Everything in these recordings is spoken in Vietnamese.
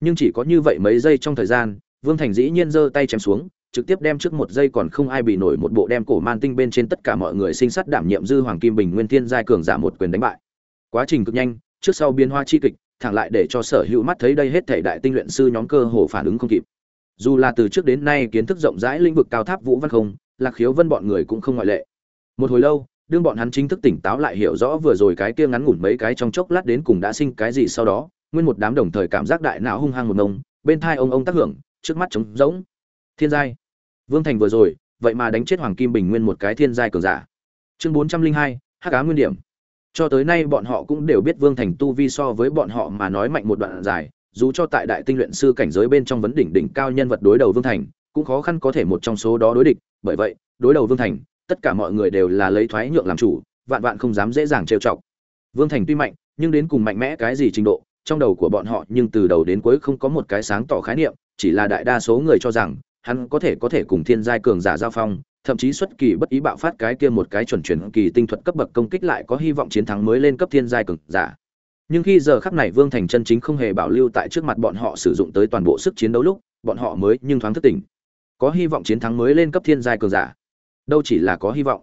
nhưng chỉ có như vậy mấy giây trong thời gian, vương thành dĩ nhiên giơ tay chém xuống, trực tiếp đem trước một giây còn không ai bị nổi một bộ đem cổ man tinh bên trên tất cả mọi người sinh sát đảm nhiệm dư hoàng kim bình nguyên thiên giai cường giả một quyền đánh bại. Quá trình cực nhanh, trước sau biến hoa chi kịch, thẳng lại để cho sở hữu mắt thấy đây hết thể đại tinh luyện sư nhóm cơ hồ phản ứng không kịp. Dù là từ trước đến nay kiến thức rộng rãi lĩnh vực cao tháp vũ văn không, lạc khiếu vân bọn người cũng không ngoại lệ. Một hồi lâu, đương bọn hắn chính thức tỉnh táo lại hiểu rõ vừa rồi cái kia ngắn ngủn mấy cái trong chốc lát đến cùng đã sinh cái gì sau đó nguyên một đám đồng thời cảm giác đại não hung hăng một nông bên thai ông ông tác hưởng, trước mắt trống rỗng. Thiên giai. Vương thành vừa rồi, vậy mà đánh chết hoàng kim bình nguyên một cái thiên giai cường giả. Chương bốn trăm linh hai, hắc á nguyên điểm. Cho tới nay bọn họ cũng đều biết vương thành tu vi so với bọn họ mà nói mạnh một đoạn dài, dù cho tại đại tinh luyện sư cảnh giới bên trong vấn đỉnh đỉnh cao nhân vật đối đầu vương thành, cũng khó khăn có thể một trong số đó đối địch. Bởi vậy, đối đầu vương thành, tất cả mọi người đều là lấy thoái nhượng làm chủ, vạn vạn không dám dễ dàng trêu chọc. Vương thành tuy mạnh, nhưng đến cùng mạnh mẽ cái gì trình độ trong đầu của bọn họ nhưng từ đầu đến cuối không có một cái sáng tỏ khái niệm, chỉ là đại đa số người cho rằng, hắn có thể có thể cùng thiên giai cường giả giao phong, thậm chí xuất kỳ bất ý bạo phát cái kia một cái chuẩn chuyển kỳ tinh thuật cấp bậc công kích lại có hy vọng chiến thắng mới lên cấp thiên giai cường giả. Nhưng khi giờ khắc này vương thành chân chính không hề bảo lưu tại trước mặt bọn họ sử dụng tới toàn bộ sức chiến đấu lúc, bọn họ mới nhưng thoáng thức tỉnh. Có hy vọng chiến thắng mới lên cấp thiên giai cường giả. Đâu chỉ là có hy vọng.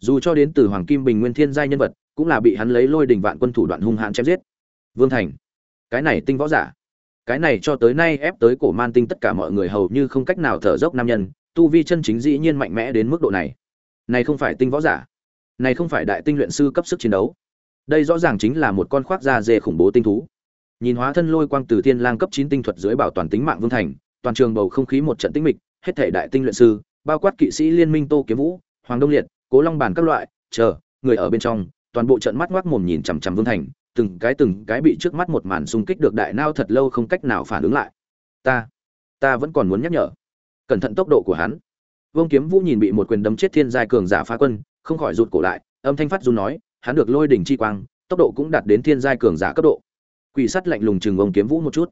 Dù cho đến từ hoàng kim bình nguyên thiên giai nhân vật, cũng là bị hắn lấy lôi đình vạn quân thủ đoạn hung hãn chém giết. Vương thành cái này tinh võ giả. Cái này cho tới nay ép tới cổ man tinh tất cả mọi người hầu như không cách nào thở dốc nam nhân, tu vi chân chính dĩ nhiên mạnh mẽ đến mức độ này. Này không phải tinh võ giả. Này không phải đại tinh luyện sư cấp sức chiến đấu. Đây rõ ràng chính là một con khoác da dê khủng bố tinh thú. Nhìn hóa thân lôi quang từ thiên lang cấp chín tinh thuật dưới bảo toàn tính mạng vương thành, toàn trường bầu không khí một trận tĩnh mịch, hết thể đại tinh luyện sư, bao quát kỵ sĩ liên minh tô kiếm vũ, hoàng đông liệt, cố long bản các loại, chờ, người ở bên trong, toàn bộ trận mắt ngoác mồm nhìn chằm chằm vương thành từng cái từng cái bị trước mắt một màn xung kích được đại nao thật lâu không cách nào phản ứng lại. Ta ta vẫn còn muốn nhắc nhở. Cẩn thận tốc độ của hắn. Vương kiếm vũ nhìn bị một quyền đấm chết thiên giai cường giả phá quân, không khỏi rụt cổ lại, âm thanh phát run nói, hắn được lôi đỉnh chi quang, tốc độ cũng đạt đến thiên giai cường giả cấp độ. Quỷ sắt lạnh lùng chừng ông kiếm vũ một chút.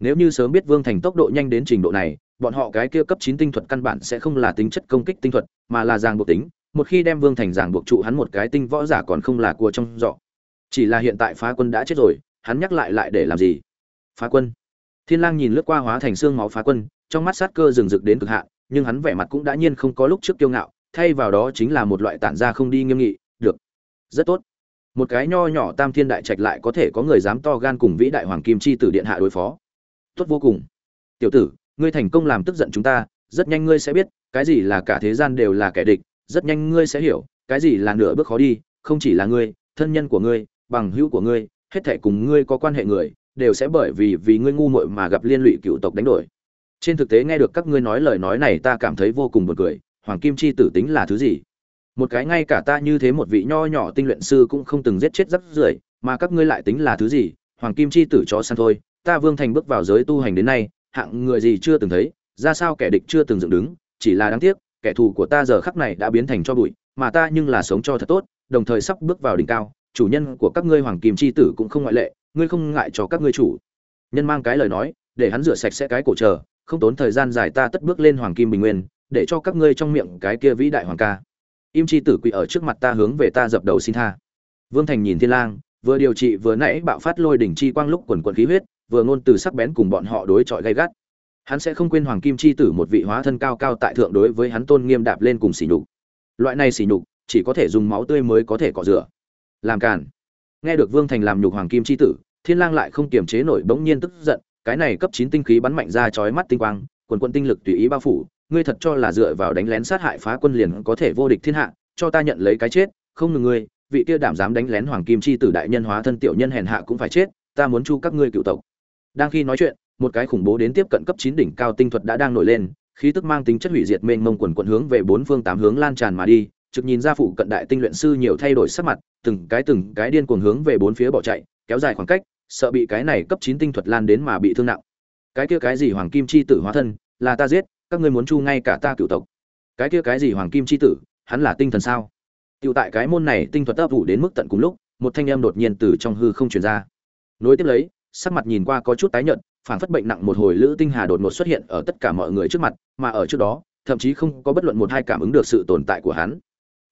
Nếu như sớm biết vương thành tốc độ nhanh đến trình độ này, bọn họ cái kia cấp chín tinh thuật căn bản sẽ không là tính chất công kích tinh thuật, mà là ràng buộc tính. Một khi đem vương thành ràng buộc trụ hắn một cái tinh võ giả còn không là cua trong dọ chỉ là hiện tại phá quân đã chết rồi, hắn nhắc lại lại để làm gì? Phá quân. Thiên lang nhìn lướt qua hóa thành xương máu phá quân, trong mắt sát cơ rừng rực đến cực hạn, nhưng hắn vẻ mặt cũng đã nhiên không có lúc trước kiêu ngạo, thay vào đó chính là một loại tản ra không đi nghiêm nghị, được. Rất tốt. Một cái nho nhỏ tam thiên đại trạch lại có thể có người dám to gan cùng vĩ đại hoàng kim chi tử điện hạ đối phó. Tốt vô cùng. Tiểu tử, ngươi thành công làm tức giận chúng ta, rất nhanh ngươi sẽ biết, cái gì là cả thế gian đều là kẻ địch, rất nhanh ngươi sẽ hiểu, cái gì là nửa bước khó đi, không chỉ là ngươi, thân nhân của ngươi bằng hữu của ngươi, hết thảy cùng ngươi có quan hệ người, đều sẽ bởi vì vì ngươi ngu muội mà gặp liên lụy cựu tộc đánh đổi. Trên thực tế nghe được các ngươi nói lời nói này ta cảm thấy vô cùng buồn cười, hoàng kim chi tử tính là thứ gì? Một cái ngay cả ta như thế một vị nho nhỏ tinh luyện sư cũng không từng giết chết rất rưởi, mà các ngươi lại tính là thứ gì? Hoàng kim chi tử chó săn thôi, ta vương thành bước vào giới tu hành đến nay, hạng người gì chưa từng thấy, ra sao kẻ địch chưa từng dựng đứng, chỉ là đáng tiếc, kẻ thù của ta giờ khắc này đã biến thành cho bụi, mà ta nhưng là sống cho thật tốt, đồng thời sắp bước vào đỉnh cao chủ nhân của các ngươi hoàng kim chi tử cũng không ngoại lệ, ngươi không ngại cho các ngươi chủ. Nhân mang cái lời nói, để hắn rửa sạch sẽ cái cổ chờ, không tốn thời gian dài ta tất bước lên hoàng kim bình nguyên, để cho các ngươi trong miệng cái kia vĩ đại hoàng ca. Im chi tử quỳ ở trước mặt ta hướng về ta dập đầu xin tha. Vương thành nhìn thiên lang, vừa điều trị vừa nãy bạo phát lôi đỉnh chi quang lúc quần quần khí huyết, vừa ngôn từ sắc bén cùng bọn họ đối chọi gay gắt. Hắn sẽ không quên hoàng kim chi tử một vị hóa thân cao cao tại thượng đối với hắn tôn nghiêm đạp lên cùng sỉ nhục. Loại này sỉ nhục, chỉ có thể dùng máu tươi mới có thể cọ rửa làm càn. Nghe được vương thành làm nhục hoàng kim chi tử, thiên lang lại không kiềm chế nổi bỗng nhiên tức giận, cái này cấp chín tinh khí bắn mạnh ra chói mắt tinh quang, quần quân tinh lực tùy ý bao phủ, ngươi thật cho là dựa vào đánh lén sát hại phá quân liền có thể vô địch thiên hạ, cho ta nhận lấy cái chết, không ngừng ngươi, vị kia đảm dám đánh lén hoàng kim chi tử đại nhân hóa thân tiểu nhân hèn hạ cũng phải chết, ta muốn chu các ngươi cựu tộc. Đang khi nói chuyện, một cái khủng bố đến tiếp cận cấp chín đỉnh cao tinh thuật đã đang nổi lên, khí tức mang tính chất hủy diệt mênh mông quần quần hướng về bốn phương tám hướng lan tràn mà đi trực nhìn ra phụ cận đại tinh luyện sư nhiều thay đổi sắc mặt từng cái từng cái điên cuồng hướng về bốn phía bỏ chạy kéo dài khoảng cách sợ bị cái này cấp chín tinh thuật lan đến mà bị thương nặng cái kia cái gì hoàng kim chi tử hóa thân là ta giết các ngươi muốn chu ngay cả ta cửu tộc cái kia cái gì hoàng kim chi tử hắn là tinh thần sao Tiểu tại cái môn này tinh thuật ấp ủ đến mức tận cùng lúc, một thanh âm đột nhiên từ trong hư không truyền ra. Nối tiếp lấy, sắc mặt nhìn qua có chút tái nhợt, phản phất bệnh nặng một hồi lữ tinh hà đột ngột xuất hiện ở tất cả mọi người trước mặt, mà ở trước đó, thậm chí không có bất luận một hai cảm ứng được sự tồn tại của hắn.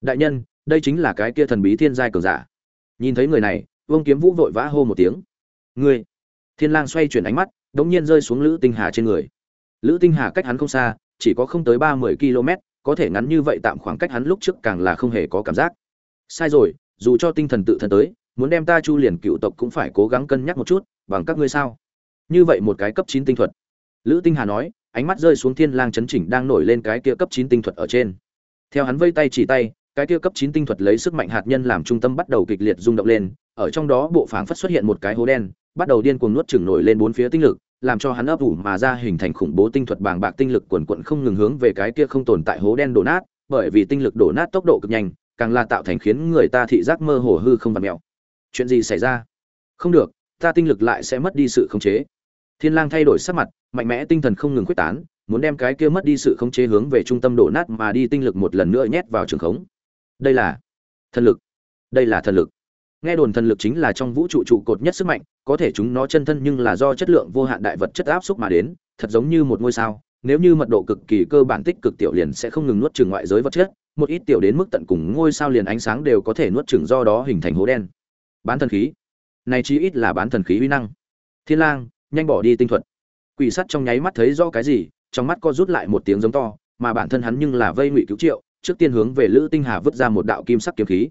Đại nhân, đây chính là cái kia thần bí thiên giai cường giả. Nhìn thấy người này, Vương Kiếm Vũ vội vã hô một tiếng. "Ngươi!" Thiên Lang xoay chuyển ánh mắt, đống nhiên rơi xuống lữ tinh hà trên người lữ tinh hà cách hắn không xa chỉ có không tới ba mươi km có thể ngắn như vậy tạm khoảng cách hắn lúc trước càng là không hề có cảm giác sai rồi dù cho tinh thần tự thân tới muốn đem ta chu liền cựu tộc cũng phải cố gắng cân nhắc một chút bằng các ngươi sao như vậy một cái cấp chín tinh thuật lữ tinh hà nói ánh mắt rơi xuống thiên lang chấn chỉnh đang nổi lên cái kia cấp chín tinh thuật ở trên theo hắn vây tay chỉ tay cái kia cấp chín tinh thuật lấy sức mạnh hạt nhân làm trung tâm bắt đầu kịch liệt rung động lên, ở trong đó bộ phảng phất xuất hiện một cái hố đen, bắt đầu điên cuồng nuốt chửng nổi lên bốn phía tinh lực, làm cho hắn ấp ủ mà ra hình thành khủng bố tinh thuật bàng bạc tinh lực quần quận không ngừng hướng về cái kia không tồn tại hố đen đổ nát, bởi vì tinh lực đổ nát tốc độ cực nhanh, càng là tạo thành khiến người ta thị giác mơ hồ hư không vặn mèo. Chuyện gì xảy ra? Không được, ta tinh lực lại sẽ mất đi sự khống chế. Thiên lang thay đổi sắc mặt, mạnh mẽ tinh thần không ngừng quyết tán, muốn đem cái kia mất đi sự khống chế hướng về trung tâm đổ nát mà đi tinh lực một lần nữa nhét vào trường khống đây là thần lực. Đây là thần lực. Nghe đồn thần lực chính là trong vũ trụ trụ cột nhất sức mạnh, có thể chúng nó chân thân nhưng là do chất lượng vô hạn đại vật chất áp xúc mà đến, thật giống như một ngôi sao. Nếu như mật độ cực kỳ cơ bản tích cực tiểu liền sẽ không ngừng nuốt trừng ngoại giới vật chất, một ít tiểu đến mức tận cùng ngôi sao liền ánh sáng đều có thể nuốt trừng do đó hình thành hố đen. Bán thần khí. Này chí ít là bán thần khí uy năng. Thiên lang, nhanh bỏ đi tinh thuật. Quỷ sắt trong nháy mắt thấy rõ cái gì, trong mắt co rút lại một tiếng giống to, mà bản thân hắn nhưng là vây ngụy cứu triệu trước tiên hướng về lữ tinh hà vứt ra một đạo kim sắc kiếm khí.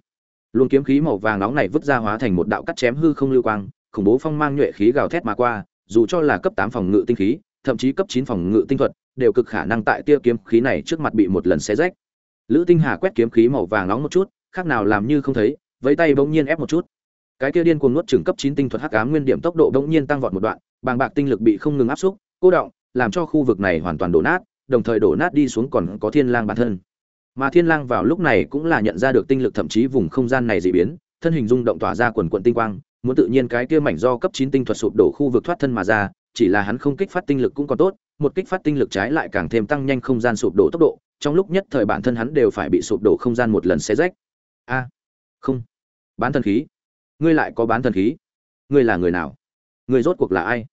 Luồng kiếm khí màu vàng nóng này vứt ra hóa thành một đạo cắt chém hư không lưu quang, khủng bố phong mang nhuệ khí gào thét mà qua, dù cho là cấp tám phòng ngự tinh khí, thậm chí cấp chín phòng ngự tinh thuật, đều cực khả năng tại tia kiếm khí này trước mặt bị một lần xé rách. Lữ tinh hà quét kiếm khí màu vàng nóng một chút, khác nào làm như không thấy với tay bỗng nhiên ép một chút. Cái kia điên cuồng nuốt chửng cấp chín tinh thuật hắc ám nguyên điểm tốc độ bỗng nhiên tăng vọt một đoạn, bàng bạc tinh lực bị không ngừng áp xúc, cô động, làm cho khu vực này hoàn toàn đổ nát, đồng thời đổ nát đi xuống còn có thiên lang bản thân mà thiên lang vào lúc này cũng là nhận ra được tinh lực thậm chí vùng không gian này dị biến, thân hình rung động tỏa ra quần quần tinh quang, muốn tự nhiên cái kia mảnh do cấp 9 tinh thuật sụp đổ khu vực thoát thân mà ra, chỉ là hắn không kích phát tinh lực cũng còn tốt, một kích phát tinh lực trái lại càng thêm tăng nhanh không gian sụp đổ tốc độ, trong lúc nhất thời bản thân hắn đều phải bị sụp đổ không gian một lần xé rách. A à, không. Bán thần khí. Ngươi lại có bán thần khí? Ngươi là người nào? Ngươi rốt cuộc là ai?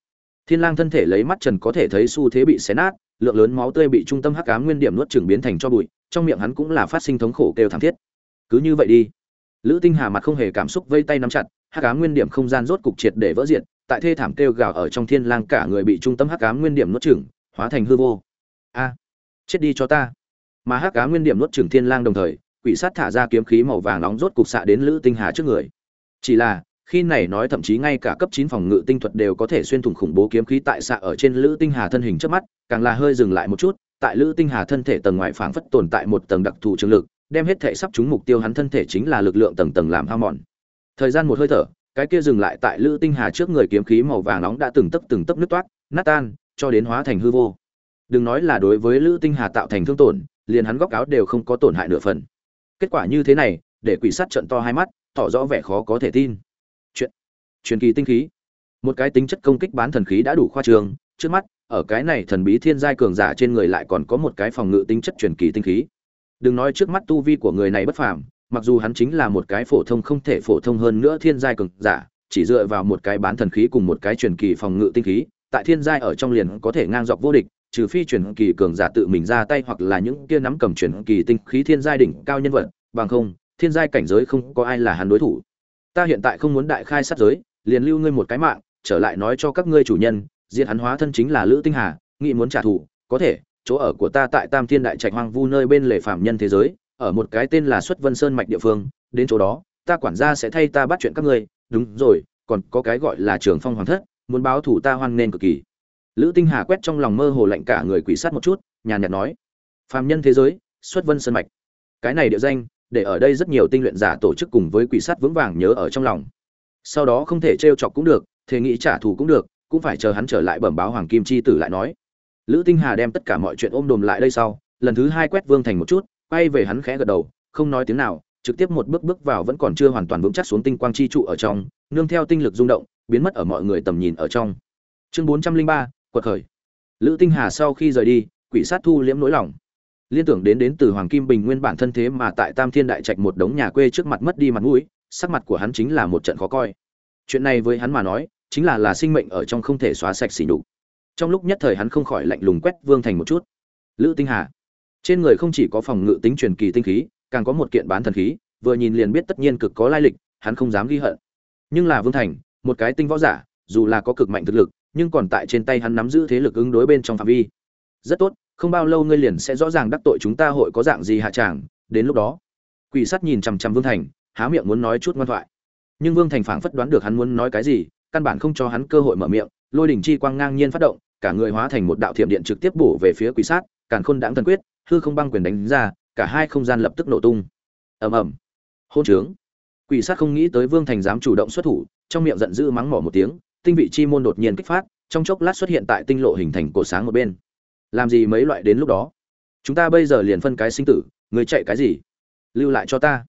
Thiên lang thân thể lấy mắt trần có thể thấy xu thế bị xé nát, lượng lớn máu tươi bị trung tâm hắc ám nguyên điểm nuốt chửng biến thành cho bụi trong miệng hắn cũng là phát sinh thống khổ kêu thảm thiết. Cứ như vậy đi. Lữ tinh hà mặt không hề cảm xúc vây tay nắm chặt hắc ám nguyên điểm không gian rốt cục triệt để vỡ diện tại thê thảm kêu gào ở trong thiên lang cả người bị trung tâm hắc ám nguyên điểm nuốt chửng hóa thành hư vô. A chết đi cho ta. Mà hắc ám nguyên điểm nuốt chửng thiên lang đồng thời quỷ sát thả ra kiếm khí màu vàng nóng rốt cục xạ đến lữ tinh hà trước người. Chỉ là khi này nói thậm chí ngay cả cấp 9 phòng ngự tinh thuật đều có thể xuyên thủng khủng bố kiếm khí tại xạ ở trên Lữ Tinh Hà thân hình trước mắt, càng là hơi dừng lại một chút, tại Lữ Tinh Hà thân thể tầng ngoài phảng phất tồn tại một tầng đặc thù trường lực, đem hết thể sắp trúng mục tiêu hắn thân thể chính là lực lượng tầng tầng làm hao mòn. Thời gian một hơi thở, cái kia dừng lại tại Lữ Tinh Hà trước người kiếm khí màu vàng nóng đã từng tấp từng tấp nứt toát, nát tan, cho đến hóa thành hư vô. Đừng nói là đối với Lữ Tinh Hà tạo thành thương tổn, liền hắn góc áo đều không có tổn hại nửa phần. Kết quả như thế này, để quỷ sát trận to hai mắt, tỏ rõ vẻ khó có thể tin truyền kỳ tinh khí một cái tính chất công kích bán thần khí đã đủ khoa trương trước mắt ở cái này thần bí thiên giai cường giả trên người lại còn có một cái phòng ngự tính chất truyền kỳ tinh khí. Đừng nói trước mắt tu vi của người này bất phàm, mặc dù hắn chính là một cái phổ thông không thể phổ thông hơn nữa thiên giai cường giả, chỉ dựa vào một cái bán thần khí cùng một cái truyền kỳ phòng ngự tinh khí, tại thiên giai ở trong liền có thể ngang dọc vô địch, trừ phi truyền kỳ cường giả tự mình ra tay hoặc là những kia nắm cầm truyền kỳ tinh khí thiên giai đỉnh cao nhân vật, bằng không, thiên giai cảnh giới không có ai là hắn đối thủ. Ta hiện tại không muốn đại khai sát giới, liền lưu ngươi một cái mạng, trở lại nói cho các ngươi chủ nhân diệt hắn hóa thân chính là lữ tinh hà, nghĩ muốn trả thù, có thể, chỗ ở của ta tại tam thiên đại trạch hoang vu nơi bên lề phạm nhân thế giới, ở một cái tên là xuất vân sơn mạch địa phương, đến chỗ đó, ta quản gia sẽ thay ta bắt chuyện các ngươi, đúng rồi, còn có cái gọi là trường phong hoàng thất, muốn báo thủ ta hoan nên cực kỳ. Lữ tinh hà quét trong lòng mơ hồ lạnh cả người quỷ sát một chút, nhàn nhạt nói, phạm nhân thế giới, xuất vân sơn mạch. Cái này địa danh, để ở đây rất nhiều tinh luyện giả tổ chức cùng với quỷ sát vững vàng nhớ ở trong lòng. Sau đó không thể trêu chọc cũng được thế nghĩ trả thù cũng được cũng phải chờ hắn trở lại bẩm báo hoàng kim chi tử lại nói. Lữ tinh hà đem tất cả mọi chuyện ôm đồm lại đây sau, lần thứ hai quét vương thành một chút, quay về hắn khẽ gật đầu, không nói tiếng nào, trực tiếp một bước bước vào vẫn còn chưa hoàn toàn vững chắc xuống tinh quang chi trụ ở trong, nương theo tinh lực rung động, biến mất ở mọi người tầm nhìn ở trong. Chương bốn trăm linh ba, quật khởi. Lữ tinh hà sau khi rời đi, quỷ sát thu liễm nỗi lòng. Liên tưởng đến đến từ hoàng kim bình nguyên bản thân thế mà tại tam thiên đại trạch một đống nhà quê trước mặt mất đi mặt mũi, sắc mặt của hắn chính là một trận khó coi. Chuyện này với hắn mà nói chính là là sinh mệnh ở trong không thể xóa sạch xỉ nhục. Trong lúc nhất thời hắn không khỏi lạnh lùng quét vương thành một chút. Lữ tinh hà, trên người không chỉ có phòng ngự tính truyền kỳ tinh khí, càng có một kiện bán thần khí, vừa nhìn liền biết tất nhiên cực có lai lịch, hắn không dám ghi hận. Nhưng là vương thành, một cái tinh võ giả, dù là có cực mạnh thực lực, nhưng còn tại trên tay hắn nắm giữ thế lực ứng đối bên trong phạm vi. Rất tốt, không bao lâu ngươi liền sẽ rõ ràng đắc tội chúng ta hội có dạng gì hạ tràng. Đến lúc đó, quỷ sắt nhìn chằm chằm vương thành, há miệng muốn nói chút ngoan thoại. Nhưng vương thành phảng phất đoán được hắn muốn nói cái gì căn bản không cho hắn cơ hội mở miệng, lôi đỉnh chi quang ngang nhiên phát động, cả người hóa thành một đạo thiểm điện trực tiếp bổ về phía quỷ sát, càn khôn đãng thần quyết, hư không băng quyền đánh ra, cả hai không gian lập tức nổ tung. Ầm ầm. Hôn trướng. Quỷ sát không nghĩ tới vương thành dám chủ động xuất thủ, trong miệng giận dữ mắng mỏ một tiếng, tinh vị chi môn đột nhiên kích phát, trong chốc lát xuất hiện tại tinh lộ hình thành cổ sáng một bên. Làm gì mấy loại đến lúc đó? Chúng ta bây giờ liền phân cái sinh tử, người chạy cái gì? Lưu lại cho ta.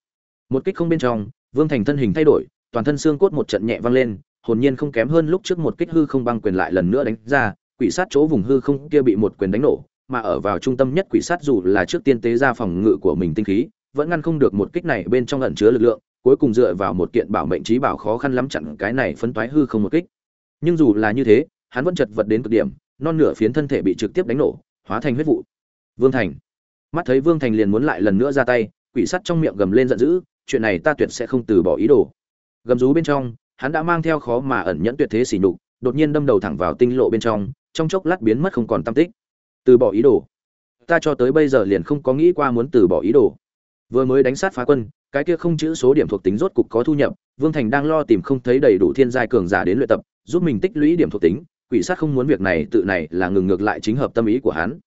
Một kích không bên trong, vương thành thân hình thay đổi, toàn thân xương cốt một trận nhẹ vang lên hồn nhiên không kém hơn lúc trước một kích hư không băng quyền lại lần nữa đánh ra, quỷ sát chỗ vùng hư không kia bị một quyền đánh nổ, mà ở vào trung tâm nhất quỷ sát dù là trước tiên tế ra phòng ngự của mình tinh khí, vẫn ngăn không được một kích này bên trong ẩn chứa lực lượng, cuối cùng dựa vào một kiện bảo mệnh trí bảo khó khăn lắm chặn cái này phấn toái hư không một kích. Nhưng dù là như thế, hắn vẫn chật vật đến cực điểm, non nửa phiến thân thể bị trực tiếp đánh nổ, hóa thành huyết vụ. Vương thành. Mắt thấy vương thành liền muốn lại lần nữa ra tay, quỷ sắt trong miệng gầm lên giận dữ, chuyện này ta tuyệt sẽ không từ bỏ ý đồ. Gầm rú bên trong hắn đã mang theo khó mà ẩn nhẫn tuyệt thế sỉ nhục, đột nhiên đâm đầu thẳng vào tinh lộ bên trong trong chốc lát biến mất không còn tâm tích. Từ bỏ ý đồ. Ta cho tới bây giờ liền không có nghĩ qua muốn từ bỏ ý đồ. Vừa mới đánh sát phá quân, cái kia không chữ số điểm thuộc tính rốt cục có thu nhập, vương thành đang lo tìm không thấy đầy đủ thiên giai cường giả đến luyện tập, giúp mình tích lũy điểm thuộc tính, quỷ sát không muốn việc này, tự này là ngừng ngược lại chính hợp tâm ý của hắn.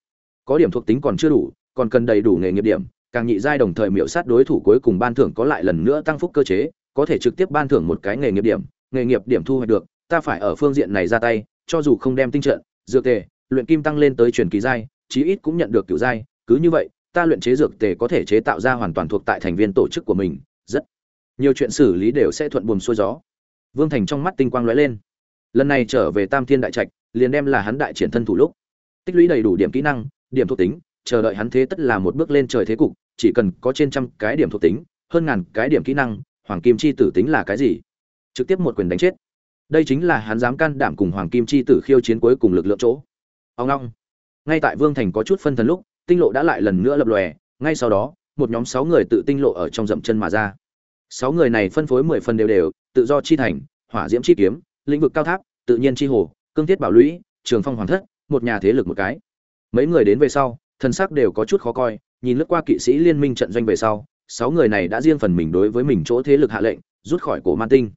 Có điểm thuộc tính còn chưa đủ, còn cần đầy đủ nghề nghiệp điểm, càng nhị giai đồng thời miểu sát đối thủ cuối cùng ban thưởng có lại lần nữa tăng phúc cơ chế có thể trực tiếp ban thưởng một cái nghề nghiệp điểm, nghề nghiệp điểm thu hoạch được, ta phải ở phương diện này ra tay, cho dù không đem tinh trận, dược tề, luyện kim tăng lên tới truyền kỳ giai, chí ít cũng nhận được cửu giai, cứ như vậy, ta luyện chế dược tề có thể chế tạo ra hoàn toàn thuộc tại thành viên tổ chức của mình, rất nhiều chuyện xử lý đều sẽ thuận buồm xuôi gió. Vương thành trong mắt tinh quang lóe lên. Lần này trở về tam thiên đại trạch, liền đem là hắn đại triển thân thủ lúc. Tích lũy đầy đủ điểm kỹ năng, điểm thuộc tính, chờ đợi hắn thế tất là một bước lên trời thế cục, chỉ cần có trên trăm cái điểm thuộc tính, hơn ngàn cái điểm kỹ năng hoàng kim chi tử tính là cái gì? Trực tiếp một quyền đánh chết. Đây chính là hắn dám can đảm cùng hoàng kim chi tử khiêu chiến cuối cùng lực lượng chỗ. Ông long. Ngay tại vương thành có chút phân thần lúc, tinh lộ đã lại lần nữa lập lòe, ngay sau đó, một nhóm sáu người tự tinh lộ ở trong dậm chân mà ra. Sáu người này phân phối mười phần đều đều, tự do chi thành, hỏa diễm chi kiếm, lĩnh vực cao tháp, tự nhiên chi hồ, cương thiết bảo lũy, trường phong hoàng thất, một nhà thế lực một cái. Mấy người đến về sau thân xác đều có chút khó coi, nhìn lướt qua kỵ sĩ liên minh trận doanh về sau sáu người này đã riêng phần mình đối với mình chỗ thế lực hạ lệnh, rút khỏi cổ man tinh.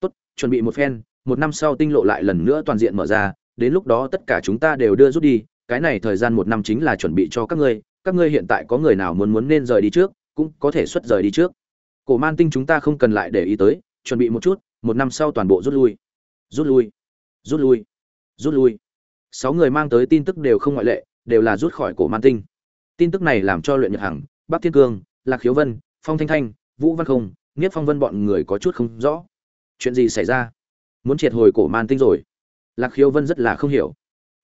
Tốt, chuẩn bị một phen, một năm sau tinh lộ lại lần nữa toàn diện mở ra, đến lúc đó tất cả chúng ta đều đưa rút đi, cái này thời gian một năm chính là chuẩn bị cho các ngươi các ngươi hiện tại có người nào muốn muốn nên rời đi trước, cũng có thể xuất rời đi trước. Cổ man tinh chúng ta không cần lại để ý tới, chuẩn bị một chút, một năm sau toàn bộ rút lui. Rút lui. Rút lui. Rút lui. Sáu người mang tới tin tức đều không ngoại lệ, đều là rút khỏi cổ man tinh. Tin tức này làm cho luyện nhật hằng, bắc thiên cương lạc khiếu vân, phong thanh thanh, vũ văn không nghiết phong vân bọn người có chút không rõ. Chuyện gì xảy ra? Muốn triệt hồi cổ man tinh rồi. Lạc khiếu vân rất là không hiểu.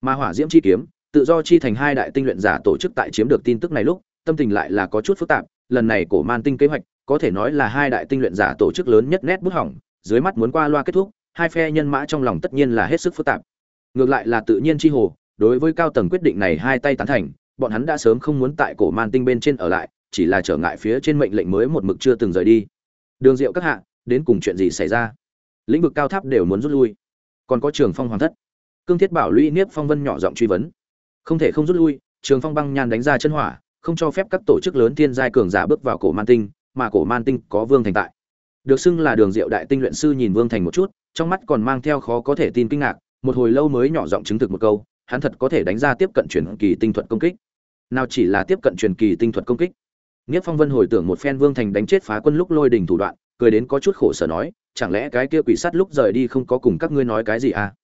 Mà hỏa diễm chi kiếm, tự do chi thành hai đại tinh luyện giả tổ chức tại chiếm được tin tức này lúc, tâm tình lại là có chút phức tạp. Lần này cổ man tinh kế hoạch, có thể nói là hai đại tinh luyện giả tổ chức lớn nhất nét bút hỏng, dưới mắt muốn qua loa kết thúc, hai phe nhân mã trong lòng tất nhiên là hết sức phức tạp. Ngược lại là tự nhiên chi hồ, đối với cao tầng quyết định này hai tay tán thành, bọn hắn đã sớm không muốn tại cổ man tinh bên trên ở lại chỉ là trở ngại phía trên mệnh lệnh mới một mực chưa từng rời đi. Đường diệu các hạ, đến cùng chuyện gì xảy ra? Lĩnh vực cao tháp đều muốn rút lui. Còn có trường phong hoàng thất. Cương thiết bảo lũy niếp phong vân nhỏ giọng truy vấn. Không thể không rút lui, trường phong băng nhan đánh ra chân hỏa, không cho phép các tổ chức lớn thiên giai cường giả bước vào cổ man tinh, mà cổ man tinh có vương thành tại. Được xưng là đường diệu đại tinh luyện sư nhìn vương thành một chút, trong mắt còn mang theo khó có thể tin kinh ngạc, một hồi lâu mới nhỏ giọng chứng thực một câu, hắn thật có thể đánh ra tiếp cận truyền kỳ tinh thuật công kích. Nào chỉ là tiếp cận truyền kỳ tinh thuật công kích. Niếp Phong Vân hồi tưởng một phen Vương Thành đánh chết phá quân lúc lôi đỉnh thủ đoạn, cười đến có chút khổ sở nói, chẳng lẽ cái kia quỷ sắt lúc rời đi không có cùng các ngươi nói cái gì à?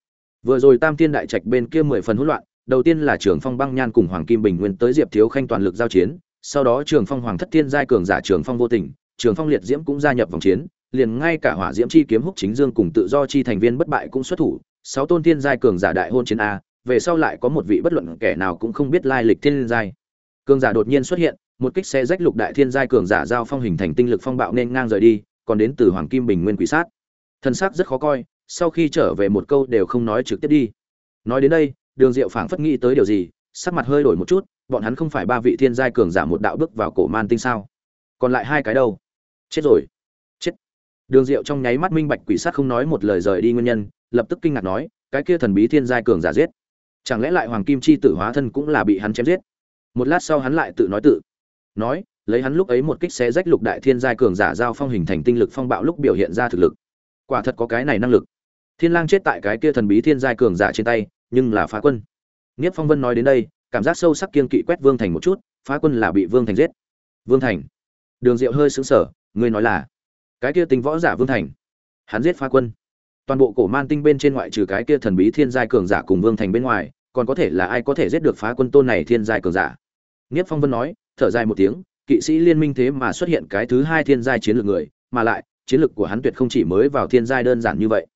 Vừa rồi Tam Tiên đại trạch bên kia mười phần hỗn loạn, đầu tiên là Trường Phong Băng Nhan cùng Hoàng Kim Bình Nguyên tới Diệp Thiếu Khanh toàn lực giao chiến, sau đó Trường Phong Hoàng Thất Tiên giai cường giả Trường Phong vô tình, Trường Phong Liệt Diễm cũng gia nhập vòng chiến, liền ngay cả Hỏa Diễm chi kiếm húc chính dương cùng tự do chi thành viên bất bại cũng xuất thủ, sáu tôn tiên giai cường giả đại hôn chiến a, về sau lại có một vị bất luận kẻ nào cũng không biết lai lịch thiên giai. Cường giả đột nhiên xuất hiện, một kích xe rách lục đại thiên giai cường giả giao phong hình thành tinh lực phong bạo nên ngang rời đi, còn đến từ Hoàng Kim Bình Nguyên Quỷ Sát. Thân sắc rất khó coi, sau khi trở về một câu đều không nói trực tiếp đi. Nói đến đây, Đường Diệu phảng phất nghĩ tới điều gì, sắc mặt hơi đổi một chút, bọn hắn không phải ba vị thiên giai cường giả một đạo bước vào cổ man tinh sao? Còn lại hai cái đâu? Chết rồi. Chết. Đường Diệu trong nháy mắt minh bạch quỷ sát không nói một lời rời đi nguyên nhân, lập tức kinh ngạc nói, cái kia thần bí thiên giai cường giả giết chẳng lẽ lại hoàng kim chi tử hóa thân cũng là bị hắn chém giết một lát sau hắn lại tự nói tự nói lấy hắn lúc ấy một kích xé rách lục đại thiên giai cường giả giao phong hình thành tinh lực phong bạo lúc biểu hiện ra thực lực quả thật có cái này năng lực thiên lang chết tại cái kia thần bí thiên giai cường giả trên tay nhưng là phá quân Niếp Phong Vân nói đến đây, cảm giác sâu sắc kiên kỵ quét Vương Thành một chút, phá quân là bị Vương Thành giết. Vương Thành. Đường Diệu hơi sững sờ, ngươi nói là cái kia tinh võ giả Vương Thành. Hắn giết phá quân. Toàn bộ cổ man tinh bên trên ngoại trừ cái kia thần bí thiên giai cường giả cùng Vương Thành bên ngoài, còn có thể là ai có thể giết được phá quân tôn này thiên giai cường giả. Niếp Phong Vân nói, thở dài một tiếng, kỵ sĩ liên minh thế mà xuất hiện cái thứ hai thiên giai chiến lược người, mà lại, chiến lược của hắn tuyệt không chỉ mới vào thiên giai đơn giản như vậy.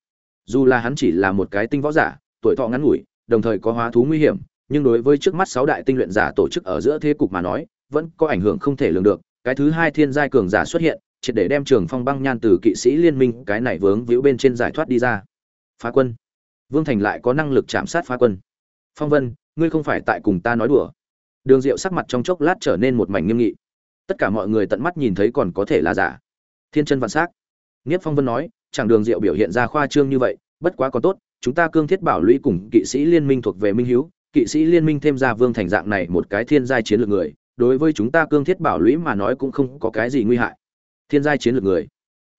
Dù là hắn chỉ là một cái tinh võ giả, tuổi thọ ngắn ngủi, đồng thời có hóa thú nguy hiểm, nhưng đối với trước mắt sáu đại tinh luyện giả tổ chức ở giữa thế cục mà nói, vẫn có ảnh hưởng không thể lường được. Cái thứ hai thiên giai cường giả xuất hiện, triệt để đem Trường Phong băng nhan từ kỵ sĩ liên minh cái này vướng víu bên trên giải thoát đi ra. Phá quân. Vương Thành lại có năng lực chạm sát phá quân. Phong Vân, ngươi không phải tại cùng ta nói đùa. Đường Diệu sắc mặt trong chốc lát trở nên một mảnh nghiêm nghị. Tất cả mọi người tận mắt nhìn thấy còn có thể là giả. Thiên chân vạn sắc. nghiếp Phong Vân nói, chẳng Đường Diệu biểu hiện ra khoa trương như vậy, bất quá còn tốt, chúng ta cương thiết bảo lũy cùng kỵ sĩ liên minh thuộc về minh hiếu kỵ sĩ liên minh thêm ra vương thành dạng này một cái thiên giai chiến lược người đối với chúng ta cương thiết bảo lũy mà nói cũng không có cái gì nguy hại thiên giai chiến lược người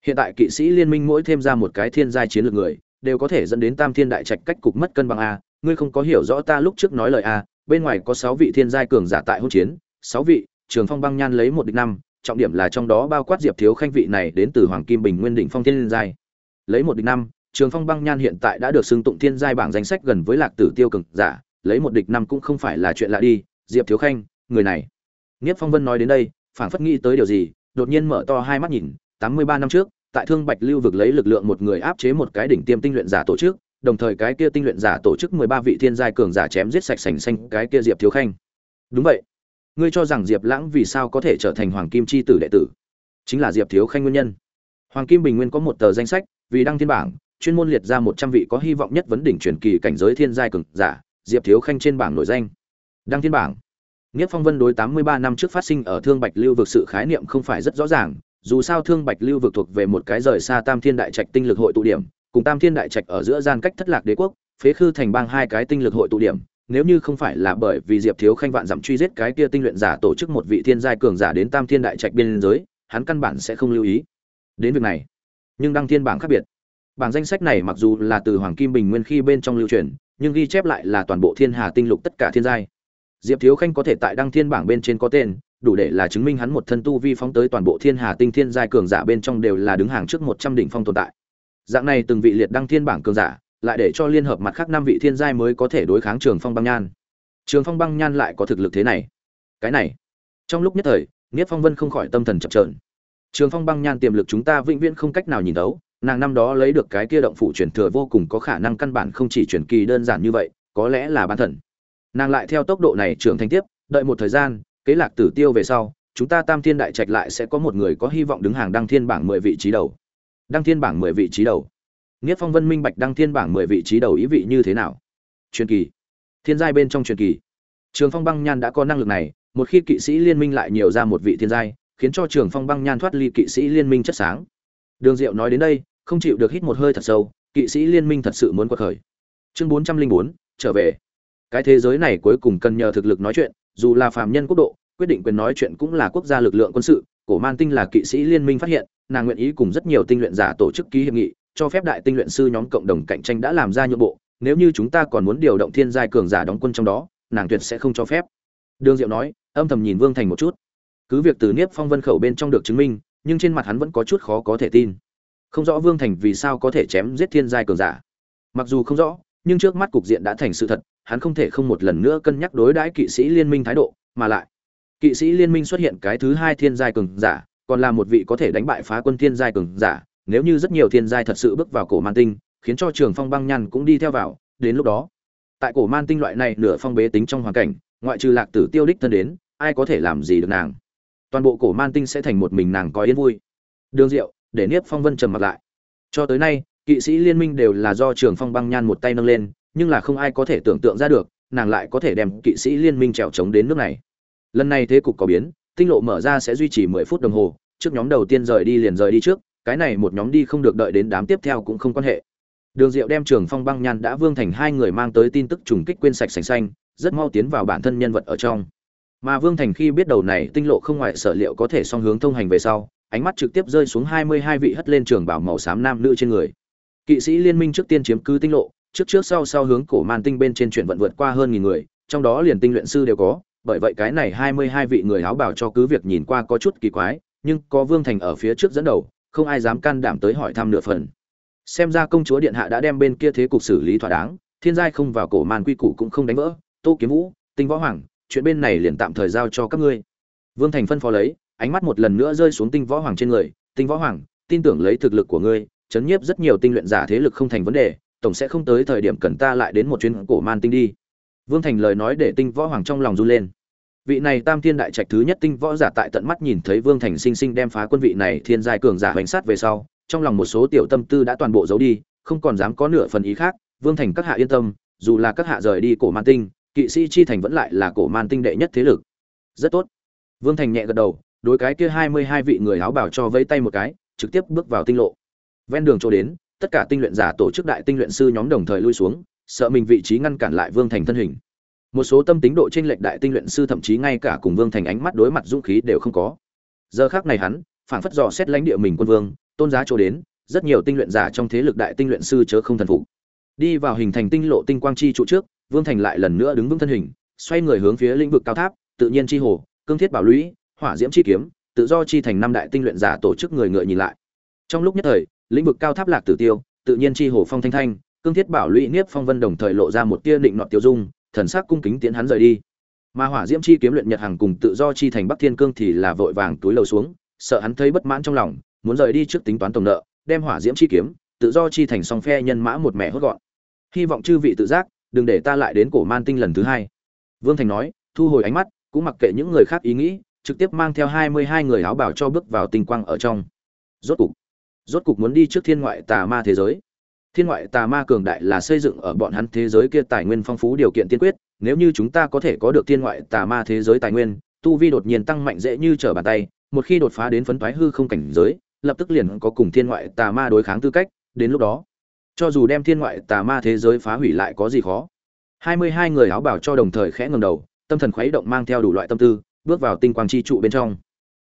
hiện tại kỵ sĩ liên minh mỗi thêm ra một cái thiên giai chiến lược người đều có thể dẫn đến tam thiên đại trạch cách cục mất cân bằng a ngươi không có hiểu rõ ta lúc trước nói lời a bên ngoài có sáu vị thiên giai cường giả tại hôn chiến sáu vị trường phong băng nhan lấy một địch năm trọng điểm là trong đó bao quát diệp thiếu khanh vị này đến từ hoàng kim bình nguyên đỉnh phong thiên giai lấy một địch năm Trường Phong Băng Nhan hiện tại đã được xưng tụng thiên giai bảng danh sách gần với Lạc Tử Tiêu cường giả, lấy một địch năm cũng không phải là chuyện lạ đi, Diệp Thiếu Khanh, người này. Niếp Phong Vân nói đến đây, phảng phất nghĩ tới điều gì, đột nhiên mở to hai mắt nhìn, Tám mươi ba năm trước, tại Thương Bạch Lưu vực lấy lực lượng một người áp chế một cái đỉnh tiêm tinh luyện giả tổ chức, đồng thời cái kia tinh luyện giả tổ chức mười ba vị thiên giai cường giả chém giết sạch sành xanh cái kia Diệp Thiếu Khanh. Đúng vậy. Ngươi cho rằng Diệp Lãng vì sao có thể trở thành Hoàng Kim chi tử đệ tử? Chính là Diệp Thiếu Khanh nguyên nhân. Hoàng Kim Bình Nguyên có một tờ danh sách, vì đăng thiên bảng, chuyên môn liệt ra một trăm vị có hy vọng nhất vấn đỉnh truyền kỳ cảnh giới thiên giai cường giả, Diệp Thiếu Khanh trên bảng nổi danh. Đăng thiên bảng. Niếp Phong Vân đối tám mươi ba năm trước phát sinh ở Thương Bạch Lưu vực sự khái niệm không phải rất rõ ràng, dù sao Thương Bạch Lưu vực thuộc về một cái rời xa Tam Thiên Đại Trạch tinh lực hội tụ điểm, cùng Tam Thiên Đại Trạch ở giữa gian cách thất lạc đế quốc, phế khư thành bang hai cái tinh lực hội tụ điểm, nếu như không phải là bởi vì Diệp Thiếu Khanh vạn dặm truy giết cái kia tinh luyện giả tổ chức một vị thiên giai cường giả đến Tam Thiên Đại Trạch biên giới, hắn căn bản sẽ không lưu ý. Đến việc này, nhưng đăng thiên bảng khác biệt. Bảng danh sách này mặc dù là từ Hoàng Kim Bình Nguyên khi bên trong lưu truyền, nhưng ghi chép lại là toàn bộ Thiên Hà tinh lục tất cả thiên giai. Diệp Thiếu Khanh có thể tại đăng thiên bảng bên trên có tên, đủ để là chứng minh hắn một thân tu vi phóng tới toàn bộ Thiên Hà tinh thiên giai cường giả bên trong đều là đứng hàng trước 100 đỉnh phong tồn tại. Dạng này từng vị liệt đăng thiên bảng cường giả, lại để cho liên hợp mặt khác năm vị thiên giai mới có thể đối kháng Trường Phong Băng Nhan. Trường Phong Băng Nhan lại có thực lực thế này. Cái này, trong lúc nhất thời, niết Phong Vân không khỏi tâm thần chập chờn. Trường Phong Băng Nhan tiềm lực chúng ta vĩnh viễn không cách nào nhìn đấu nàng năm đó lấy được cái kia động phủ truyền thừa vô cùng có khả năng căn bản không chỉ truyền kỳ đơn giản như vậy có lẽ là bán thần nàng lại theo tốc độ này trưởng thành tiếp đợi một thời gian kế lạc tử tiêu về sau chúng ta tam thiên đại trạch lại sẽ có một người có hy vọng đứng hàng đăng thiên bảng mười vị trí đầu đăng thiên bảng mười vị trí đầu. Nghiết phong vân minh bạch đăng thiên bảng mười vị trí đầu ý vị như thế nào? Truyền kỳ. Thiên giai bên trong truyền kỳ. Trường phong băng nhan đã có năng lực này, một khi kỵ sĩ liên minh lại nhiều ra một vị thiên giai, khiến cho trường phong băng nhan thoát ly kỵ sĩ liên minh chất sáng. Đường diệu nói đến đây, không chịu được hít một hơi thật sâu, kỵ sĩ liên minh thật sự muốn quật khởi. Chương bốn trăm linh bốn, trở về. Cái thế giới này cuối cùng cần nhờ thực lực nói chuyện, dù là phạm nhân quốc độ, quyết định quyền nói chuyện cũng là quốc gia lực lượng quân sự, cổ man tinh là kỵ sĩ liên minh phát hiện nàng nguyện ý cùng rất nhiều tinh luyện giả tổ chức ký hiệp nghị, cho phép đại tinh luyện sư nhóm cộng đồng cạnh tranh đã làm ra nhượng bộ, nếu như chúng ta còn muốn điều động thiên giai cường giả đóng quân trong đó, nàng tuyệt sẽ không cho phép. Đường diệu nói, âm thầm nhìn vương thành một chút. Cứ việc từ niếp phong vân khẩu bên trong được chứng minh, nhưng trên mặt hắn vẫn có chút khó có thể tin. Không rõ vương thành vì sao có thể chém giết thiên giai cường giả. Mặc dù không rõ, nhưng trước mắt cục diện đã thành sự thật, hắn không thể không một lần nữa cân nhắc đối đãi kỵ sĩ liên minh thái độ, mà lại, kỵ sĩ liên minh xuất hiện cái thứ hai thiên giai cường giả còn là một vị có thể đánh bại phá quân thiên giai cường giả nếu như rất nhiều thiên giai thật sự bước vào cổ man tinh khiến cho trường phong băng nhăn cũng đi theo vào đến lúc đó tại cổ man tinh loại này nửa phong bế tính trong hoàn cảnh ngoại trừ lạc tử tiêu đích thân đến ai có thể làm gì được nàng toàn bộ cổ man tinh sẽ thành một mình nàng có yên vui đường diệu để Niếp Phong Vân trầm mặt lại. Cho tới nay, kỵ sĩ liên minh đều là do Trường Phong Băng Nhan một tay nâng lên, nhưng là không ai có thể tưởng tượng ra được, nàng lại có thể đem kỵ sĩ liên minh trèo trống đến nước này. Lần này thế cục có biến, tinh lộ mở ra sẽ duy trì 10 phút đồng hồ, trước nhóm đầu tiên rời đi liền rời đi trước, cái này một nhóm đi không được đợi đến đám tiếp theo cũng không quan hệ. đường diệu đem trường phong băng nhan đã vương thành hai người mang tới tin tức trùng kích quên sạch sành xanh rất mau tiến vào bản thân nhân vật ở trong mà vương thành khi biết đầu này tinh lộ không ngoại sở liệu có thể song hướng thông hành về sau ánh mắt trực tiếp rơi xuống hai mươi hai vị hất lên trường bảo màu xám nam nữ trên người kỵ sĩ liên minh trước tiên chiếm cứ tinh lộ trước trước sau sau hướng cổ man tinh bên trên chuyển vận vượt qua hơn nghìn người trong đó liền tinh luyện sư đều có bởi vậy cái này hai mươi hai vị người áo bảo cho cứ việc nhìn qua có chút kỳ quái, nhưng có vương thành ở phía trước dẫn đầu, không ai dám can đảm tới hỏi thăm nửa phần. Xem ra công chúa điện hạ đã đem bên kia thế cục xử lý thỏa đáng, thiên giai không vào cổ man quy củ cũng không đánh vỡ, tô kiếm vũ, tinh võ hoàng, chuyện bên này liền tạm thời giao cho các ngươi. Vương thành phân phó lấy, ánh mắt một lần nữa rơi xuống tinh võ hoàng trên người, tinh võ hoàng, tin tưởng lấy thực lực của ngươi, chấn nhiếp rất nhiều tinh luyện giả thế lực không thành vấn đề, tổng sẽ không tới thời điểm cần ta lại đến một chuyến cổ man tinh đi vương thành lời nói để tinh võ hoàng trong lòng run lên. Vị này tam thiên đại trạch thứ nhất tinh võ giả tại tận mắt nhìn thấy vương thành sinh sinh đem phá quân vị này thiên giai cường giả hoành sát về sau, trong lòng một số tiểu tâm tư đã toàn bộ giấu đi, không còn dám có nửa phần ý khác. Vương thành các hạ yên tâm, dù là các hạ rời đi cổ man tinh, kỵ sĩ chi thành vẫn lại là cổ man tinh đệ nhất thế lực. Rất tốt. Vương thành nhẹ gật đầu, đối cái kia hai mươi hai vị người áo bảo cho vẫy tay một cái, trực tiếp bước vào tinh lộ. Ven đường chỗ đến, tất cả tinh luyện giả tổ chức đại tinh luyện sư nhóm đồng thời lui xuống sợ mình vị trí ngăn cản lại vương thành thân hình. Một số tâm tính độ t r ê n lệch đại tinh luyện sư thậm chí ngay cả cùng vương thành ánh mắt đối mặt dũng khí đều không có. Giờ khác này hắn phản phất dò xét lãnh địa mình quân vương, tôn giá chỗ đến, rất nhiều tinh luyện giả trong thế lực đại tinh luyện sư chớ không thần phục. Đi vào hình thành tinh lộ tinh quang chi trụ trước, vương thành lại lần nữa đứng vững thân hình, xoay người hướng phía lĩnh vực cao tháp, tự nhiên chi hồ, cương thiết bảo lũy, hỏa diễm chi kiếm, tự do chi thành năm đại tinh luyện giả tổ chức người ngựa nhìn lại. Trong lúc nhất thời, lĩnh vực cao tháp lạc tử tiêu, tự nhiên chi hồ phong thanh thanh cương thiết bảo lũy niếp phong vân đồng thời lộ ra một tia định nọt tiêu dung, thần sắc cung kính tiến hắn rời đi. Mà hỏa diễm chi kiếm luyện nhật hàng cùng tự do chi thành bắc thiên cương thì là vội vàng túi lầu xuống, sợ hắn thấy bất mãn trong lòng, muốn rời đi trước tính toán tổng nợ, đem hỏa diễm chi kiếm, tự do chi thành song phe nhân mã một mẻ hốt gọn. Hy vọng chư vị tự giác, đừng để ta lại đến cổ man tinh lần thứ hai. Vương thành nói, thu hồi ánh mắt, cũng mặc kệ những người khác ý nghĩ, trực tiếp mang theo hai mươi hai người áo bảo cho bước vào tinh quang ở trong. Rốt cục rốt cục muốn đi trước thiên ngoại tà ma thế giới thiên ngoại tà ma cường đại là xây dựng ở bọn hắn thế giới kia tài nguyên phong phú điều kiện tiên quyết, nếu như chúng ta có thể có được thiên ngoại tà ma thế giới tài nguyên, tu vi đột nhiên tăng mạnh dễ như trở bàn tay, một khi đột phá đến phấn thoái hư không cảnh giới, lập tức liền có cùng thiên ngoại tà ma đối kháng tư cách, đến lúc đó, cho dù đem thiên ngoại tà ma thế giới phá hủy lại có gì khó. Hai mươi hai người áo bảo cho đồng thời khẽ ngầm đầu, tâm thần khuấy động mang theo đủ loại tâm tư, bước vào tinh quang chi trụ bên trong.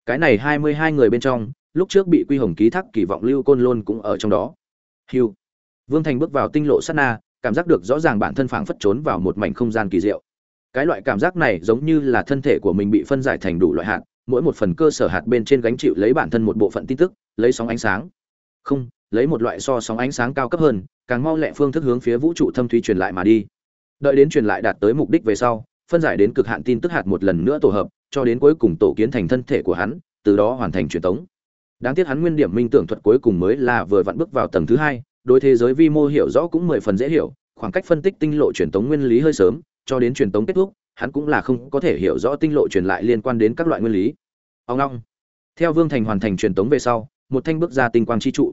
Cái này hai mươi hai người bên trong, lúc trước bị quy hồng ký thác kỳ vọng lưu côn lôn cũng ở trong đó. Hiu vương thành bước vào tinh lộ sát na, cảm giác được rõ ràng bản thân phảng phất trốn vào một mảnh không gian kỳ diệu. Cái loại cảm giác này giống như là thân thể của mình bị phân giải thành đủ loại hạt, mỗi một phần cơ sở hạt bên trên gánh chịu lấy bản thân một bộ phận tin tức, lấy sóng ánh sáng. Không, lấy một loại so sóng ánh sáng cao cấp hơn, càng mau lẹ phương thức hướng phía vũ trụ thâm thúy truyền lại mà đi. Đợi đến truyền lại đạt tới mục đích về sau, phân giải đến cực hạn tin tức hạt một lần nữa tổ hợp, cho đến cuối cùng tổ kiến thành thân thể của hắn, từ đó hoàn thành truyền tống. Đáng tiếc hắn nguyên điểm minh tưởng thuật cuối cùng mới là vừa vặn bước vào tầng thứ hai đối thế giới vi mô hiểu rõ cũng mười phần dễ hiểu, khoảng cách phân tích tinh lộ truyền tống nguyên lý hơi sớm, cho đến truyền tống kết thúc, hắn cũng là không có thể hiểu rõ tinh lộ truyền lại liên quan đến các loại nguyên lý. Ông long. Theo vương thành hoàn thành truyền tống về sau, một thanh bước ra tinh quang chi trụ.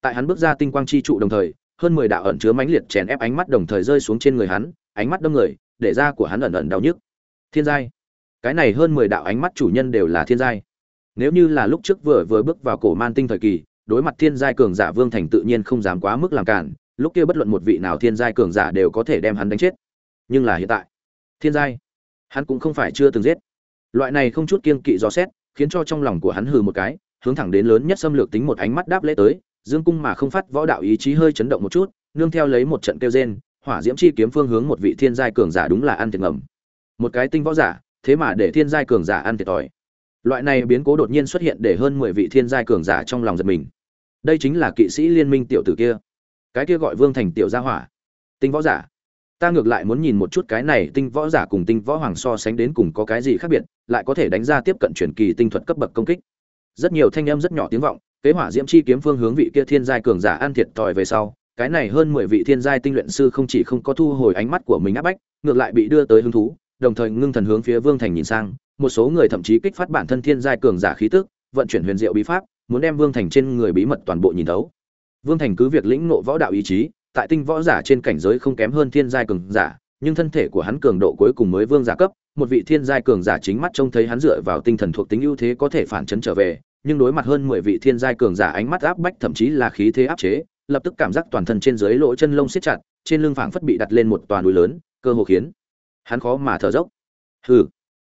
Tại hắn bước ra tinh quang chi trụ đồng thời, hơn mười đạo ẩn chứa mãnh liệt chèn ép ánh mắt đồng thời rơi xuống trên người hắn, ánh mắt đâm người, để da của hắn ẩn ẩn đau nhức. Thiên giai. Cái này hơn mười đạo ánh mắt chủ nhân đều là thiên giai. Nếu như là lúc trước vừa vừa bước vào cổ man tinh thời kỳ đối mặt thiên giai cường giả vương thành tự nhiên không dám quá mức làm cản, lúc kia bất luận một vị nào thiên giai cường giả đều có thể đem hắn đánh chết. Nhưng là hiện tại, thiên giai, hắn cũng không phải chưa từng giết. Loại này không chút kiên kỵ dò xét, khiến cho trong lòng của hắn hừ một cái, hướng thẳng đến lớn nhất xâm lược tính một ánh mắt đáp lễ tới, dương cung mà không phát võ đạo ý chí hơi chấn động một chút, nương theo lấy một trận kêu rên, hỏa diễm chi kiếm phương hướng một vị thiên giai cường giả đúng là ăn thiệt ngầm. Một cái tinh võ giả, thế mà để thiên giai cường giả ăn thiệt thòi. Loại này biến cố đột nhiên xuất hiện để hơn mười vị thiên giai cường giả trong lòng giật mình đây chính là kỵ sĩ liên minh tiểu tử kia. Cái kia gọi vương thành tiểu gia hỏa. Tinh võ giả. Ta ngược lại muốn nhìn một chút cái này tinh võ giả cùng tinh võ hoàng so sánh đến cùng có cái gì khác biệt, lại có thể đánh ra tiếp cận truyền kỳ tinh thuật cấp bậc công kích. Rất nhiều thanh âm rất nhỏ tiếng vọng, kế hỏa diễm chi kiếm phương hướng vị kia thiên giai cường giả ăn thiệt thòi về sau, cái này hơn mười vị thiên giai tinh luyện sư không chỉ không có thu hồi ánh mắt của mình áp bách, ngược lại bị đưa tới hứng thú, đồng thời ngưng thần hướng phía vương thành nhìn sang, một số người thậm chí kích phát bản thân thiên giai cường giả khí tức, vận chuyển huyền diệu bí pháp muốn đem Vương Thành trên người bí mật toàn bộ nhìn thấu. Vương Thành cứ việc lĩnh ngộ võ đạo ý chí, tại tinh võ giả trên cảnh giới không kém hơn thiên giai cường giả, nhưng thân thể của hắn cường độ cuối cùng mới vương giả cấp, một vị thiên giai cường giả chính mắt trông thấy hắn dựa vào tinh thần thuộc tính ưu thế có thể phản chấn trở về, nhưng đối mặt hơn 10 vị thiên giai cường giả ánh mắt áp bách thậm chí là khí thế áp chế, lập tức cảm giác toàn thân trên dưới lỗ chân lông siết chặt trên lưng phảng phất bị đặt lên một tòa núi lớn cơ hồ khiến hắn khó mà thở dốc hừ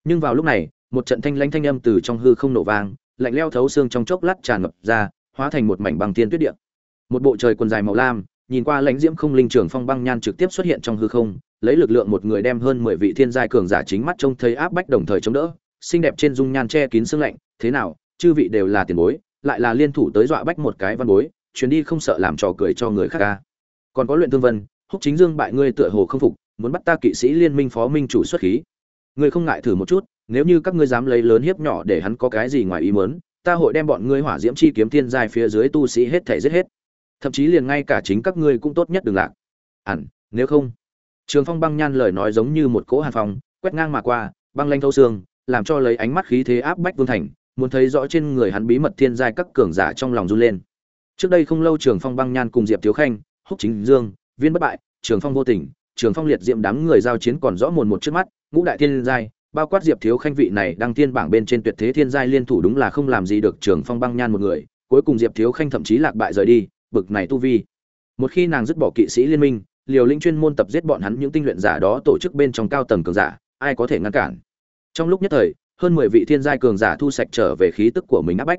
nhưng vào lúc này một trận thanh lãnh thanh âm từ trong hư không nổ vang lạnh leo thấu xương trong chốc lát tràn ngập ra, hóa thành một mảnh băng tiên tuyết địa một bộ trời quần dài màu lam, nhìn qua lãnh diễm không linh trưởng phong băng nhan trực tiếp xuất hiện trong hư không, lấy lực lượng một người đem hơn mười vị thiên giai cường giả chính mắt trông thấy áp bách đồng thời chống đỡ, xinh đẹp trên dung nhan che kín xương lạnh, thế nào, chư vị đều là tiền bối, lại là liên thủ tới dọa bách một cái văn bối, chuyến đi không sợ làm trò cười cho người khác a. còn có luyện thương vân, húc chính dương bại ngươi tựa hồ không phục, muốn bắt ta kỵ sĩ liên minh phó minh chủ xuất khí ngươi không ngại thử một chút nếu như các ngươi dám lấy lớn hiếp nhỏ để hắn có cái gì ngoài ý muốn ta hội đem bọn ngươi hỏa diễm chi kiếm thiên giai phía dưới tu sĩ hết thảy giết hết. Thậm chí liền ngay cả chính các ngươi cũng tốt nhất đừng lạc. Hẳn, nếu không. Trường phong băng nhan lời nói giống như một cỗ hàn phong quét ngang mà qua băng lanh thâu xương làm cho lấy ánh mắt khí thế áp bách vương thành muốn thấy rõ trên người hắn bí mật thiên giai các cường giả trong lòng run lên. Trước đây không lâu trường phong băng nhan cùng diệp thiếu khanh húc chính dương viên bất bại trường phong vô tình trường phong liệt diệm đám người giao chiến còn rõ mồn một trước mắt ngũ đại thiên giai, bao quát diệp thiếu khanh vị này đăng thiên bảng bên trên tuyệt thế thiên giai liên thủ đúng là không làm gì được trường phong băng nhan một người, cuối cùng diệp thiếu khanh thậm chí lạc bại rời đi, bực này tu vi. Một khi nàng dứt bỏ kỵ sĩ liên minh, liều lĩnh chuyên môn tập giết bọn hắn những tinh luyện giả đó tổ chức bên trong cao tầng cường giả, ai có thể ngăn cản? Trong lúc nhất thời, hơn mười vị thiên giai cường giả thu sạch trở về khí tức của mình áp bách.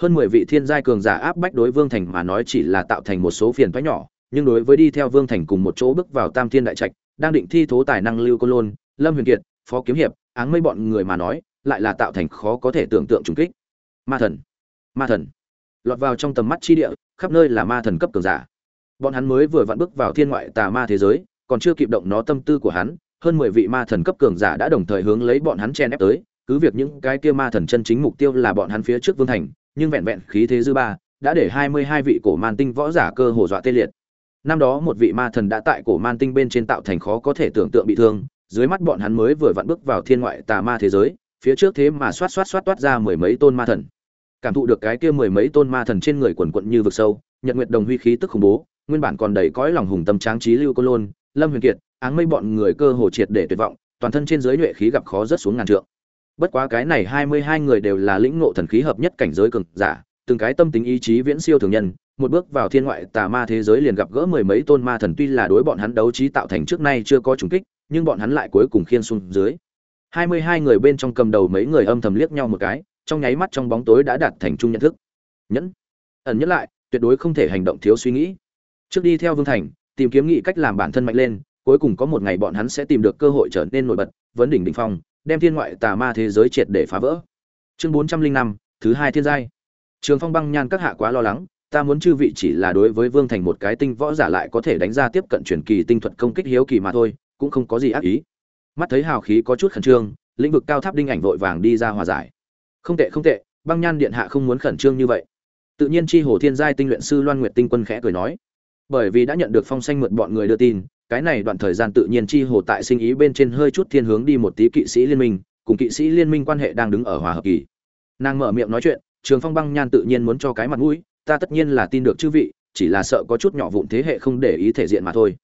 Hơn mười vị thiên giai cường giả áp bách đối vương thành mà nói chỉ là tạo thành một số phiền toái nhỏ, nhưng đối với đi theo vương thành cùng một chỗ bước vào tam thiên đại trạch, đang định thi thố tài năng lưu côn lôn lâm huyền kiệt, phó kiếm hiệp, áng mây bọn người mà nói, lại là tạo thành khó có thể tưởng tượng trùng kích. Ma thần ma thần. Lọt vào trong tầm mắt chi địa, khắp nơi là ma thần cấp cường giả. Bọn hắn mới vừa vặn bước vào thiên ngoại tà ma thế giới, còn chưa kịp động nó tâm tư của hắn, hơn mười vị ma thần cấp cường giả đã đồng thời hướng lấy bọn hắn chen ép tới, cứ việc những cái kia ma thần chân chính mục tiêu là bọn hắn phía trước vương thành, nhưng vẹn vẹn khí thế dư ba, đã để hai mươi hai vị cổ man tinh võ giả cơ hồ dọa tê liệt. Năm đó một vị ma thần đã tại cổ man tinh bên trên tạo thành khó có thể tưởng tượng bị thương dưới mắt bọn hắn mới vừa vặn bước vào thiên ngoại tà ma thế giới, phía trước thế mà xoát xoát xoát toát ra mười mấy tôn ma thần. Cảm thụ được cái kia mười mấy tôn ma thần trên người quần quận như vực sâu, nhật nguyệt đồng huy khí tức khủng bố, nguyên bản còn đầy cõi lòng hùng tâm tráng trí lưu cô lôn, lâm huyền kiệt, áng mây bọn người cơ hồ triệt để tuyệt vọng, toàn thân trên dưới nhuệ khí gặp khó rất xuống ngàn trượng. Bất quá cái này hai mươi hai người đều là lĩnh ngộ thần khí hợp nhất cảnh giới cường giả, từng cái tâm tính ý chí viễn siêu thường nhân, một bước vào thiên ngoại tà ma thế giới liền gặp gỡ mười mấy tôn ma thần tuy là đối bọn hắn đấu trí tạo thành trước nay chưa có trùng kích nhưng bọn hắn lại cuối cùng khiên xuống dưới. Hai mươi hai người bên trong cầm đầu mấy người âm thầm liếc nhau một cái, trong nháy mắt trong bóng tối đã đạt thành chung nhận thức. Nhẫn. Ẩn nhẫn lại, tuyệt đối không thể hành động thiếu suy nghĩ. Trước đi theo vương thành, tìm kiếm nghị cách làm bản thân mạnh lên, cuối cùng có một ngày bọn hắn sẽ tìm được cơ hội trở nên nổi bật, vấn đỉnh đỉnh phong, đem thiên ngoại tà ma thế giới triệt để phá vỡ. Chương bốn trăm linh năm, thứ hai thiên giai. Trường phong băng nhan các hạ quá lo lắng, ta muốn chư vị chỉ là đối với vương thành một cái tinh võ giả lại có thể đánh ra tiếp cận truyền kỳ tinh thuật công kích hiếu kỳ mà thôi cũng không có gì ác ý. Mắt thấy hào khí có chút khẩn trương, lĩnh vực cao tháp đinh ảnh vội vàng đi ra hòa giải. Không tệ không tệ, băng nhan điện hạ không muốn khẩn trương như vậy. Tự nhiên chi hồ thiên giai tinh luyện sư loan nguyệt tinh quân khẽ cười nói. Bởi vì đã nhận được phong xanh mượn bọn người đưa tin, cái này đoạn thời gian tự nhiên chi hồ tại sinh ý bên trên hơi chút thiên hướng đi một tí kỵ sĩ liên minh, cùng kỵ sĩ liên minh quan hệ đang đứng ở hòa hợp kỳ. Nàng mở miệng nói chuyện, trường phong băng nhan tự nhiên muốn cho cái mặt mũi, ta tất nhiên là tin được chư vị, chỉ là sợ có chút nhỏ vụn thế hệ không để ý thể diện mà thôi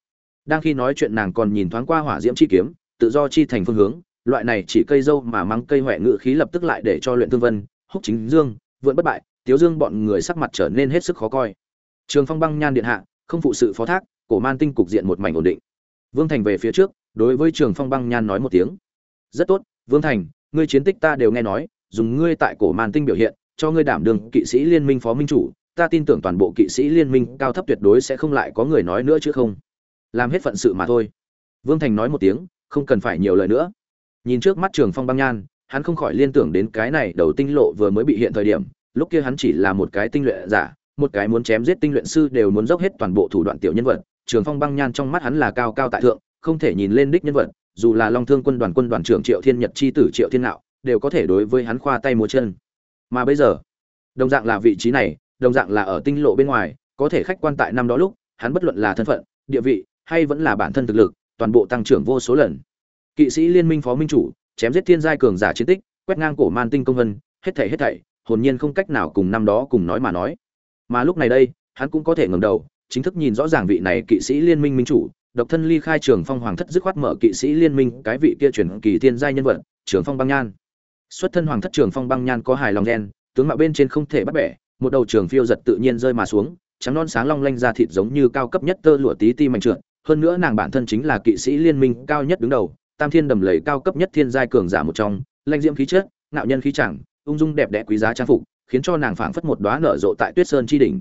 đang khi nói chuyện nàng còn nhìn thoáng qua hỏa diễm chi kiếm, tự do chi thành phương hướng, loại này chỉ cây dâu mà mắng cây huệ ngự khí lập tức lại để cho luyện thương vân, húc chính dương, vượn bất bại, tiếu dương bọn người sắc mặt trở nên hết sức khó coi. Trường phong băng nhan điện hạ, không phụ sự phó thác, cổ man tinh cục diện một mảnh ổn định. Vương thành về phía trước, đối với trường phong băng nhan nói một tiếng. Rất tốt, vương thành, ngươi chiến tích ta đều nghe nói, dùng ngươi tại cổ man tinh biểu hiện, cho ngươi đảm đường kỵ sĩ liên minh phó minh chủ, ta tin tưởng toàn bộ kỵ sĩ liên minh cao thấp tuyệt đối sẽ không lại có người nói nữa chứ không làm hết phận sự mà thôi. Vương thành nói một tiếng, không cần phải nhiều lời nữa. Nhìn trước mắt trường phong băng nhan, hắn không khỏi liên tưởng đến cái này đầu tinh lộ vừa mới bị hiện thời điểm. Lúc kia hắn chỉ là một cái tinh luyện giả, một cái muốn chém giết tinh luyện sư đều muốn dốc hết toàn bộ thủ đoạn tiểu nhân vật. Trường phong băng nhan trong mắt hắn là cao cao tại thượng, không thể nhìn lên đích nhân vật, dù là long thương quân đoàn quân đoàn trưởng triệu thiên nhật chi tử triệu thiên nạo đều có thể đối với hắn khoa tay múa chân. Mà bây giờ, đồng dạng là vị trí này, đồng dạng là ở tinh lộ bên ngoài, có thể khách quan tại năm đó lúc, hắn bất luận là thân phận, địa vị hay vẫn là bản thân thực lực, toàn bộ tăng trưởng vô số lần. Kỵ sĩ liên minh phó minh chủ, chém giết thiên giai cường giả chiến tích, quét ngang cổ man tinh công vân, hết thảy hết thảy, hồn nhiên không cách nào cùng năm đó cùng nói mà nói. Mà lúc này đây, hắn cũng có thể ngẩng đầu, chính thức nhìn rõ ràng vị này kỵ sĩ liên minh minh chủ, độc thân ly khai trường phong hoàng thất dứt khoát mở kỵ sĩ liên minh, cái vị kia chuyển kỳ thiên giai nhân vật, trường phong băng nhan. Xuất thân hoàng thất trường phong băng nhan có hài lòng gen tướng mạo bên trên không thể bắt bẻ, một đầu trường phiêu giật tự nhiên rơi mà xuống, trắng non sáng long lanh ra thịt giống như cao cấp nhất tơ lụa tí ti mảnh trượt hơn nữa nàng bản thân chính là kỵ sĩ liên minh cao nhất đứng đầu, tam thiên đầm lầy cao cấp nhất thiên giai cường giả một trong lanh diễm khí chất, ngạo nhân khí chẳng, ung dung đẹp đẽ quý giá trang phục, khiến cho nàng phảng phất một đóa nở rộ tại tuyết sơn chi đỉnh.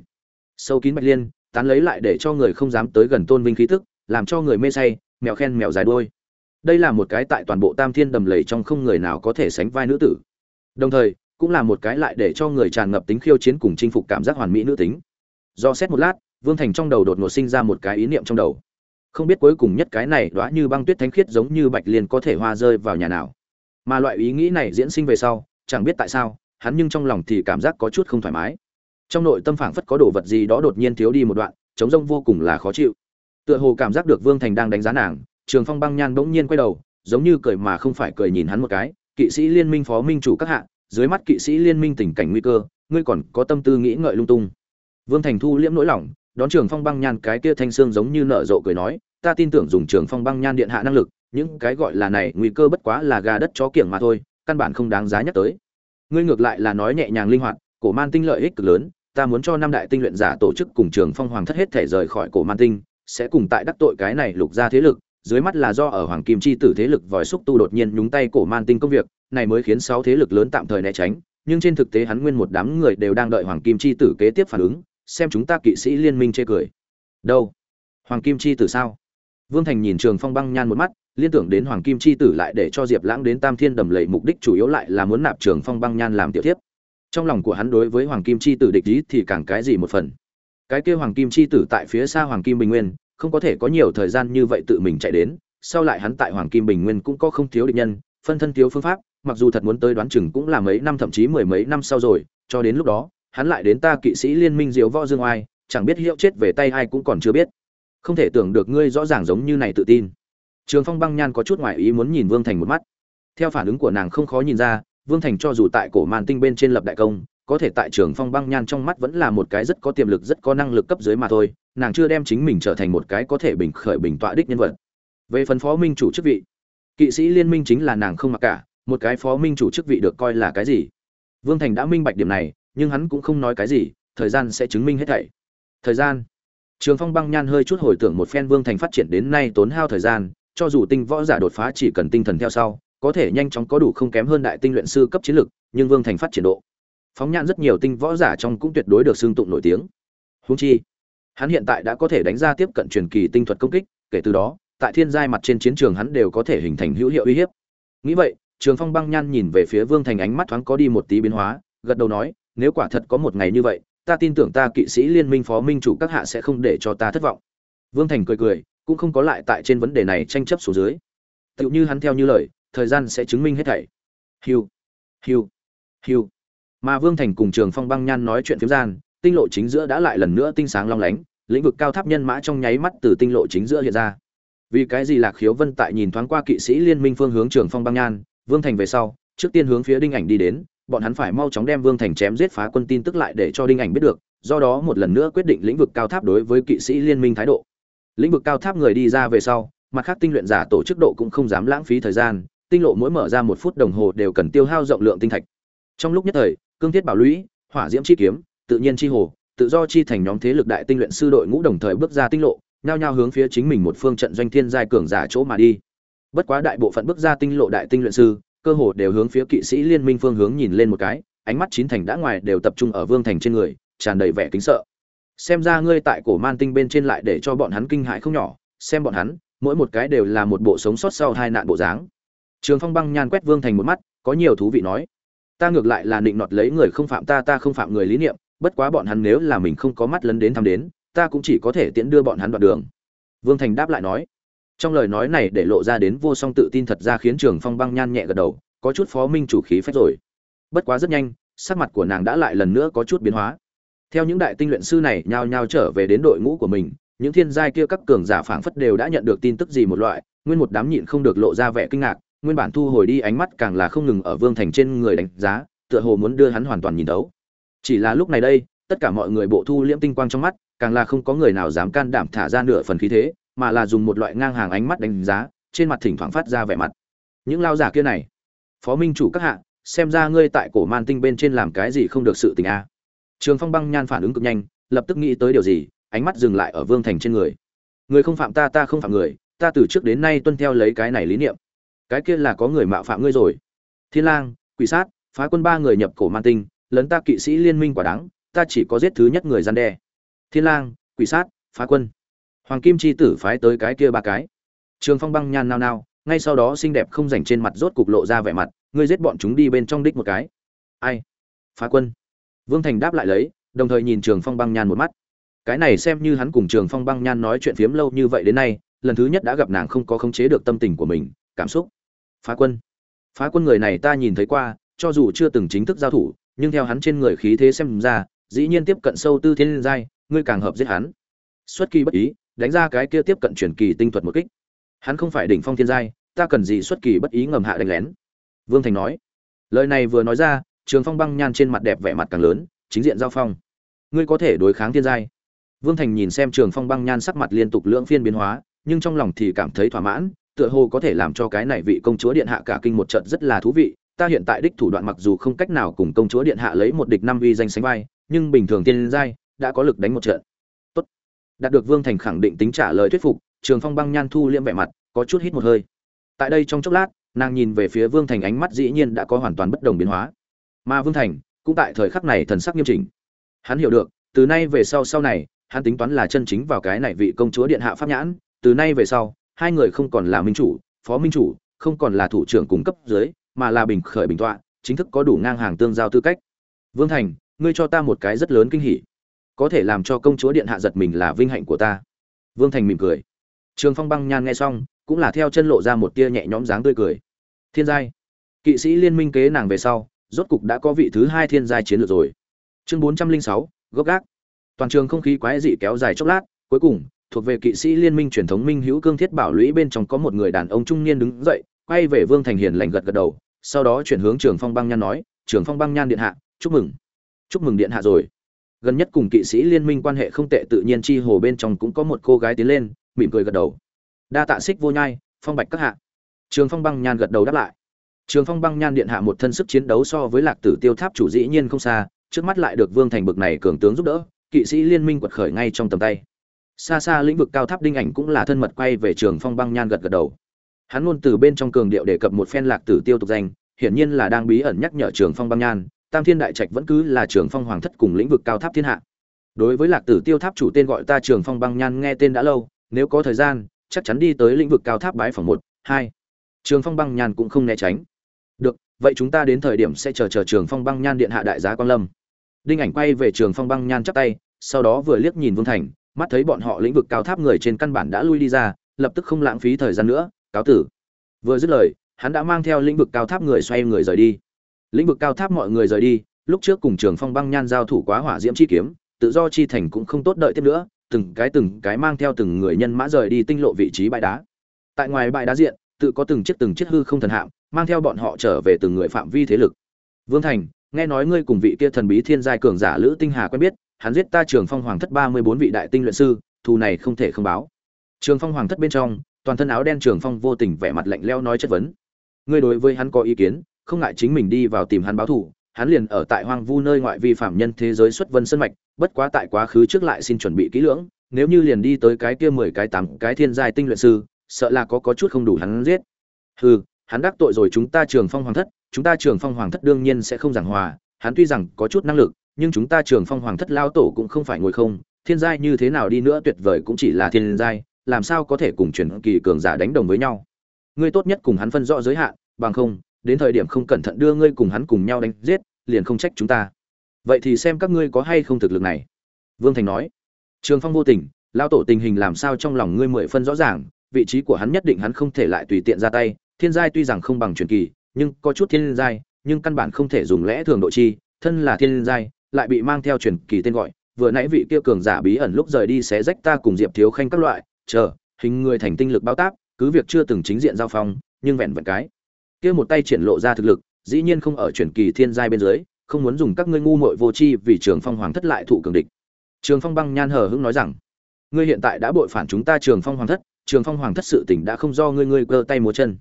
Sâu kín bạch liên, tán lấy lại để cho người không dám tới gần tôn vinh khí tức, làm cho người mê say, mèo khen mèo dài đuôi. Đây là một cái tại toàn bộ tam thiên đầm lầy trong không người nào có thể sánh vai nữ tử. Đồng thời, cũng là một cái lại để cho người tràn ngập tính khiêu chiến cùng chinh phục cảm giác hoàn mỹ nữ tính. Do xét một lát, vương thành trong đầu đột ngột sinh ra một cái ý niệm trong đầu không biết cuối cùng nhất cái này đoá như băng tuyết thánh khiết giống như bạch liên có thể hoa rơi vào nhà nào. Mà loại ý nghĩ này diễn sinh về sau, chẳng biết tại sao, hắn nhưng trong lòng thì cảm giác có chút không thoải mái. Trong nội tâm phảng phất có đồ vật gì đó đột nhiên thiếu đi một đoạn, chống rông vô cùng là khó chịu. Tựa hồ cảm giác được vương thành đang đánh giá nàng, trường phong băng nhan bỗng nhiên quay đầu, giống như cười mà không phải cười nhìn hắn một cái, kỵ sĩ liên minh, phó minh chủ các hạ, dưới mắt kỵ sĩ liên minh tình cảnh nguy cơ, ngươi còn có tâm tư nghĩ ngợi lung tung. Vương thành thu liễm nỗi lòng đón trường phong băng nhan, cái kia thanh xương giống như nở rộ cười nói, ta tin tưởng dùng trường phong băng nhan điện hạ năng lực, những cái gọi là này nguy cơ bất quá là gà đất chó kiểng mà thôi, căn bản không đáng giá nhắc tới. Ngươi ngược lại là nói nhẹ nhàng linh hoạt, cổ man tinh lợi ích cực lớn, ta muốn cho năm đại tinh luyện giả tổ chức cùng trường phong hoàng thất hết thể rời khỏi cổ man tinh, sẽ cùng tại đắc tội cái này lục ra thế lực, dưới mắt là do ở hoàng kim chi tử thế lực vòi xúc tu đột nhiên nhúng tay cổ man tinh công việc, này mới khiến sáu thế lực lớn tạm thời né tránh, nhưng trên thực tế hắn nguyên một đám người đều đang đợi hoàng kim chi tử kế tiếp phản ứng xem chúng ta kỵ sĩ liên minh chê cười. Đâu? Hoàng kim chi tử sao? Vương thành nhìn trường phong băng nhan một mắt, liên tưởng đến hoàng kim chi tử lại để cho diệp lãng đến tam thiên đầm lầy mục đích chủ yếu lại là muốn nạp trường phong băng nhan làm tiểu tiếp trong lòng của hắn đối với hoàng kim chi tử địch ý thì càng cái gì một phần. Cái kia hoàng kim chi tử tại phía xa hoàng kim bình nguyên, không có thể có nhiều thời gian như vậy tự mình chạy đến, sau lại hắn tại hoàng kim bình nguyên cũng có không thiếu địch nhân, phân thân thiếu phương pháp, mặc dù thật muốn tới đoán chừng cũng là mấy năm, thậm chí mười mấy năm sau rồi, cho đến lúc đó hắn lại đến ta kỵ sĩ liên minh diếu võ dương oai, chẳng biết hiệu chết về tay ai cũng còn chưa biết. Không thể tưởng được ngươi rõ ràng giống như này tự tin. Trường phong băng nhan có chút ngoại ý muốn nhìn vương thành một mắt. Theo phản ứng của nàng không khó nhìn ra, vương thành cho dù tại cổ màn tinh bên trên lập đại công, có thể tại trường phong băng nhan trong mắt vẫn là một cái rất có tiềm lực, rất có năng lực cấp dưới mà thôi, nàng chưa đem chính mình trở thành một cái có thể bình khởi bình tọa đích nhân vật. Về phần phó minh chủ chức vị, kỵ sĩ liên minh chính là nàng không mặc cả, một cái phó minh chủ chức vị được coi là cái gì? Vương thành đã minh bạch điểm này nhưng hắn cũng không nói cái gì, thời gian sẽ chứng minh hết thảy. Thời gian. Trường phong băng nhan hơi chút hồi tưởng một phen vương thành phát triển đến nay tốn hao thời gian, cho dù tinh võ giả đột phá chỉ cần tinh thần theo sau, có thể nhanh chóng có đủ không kém hơn đại tinh luyện sư cấp chiến lực, nhưng vương thành phát triển độ. Phóng nhãn rất nhiều tinh võ giả trong cũng tuyệt đối được xương tụng nổi tiếng. Húng chi, hắn hiện tại đã có thể đánh ra tiếp cận truyền kỳ tinh thuật công kích, kể từ đó, tại thiên giai mặt trên chiến trường hắn đều có thể hình thành hữu hiệu uy hiếp. Nghĩ vậy, trường phong băng nhan nhìn về phía vương thành ánh mắt thoáng có đi một tí biến hóa, gật đầu nói nếu quả thật có một ngày như vậy, ta tin tưởng ta kỵ sĩ liên minh phó minh chủ các hạ sẽ không để cho ta thất vọng. Vương thành cười cười, cũng không có lại tại trên vấn đề này tranh chấp số dưới. Tựu như hắn theo như lời, thời gian sẽ chứng minh hết thảy. Hiu hiu hiu. Mà vương thành cùng trường phong băng nhan nói chuyện phiếm gian, tinh lộ chính giữa đã lại lần nữa tinh sáng long lánh, lĩnh vực cao tháp nhân mã trong nháy mắt từ tinh lộ chính giữa hiện ra. Vì cái gì lạc khiếu vân tại nhìn thoáng qua kỵ sĩ liên minh phương hướng trường phong băng nhan, vương thành về sau, trước tiên hướng phía đinh ảnh đi đến bọn hắn phải mau chóng đem vương thành chém giết phá quân tin tức lại để cho đinh ảnh biết được, do đó một lần nữa quyết định lĩnh vực cao tháp đối với kỵ sĩ liên minh thái độ. Lĩnh vực cao tháp người đi ra về sau, mặt khác tinh luyện giả tổ chức độ cũng không dám lãng phí thời gian, tinh lộ mỗi mở ra một phút đồng hồ đều cần tiêu hao rộng lượng tinh thạch. Trong lúc nhất thời, cương thiết bảo lũy, hỏa diễm chi kiếm, tự nhiên chi hồ, tự do chi thành nhóm thế lực đại tinh luyện sư đội ngũ đồng thời bước ra tinh lộ, nhao nhao hướng phía chính mình một phương trận doanh thiên giai cường giả chỗ mà đi. Bất quá đại bộ phận bước ra tinh lộ đại tinh luyện sư cơ hồ đều hướng phía kỵ sĩ liên minh phương hướng nhìn lên một cái, ánh mắt chín thành đã ngoài đều tập trung ở vương thành trên người, tràn đầy vẻ kính sợ. Xem ra ngươi tại cổ man tinh bên trên lại để cho bọn hắn kinh hại không nhỏ, xem bọn hắn, mỗi một cái đều là một bộ sống sót sau hai nạn bộ dáng. Trường phong băng nhan quét vương thành một mắt, có nhiều thú vị nói, ta ngược lại là định nọt lấy người không phạm ta ta không phạm người lý niệm, bất quá bọn hắn nếu là mình không có mắt lấn đến thăm đến, ta cũng chỉ có thể tiễn đưa bọn hắn đoạn đường. Vương thành đáp lại nói trong lời nói này để lộ ra đến vô song tự tin thật ra khiến trường phong băng nhan nhẹ gật đầu, có chút phó minh chủ khí phách rồi bất quá rất nhanh, sắc mặt của nàng đã lại lần nữa có chút biến hóa theo những đại tinh luyện sư này nhao nhao trở về đến đội ngũ của mình, những thiên giai kia các cường giả phảng phất đều đã nhận được tin tức gì một loại, nguyên một đám nhịn không được lộ ra vẻ kinh ngạc, nguyên bản thu hồi đi ánh mắt càng là không ngừng ở vương thành trên người đánh giá, tựa hồ muốn đưa hắn hoàn toàn nhìn đấu. chỉ là lúc này đây, tất cả mọi người bộ thu liễm tinh quang trong mắt, càng là không có người nào dám can đảm thả ra nửa phần khí thế mà là dùng một loại ngang hàng ánh mắt đánh giá, trên mặt thỉnh thoảng phát ra vẻ mặt. Những lao giả kia này, phó minh chủ các hạ, xem ra ngươi tại cổ man tinh bên trên làm cái gì không được sự tình a. Trường phong băng nhan phản ứng cực nhanh, lập tức nghĩ tới điều gì, ánh mắt dừng lại ở vương thành trên người. Người không phạm ta ta không phạm người, ta từ trước đến nay tuân theo lấy cái này lý niệm. Cái kia là có người mạo phạm ngươi rồi. Thiên lang, quỷ sát, phá quân ba người nhập cổ man tinh, lấn ta kỵ sĩ liên minh quả đáng ta chỉ có giết thứ nhất người gian đe. Thiên lang, quỷ sát, phá quân hoàng kim chi tử phái tới cái kia ba cái. Trường phong băng nhan nao nao, ngay sau đó xinh đẹp không rảnh trên mặt rốt cục lộ ra vẻ mặt, ngươi giết bọn chúng đi bên trong đích một cái. Ai? Phá quân. Vương thành đáp lại lấy, đồng thời nhìn trường phong băng nhan một mắt. Cái này xem như hắn cùng trường phong băng nhan nói chuyện phiếm lâu như vậy đến nay, lần thứ nhất đã gặp nàng không có khống chế được tâm tình của mình, cảm xúc. Phá quân. Phá quân người này ta nhìn thấy qua, cho dù chưa từng chính thức giao thủ, nhưng theo hắn trên người khí thế xem ra, dĩ nhiên tiếp cận sâu tư thiên giai, ngươi càng hợp giết hắn. Xuất kỳ bất ý đánh ra cái kia tiếp cận truyền kỳ tinh thuật một kích. Hắn không phải đỉnh phong thiên giai, ta cần gì xuất kỳ bất ý ngầm hạ đánh lén? Vương thành nói. Lời này vừa nói ra, trường phong băng nhan trên mặt đẹp vẻ mặt càng lớn, chính diện giao phong. Ngươi có thể đối kháng thiên giai. Vương thành nhìn xem trường phong băng nhan sắc mặt liên tục lưỡng phiên biến hóa, nhưng trong lòng thì cảm thấy thỏa mãn, tựa hồ có thể làm cho cái này vị công chúa điện hạ cả kinh một trận rất là thú vị. Ta hiện tại đích thủ đoạn mặc dù không cách nào cùng công chúa điện hạ lấy một địch năm uy danh sánh vai, nhưng bình thường tiên giai đã có lực đánh một trận đạt được vương thành khẳng định tính trả lời thuyết phục, trường phong băng nhan thu liễm vẻ mặt, có chút hít một hơi. Tại đây trong chốc lát, nàng nhìn về phía vương thành ánh mắt dĩ nhiên đã có hoàn toàn bất đồng biến hóa. Mà vương thành cũng tại thời khắc này thần sắc nghiêm chỉnh. Hắn hiểu được, từ nay về sau sau này, hắn tính toán là chân chính vào cái này vị công chúa điện hạ pháp nhãn, từ nay về sau, hai người không còn là minh chủ, phó minh chủ, không còn là thủ trưởng cung cấp dưới, mà là bình khởi bình tọa, chính thức có đủ ngang hàng tương giao tư cách. Vương thành, ngươi cho ta một cái rất lớn kinh hỉ có thể làm cho công chúa điện hạ giật mình là vinh hạnh của ta. Vương thành mỉm cười. Trường phong băng nhan nghe xong, cũng là theo chân lộ ra một tia nhẹ nhõm dáng tươi cười. Thiên giai. Kỵ sĩ liên minh kế nàng về sau, rốt cục đã có vị thứ hai thiên giai chiến lược rồi. Chương bốn trăm linh sáu, gốc gác. Toàn trường không khí quái dị kéo dài chốc lát, cuối cùng, thuộc về kỵ sĩ liên minh truyền thống minh hữu cương thiết bảo lũy bên trong có một người đàn ông trung niên đứng dậy, quay về vương thành hiền lành gật gật đầu, sau đó chuyển hướng trường phong băng nhan nói, trường phong băng nhan điện hạ, chúc mừng. Chúc mừng điện hạ rồi gần nhất cùng kỵ sĩ liên minh quan hệ không tệ, tự nhiên chi hồ bên trong cũng có một cô gái tiến lên, mỉm cười gật đầu. Đa tạ xích vô nhai, phong bạch các hạ. Trường phong băng nhan gật đầu đáp lại. Trường phong băng nhan điện hạ một thân sức chiến đấu so với lạc tử tiêu tháp chủ dĩ nhiên không xa, trước mắt lại được vương thành bực này cường tướng giúp đỡ, kỵ sĩ liên minh quật khởi ngay trong tầm tay. Xa xa lĩnh vực cao tháp đinh ảnh cũng là thân mật quay về trường phong băng nhan gật gật đầu. Hắn luôn từ bên trong cường điệu đề cập một phen lạc tử tiêu tục danh, hiển nhiên là đang bí ẩn nhắc nhở trường phong băng nhan tam thiên đại trạch vẫn cứ là trường phong hoàng thất cùng lĩnh vực cao tháp thiên hạ. Đối với lạc tử tiêu tháp chủ tên gọi ta trường phong băng nhan nghe tên đã lâu, nếu có thời gian, chắc chắn đi tới lĩnh vực cao tháp bái phòng một, hai. Trường phong băng nhan cũng không né tránh. Được, vậy chúng ta đến thời điểm sẽ chờ chờ trường phong băng nhan điện hạ đại giá quan lâm. Đinh ảnh quay về trường phong băng nhan chắp tay, sau đó vừa liếc nhìn vương thành, mắt thấy bọn họ lĩnh vực cao tháp người trên căn bản đã lui đi ra, lập tức không lãng phí thời gian nữa, cáo tử. Vừa dứt lời, hắn đã mang theo lĩnh vực cao tháp người xoay người rời đi lĩnh vực cao tháp mọi người rời đi, lúc trước cùng trường phong băng nhan giao thủ quá hỏa diễm chi kiếm, tự do chi thành cũng không tốt đợi tiếp nữa, từng cái từng cái mang theo từng người nhân mã rời đi tinh lộ vị trí bãi đá. Tại ngoài bãi đá diện, tự có từng chiếc từng chiếc hư không thần hạm, mang theo bọn họ trở về từng người phạm vi thế lực. Vương thành, nghe nói ngươi cùng vị kia thần bí thiên giai cường giả lữ tinh hà quen biết, hắn giết ta trường phong hoàng thất ba mươi bốn vị đại tinh luyện sư, thù này không thể không báo. Trường phong hoàng thất bên trong, toàn thân áo đen trường phong vô tình vẻ mặt lạnh lẽo nói chất vấn. Ngươi đối với hắn có ý kiến? Không ngại chính mình đi vào tìm hắn báo thù, hắn liền ở tại hoang vu nơi ngoại vi phạm nhân thế giới xuất vân sân mạch, bất quá tại quá khứ trước lại xin chuẩn bị kỹ lưỡng, nếu như liền đi tới cái kia mười cái tám cái thiên giai tinh luyện sư, sợ là có có chút không đủ hắn giết. Hừ, hắn đắc tội rồi chúng ta trường phong hoàng thất, chúng ta trường phong hoàng thất đương nhiên sẽ không giảng hòa, hắn tuy rằng có chút năng lực, nhưng chúng ta trường phong hoàng thất lao tổ cũng không phải ngồi không, thiên giai như thế nào đi nữa tuyệt vời cũng chỉ là thiên giai, làm sao có thể cùng truyền kỳ cường giả đánh đồng với nhau. Ngươi tốt nhất cùng hắn phân rõ giới hạn, bằng không đến thời điểm không cẩn thận đưa ngươi cùng hắn cùng nhau đánh giết, liền không trách chúng ta. Vậy thì xem các ngươi có hay không thực lực này. Vương thành nói. Trường phong vô tình, lao tổ tình hình làm sao trong lòng ngươi mười phân rõ ràng, vị trí của hắn nhất định hắn không thể lại tùy tiện ra tay, thiên giai tuy rằng không bằng truyền kỳ, nhưng có chút thiên giai, nhưng căn bản không thể dùng lẽ thường độ chi, thân là thiên giai, lại bị mang theo truyền kỳ tên gọi, vừa nãy vị kia cường giả bí ẩn lúc rời đi sẽ rách ta cùng diệp thiếu khanh các loại, chờ, hình người thành tinh lực bao táp cứ việc chưa từng chính diện giao phong, nhưng vẹn vẹn cái kia một tay triển lộ ra thực lực, dĩ nhiên không ở truyền kỳ thiên giai bên dưới, không muốn dùng các ngươi ngu muội vô tri vì trường phong hoàng thất lại thụ cường địch. Trường phong băng nhan hờ hững nói rằng, ngươi hiện tại đã bội phản chúng ta trường phong hoàng thất, trường phong hoàng thất sự tình đã không do ngươi ngươi cơ tay múa chân.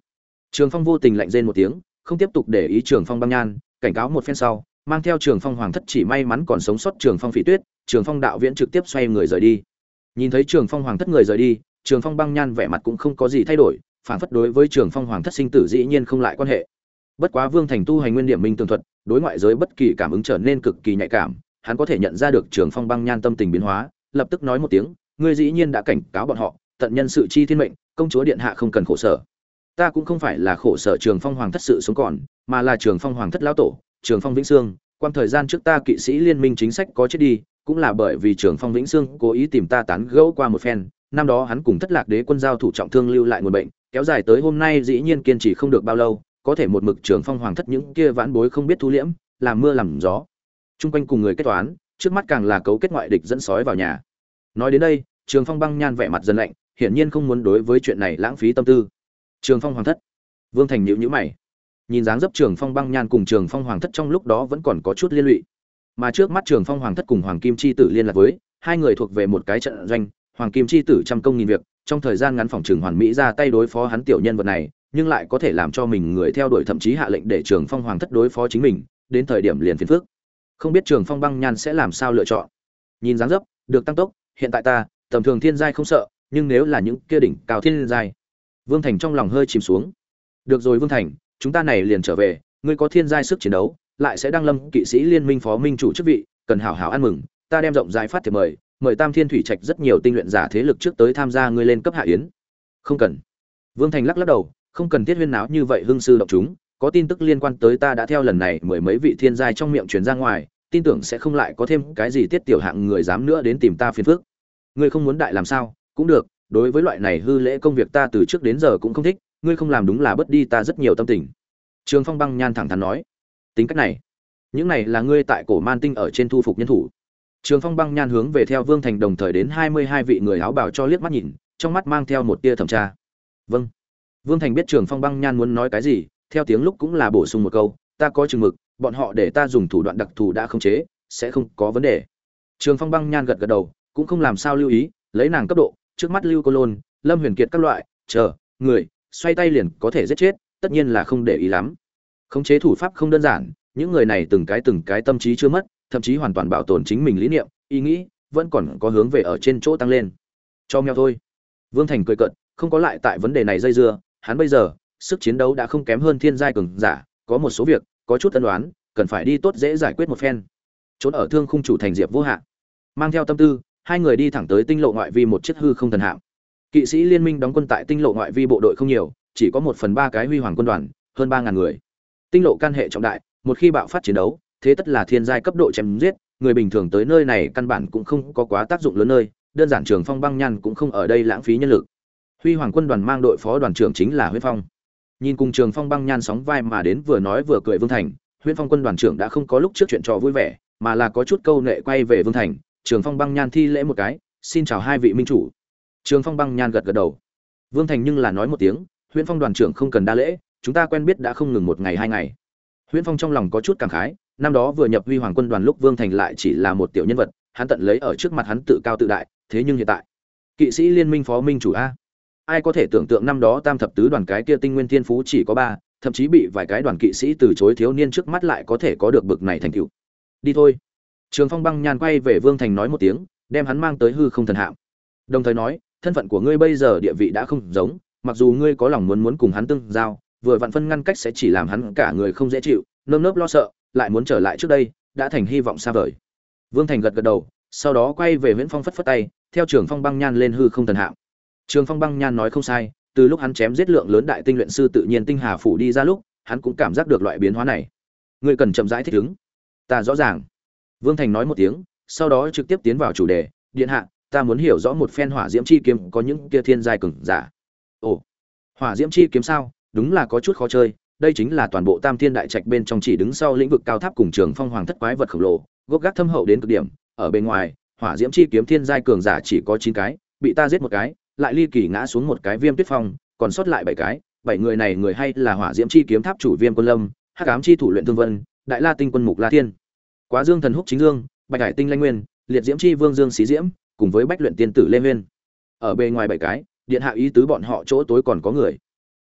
Trường phong vô tình lạnh rên một tiếng, không tiếp tục để ý trường phong băng nhan, cảnh cáo một phen sau, mang theo trường phong hoàng thất chỉ may mắn còn sống sót trường phong phỉ tuyết, trường phong đạo viễn trực tiếp xoay người rời đi. Nhìn thấy trường phong hoàng thất người rời đi, trường phong băng nhan vẻ mặt cũng không có gì thay đổi phản phất đối với trường phong hoàng thất sinh tử dĩ nhiên không lại quan hệ. Bất quá vương thành tu hành nguyên điểm minh tường thuật, đối ngoại giới bất kỳ cảm ứng trở nên cực kỳ nhạy cảm, hắn có thể nhận ra được trường phong băng nhan tâm tình biến hóa, lập tức nói một tiếng, ngươi dĩ nhiên đã cảnh cáo bọn họ, tận nhân sự chi thiên mệnh, công chúa điện hạ không cần khổ sở. Ta cũng không phải là khổ sở trường phong hoàng thất sự sống còn, mà là trường phong hoàng thất lão tổ, trường phong vĩnh sương quan thời gian trước ta kỵ sĩ liên minh chính sách có chết đi, cũng là bởi vì trường phong vĩnh sương cố ý tìm ta tán gẫu qua một phen. Năm đó hắn cùng thất lạc đế quân giao thủ trọng thương lưu lại nguồn bệnh kéo dài tới hôm nay dĩ nhiên kiên trì không được bao lâu, có thể một mực trường phong hoàng thất những kia vãn bối không biết thu liễm làm mưa làm gió. Chung quanh cùng người kết toán, trước mắt càng là cấu kết ngoại địch dẫn sói vào nhà. Nói đến đây, trường phong băng nhan vẻ mặt dần lạnh, hiển nhiên không muốn đối với chuyện này lãng phí tâm tư. Trường phong hoàng thất. Vương thành nhịu nhữ mày. Nhìn dáng dấp trường phong băng nhan cùng trường phong hoàng thất trong lúc đó vẫn còn có chút liên lụy. Mà trước mắt trường phong hoàng thất cùng hoàng kim chi tử liên lạc với, hai người thuộc về một cái trận doanh, hoàng kim chi tử trăm công nghìn việc trong thời gian ngắn phòng trường hoàn mỹ ra tay đối phó hắn tiểu nhân vật này, nhưng lại có thể làm cho mình người theo đuổi thậm chí hạ lệnh để trường phong hoàng thất đối phó chính mình, đến thời điểm liền phiền phước không biết trường phong băng nhan sẽ làm sao lựa chọn. Nhìn dáng dấp, được tăng tốc, hiện tại ta, tầm thường thiên giai không sợ, nhưng nếu là những kia đỉnh cao thiên giai, vương thành trong lòng hơi chìm xuống. Được rồi vương thành, chúng ta này liền trở về, ngươi có thiên giai sức chiến đấu, lại sẽ đăng lâm kỵ sĩ liên minh phó minh chủ chức vị, cần hảo hảo ăn mừng, ta đem rộng rãi phát thiệp mời mời tam thiên thủy trạch rất nhiều tinh luyện giả thế lực trước tới tham gia ngươi lên cấp hạ yến. Không cần. Vương thành lắc lắc đầu, không cần thiết huyên náo như vậy hương sư động chúng, có tin tức liên quan tới ta đã theo lần này mười mấy vị thiên giai trong miệng truyền ra ngoài, tin tưởng sẽ không lại có thêm cái gì tiết tiểu hạng người dám nữa đến tìm ta phiền phức. Ngươi không muốn đại làm sao? Cũng được, đối với loại này hư lễ công việc ta từ trước đến giờ cũng không thích, ngươi không làm đúng là bất đi ta rất nhiều tâm tình. Trường phong băng nhan thẳng thắn nói. Tính cách này, những này là ngươi tại cổ man tinh ở trên thu phục nhân thủ trường phong băng nhan hướng về theo vương thành đồng thời đến hai mươi hai vị người áo bảo cho liếc mắt nhìn, trong mắt mang theo một tia thẩm tra. Vâng. Vương thành biết trường phong băng nhan muốn nói cái gì, theo tiếng lúc cũng là bổ sung một câu, ta có chừng mực, bọn họ để ta dùng thủ đoạn đặc thù đã không chế, sẽ không có vấn đề. Trường phong băng nhan gật gật đầu, cũng không làm sao lưu ý, lấy nàng cấp độ, trước mắt lưu cô lôn, lâm huyền kiệt các loại, chờ, người, xoay tay liền có thể giết chết, tất nhiên là không để ý lắm. Khống chế thủ pháp không đơn giản, những người này từng cái từng cái tâm trí chưa mất thậm chí hoàn toàn bảo tồn chính mình lý niệm, ý nghĩ vẫn còn có hướng về ở trên chỗ tăng lên. Cho mèo thôi. Vương thành cười cận không có lại tại vấn đề này dây dưa, hắn bây giờ, sức chiến đấu đã không kém hơn thiên giai cường giả, có một số việc, có chút tân đoán cần phải đi tốt dễ giải quyết một phen. Trốn ở thương khung chủ thành diệp vô hạn mang theo tâm tư, hai người đi thẳng tới tinh lộ ngoại vi một chiếc hư không thần hạng kỵ sĩ liên minh đóng quân tại tinh lộ ngoại vi bộ đội không nhiều, chỉ có một phần ba cái huy hoàng quân đoàn, hơn ba ngàn người. Tinh lộ can hệ trọng đại, một khi bạo phát chiến đấu thế tất là thiên giai cấp độ chém giết, người bình thường tới nơi này căn bản cũng không có quá tác dụng lớn nơi, đơn giản trường phong băng nhan cũng không ở đây lãng phí nhân lực. Huy hoàng quân đoàn mang đội phó đoàn trưởng chính là huyết phong. Nhìn cùng trường phong băng nhan sóng vai mà đến vừa nói vừa cười vương thành huyết phong quân đoàn trưởng đã không có lúc trước chuyện trò vui vẻ, mà là có chút câu nệ quay về vương thành, trường phong băng nhan thi lễ một cái, xin chào hai vị minh chủ. Trường phong băng nhan gật gật đầu. Vương thành nhưng là nói một tiếng, huyễn phong đoàn trưởng không cần đa lễ, chúng ta quen biết đã không ngừng một ngày hai ngày. Huyễn phong trong lòng có chút cảm khái năm đó vừa nhập huy hoàng quân đoàn lúc vương thành lại chỉ là một tiểu nhân vật, hắn tận lấy ở trước mặt hắn tự cao tự đại, thế nhưng hiện tại, kỵ sĩ liên minh phó minh chủ a. Ai có thể tưởng tượng năm đó tam thập tứ đoàn cái kia tinh nguyên thiên phú chỉ có ba, thậm chí bị vài cái đoàn kỵ sĩ từ chối thiếu niên trước mắt lại có thể có được bực này thành tựu. Đi thôi. Trường phong băng nhàn quay về vương thành nói một tiếng, đem hắn mang tới hư không thần hạm. Đồng thời nói, thân phận của ngươi bây giờ địa vị đã không giống, mặc dù ngươi có lòng muốn muốn cùng hắn tương giao, vừa vạn phân ngăn cách sẽ chỉ làm hắn cả người không dễ chịu, nơm nớp lo sợ lại muốn trở lại trước đây, đã thành hy vọng xa vời. Vương thành gật gật đầu, sau đó quay về Viễn phong phất phất tay, theo trường phong băng nhan lên hư không thần hạm trường phong băng nhan nói không sai, từ lúc hắn chém giết lượng lớn đại tinh luyện sư tự nhiên tinh hà phủ đi ra lúc, hắn cũng cảm giác được loại biến hóa này. Ngươi cần chậm rãi thích ứng. Ta rõ ràng. Vương thành nói một tiếng, sau đó trực tiếp tiến vào chủ đề, điện hạ, ta muốn hiểu rõ một phen hỏa diễm chi kiếm, có những kia thiên giai cường giả. Ồ, hỏa diễm chi kiếm sao? Đúng là có chút khó chơi đây chính là toàn bộ tam thiên đại trạch bên trong chỉ đứng sau lĩnh vực cao tháp cùng trường phong hoàng thất quái vật khổng lồ, gốc gác thâm hậu đến cực điểm. Ở bên ngoài, hỏa diễm chi kiếm thiên giai cường giả chỉ có chín cái, bị ta giết một cái, lại ly kỳ ngã xuống một cái viêm tuyết phong, còn sót lại bảy cái. Bảy người này người hay là hỏa diễm chi kiếm tháp chủ viêm quân lâm, hắc ám chi thủ luyện thương vân, đại la tinh quân mục la thiên. Quá dương thần húc chính dương, bạch hải tinh lanh nguyên, liệt diễm chi vương dương xí diễm, cùng với bách luyện tiên tử lê nguyên. Ở bên ngoài bảy cái, điện hạ ý tứ bọn họ chỗ tối còn có người.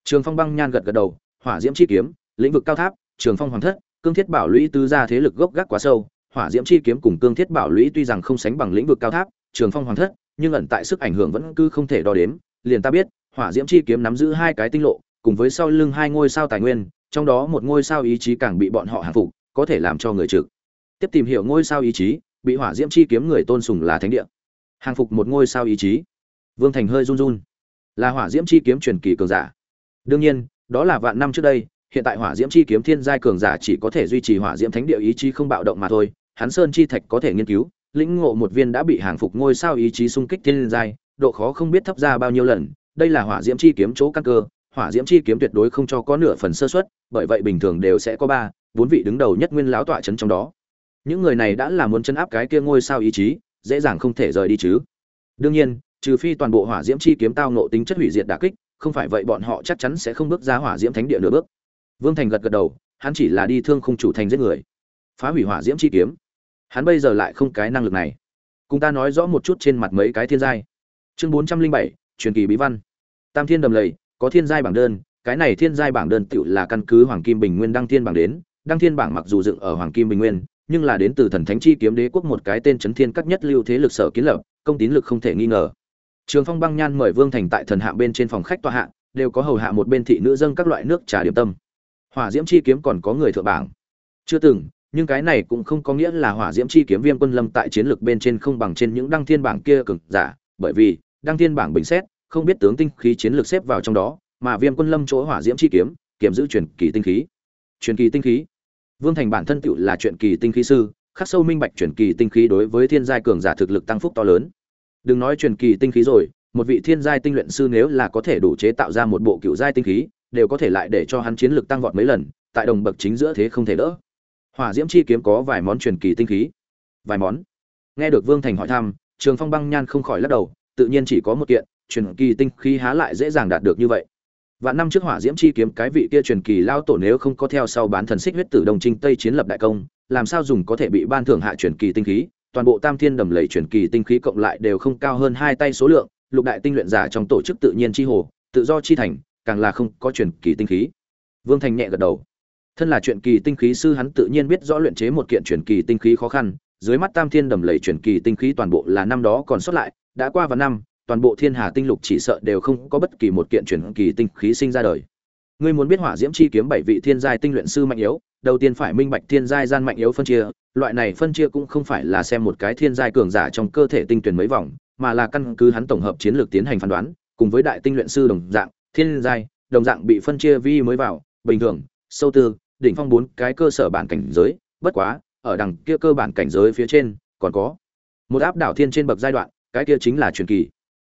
Trường phong băng nhan gật gật đầu hỏa diễm chi kiếm, lĩnh vực cao tháp, trường phong hoàng thất, cương thiết bảo lũy tứ ra thế lực gốc gác quá sâu. Hỏa diễm chi kiếm cùng cương thiết bảo lũy tuy rằng không sánh bằng lĩnh vực cao tháp, trường phong hoàng thất, nhưng ẩn tại sức ảnh hưởng vẫn cứ không thể đo đếm. Liền ta biết, hỏa diễm chi kiếm nắm giữ hai cái tinh lộ, cùng với sau lưng hai ngôi sao tài nguyên, trong đó một ngôi sao ý chí càng bị bọn họ hàng phục, có thể làm cho người trực. Tiếp tìm hiểu ngôi sao ý chí, bị hỏa diễm chi kiếm người tôn sùng là thánh địa. Hàng phục một ngôi sao ý chí. Vương thành hơi run run. Là hỏa diễm chi kiếm truyền kỳ cường giả. Đương nhiên đó là vạn năm trước đây, hiện tại hỏa diễm chi kiếm thiên giai cường giả chỉ có thể duy trì hỏa diễm thánh địa ý chí không bạo động mà thôi, hắn sơn chi thạch có thể nghiên cứu, lĩnh ngộ một viên đã bị hàng phục ngôi sao ý chí xung kích thiên giai, độ khó không biết thấp ra bao nhiêu lần, đây là hỏa diễm chi kiếm chỗ căn cơ, hỏa diễm chi kiếm tuyệt đối không cho có nửa phần sơ suất, bởi vậy bình thường đều sẽ có ba, bốn vị đứng đầu nhất nguyên lão tọa chấn trong đó. Những người này đã là muốn chấn áp cái kia ngôi sao ý chí, dễ dàng không thể rời đi chứ. Đương nhiên, trừ phi toàn bộ hỏa diễm chi kiếm tao nộ tính chất hủy diệt đả kích không phải vậy bọn họ chắc chắn sẽ không bước ra hỏa diễm thánh địa nửa bước. Vương thành gật gật đầu, hắn chỉ là đi thương không chủ thành giết người. Phá hủy hỏa diễm chi kiếm. Hắn bây giờ lại không cái năng lực này. Cùng ta nói rõ một chút trên mặt mấy cái thiên giai. Chương bốn trăm linh bảy, truyền kỳ bí văn. Tam thiên đầm lầy, có thiên giai bảng đơn, cái này thiên giai bảng đơn tựu là căn cứ hoàng kim bình nguyên đăng thiên bảng đến. Đăng thiên bảng mặc dù dựng ở hoàng kim bình nguyên, nhưng là đến từ thần thánh chi kiếm đế quốc một cái tên chấn thiên các nhất lưu thế lực sở kiến lập, công tín lực không thể nghi ngờ trường phong băng nhan mời vương thành tại thần hạ bên trên phòng khách tọa hạ, đều có hầu hạ một bên thị nữ dâng các loại nước trà điểm tâm. Hỏa diễm chi kiếm còn có người thượng bảng. Chưa từng, nhưng cái này cũng không có nghĩa là hỏa diễm chi kiếm viêm quân lâm tại chiến lược bên trên không bằng trên những đăng thiên bảng kia cực giả, bởi vì, đăng thiên bảng bình xét, không biết tướng tinh khí chiến lược xếp vào trong đó, mà viêm quân lâm chỗ hỏa diễm chi kiếm, kiểm giữ truyền kỳ tinh khí. Truyền kỳ tinh khí. Vương thành bản thân tựu là truyền kỳ tinh khí sư, khắc sâu minh bạch truyền kỳ tinh khí đối với thiên giai cường giả thực lực tăng phúc to lớn đừng nói truyền kỳ tinh khí rồi một vị thiên giai tinh luyện sư nếu là có thể đủ chế tạo ra một bộ cựu giai tinh khí đều có thể lại để cho hắn chiến lực tăng vọt mấy lần tại đồng bậc chính giữa thế không thể đỡ. Hỏa diễm chi kiếm có vài món truyền kỳ tinh khí. Vài món? Nghe được vương thành hỏi thăm trường phong băng nhan không khỏi lắc đầu tự nhiên chỉ có một kiện truyền kỳ tinh khí há lại dễ dàng đạt được như vậy. Vạn năm trước hỏa diễm chi kiếm cái vị kia truyền kỳ lao tổ nếu không có theo sau bán thần xích huyết tử đông trinh tây chiến lập đại công, làm sao dùng có thể bị ban thưởng hạ truyền kỳ tinh khí, toàn bộ Tam Thiên đầm lầy truyền kỳ tinh khí cộng lại đều không cao hơn hai tay số lượng, lục đại tinh luyện giả trong tổ chức tự nhiên chi hồ, tự do chi thành, càng là không có truyền kỳ tinh khí. Vương Thành nhẹ gật đầu. Thân là truyền kỳ tinh khí sư hắn tự nhiên biết rõ luyện chế một kiện truyền kỳ tinh khí khó khăn, dưới mắt Tam Thiên đầm lầy truyền kỳ tinh khí toàn bộ là năm đó còn sót lại, đã qua vài năm, toàn bộ thiên hà tinh lục chỉ sợ đều không có bất kỳ một kiện truyền kỳ tinh khí sinh ra đời ngươi muốn biết hỏa diễm chi kiếm bảy vị thiên giai tinh luyện sư mạnh yếu đầu tiên phải minh bạch thiên giai gian mạnh yếu phân chia, loại này phân chia cũng không phải là xem một cái thiên giai cường giả trong cơ thể tinh tuyển mấy vòng, mà là căn cứ hắn tổng hợp chiến lược tiến hành phán đoán, cùng với đại tinh luyện sư đồng dạng, thiên giai, đồng dạng bị phân chia vi mới vào, bình thường, sâu tư, đỉnh phong bốn cái cơ sở bản cảnh giới, bất quá, ở đằng kia cơ bản cảnh giới phía trên, còn có một áp đảo thiên trên bậc giai đoạn, cái kia chính là truyền kỳ.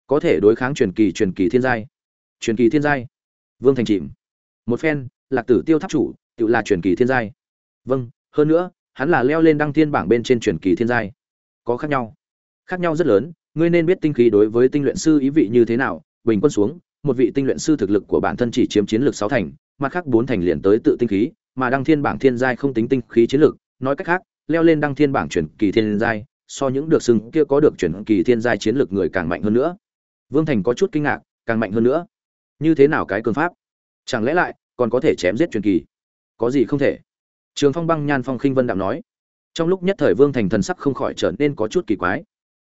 Có thể đối kháng truyền kỳ truyền kỳ thiên giai. Truyền kỳ thiên giai. Vương thành chìm. Một phen, lạc tử tiêu tháp chủ tự là truyền kỳ thiên giai vâng hơn nữa hắn là leo lên đăng thiên bảng bên trên truyền kỳ thiên giai có khác nhau khác nhau rất lớn ngươi nên biết tinh khí đối với tinh luyện sư ý vị như thế nào bình quân xuống một vị tinh luyện sư thực lực của bản thân chỉ chiếm chiến lược sáu thành mặt khác bốn thành liền tới tự tinh khí mà đăng thiên bảng thiên giai không tính tinh khí chiến lược nói cách khác leo lên đăng thiên bảng truyền kỳ thiên giai so những được xưng kia có được truyền kỳ thiên giai chiến lược người càng mạnh hơn nữa Vương Thành có chút kinh ngạc, càng mạnh hơn nữa. Như thế nào cái cường pháp? Chẳng lẽ lại còn có thể chém giết truyền kỳ? Có gì không thể? Trường Phong băng nhan phong khinh vân đạm nói. Trong lúc nhất thời Vương Thành thần sắc không khỏi trở nên có chút kỳ quái.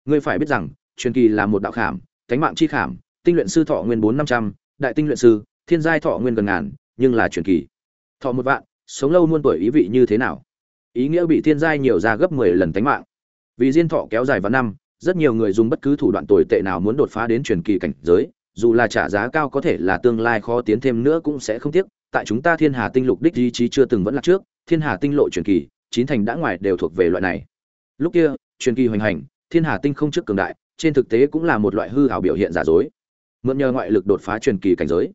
Ngươi phải biết rằng, truyền kỳ là một đạo khảm, cánh mạng chi khảm, tinh luyện sư thọ nguyên bốn năm trăm, đại tinh luyện sư, thiên giai thọ nguyên gần ngàn, nhưng là truyền kỳ. Thọ một vạn, sống lâu muôn tuổi ý vị như thế nào? Ý nghĩa bị thiên giai nhiều ra gấp 10 lần tánh mạng. Vì diên thọ kéo dài vào năm, rất nhiều người dùng bất cứ thủ đoạn tồi tệ nào muốn đột phá đến truyền kỳ cảnh giới, dù là trả giá cao có thể là tương lai khó tiến thêm nữa cũng sẽ không tiếc. Tại chúng ta Thiên Hà Tinh Lục đích ý chí chưa từng vẫn là trước, Thiên Hà Tinh lộ truyền kỳ, chín thành đã ngoài đều thuộc về loại này. Lúc kia, truyền kỳ hoành hành, Thiên Hà Tinh không trước cường đại, trên thực tế cũng là một loại hư hảo biểu hiện giả dối. Mượn nhờ ngoại lực đột phá truyền kỳ cảnh giới,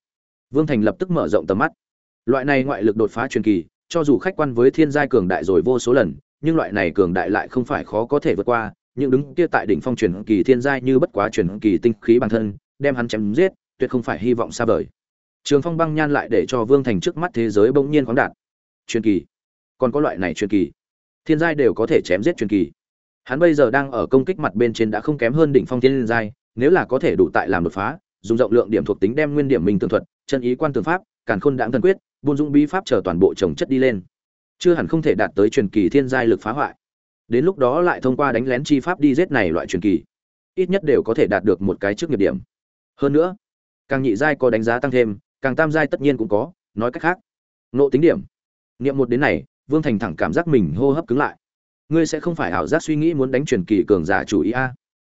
Vương Thành lập tức mở rộng tầm mắt. Loại này ngoại lực đột phá truyền kỳ, cho dù khách quan với thiên giai cường đại rồi vô số lần, nhưng loại này cường đại lại không phải khó có thể vượt qua, những đứng kia tại đỉnh phong truyền kỳ thiên giai như bất quá truyền kỳ tinh khí bản thân, đem hắn chém giết, tuyệt không phải hy vọng xa vời. Trường Phong băng nhan lại để cho Vương Thành trước mắt thế giới bỗng nhiên khoáng đạt. Truyền kỳ, còn có loại này truyền kỳ, thiên giai đều có thể chém giết truyền kỳ. Hắn bây giờ đang ở công kích mặt bên trên đã không kém hơn đỉnh phong thiên giai, nếu là có thể đủ tại làm đột phá, dùng rộng lượng điểm thuộc tính đem nguyên điểm mình tường thuật, chân ý quan tường pháp, càn khôn đãng thần quyết, buôn dũng bí pháp chờ toàn bộ chồng chất đi lên. chưa hẳn không thể đạt tới truyền kỳ thiên giai lực phá hoại đến lúc đó lại thông qua đánh lén chi pháp đi giết này loại truyền kỳ ít nhất đều có thể đạt được một cái trước nghiệp điểm hơn nữa càng nhị giai có đánh giá tăng thêm càng tam giai tất nhiên cũng có, nói cách khác nộ tính điểm. Nghiệm một đến này, vương thành thẳng cảm giác mình hô hấp cứng lại. Ngươi sẽ không phải ảo giác suy nghĩ muốn đánh truyền kỳ cường giả chủ ý a.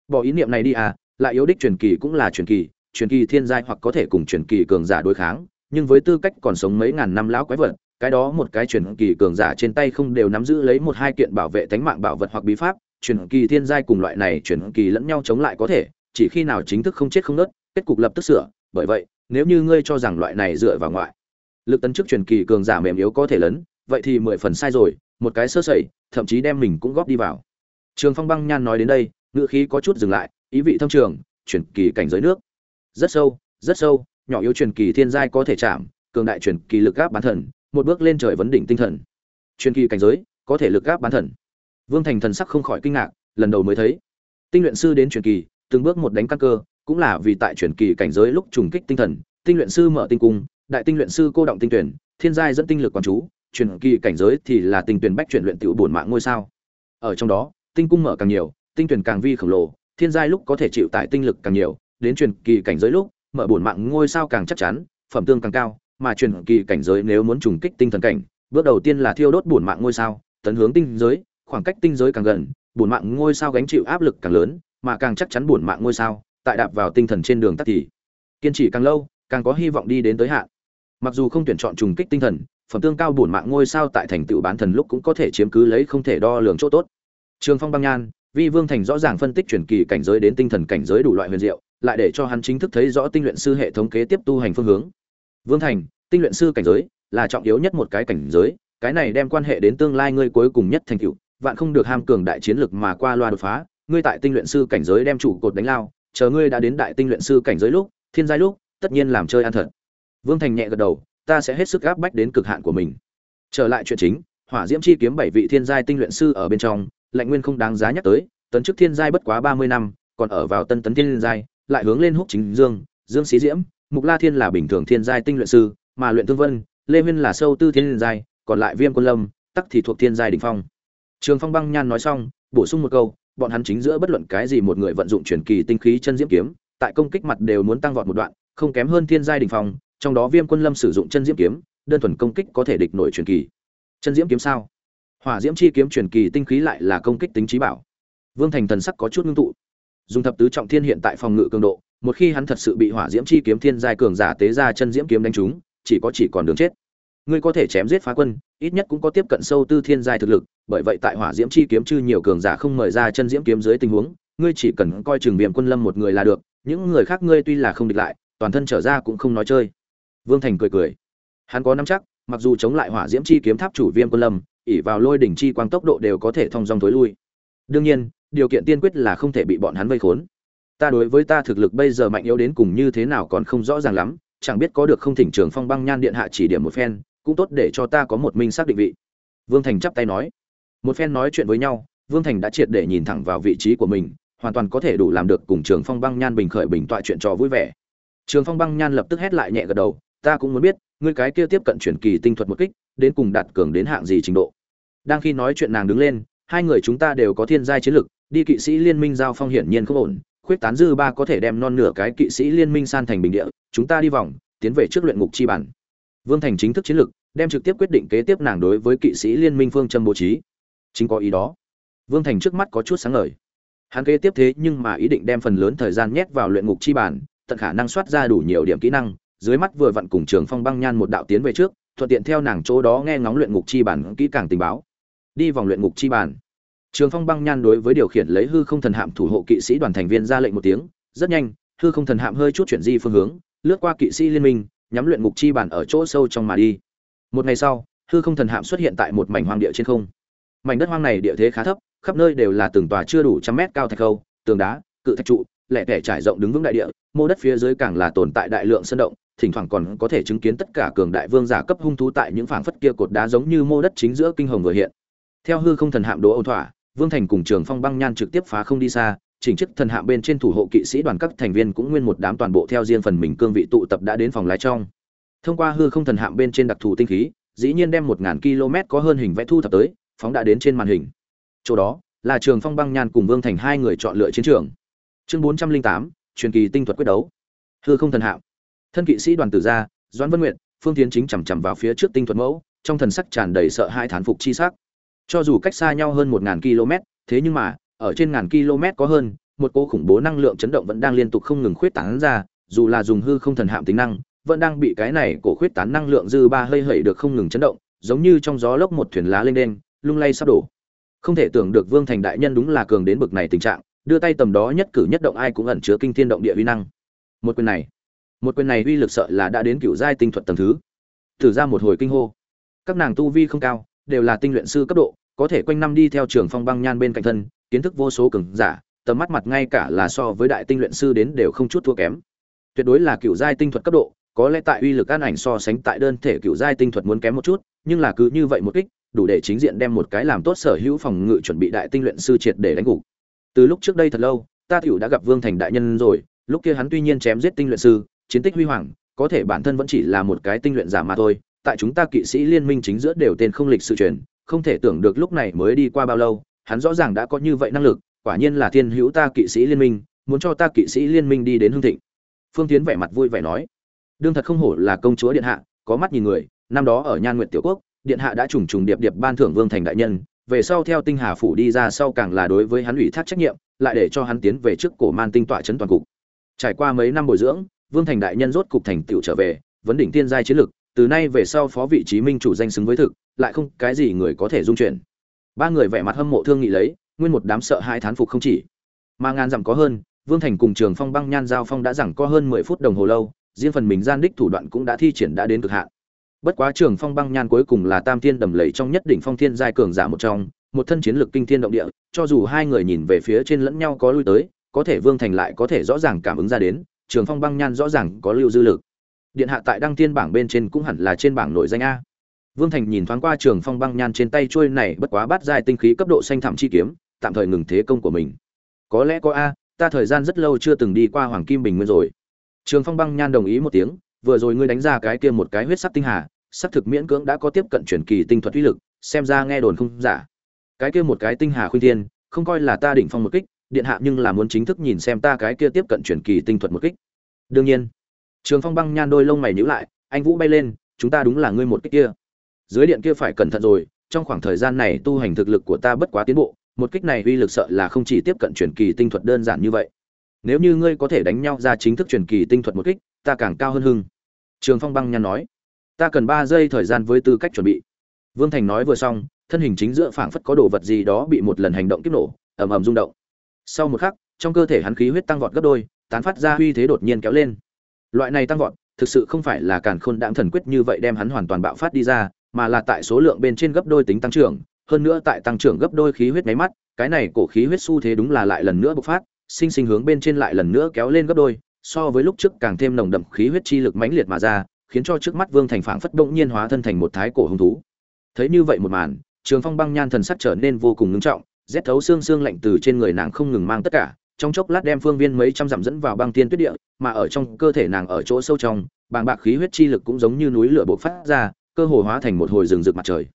Bỏ ý niệm này đi à lại yếu đích truyền kỳ cũng là truyền kỳ truyền kỳ thiên giai hoặc có thể cùng truyền kỳ cường giả đối kháng, nhưng với tư cách còn sống mấy ngàn năm lão quái vật, cái đó một cái truyền kỳ cường giả trên tay không đều nắm giữ lấy một hai kiện bảo vệ tánh mạng bảo vật hoặc bí pháp, truyền kỳ thiên giai cùng loại này truyền kỳ lẫn nhau chống lại có thể, chỉ khi nào chính thức không chết không nớt, kết cục lập tức sửa, bởi vậy nếu như ngươi cho rằng loại này dựa vào ngoại, lực tấn chức truyền kỳ cường giả mềm yếu có thể lớn, vậy thì mười phần sai rồi, một cái sơ sẩy, thậm chí đem mình cũng góp đi vào. Trường phong băng nhan nói đến đây ngựa khí có chút dừng lại, ý vị thông trường, truyền kỳ cảnh giới nước. Rất sâu rất sâu, nhỏ yếu truyền kỳ thiên giai có thể chạm, cường đại truyền kỳ lực gáp bán thần, một bước lên trời vấn đỉnh tinh thần. Truyền kỳ cảnh giới, có thể lực gáp bán thần. Vương thành thần sắc không khỏi kinh ngạc, lần đầu mới thấy. Tinh luyện sư đến truyền kỳ, từng bước một đánh căn cơ cũng là vì tại truyền kỳ cảnh giới lúc trùng kích tinh thần, tinh luyện sư mở tinh cung, đại tinh luyện sư cô động tinh tuyển, thiên giai dẫn tinh lực quan chú, truyền kỳ cảnh giới thì là tinh tuyển bách chuyển luyện tiểu bổn mạng ngôi sao. Ở trong đó, tinh cung mở càng nhiều, tinh tuyển càng vi khổng lồ, thiên giai lúc có thể chịu tại tinh lực càng nhiều, đến truyền kỳ cảnh giới lúc, mở bổn mạng ngôi sao càng chắc chắn, phẩm tương càng cao, mà truyền kỳ cảnh giới nếu muốn trùng kích tinh thần cảnh, bước đầu tiên là thiêu đốt bổn mạng ngôi sao, tấn hướng tinh giới, khoảng cách tinh giới càng gần, bổn mạng ngôi sao gánh chịu áp lực càng lớn, mà càng chắc chắn bổn mạng ngôi sao tại đạp vào tinh thần trên đường tắt thì kiên trì càng lâu, càng có hy vọng đi đến tới hạn. Mặc dù không tuyển chọn trùng kích tinh thần, phẩm tương cao bổn mạng ngôi sao tại thành tựu bán thần lúc cũng có thể chiếm cứ lấy không thể đo lường chỗ tốt. Trường phong băng nhan, vi vương thành rõ ràng phân tích chuyển kỳ cảnh giới đến tinh thần cảnh giới đủ loại huyền diệu, lại để cho hắn chính thức thấy rõ tinh luyện sư hệ thống kế tiếp tu hành phương hướng. Vương thành, tinh luyện sư cảnh giới là trọng yếu nhất một cái cảnh giới, cái này đem quan hệ đến tương lai ngươi cuối cùng nhất thành tựu, vạn không được ham cường đại chiến lực mà qua loa đột phá, ngươi tại tinh luyện sư cảnh giới đem chủ cột đánh lao chờ ngươi đã đến đại tinh luyện sư cảnh giới lúc, thiên giai lúc, tất nhiên làm chơi ăn thật. Vương thành nhẹ gật đầu, ta sẽ hết sức áp bách đến cực hạn của mình. Trở lại chuyện chính, hỏa diễm chi kiếm bảy vị thiên giai tinh luyện sư ở bên trong, lạnh nguyên không đáng giá nhắc tới, tấn chức thiên giai bất quá ba mươi năm, còn ở vào tân tấn thiên giai, lại hướng lên húc chính dương dương sĩ diễm, mục la thiên là bình thường thiên giai tinh luyện sư, mà luyện thương vân, lê huyên là sâu tư thiên giai, còn lại viêm quân lâm, tắc thì thuộc thiên giai đỉnh phong. Trường phong băng nhan nói xong, bổ sung một câu bọn hắn chính giữa bất luận cái gì một người vận dụng truyền kỳ tinh khí chân diễm kiếm, tại công kích mặt đều muốn tăng vọt một đoạn, không kém hơn thiên giai đỉnh phong, trong đó viêm quân lâm sử dụng chân diễm kiếm, đơn thuần công kích có thể địch nổi truyền kỳ. Chân diễm kiếm sao? Hỏa diễm chi kiếm truyền kỳ tinh khí lại là công kích tính trí bảo. Vương thành thần sắc có chút ngưng tụ. Dùng thập tứ trọng thiên hiện tại phòng ngự cường độ, một khi hắn thật sự bị hỏa diễm chi kiếm thiên giai cường giả tế ra chân diễm kiếm đánh trúng, chỉ có chỉ còn đường chết. Ngươi có thể chém giết phá quân, ít nhất cũng có tiếp cận sâu tư thiên giai thực lực bởi vậy tại hỏa diễm chi kiếm chư nhiều cường giả không mời ra chân diễm kiếm dưới tình huống, ngươi chỉ cần coi chừng viêm quân lâm một người là được, những người khác ngươi tuy là không địch lại, toàn thân trở ra cũng không nói chơi. Vương thành cười cười. Hắn có nắm chắc, mặc dù chống lại hỏa diễm chi kiếm tháp chủ viêm quân lâm ỉ vào lôi đỉnh chi quang tốc độ đều có thể thông dong thối lui. Đương nhiên, điều kiện tiên quyết là không thể bị bọn hắn vây khốn. Ta đối với ta thực lực bây giờ mạnh yếu đến cùng như thế nào còn không rõ ràng lắm, chẳng biết có được không thỉnh trường phong băng nhan điện hạ chỉ điểm một phen, cũng tốt để cho ta có một minh xác định vị. Vương thành chắp tay nói một phen nói chuyện với nhau, vương thành đã triệt để nhìn thẳng vào vị trí của mình, hoàn toàn có thể đủ làm được cùng trường phong băng nhan bình khởi bình tọa chuyện trò vui vẻ. Trường phong băng nhan lập tức hét lại nhẹ gật đầu, ta cũng muốn biết, ngươi cái kia tiếp cận chuyển kỳ tinh thuật một kích, đến cùng đạt cường đến hạng gì trình độ? Đang khi nói chuyện nàng đứng lên, hai người chúng ta đều có thiên giai chiến lực, đi kỵ sĩ liên minh giao phong hiển nhiên không ổn, khuyết tán dư ba có thể đem non nửa cái kỵ sĩ liên minh san thành bình địa, chúng ta đi vòng, tiến về trước luyện ngục chi bản. Vương thành chính thức chiến lực, đem trực tiếp quyết định kế tiếp nàng đối với kỵ sĩ liên minh phương châm bố trí chính có ý đó. Vương thành trước mắt có chút sáng ngời. Hắn kế tiếp thế nhưng mà ý định đem phần lớn thời gian nhét vào luyện ngục chi bản tận khả năng soát ra đủ nhiều điểm kỹ năng, dưới mắt vừa vặn cùng trường phong băng nhan một đạo tiến về trước, thuận tiện theo nàng chỗ đó nghe ngóng luyện ngục chi bản kỹ càng tình báo. Đi vòng luyện ngục chi bản trường phong băng nhan đối với điều khiển lấy hư không thần hạm thủ hộ kỵ sĩ đoàn thành viên ra lệnh một tiếng, rất nhanh, hư không thần hạm hơi chút chuyển di phương hướng, lướt qua kỵ sĩ liên minh, nhắm luyện ngục chi bản ở chỗ sâu trong mà đi. Một ngày sau, hư không thần hạm xuất hiện tại một mảnh hoang địa trên không mảnh đất hoang này địa thế khá thấp, khắp nơi đều là từng tòa chưa đủ trăm mét cao thạch khâu, tường đá, cự thạch trụ, lẻ tẻ trải rộng đứng vững đại địa, mô đất phía dưới càng là tồn tại đại lượng sân động, thỉnh thoảng còn có thể chứng kiến tất cả cường đại vương giả cấp hung thú tại những phảng phất kia cột đá giống như mô đất chính giữa kinh hồng vừa hiện. Theo hư không thần hạm đỗ âu thỏa, vương thành cùng trường phong băng nhan trực tiếp phá không đi xa, chỉnh chức thần hạm bên trên thủ hộ kỵ sĩ đoàn các thành viên cũng nguyên một đám toàn bộ theo riêng phần mình cương vị tụ tập đã đến phòng lái trong. Thông qua hư không thần hạm bên trên đặc thù tinh khí, dĩ nhiên đem một ngàn km có hơn hình vẽ thu thập tới phóng đã đến trên màn hình. Chỗ đó, là trường phong băng nhan cùng vương thành hai người chọn lựa chiến trường. Chương bốn trăm linh tám, truyền kỳ tinh thuật quyết đấu. Hư không thần hạo. Thân kỵ sĩ đoàn tử gia, doãn vân nguyện phương tiến chính chằm chằm vào phía trước tinh thuật mẫu, trong thần sắc tràn đầy sợ hai thán phục chi sắc. Cho dù cách xa nhau hơn một ngàn km, thế nhưng mà, ở trên ngàn km có hơn, một cô khủng bố năng lượng chấn động vẫn đang liên tục không ngừng khuyết tán ra, dù là dùng hư không thần hạm tính năng, vẫn đang bị cái này cổ khuyết tán năng lượng dư ba hơi hẩy được không ngừng chấn động, giống như trong gió lốc một thuyền lá lên đen lung lay sắp đổ. Không thể tưởng được vương thành đại nhân đúng là cường đến bực này tình trạng, đưa tay tầm đó nhất cử nhất động ai cũng ẩn chứa kinh thiên động địa uy năng. Một quyền này, một quyền này uy lực sợ là đã đến cựu giai tinh thuật tầng thứ. Thử ra một hồi kinh hô. Các nàng tu vi không cao, đều là tinh luyện sư cấp độ, có thể quanh năm đi theo trường phong băng nhan bên cạnh thân, kiến thức vô số cường giả, tầm mắt mặt ngay cả là so với đại tinh luyện sư đến đều không chút thua kém. Tuyệt đối là cựu giai tinh thuật cấp độ, có lẽ tại uy lực an ảnh so sánh tại đơn thể cựu giai tinh thuật muốn kém một chút, nhưng là cứ như vậy một kích đủ để chính diện đem một cái làm tốt sở hữu phòng ngự chuẩn bị đại tinh luyện sư triệt để đánh gục. Từ lúc trước đây thật lâu, ta tiểu đã gặp vương thành đại nhân rồi, lúc kia hắn tuy nhiên chém giết tinh luyện sư, chiến tích huy hoàng, có thể bản thân vẫn chỉ là một cái tinh luyện giả mà thôi, tại chúng ta kỵ sĩ liên minh chính giữa đều tên không lịch sự truyền, không thể tưởng được lúc này mới đi qua bao lâu, hắn rõ ràng đã có như vậy năng lực, quả nhiên là thiên hữu ta kỵ sĩ liên minh, muốn cho ta kỵ sĩ liên minh đi đến hương thịnh. Phương tiến vẻ mặt vui vẻ nói, đương thật không hổ là công chúa điện hạ, có mắt nhìn người, năm đó ở nhan nguyện tiểu quốc điện hạ đã trùng trùng điệp điệp ban thưởng vương thành đại nhân, về sau theo tinh hà phủ đi ra sau càng là đối với hắn ủy thác trách nhiệm, lại để cho hắn tiến về trước cổ man tinh tọa chấn toàn cục. Trải qua mấy năm bồi dưỡng, vương thành đại nhân rốt cục thành tựu trở về, vấn đỉnh tiên giai chiến lực, từ nay về sau phó vị trí minh chủ danh xứng với thực, lại không cái gì người có thể dung chuyển. Ba người vẻ mặt hâm mộ thương nghị lấy, nguyên một đám sợ hai thán phục không chỉ. Mà ngàn dặm có hơn, vương thành cùng trường phong băng nhan giao phong đã rằng có hơn mười phút đồng hồ lâu, riêng phần mình gian đích thủ đoạn cũng đã thi triển đã đến cực hạn bất quá trường phong băng nhan cuối cùng là tam thiên đầm lầy trong nhất đỉnh phong thiên giai cường giả một trong, một thân chiến lực kinh thiên động địa, cho dù hai người nhìn về phía trên lẫn nhau có lui tới, có thể vương thành lại có thể rõ ràng cảm ứng ra đến, trường phong băng nhan rõ ràng có lưu dư lực. Điện hạ tại đăng thiên bảng bên trên cũng hẳn là trên bảng nội danh a. Vương thành nhìn thoáng qua trường phong băng nhan trên tay trôi này bất quá bắt dài tinh khí cấp độ xanh thảm chi kiếm, tạm thời ngừng thế công của mình. Có lẽ có a, ta thời gian rất lâu chưa từng đi qua hoàng kim bình nguyên rồi. Trường phong băng nhan đồng ý một tiếng, vừa rồi ngươi đánh ra cái kia một cái huyết sắc tinh hà Sắp thực miễn cưỡng đã có tiếp cận chuyển kỳ tinh thuật uy lực, xem ra nghe đồn không giả. Cái kia một cái tinh hà khuyên thiên, không coi là ta đỉnh phong một kích, điện hạ nhưng là muốn chính thức nhìn xem ta cái kia tiếp cận chuyển kỳ tinh thuật một kích. Đương nhiên, trường phong băng nhan đôi lông mày nhíu lại, anh vũ bay lên, chúng ta đúng là ngươi một kích kia. Dưới điện kia phải cẩn thận rồi, trong khoảng thời gian này tu hành thực lực của ta bất quá tiến bộ, một kích này uy lực sợ là không chỉ tiếp cận chuyển kỳ tinh thuật đơn giản như vậy. Nếu như ngươi có thể đánh nhau ra chính thức chuyển kỳ tinh thuật một kích, ta càng cao hơn hưng. Trường phong băng nhan nói ta cần ba giây thời gian với tư cách chuẩn bị. Vương thành nói vừa xong, thân hình chính giữa phảng phất có đồ vật gì đó bị một lần hành động kích nổ, ầm ầm rung động. Sau một khắc, trong cơ thể hắn khí huyết tăng vọt gấp đôi, tán phát ra uy thế đột nhiên kéo lên. Loại này tăng vọt, thực sự không phải là càn khôn đạm thần quyết như vậy đem hắn hoàn toàn bạo phát đi ra, mà là tại số lượng bên trên gấp đôi tính tăng trưởng, hơn nữa tại tăng trưởng gấp đôi khí huyết máy mắt, cái này cổ khí huyết xu thế đúng là lại lần nữa bộc phát, sinh sinh hướng bên trên lại lần nữa kéo lên gấp đôi, so với lúc trước càng thêm nồng đậm khí huyết chi lực mãnh liệt mà ra khiến cho trước mắt vương thành phảng phất động nhiên hóa thân thành một thái cổ hung thú. Thấy như vậy một màn, trường phong băng nhan thần sắc trở nên vô cùng ngưng trọng, rét thấu xương xương lạnh từ trên người nàng không ngừng mang tất cả, trong chốc lát đem phương viên mấy trăm dặm dẫn vào băng tiên tuyết địa, mà ở trong cơ thể nàng ở chỗ sâu trong, bàng bạc khí huyết chi lực cũng giống như núi lửa bộc phát ra, cơ hồ hóa thành một hồi rừng rực mặt trời.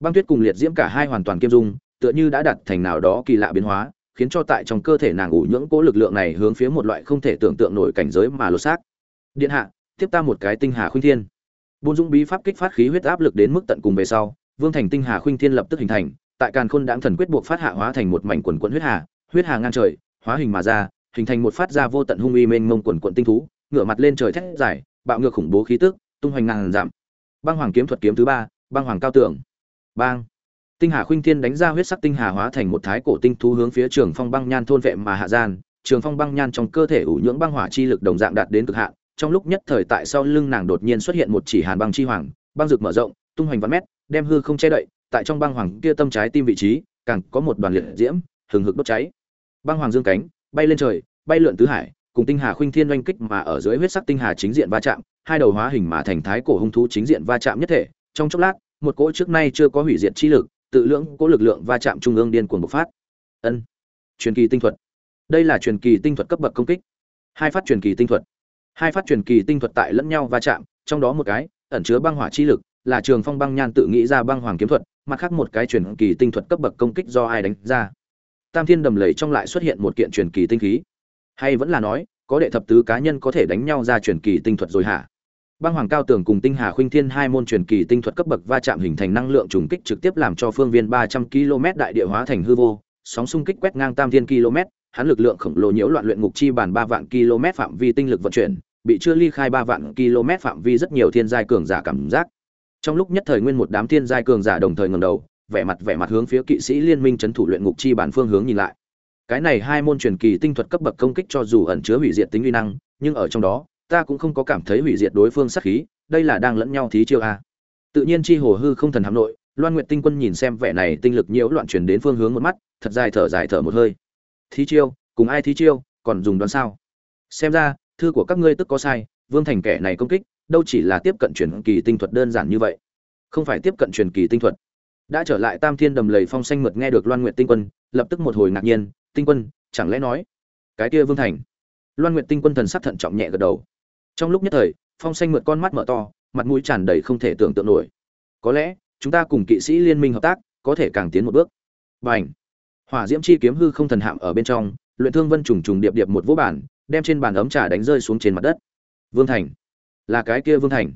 Băng tuyết cùng liệt diễm cả hai hoàn toàn kiêm dung, tựa như đã đặt thành nào đó kỳ lạ biến hóa, khiến cho tại trong cơ thể nàng ủ nhưỡng cố lực lượng này hướng phía một loại không thể tưởng tượng nổi cảnh giới mà lột xác. Điện hạ tiếp ta một cái tinh hà khuynh thiên. Buôn dũng bí pháp kích phát khí huyết áp lực đến mức tận cùng về sau, vương thành tinh hà khuynh thiên lập tức hình thành, tại càn khôn đãng thần quyết buộc phát hạ hóa thành một mảnh quần quận huyết hà huyết hà ngang trời, hóa hình mà ra, hình thành một phát ra vô tận hung uy mênh mông quần quận tinh thú, ngửa mặt lên trời thét dài, bạo ngược khủng bố khí tức, tung hoành ngàn giảm băng hoàng kiếm thuật kiếm thứ ba, băng hoàng cao tưởng bang. Tinh hà khuynh thiên đánh ra huyết sắc tinh hà hóa thành một thái cổ tinh thú hướng phía trường phong băng nhan thôn vệ mà hạ gian, trường phong băng nhan trong cơ thể ủ nhưỡng băng hỏa chi lực đồng dạng đạt đến cực hạn trong lúc nhất thời tại sau lưng nàng đột nhiên xuất hiện một chỉ hàn băng chi hoàng, băng rực mở rộng, tung hoành vạn mét, đem hư không che đậy, tại trong băng hoàng kia tâm trái tim vị trí, càng có một đoàn liệt diễm, hừng hực đốt cháy. Băng hoàng dương cánh, bay lên trời, bay lượn tứ hải, cùng tinh hà khuynh thiên oanh kích mà ở dưới huyết sắc tinh hà chính diện va chạm, hai đầu hóa hình mà thành thái cổ hung thú chính diện va chạm nhất thể. Trong chốc lát, một cỗ trước nay chưa có hủy diệt chi lực, tự lưỡng cỗ lực lượng va chạm trung ương điên cuồng bộc phát. Ân, truyền kỳ tinh thuật. Đây là truyền kỳ tinh thuật cấp bậc công kích. Hai phát truyền kỳ tinh thuật hai phát truyền kỳ tinh thuật tại lẫn nhau va chạm, trong đó một cái, ẩn chứa băng hỏa chi lực, là trường phong băng nhan tự nghĩ ra băng hoàng kiếm thuật, mặt khác một cái truyền kỳ tinh thuật cấp bậc công kích do ai đánh ra. Tam thiên đầm lầy trong lại xuất hiện một kiện truyền kỳ tinh khí. Hay vẫn là nói, có đệ thập tứ cá nhân có thể đánh nhau ra truyền kỳ tinh thuật rồi hả? Băng hoàng cao tường cùng tinh hà khuynh thiên hai môn truyền kỳ tinh thuật cấp bậc va chạm hình thành năng lượng trùng kích trực tiếp làm cho phương viên ba trăm km đại địa hóa thành hư vô, sóng xung kích quét ngang tam thiên km, hắn lực lượng khổng lồ nhiễu loạn luyện ngục chi bản ba vạn km phạm vi tinh lực vận chuyển bị chưa ly khai ba vạn km phạm vi rất nhiều thiên giai cường giả cảm giác. Trong lúc nhất thời nguyên một đám thiên giai cường giả đồng thời ngẩng đầu, vẻ mặt vẻ mặt hướng phía kỵ sĩ liên minh chấn thủ luyện ngục chi bản phương hướng nhìn lại. Cái này hai môn truyền kỳ tinh thuật cấp bậc công kích cho dù ẩn chứa hủy diệt tính uy năng, nhưng ở trong đó, ta cũng không có cảm thấy hủy diệt đối phương sát khí, đây là đang lẫn nhau thí chiêu a. Tự nhiên chi hồ hư không thần hàm nội, loan nguyệt tinh quân nhìn xem vẻ này tinh lực nhiễu loạn chuyển đến phương hướng một mắt, thật dài thở dài thở một hơi. Thí chiêu, cùng ai thí chiêu, còn dùng đoán sao? Xem ra thư của các ngươi tức có sai, vương thành kẻ này công kích, đâu chỉ là tiếp cận truyền kỳ tinh thuật đơn giản như vậy. Không phải tiếp cận truyền kỳ tinh thuật. Đã trở lại tam thiên đầm lầy phong xanh mượt nghe được loan nguyệt tinh quân, lập tức một hồi ngạc nhiên, tinh quân, chẳng lẽ nói cái kia vương thành? Loan nguyệt tinh quân thần sắc thận trọng nhẹ gật đầu. Trong lúc nhất thời, phong xanh mượt con mắt mở to, mặt mũi tràn đầy không thể tưởng tượng nổi. Có lẽ chúng ta cùng kỵ sĩ liên minh hợp tác, có thể càng tiến một bước. B à n h hỏa diễm chi kiếm hư không thần hạm ở bên trong, luyện thương vân trùng trùng điệp điệp một vũ bản đem trên bàn ấm trà đánh rơi xuống trên mặt đất. Vương thành. Là cái kia vương thành.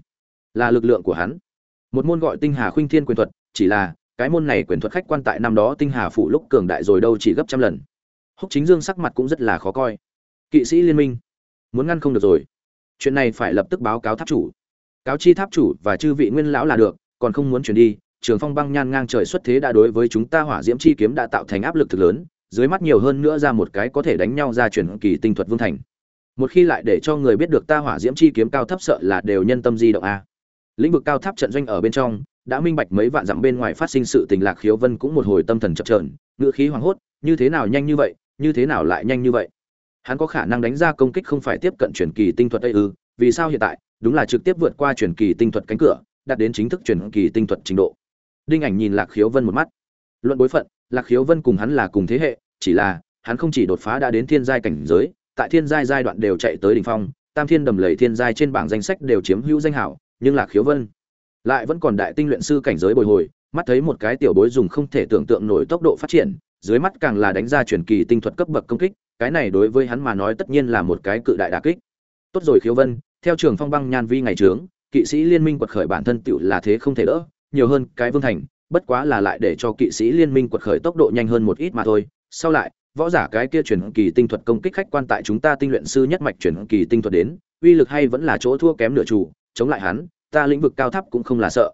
Là lực lượng của hắn. Một môn gọi tinh hà khuynh thiên quyền thuật, chỉ là, cái môn này quyền thuật khách quan tại năm đó tinh hà phủ lúc cường đại rồi đâu chỉ gấp trăm lần. Húc chính dương sắc mặt cũng rất là khó coi. Kỵ sĩ liên minh. Muốn ngăn không được rồi. Chuyện này phải lập tức báo cáo tháp chủ. Cáo chi tháp chủ và chư vị nguyên lão là được, còn không muốn chuyển đi, trường phong băng nhan ngang trời xuất thế đã đối với chúng ta hỏa diễm chi kiếm đã tạo thành áp lực thực lớn dưới mắt nhiều hơn nữa ra một cái có thể đánh nhau ra truyền kỳ tinh thuật vương thành. Một khi lại để cho người biết được ta hỏa diễm chi kiếm cao thấp sợ là đều nhân tâm di động a. Lĩnh vực cao tháp trận doanh ở bên trong, đã minh bạch mấy vạn dặm bên ngoài phát sinh sự tình lạc khiếu vân cũng một hồi tâm thần chập trờn ngữ khí hoảng hốt, như thế nào nhanh như vậy? Như thế nào lại nhanh như vậy? Hắn có khả năng đánh ra công kích không phải tiếp cận truyền kỳ tinh thuật đây ư? Vì sao hiện tại? Đúng là trực tiếp vượt qua truyền kỳ tinh thuật cánh cửa, đạt đến chính thức truyền kỳ tinh thuật trình độ. Đinh ảnh nhìn lạc khiếu vân một mắt. Luận bối phận, lạc khiếu vân cùng hắn là cùng thế hệ chỉ là, hắn không chỉ đột phá đã đến thiên giai cảnh giới, tại thiên giai giai đoạn đều chạy tới đỉnh phong, tam thiên đầm lầy thiên giai trên bảng danh sách đều chiếm hữu danh hảo, nhưng lạc khiếu vân lại vẫn còn đại tinh luyện sư cảnh giới bồi hồi, mắt thấy một cái tiểu bối dùng không thể tưởng tượng nổi tốc độ phát triển, dưới mắt càng là đánh ra truyền kỳ tinh thuật cấp bậc công kích, cái này đối với hắn mà nói tất nhiên là một cái cự đại đả kích. Tốt rồi khiếu vân, theo trường phong băng nhan vi ngày trướng, kỵ sĩ liên minh quật khởi bản thân tựu là thế không thể đỡ, nhiều hơn cái vương thành, bất quá là lại để cho kỵ sĩ liên minh quật khởi tốc độ nhanh hơn một ít mà thôi sau lại, võ giả cái kia chuyển kỳ tinh thuật công kích khách quan tại chúng ta tinh luyện sư nhất mạch chuyển kỳ tinh thuật đến, uy lực hay vẫn là chỗ thua kém nửa chủ, chống lại hắn, ta lĩnh vực cao thấp cũng không là sợ.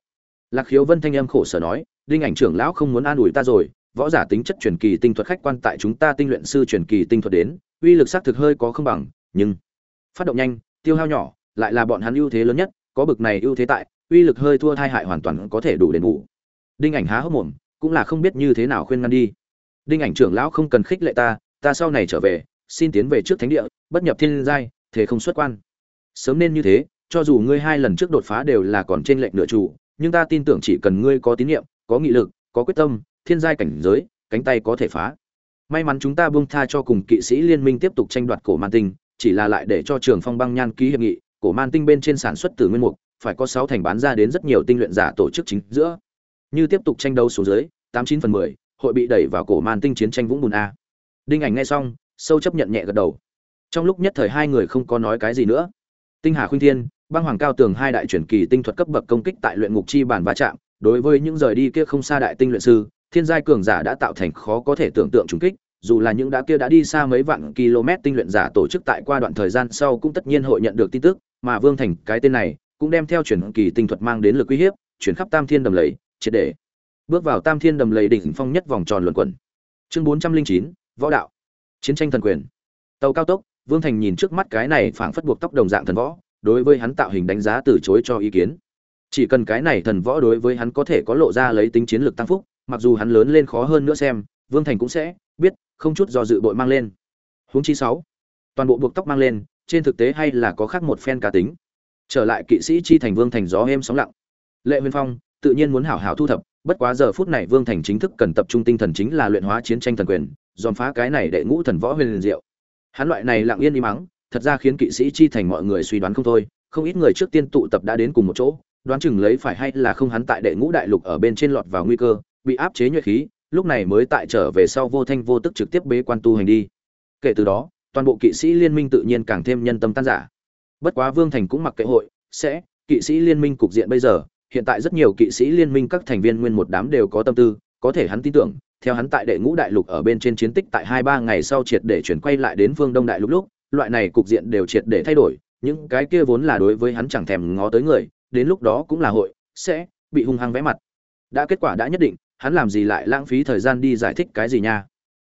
Lạc khiếu vân thanh âm khổ sở nói, đinh ảnh trưởng lão không muốn an ủi ta rồi, võ giả tính chất chuyển kỳ tinh thuật khách quan tại chúng ta tinh luyện sư chuyển kỳ tinh thuật đến, uy lực xác thực hơi có không bằng, nhưng phát động nhanh, tiêu hao nhỏ, lại là bọn hắn ưu thế lớn nhất, có bực này ưu thế tại, uy lực hơi thua thai hại hoàn toàn có thể đủ đền bù. Đinh ảnh há hốc mồm, cũng là không biết như thế nào khuyên ngăn đi đinh ảnh trưởng lão không cần khích lệ ta ta sau này trở về, xin tiến về trước thánh địa, bất nhập thiên giai, thế không xuất quan. Sớm nên như thế, cho dù ngươi hai lần trước đột phá đều là còn trên lệnh nửa chủ, nhưng ta tin tưởng chỉ cần ngươi có tín nhiệm, có nghị lực, có quyết tâm, thiên giai cảnh giới, cánh tay có thể phá. May mắn chúng ta buông tha cho cùng kỵ sĩ liên minh tiếp tục tranh đoạt cổ man tinh, chỉ là lại để cho trường phong băng nhan ký hiệp nghị, cổ man tinh bên trên sản xuất từ nguyên mục, phải có sáu thành bán ra đến rất nhiều tinh luyện giả tổ chức chính giữa. Như tiếp tục tranh đấu số dưới, tám chín phần mười hội bị đẩy vào cổ man tinh chiến tranh vũng bùn a. Đinh ảnh nghe xong, sâu chấp nhận nhẹ gật đầu. Trong lúc nhất thời hai người không có nói cái gì nữa. Tinh hà khuynh thiên, băng hoàng cao tường hai đại truyền kỳ tinh thuật cấp bậc công kích tại luyện ngục chi bản va chạm, đối với những rời đi kia không xa đại tinh luyện sư, thiên giai cường giả đã tạo thành khó có thể tưởng tượng trùng kích, dù là những đã kia đã đi xa mấy vạn km tinh luyện giả tổ chức tại qua đoạn thời gian sau cũng tất nhiên hội nhận được tin tức, mà vương thành, cái tên này, cũng đem theo truyền kỳ tinh thuật mang đến lực uy hiếp, chuyển khắp tam thiên đầm lầy, triệt để bước vào tam thiên đầm lầy đỉnh phong nhất vòng tròn luẩn quẩn. Chương bốn trăm linh chín, võ đạo. Chiến tranh thần quyền. Tàu cao tốc, vương thành nhìn trước mắt cái này phảng phất buộc tóc đồng dạng thần võ, đối với hắn tạo hình đánh giá từ chối cho ý kiến. Chỉ cần cái này thần võ đối với hắn có thể có lộ ra lấy tính chiến lược tăng phúc, mặc dù hắn lớn lên khó hơn nữa xem, vương thành cũng sẽ biết, không chút do dự bội mang lên. Huống chi sáu, toàn bộ buộc tóc mang lên, trên thực tế hay là có khác một phen cá tính. Trở lại kỵ sĩ chi thành vương thành gió êm sóng lặng. Lệ huyền phong, tự nhiên muốn hảo hảo thu thập bất quá giờ phút này vương thành chính thức cần tập trung tinh thần chính là luyện hóa chiến tranh thần quyền, dòm phá cái này đệ ngũ thần võ huyền liền diệu. Hắn loại này lặng yên im mắng, thật ra khiến kỵ sĩ chi thành mọi người suy đoán không thôi, không ít người trước tiên tụ tập đã đến cùng một chỗ, đoán chừng lấy phải hay là không hắn tại đệ ngũ đại lục ở bên trên lọt vào nguy cơ, bị áp chế nhuệ khí, lúc này mới tại trở về sau vô thanh vô tức trực tiếp bế quan tu hành đi. Kể từ đó, toàn bộ kỵ sĩ liên minh tự nhiên càng thêm nhân tâm tan giả bất quá vương thành cũng mặc kệ hội, sẽ, kỵ sĩ liên minh cục diện bây giờ hiện tại rất nhiều kỵ sĩ liên minh các thành viên nguyên một đám đều có tâm tư, có thể hắn tin tưởng, theo hắn tại đệ ngũ đại lục ở bên trên chiến tích tại hai ba ngày sau triệt để chuyển quay lại đến phương đông đại lục lúc, loại này cục diện đều triệt để thay đổi, những cái kia vốn là đối với hắn chẳng thèm ngó tới người, đến lúc đó cũng là hội sẽ bị hung hăng vẽ mặt. Đã kết quả đã nhất định, hắn làm gì lại lãng phí thời gian đi giải thích cái gì nha?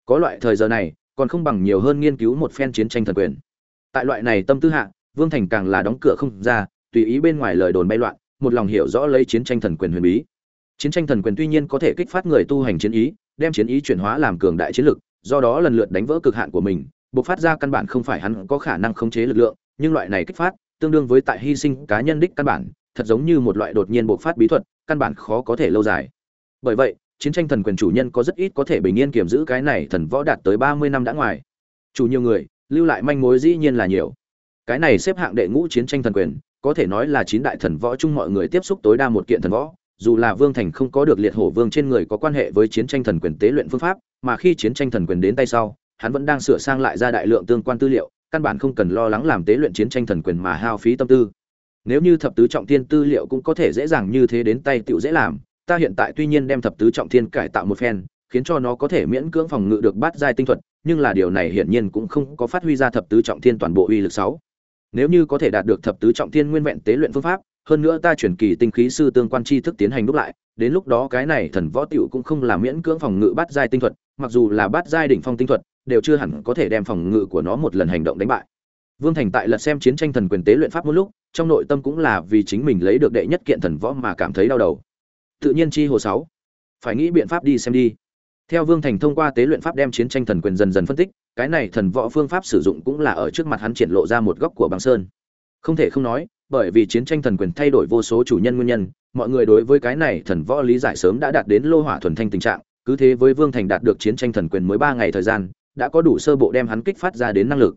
Có loại thời giờ này, còn không bằng nhiều hơn nghiên cứu một phen chiến tranh thần quyền. Tại loại này tâm tư hạ, vương thành càng là đóng cửa không ra, tùy ý bên ngoài lời đồn bay loạn một lòng hiểu rõ lấy chiến tranh thần quyền huyền bí. Chiến tranh thần quyền tuy nhiên có thể kích phát người tu hành chiến ý, đem chiến ý chuyển hóa làm cường đại chiến lực, do đó lần lượt đánh vỡ cực hạn của mình, bộc phát ra căn bản không phải hắn có khả năng khống chế lực lượng, nhưng loại này kích phát, tương đương với tại hy sinh cá nhân đích căn bản, thật giống như một loại đột nhiên bộc phát bí thuật, căn bản khó có thể lâu dài. Bởi vậy, chiến tranh thần quyền chủ nhân có rất ít có thể bình yên kiểm giữ cái này thần võ đạt tới ba mươi năm đã ngoài. Chủ nhiều người, lưu lại manh mối dĩ nhiên là nhiều. Cái này xếp hạng đệ ngũ chiến tranh thần quyền có thể nói là chín đại thần võ chung mọi người tiếp xúc tối đa một kiện thần võ, dù là vương thành không có được liệt hổ vương trên người có quan hệ với chiến tranh thần quyền tế luyện phương pháp, mà khi chiến tranh thần quyền đến tay sau, hắn vẫn đang sửa sang lại ra đại lượng tương quan tư liệu, căn bản không cần lo lắng làm tế luyện chiến tranh thần quyền mà hao phí tâm tư. Nếu như thập tứ trọng thiên tư liệu cũng có thể dễ dàng như thế đến tay tựu dễ làm, ta hiện tại tuy nhiên đem thập tứ trọng thiên cải tạo một phen, khiến cho nó có thể miễn cưỡng phòng ngự được bát giai tinh thuật, nhưng là điều này hiển nhiên cũng không có phát huy ra thập tứ trọng thiên toàn bộ uy lực sáu nếu như có thể đạt được thập tứ trọng thiên nguyên vẹn tế luyện phương pháp, hơn nữa ta chuyển kỳ tinh khí sư tương quan tri thức tiến hành đúc lại, đến lúc đó cái này thần võ tiểu cũng không làm miễn cưỡng phòng ngự bát giai tinh thuật, mặc dù là bát giai đỉnh phong tinh thuật, đều chưa hẳn có thể đem phòng ngự của nó một lần hành động đánh bại. Vương thành tại lật xem chiến tranh thần quyền tế luyện pháp một lúc, trong nội tâm cũng là vì chính mình lấy được đệ nhất kiện thần võ mà cảm thấy đau đầu. Tự nhiên chi hồ sáu. Phải nghĩ biện pháp đi xem đi theo vương thành thông qua tế luyện pháp đem chiến tranh thần quyền dần dần phân tích, cái này thần võ phương pháp sử dụng cũng là ở trước mặt hắn triển lộ ra một góc của băng sơn. Không thể không nói, bởi vì chiến tranh thần quyền thay đổi vô số chủ nhân nguyên nhân, mọi người đối với cái này thần võ lý giải sớm đã đạt đến lô hỏa thuần thanh tình trạng, cứ thế với vương thành đạt được chiến tranh thần quyền mới ba ngày thời gian, đã có đủ sơ bộ đem hắn kích phát ra đến năng lực.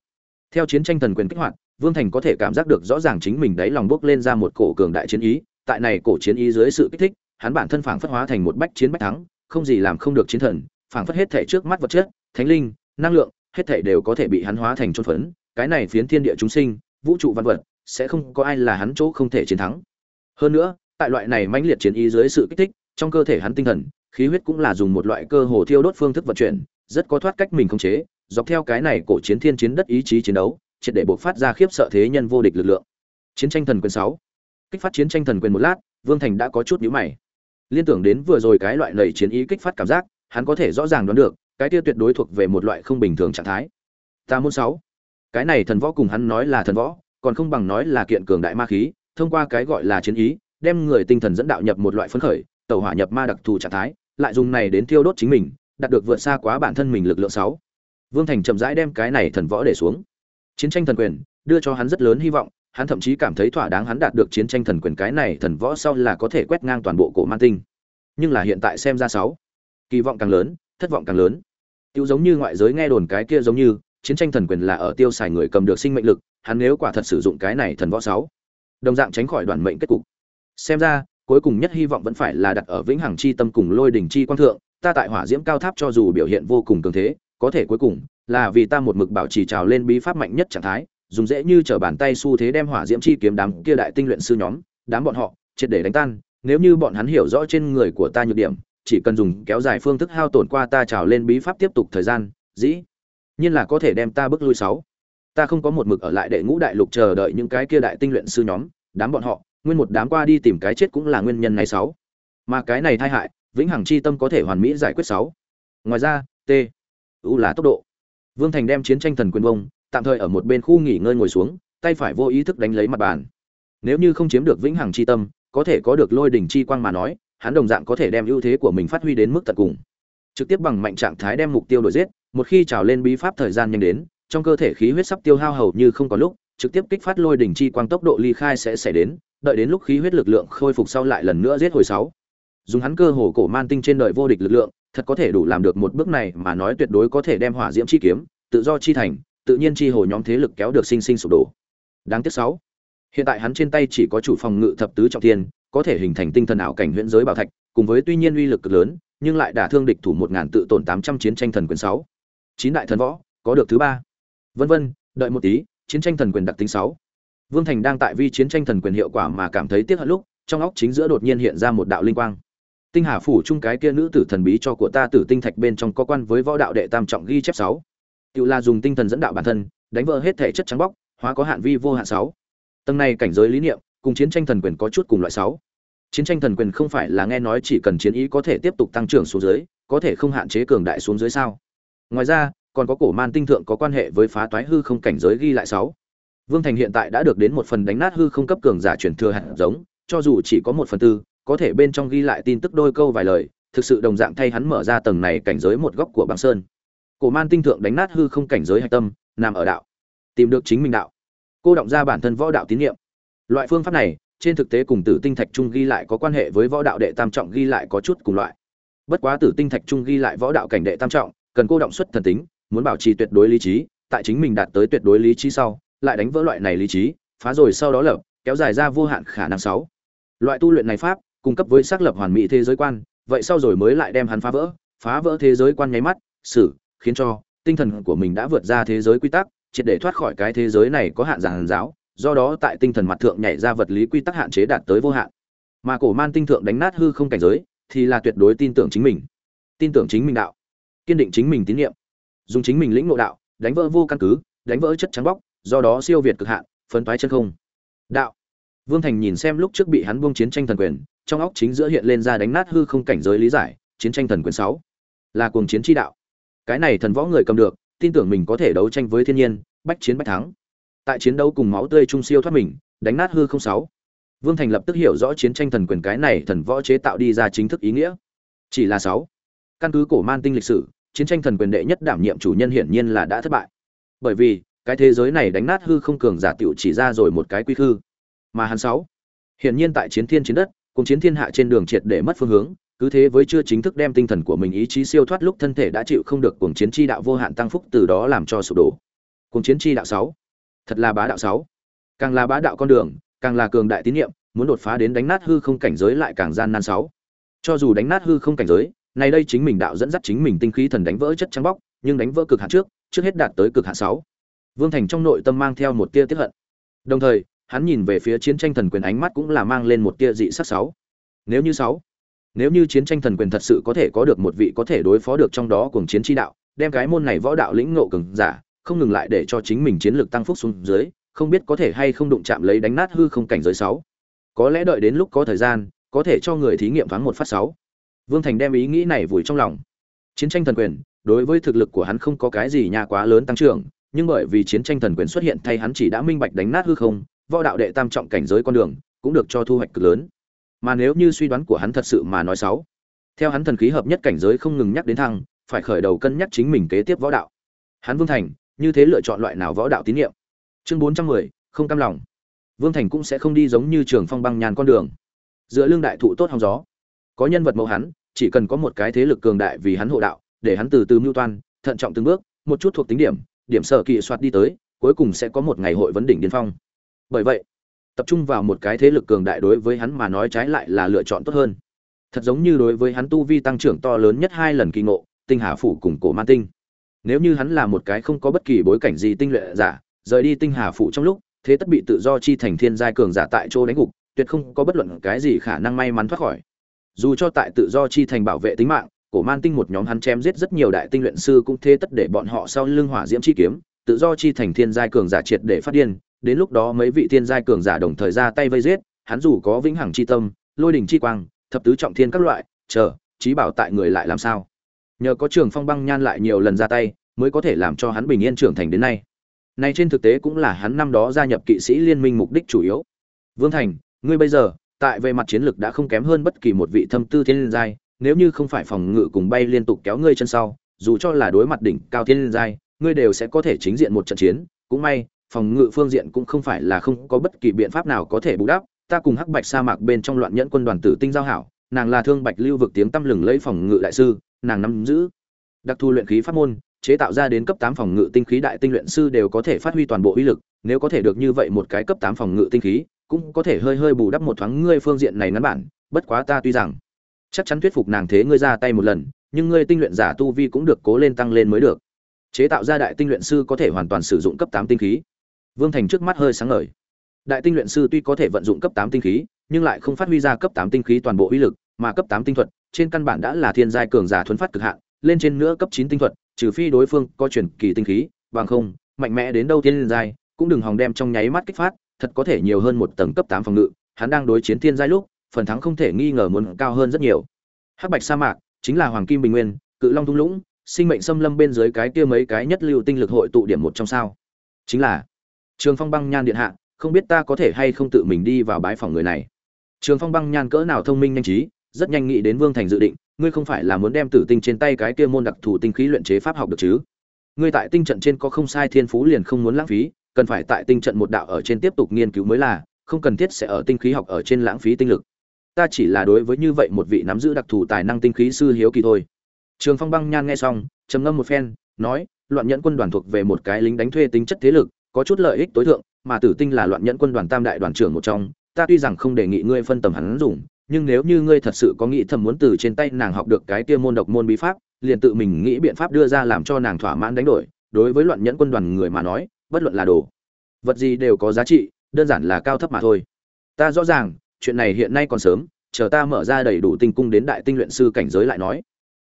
Theo chiến tranh thần quyền kích hoạt, vương thành có thể cảm giác được rõ ràng chính mình đáy lòng bốc lên ra một cổ cường đại chiến ý, tại này cổ chiến ý dưới sự kích thích, hắn bản thân phảng phất hóa thành một bách chiến bách thắng không gì làm không được chiến thần, phảng phất hết thể trước mắt vật chất, thánh linh, năng lượng, hết thể đều có thể bị hắn hóa thành trôn phấn, cái này phiến thiên địa chúng sinh, vũ trụ văn vật, sẽ không có ai là hắn chỗ không thể chiến thắng. Hơn nữa, tại loại này mãnh liệt chiến ý dưới sự kích thích, trong cơ thể hắn tinh thần, khí huyết cũng là dùng một loại cơ hồ thiêu đốt phương thức vận chuyển, rất có thoát cách mình không chế, dọc theo cái này cổ chiến thiên chiến đất ý chí chiến đấu, triệt để buộc phát ra khiếp sợ thế nhân vô địch lực lượng. Chiến tranh thần quyền sáu. Kích phát chiến tranh thần quyền một lát, vương thành đã có chút nhíu mày liên tưởng đến vừa rồi cái loại lầy chiến ý kích phát cảm giác, hắn có thể rõ ràng đoán được, cái kia tuyệt đối thuộc về một loại không bình thường trạng thái. Ta môn sáu. Cái này thần võ cùng hắn nói là thần võ, còn không bằng nói là kiện cường đại ma khí, thông qua cái gọi là chiến ý, đem người tinh thần dẫn đạo nhập một loại phấn khởi tàu hỏa nhập ma đặc thù trạng thái, lại dùng này đến thiêu đốt chính mình, đạt được vượt xa quá bản thân mình lực lượng sáu. Vương thành chậm rãi đem cái này thần võ để xuống. Chiến tranh thần quyền, đưa cho hắn rất lớn hy vọng hắn thậm chí cảm thấy thỏa đáng hắn đạt được chiến tranh thần quyền cái này thần võ sau là có thể quét ngang toàn bộ cổ man tinh. Nhưng là hiện tại xem ra sáu, kỳ vọng càng lớn, thất vọng càng lớn. Tiêu giống như ngoại giới nghe đồn cái kia giống như, chiến tranh thần quyền là ở tiêu xài người cầm được sinh mệnh lực, hắn nếu quả thật sử dụng cái này thần võ sáu, đồng dạng tránh khỏi đoàn mệnh kết cục. Xem ra, cuối cùng nhất hy vọng vẫn phải là đặt ở vĩnh hằng chi tâm cùng lôi đỉnh chi quang thượng, ta tại hỏa diễm cao tháp cho dù biểu hiện vô cùng cường thế, có thể cuối cùng là vì ta một mực bảo trì trào lên bí pháp mạnh nhất trạng thái dùng dễ như trở bàn tay xu thế đem hỏa diễm chi kiếm đám kia đại tinh luyện sư nhóm, đám bọn họ, triệt để đánh tan. Nếu như bọn hắn hiểu rõ trên người của ta nhược điểm, chỉ cần dùng kéo dài phương thức hao tổn qua ta trào lên bí pháp tiếp tục thời gian, dĩ nhiên là có thể đem ta bước lui sáu. Ta không có một mực ở lại đệ ngũ đại lục chờ đợi những cái kia đại tinh luyện sư nhóm, đám bọn họ, nguyên một đám qua đi tìm cái chết cũng là nguyên nhân này sáu. Mà cái này tai hại, vĩnh hằng chi tâm có thể hoàn mỹ giải quyết sáu. Ngoài ra, t u là tốc độ. Vương thành đem chiến tranh thần quyền vông tạm thời ở một bên khu nghỉ ngơi ngồi xuống, tay phải vô ý thức đánh lấy mặt bàn. Nếu như không chiếm được vĩnh hằng chi tâm, có thể có được lôi đỉnh chi quang mà nói, hắn đồng dạng có thể đem ưu thế của mình phát huy đến mức tận cùng. Trực tiếp bằng mạnh trạng thái đem mục tiêu đổi giết, một khi trào lên bí pháp thời gian nhanh đến, trong cơ thể khí huyết sắp tiêu hao hầu như không có lúc, trực tiếp kích phát lôi đỉnh chi quang tốc độ ly khai sẽ xảy đến, đợi đến lúc khí huyết lực lượng khôi phục sau lại lần nữa giết hồi sáu. Dùng hắn cơ hồ cổ man tinh trên đời vô địch lực lượng, thật có thể đủ làm được một bước này mà nói tuyệt đối có thể đem hỏa diễm chi kiếm, tự do chi thành tự nhiên chi hồ nhóm thế lực kéo được sinh sinh sụp đổ. Đáng tiếc sáu. Hiện tại hắn trên tay chỉ có chủ phòng ngự thập tứ trọng thiên, có thể hình thành tinh thần ảo cảnh huyễn giới bảo thạch, cùng với tuy nhiên uy lực cực lớn, nhưng lại đả thương địch thủ một ngàn tự tổn tám trăm chiến tranh thần quyền sáu. Chín đại thần võ, có được thứ ba. Vân vân, đợi một tí, chiến tranh thần quyền đặc tính sáu. Vương thành đang tại vi chiến tranh thần quyền hiệu quả mà cảm thấy tiếc hận lúc, trong óc chính giữa đột nhiên hiện ra một đạo linh quang. Tinh hà phủ chung cái kia nữ tử thần bí cho của ta tử tinh thạch bên trong có quan với võ đạo đệ tam trọng ghi chép sáu tự là dùng tinh thần dẫn đạo bản thân, đánh vỡ hết thể chất trắng bóc, hóa có hạn vi vô hạn sáu. Tầng này cảnh giới lý niệm, cùng chiến tranh thần quyền có chút cùng loại sáu. Chiến tranh thần quyền không phải là nghe nói chỉ cần chiến ý có thể tiếp tục tăng trưởng xuống dưới, có thể không hạn chế cường đại xuống dưới sao? Ngoài ra, còn có cổ man tinh thượng có quan hệ với phá toái hư không cảnh giới ghi lại sáu. Vương thành hiện tại đã được đến một phần đánh nát hư không cấp cường giả chuyển thừa hạt giống, cho dù chỉ có một phần tư, có thể bên trong ghi lại tin tức đôi câu vài lời, thực sự đồng dạng thay hắn mở ra tầng này cảnh giới một góc của băng sơn cổ man tinh thượng đánh nát hư không cảnh giới hạch tâm, nằm ở đạo. Tìm được chính mình đạo. Cô động ra bản thân võ đạo tín nhiệm loại phương pháp này, trên thực tế cùng tử tinh thạch trung ghi lại có quan hệ với võ đạo đệ tam trọng ghi lại có chút cùng loại. Bất quá tử tinh thạch trung ghi lại võ đạo cảnh đệ tam trọng, cần cô động xuất thần tính, muốn bảo trì tuyệt đối lý trí, tại chính mình đạt tới tuyệt đối lý trí sau, lại đánh vỡ loại này lý trí, phá rồi sau đó lập, kéo dài ra vô hạn khả năng sáu. Loại tu luyện này pháp, cung cấp với xác lập hoàn mỹ thế giới quan, vậy sau rồi mới lại đem hắn phá vỡ phá vỡ thế giới quan nháy mắt, xử khiến cho tinh thần của mình đã vượt ra thế giới quy tắc, triệt để thoát khỏi cái thế giới này có hạn giàn giáo, do đó tại tinh thần mặt thượng nhảy ra vật lý quy tắc hạn chế đạt tới vô hạn. Mà cổ man tinh thượng đánh nát hư không cảnh giới thì là tuyệt đối tin tưởng chính mình, tin tưởng chính mình đạo, kiên định chính mình tín nhiệm dùng chính mình lĩnh ngộ đạo, đánh vỡ vô căn cứ, đánh vỡ chất trắng bóc, do đó siêu việt cực hạn, phấn toái chân không. Đạo. Vương thành nhìn xem lúc trước bị hắn buông chiến tranh thần quyền, trong óc chính giữa hiện lên ra đánh nát hư không cảnh giới lý giải, chiến tranh thần quyền sáu, là cuồng chiến chi đạo cái này thần võ người cầm được, tin tưởng mình có thể đấu tranh với thiên nhiên, bách chiến bách thắng. Tại chiến đấu cùng máu tươi trung siêu thoát mình, đánh nát hư không sáu. Vương thành lập tức hiểu rõ chiến tranh thần quyền cái này thần võ chế tạo đi ra chính thức ý nghĩa. Chỉ là sáu. Căn cứ cổ man tinh lịch sử, chiến tranh thần quyền đệ nhất đảm nhiệm chủ nhân hiển nhiên là đã thất bại. Bởi vì, cái thế giới này đánh nát hư không cường giả tiểu chỉ ra rồi một cái quy hư mà hắn sáu. Hiển nhiên tại chiến thiên chiến đất, cùng chiến thiên hạ trên đường triệt để mất phương hướng cứ thế với chưa chính thức đem tinh thần của mình ý chí siêu thoát lúc thân thể đã chịu không được cuồng chiến chi đạo vô hạn tăng phúc, từ đó làm cho sụp đổ. Cuồng chiến chi đạo sáu. Thật là bá đạo sáu. Càng là bá đạo con đường, càng là cường đại tín nhiệm muốn đột phá đến đánh nát hư không cảnh giới lại càng gian nan sáu. Cho dù đánh nát hư không cảnh giới, nay đây chính mình đạo dẫn dắt chính mình tinh khí thần đánh vỡ chất trắng bóc, nhưng đánh vỡ cực hạn trước trước hết đạt tới cực hạn sáu. Vương thành trong nội tâm mang theo một tia tiếp hận. Đồng thời, hắn nhìn về phía chiến tranh thần quyền ánh mắt cũng là mang lên một tia dị sắc sáu. Nếu như sáu nếu như chiến tranh thần quyền thật sự có thể có được một vị có thể đối phó được trong đó cùng chiến chi đạo, đem cái môn này võ đạo lĩnh ngộ cường giả, không ngừng lại để cho chính mình chiến lược tăng phúc xuống dưới, không biết có thể hay không đụng chạm lấy đánh nát hư không cảnh giới sáu. Có lẽ đợi đến lúc có thời gian, có thể cho người thí nghiệm thoáng một phát sáu. Vương thành đem ý nghĩ này vùi trong lòng. Chiến tranh thần quyền, đối với thực lực của hắn không có cái gì nha quá lớn tăng trưởng, nhưng bởi vì chiến tranh thần quyền xuất hiện thay hắn chỉ đã minh bạch đánh nát hư không, võ đạo đệ tam trọng cảnh giới con đường, cũng được cho thu hoạch cực lớn mà nếu như suy đoán của hắn thật sự mà nói xấu, theo hắn thần khí hợp nhất cảnh giới không ngừng nhắc đến thăng, phải khởi đầu cân nhắc chính mình kế tiếp võ đạo. Hắn vương thành, như thế lựa chọn loại nào võ đạo tín nhiệm? Chương bốn trăm mười, không cam lòng. Vương thành cũng sẽ không đi giống như trường phong băng nhàn con đường. Giữa lương đại thụ tốt hòng gió. Có nhân vật mẫu hắn, chỉ cần có một cái thế lực cường đại vì hắn hộ đạo, để hắn từ từ mưu toan, thận trọng từng bước, một chút thuộc tính điểm điểm sở kỳ soát đi tới, cuối cùng sẽ có một ngày hội vấn đỉnh điên phong. Bởi vậy tập trung vào một cái thế lực cường đại đối với hắn mà nói trái lại là lựa chọn tốt hơn. Thật giống như đối với hắn tu vi tăng trưởng to lớn nhất hai lần kỳ ngộ, tinh hà phủ cùng cổ man tinh. Nếu như hắn là một cái không có bất kỳ bối cảnh gì tinh luyện giả, rời đi tinh hà phủ trong lúc, thế tất bị tự do chi thành thiên giai cường giả tại chỗ đánh gục, tuyệt không có bất luận cái gì khả năng may mắn thoát khỏi. Dù cho tại tự do chi thành bảo vệ tính mạng, cổ man tinh một nhóm hắn chém giết rất nhiều đại tinh luyện sư cũng thế tất để bọn họ sau lưng hỏa diễm chi kiếm, tự do chi thành thiên giai cường giả triệt để phát điên đến lúc đó mấy vị thiên giai cường giả đồng thời ra tay vây giết, hắn dù có vĩnh hằng chi tâm, lôi đỉnh chi quang, thập tứ trọng thiên các loại, chờ trí bảo tại người lại làm sao? Nhờ có trường phong băng nhan lại nhiều lần ra tay, mới có thể làm cho hắn bình yên trưởng thành đến nay. Nay trên thực tế cũng là hắn năm đó gia nhập kỵ sĩ liên minh mục đích chủ yếu. Vương thành, ngươi bây giờ, tại về mặt chiến lược đã không kém hơn bất kỳ một vị thâm tư thiên giai, nếu như không phải phòng ngự cùng bay liên tục kéo ngươi chân sau, dù cho là đối mặt đỉnh cao thiên giai, ngươi đều sẽ có thể chính diện một trận chiến. Cũng may phòng ngự phương diện cũng không phải là không có bất kỳ biện pháp nào có thể bù đắp. Ta cùng hắc bạch sa mạc bên trong loạn nhẫn quân đoàn tử tinh giao hảo, nàng là thương bạch lưu vực tiếng tăm lừng lấy phòng ngự đại sư, nàng nắm giữ đặc thù luyện khí pháp môn, chế tạo ra đến cấp tám phòng ngự tinh khí đại tinh luyện sư đều có thể phát huy toàn bộ uy lực, nếu có thể được như vậy một cái cấp tám phòng ngự tinh khí, cũng có thể hơi hơi bù đắp một thoáng ngươi phương diện này ngắn bản, bất quá ta tuy rằng chắc chắn thuyết phục nàng thế ngươi ra tay một lần, nhưng ngươi tinh luyện giả tu vi cũng được cố lên tăng lên mới được. Chế tạo ra đại tinh luyện sư có thể hoàn toàn sử dụng cấp tám tinh khí vương thành trước mắt hơi sáng ngời. Đại tinh luyện sư tuy có thể vận dụng cấp tám tinh khí, nhưng lại không phát huy ra cấp tám tinh khí toàn bộ uy lực, mà cấp tám tinh thuật, trên căn bản đã là thiên giai cường giả thuần phát cực hạn, lên trên nữa cấp chín tinh thuật, trừ phi đối phương có chuyển kỳ tinh khí, bằng không, mạnh mẽ đến đâu thiên giai, cũng đừng hòng đem trong nháy mắt kích phát, thật có thể nhiều hơn một tầng cấp tám phòng ngự, hắn đang đối chiến thiên giai lúc, phần thắng không thể nghi ngờ muốn cao hơn rất nhiều. Hắc bạch sa mạc, chính là hoàng kim bình nguyên, cự long thung lũng, sinh mệnh xâm lâm bên dưới cái kia mấy cái nhất lưu tinh lực hội tụ điểm một trong sao. Chính là trường phong băng nhan điện hạ, không biết ta có thể hay không tự mình đi vào bái phòng người này. Trường phong băng nhan cỡ nào thông minh nhanh trí, rất nhanh nghĩ đến vương thành dự định, ngươi không phải là muốn đem tử tinh trên tay cái kia môn đặc thù tinh khí luyện chế pháp học được chứ? Ngươi tại tinh trận trên có không sai thiên phú liền không muốn lãng phí, cần phải tại tinh trận một đạo ở trên tiếp tục nghiên cứu mới là, không cần thiết sẽ ở tinh khí học ở trên lãng phí tinh lực. Ta chỉ là đối với như vậy một vị nắm giữ đặc thù tài năng tinh khí sư hiếu kỳ thôi. Trường phong băng nhan nghe xong, trầm ngâm một phen, nói, loạn nhẫn quân đoàn thuộc về một cái lính đánh thuê tính chất thế lực có chút lợi ích tối thượng, mà tử tinh là loạn nhẫn quân đoàn tam đại đoàn trưởng một trong, ta tuy rằng không đề nghị ngươi phân tầm hắn dùng, nhưng nếu như ngươi thật sự có nghĩ thầm muốn từ trên tay nàng học được cái kia môn độc môn bí pháp, liền tự mình nghĩ biện pháp đưa ra làm cho nàng thỏa mãn đánh đổi, đối với loạn nhẫn quân đoàn người mà nói, bất luận là đồ, vật gì đều có giá trị, đơn giản là cao thấp mà thôi. Ta rõ ràng, chuyện này hiện nay còn sớm, chờ ta mở ra đầy đủ tinh cung đến đại tinh luyện sư cảnh giới lại nói.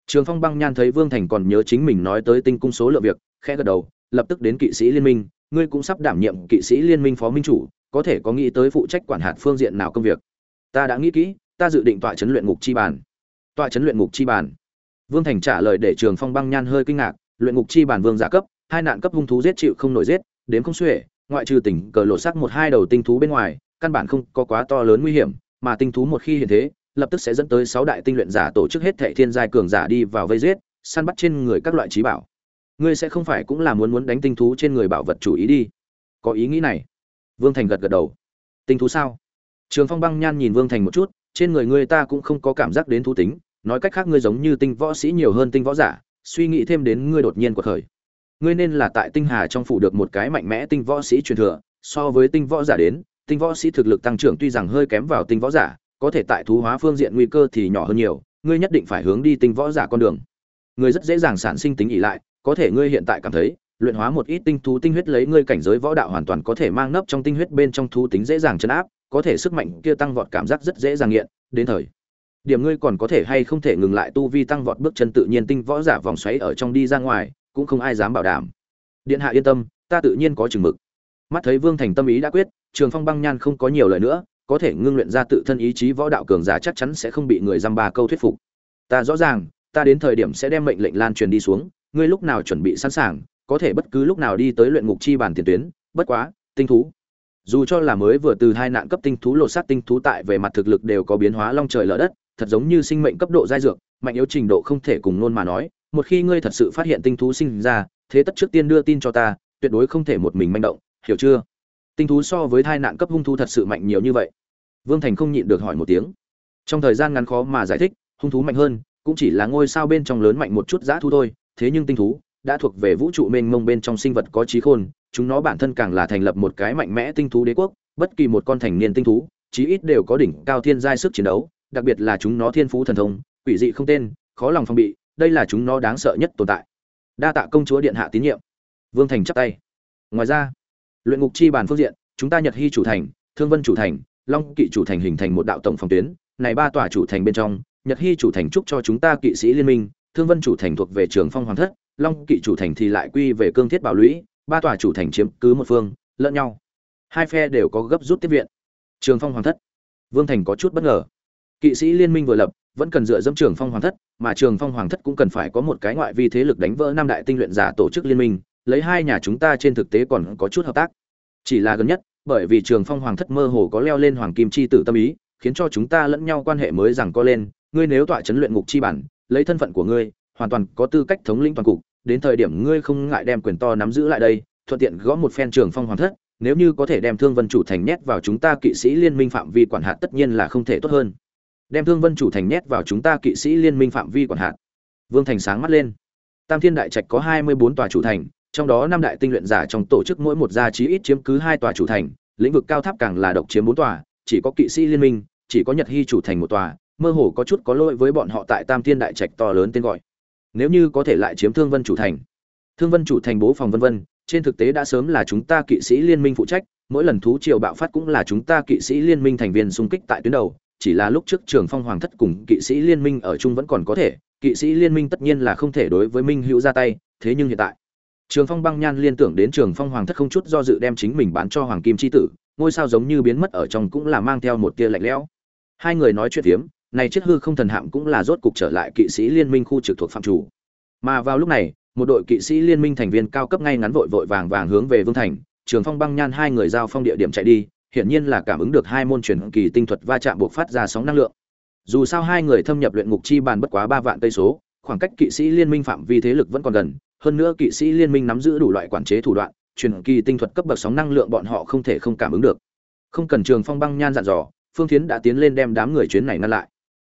Trường phong băng nhan thấy vương thành còn nhớ chính mình nói tới tinh cung số lượng việc, khẽ gật đầu, lập tức đến kỵ sĩ liên minh ngươi cũng sắp đảm nhiệm kỵ sĩ liên minh phó minh chủ, có thể có nghĩ tới phụ trách quản hạt phương diện nào công việc. Ta đã nghĩ kỹ, ta dự định tọa chấn luyện ngục chi bàn. Tọa chấn luyện ngục chi bàn. Vương thành trả lời để trường phong băng nhan hơi kinh ngạc, luyện ngục chi bàn vương giả cấp, hai nạn cấp hung thú giết chịu không nổi giết đến không xuể, ngoại trừ tỉnh cờ lộ sắc một hai đầu tinh thú bên ngoài, căn bản không có quá to lớn nguy hiểm, mà tinh thú một khi hiện thế, lập tức sẽ dẫn tới sáu đại tinh luyện giả tổ chức hết thệ thiên giai cường giả đi vào vây giết, săn bắt trên người các loại trí bảo ngươi sẽ không phải cũng là muốn muốn đánh tinh thú trên người bảo vật chủ ý đi. Có ý nghĩ này. Vương thành gật gật đầu. Tinh thú sao? Trường phong băng nhan nhìn vương thành một chút, trên người ngươi ta cũng không có cảm giác đến thú tính, nói cách khác ngươi giống như tinh võ sĩ nhiều hơn tinh võ giả, suy nghĩ thêm đến ngươi đột nhiên cuộc khởi. Ngươi nên là tại tinh hà trong phủ được một cái mạnh mẽ tinh võ sĩ truyền thừa, so với tinh võ giả đến, tinh võ sĩ thực lực tăng trưởng tuy rằng hơi kém vào tinh võ giả, có thể tại thú hóa phương diện nguy cơ thì nhỏ hơn nhiều, ngươi nhất định phải hướng đi tinh võ giả con đường. Ngươi rất dễ dàng sản sinh tính ỉ lại có thể ngươi hiện tại cảm thấy, luyện hóa một ít tinh thú tinh huyết lấy ngươi cảnh giới võ đạo hoàn toàn có thể mang nấp trong tinh huyết bên trong thú tính dễ dàng chấn áp, có thể sức mạnh kia tăng vọt cảm giác rất dễ dàng nghiện, đến thời. Điểm ngươi còn có thể hay không thể ngừng lại tu vi tăng vọt bước chân tự nhiên tinh võ giả vòng xoáy ở trong đi ra ngoài, cũng không ai dám bảo đảm. Điện hạ yên tâm, ta tự nhiên có chừng mực. Mắt thấy vương thành tâm ý đã quyết, trường phong băng nhan không có nhiều lời nữa, có thể ngưng luyện ra tự thân ý chí võ đạo cường giả chắc chắn sẽ không bị người dăm ba câu thuyết phục. Ta rõ ràng, ta đến thời điểm sẽ đem mệnh lệnh lan truyền đi xuống ngươi lúc nào chuẩn bị sẵn sàng, có thể bất cứ lúc nào đi tới luyện ngục chi bản tiền tuyến, bất quá, tinh thú. Dù cho là mới vừa từ hai nạn cấp tinh thú lột xác tinh thú tại về mặt thực lực đều có biến hóa long trời lở đất, thật giống như sinh mệnh cấp độ giai dược, mạnh yếu trình độ không thể cùng nôn mà nói, một khi ngươi thật sự phát hiện tinh thú sinh ra, thế tất trước tiên đưa tin cho ta, tuyệt đối không thể một mình manh động, hiểu chưa? Tinh thú so với thai nạn cấp hung thú thật sự mạnh nhiều như vậy. Vương thành không nhịn được hỏi một tiếng. Trong thời gian ngắn khó mà giải thích, hung thú mạnh hơn, cũng chỉ là ngôi sao bên trong lớn mạnh một chút giã thú thôi thế nhưng tinh thú đã thuộc về vũ trụ mênh mông bên trong sinh vật có trí khôn, chúng nó bản thân càng là thành lập một cái mạnh mẽ tinh thú đế quốc, bất kỳ một con thành niên tinh thú, chí ít đều có đỉnh cao thiên giai sức chiến đấu, đặc biệt là chúng nó thiên phú thần thông, quỷ dị không tên, khó lòng phòng bị, đây là chúng nó đáng sợ nhất tồn tại. Đa tạ công chúa điện hạ tín nhiệm. Vương thành chắp tay. Ngoài ra, luyện ngục chi bàn phương diện, chúng ta nhật hy chủ thành, thương vân chủ thành, long kỵ chủ thành hình thành một đạo tổng phòng tuyến, này ba tòa chủ thành bên trong, nhật hy chủ thành chúc cho chúng ta kỵ sĩ liên minh thương vân chủ thành thuộc về trường phong hoàng thất, long kỵ chủ thành thì lại quy về cương thiết bảo lũy, ba tòa chủ thành chiếm cứ một phương, lẫn nhau. Hai phe đều có gấp rút tiếp viện. Trường phong hoàng thất. Vương thành có chút bất ngờ. Kỵ sĩ liên minh vừa lập, vẫn cần dựa dẫm trường phong hoàng thất, mà trường phong hoàng thất cũng cần phải có một cái ngoại vi thế lực đánh vỡ năm đại tinh luyện giả tổ chức liên minh, lấy hai nhà chúng ta trên thực tế còn có chút hợp tác. Chỉ là gần nhất, bởi vì trường phong hoàng thất mơ hồ có leo lên hoàng kim chi tử tâm ý, khiến cho chúng ta lẫn nhau quan hệ mới rằng có lên, ngươi nếu tọa chấn luyện ngục chi bản lấy thân phận của ngươi, hoàn toàn có tư cách thống lĩnh toàn cục, đến thời điểm ngươi không ngại đem quyền to nắm giữ lại đây, thuận tiện gõ một phen trường phong hoàng thất, nếu như có thể đem thương vân chủ thành nhét vào chúng ta kỵ sĩ liên minh phạm vi quản hạt tất nhiên là không thể tốt hơn. Đem thương vân chủ thành nhét vào chúng ta kỵ sĩ liên minh phạm vi quản hạt. Vương thành sáng mắt lên. Tam thiên đại trạch có hai mươi bốn tòa chủ thành, trong đó năm đại tinh luyện giả trong tổ chức mỗi một gia chí ít chiếm cứ hai tòa chủ thành, lĩnh vực cao tháp càng là độc chiếm bốn tòa, chỉ có kỵ sĩ liên minh, chỉ có nhật hy chủ thành một tòa mơ hồ có chút có lỗi với bọn họ tại tam thiên đại trạch to lớn tên gọi. Nếu như có thể lại chiếm thương vân chủ thành, thương vân chủ thành bố phòng vân vân, trên thực tế đã sớm là chúng ta kỵ sĩ liên minh phụ trách, mỗi lần thú triều bạo phát cũng là chúng ta kỵ sĩ liên minh thành viên xung kích tại tuyến đầu, chỉ là lúc trước trường phong hoàng thất cùng kỵ sĩ liên minh ở chung vẫn còn có thể, kỵ sĩ liên minh tất nhiên là không thể đối với minh hữu ra tay, thế nhưng hiện tại, trường phong băng nhan liên tưởng đến trường phong hoàng thất không chút do dự đem chính mình bán cho hoàng kim c h i tử, ngôi sao giống như biến mất ở trong cũng là mang theo một tia lạnh lẽo. Hai người nói chuyện phiếm này chiếc hư không thần hạm cũng là rốt cục trở lại kỵ sĩ liên minh khu trực thuộc phạm chủ. Mà vào lúc này, một đội kỵ sĩ liên minh thành viên cao cấp ngay ngắn vội vội vàng vàng hướng về vương thành, trường phong băng nhan hai người giao phong địa điểm chạy đi, hiển nhiên là cảm ứng được hai môn truyền kỳ tinh thuật va chạm buộc phát ra sóng năng lượng. Dù sao hai người thâm nhập luyện ngục chi bàn bất quá ba vạn cây số, khoảng cách kỵ sĩ liên minh phạm vi thế lực vẫn còn gần, hơn nữa kỵ sĩ liên minh nắm giữ đủ loại quản chế thủ đoạn, truyền kỳ tinh thuật cấp bậc sóng năng lượng bọn họ không thể không cảm ứng được. Không cần trường phong băng nhan dặn dò, phương thiến đã tiến lên đem đám người chuyến này ngăn lại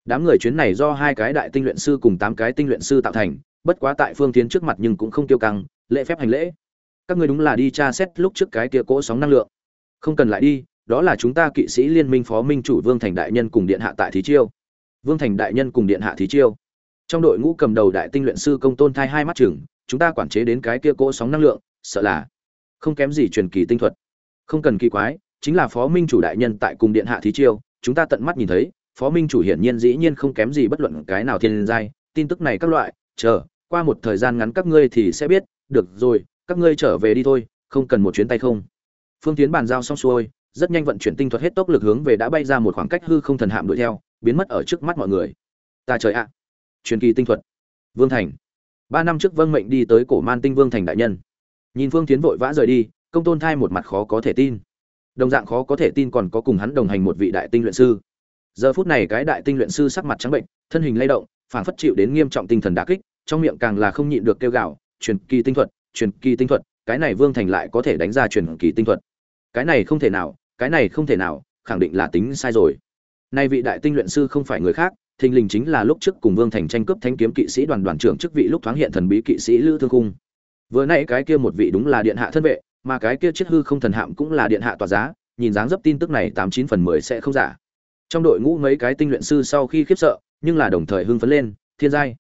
đám người chuyến này do hai cái đại tinh luyện sư cùng tám cái tinh luyện sư tạo thành, bất quá tại phương tiến trước mặt nhưng cũng không tiêu căng, lễ phép hành lễ. Các ngươi đúng là đi tra xét lúc trước cái kia cỗ sóng năng lượng. Không cần lại đi, đó là chúng ta kỵ sĩ liên minh phó minh chủ vương thành đại nhân cùng điện hạ tại thí chiêu. Vương thành đại nhân cùng điện hạ thí chiêu. Trong đội ngũ cầm đầu đại tinh luyện sư công tôn thai hai mắt chừng, chúng ta quản chế đến cái kia cỗ sóng năng lượng, sợ là không kém gì truyền kỳ tinh thuật. Không cần kỳ quái, chính là phó minh chủ đại nhân tại cùng điện hạ thí chiêu, chúng ta tận mắt nhìn thấy phó minh chủ hiển nhiên dĩ nhiên không kém gì bất luận cái nào thiên giai, tin tức này các loại, chờ, qua một thời gian ngắn các ngươi thì sẽ biết, được rồi, các ngươi trở về đi thôi, không cần một chuyến tay không. Phương tiến bàn giao xong xuôi, rất nhanh vận chuyển tinh thuật hết tốc lực hướng về đã bay ra một khoảng cách hư không thần hạm đuổi theo, biến mất ở trước mắt mọi người. Ta trời ạ! Truyền kỳ tinh thuật. Vương thành. Ba năm trước vâng mệnh đi tới cổ man tinh vương thành đại nhân. Nhìn phương tiến vội vã rời đi, công tôn thai một mặt khó có thể tin. Đồng dạng khó có thể tin còn có cùng hắn đồng hành một vị đại tinh luyện sư giờ phút này cái đại tinh luyện sư sắc mặt trắng bệnh, thân hình lay động, phảng phất chịu đến nghiêm trọng tinh thần đả kích, trong miệng càng là không nhịn được kêu gào, truyền kỳ tinh thuật, truyền kỳ tinh thuật, cái này vương thành lại có thể đánh ra truyền kỳ tinh thuật. Cái này không thể nào, cái này không thể nào, khẳng định là tính sai rồi. Nay vị đại tinh luyện sư không phải người khác, thình lình chính là lúc trước cùng vương thành tranh cướp thanh kiếm kỵ sĩ đoàn đoàn trưởng chức vị lúc thoáng hiện thần bí kỵ sĩ lữ thương cung. Vừa nãy cái kia một vị đúng là điện hạ thân vệ, mà cái kia chiết hư không thần hạm cũng là điện hạ tòa giá, nhìn dáng dấp tin tức này tám chín phần mười sẽ không giả trong đội ngũ mấy cái tinh luyện sư sau khi khiếp sợ, nhưng là đồng thời hưng phấn lên, thiên giai.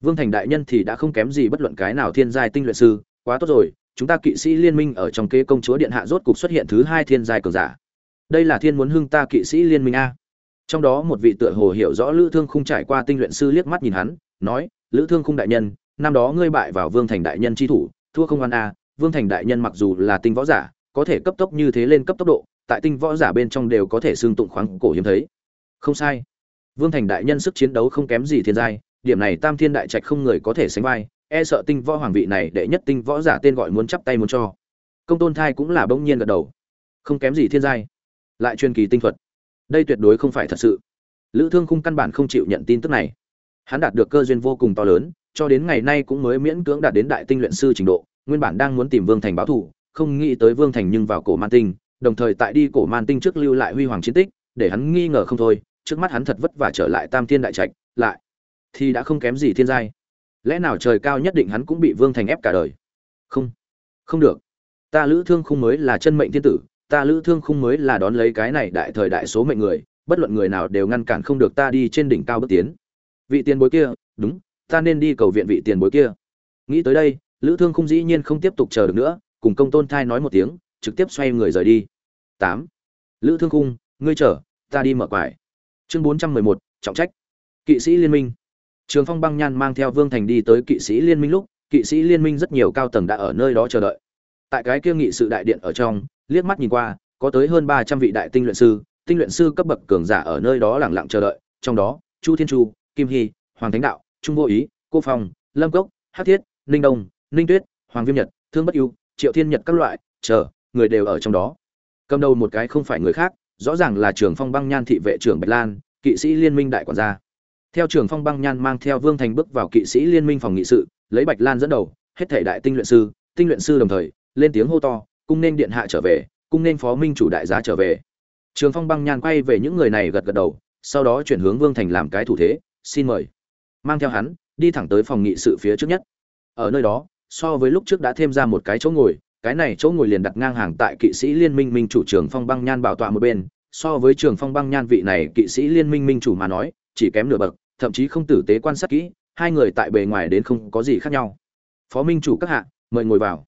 Vương thành đại nhân thì đã không kém gì bất luận cái nào thiên giai tinh luyện sư, quá tốt rồi, chúng ta kỵ sĩ liên minh ở trong kế công chúa điện hạ rốt cục xuất hiện thứ hai thiên giai cường giả. Đây là thiên muốn hưng ta kỵ sĩ liên minh a. Trong đó một vị tựa hồ hiểu rõ lữ thương không trải qua tinh luyện sư liếc mắt nhìn hắn, nói, lữ thương không đại nhân, năm đó ngươi bại vào vương thành đại nhân chi thủ, thua không ăn a, vương thành đại nhân mặc dù là tinh võ giả, có thể cấp tốc như thế lên cấp tốc độ tại tinh võ giả bên trong đều có thể xương tụng khoáng cổ hiếm thấy. Không sai. Vương thành đại nhân sức chiến đấu không kém gì thiên giai, điểm này tam thiên đại trạch không người có thể sánh vai e sợ tinh võ hoàng vị này đệ nhất tinh võ giả tên gọi muốn chắp tay muốn cho. Công tôn thai cũng là bỗng nhiên gật đầu. Không kém gì thiên giai. Lại truyền kỳ tinh thuật. Đây tuyệt đối không phải thật sự. Lữ thương khung căn bản không chịu nhận tin tức này. Hắn đạt được cơ duyên vô cùng to lớn, cho đến ngày nay cũng mới miễn cưỡng đạt đến đại tinh luyện sư trình độ, nguyên bản đang muốn tìm vương thành báo thù không nghĩ tới vương thành nhưng vào cổ man tinh đồng thời tại đi cổ man tinh trước lưu lại huy hoàng chiến tích, để hắn nghi ngờ không thôi, trước mắt hắn thật vất vả trở lại tam thiên đại trạch, lại thì đã không kém gì thiên giai. Lẽ nào trời cao nhất định hắn cũng bị vương thành ép cả đời? Không không được. Ta lữ thương khung mới là chân mệnh thiên tử, ta lữ thương khung mới là đón lấy cái này đại thời đại số mệnh người, bất luận người nào đều ngăn cản không được ta đi trên đỉnh cao bước tiến. Vị tiền bối kia, đúng, ta nên đi cầu viện vị tiền bối kia. Nghĩ tới đây, lữ thương khung dĩ nhiên không tiếp tục chờ được nữa, cùng công tôn thai nói một tiếng trực tiếp xoay người rời đi. Tám. Lữ thương khung, ngươi chờ, ta đi mở quải. Chương bốn trăm mười một, trọng trách. Kỵ sĩ liên minh. Trường phong băng nhan mang theo vương thành đi tới kỵ sĩ liên minh lúc, kỵ sĩ liên minh rất nhiều cao tầng đã ở nơi đó chờ đợi. Tại cái kia nghị sự đại điện ở trong, liếc mắt nhìn qua, có tới hơn ba trăm vị đại tinh luyện sư, tinh luyện sư cấp bậc cường giả ở nơi đó lặng lặng chờ đợi, trong đó, chu thiên chu, kim hy, hoàng thánh đạo, trung vô ý, cô phong, lâm cốc, hắc thiết, ninh đông, ninh tuyết, hoàng viêm nhật, thương bất yêu triệu thiên nhật các loại, chờ người đều ở trong đó. Cầm đầu một cái không phải người khác, rõ ràng là trường phong băng nhan thị vệ trưởng bạch lan, kỵ sĩ liên minh đại quản gia. Theo trường phong băng nhan mang theo vương thành bước vào kỵ sĩ liên minh phòng nghị sự, lấy bạch lan dẫn đầu, hết thể đại tinh luyện sư, tinh luyện sư đồng thời, lên tiếng hô to, cung nên điện hạ trở về, cung nên phó minh chủ đại giá trở về. Trường phong băng nhan quay về những người này gật gật đầu, sau đó chuyển hướng vương thành làm cái thủ thế, xin mời. Mang theo hắn, đi thẳng tới phòng nghị sự phía trước nhất. Ở nơi đó, so với lúc trước đã thêm ra một cái chỗ ngồi cái này chỗ ngồi liền đặt ngang hàng tại kỵ sĩ liên minh minh chủ trường phong băng nhan bảo tọa một bên. So với trường phong băng nhan vị này, kỵ sĩ liên minh minh chủ mà nói, chỉ kém nửa bậc, thậm chí không tử tế quan sát kỹ, hai người tại bề ngoài đến không có gì khác nhau. Phó minh chủ các hạ, mời ngồi vào.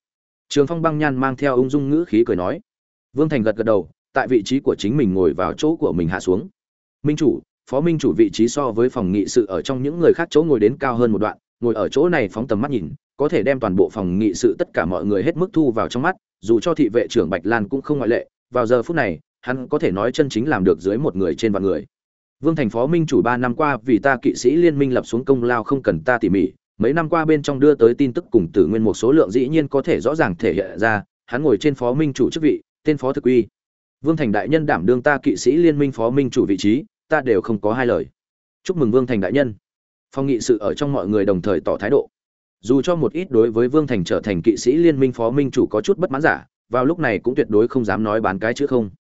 Trường phong băng nhan mang theo ung dung ngữ khí cười nói. Vương thành gật gật đầu, tại vị trí của chính mình ngồi vào chỗ của mình hạ xuống. Minh chủ, phó minh chủ vị trí so với phòng nghị sự ở trong những người khác chỗ ngồi đến cao hơn một đoạn, ngồi ở chỗ này phóng tầm mắt nhìn có thể đem toàn bộ phòng nghị sự tất cả mọi người hết mức thu vào trong mắt, dù cho thị vệ trưởng bạch lan cũng không ngoại lệ, vào giờ phút này, hắn có thể nói chân chính làm được dưới một người trên vạn người. Vương thành phó minh chủ ba năm qua vì ta kỵ sĩ liên minh lập xuống công lao không cần ta tỉ mỉ, mấy năm qua bên trong đưa tới tin tức cùng tử nguyên một số lượng dĩ nhiên có thể rõ ràng thể hiện ra, hắn ngồi trên phó minh chủ chức vị, tên phó thực uy. Vương thành đại nhân đảm đương ta kỵ sĩ liên minh phó minh chủ vị trí, ta đều không có hai lời. Chúc mừng vương thành đại nhân. Phong nghị sự ở trong mọi người đồng thời tỏ thái độ dù cho một ít đối với vương thành trở thành kỵ sĩ liên minh phó minh chủ có chút bất mãn giả, vào lúc này cũng tuyệt đối không dám nói bán cái chữ không.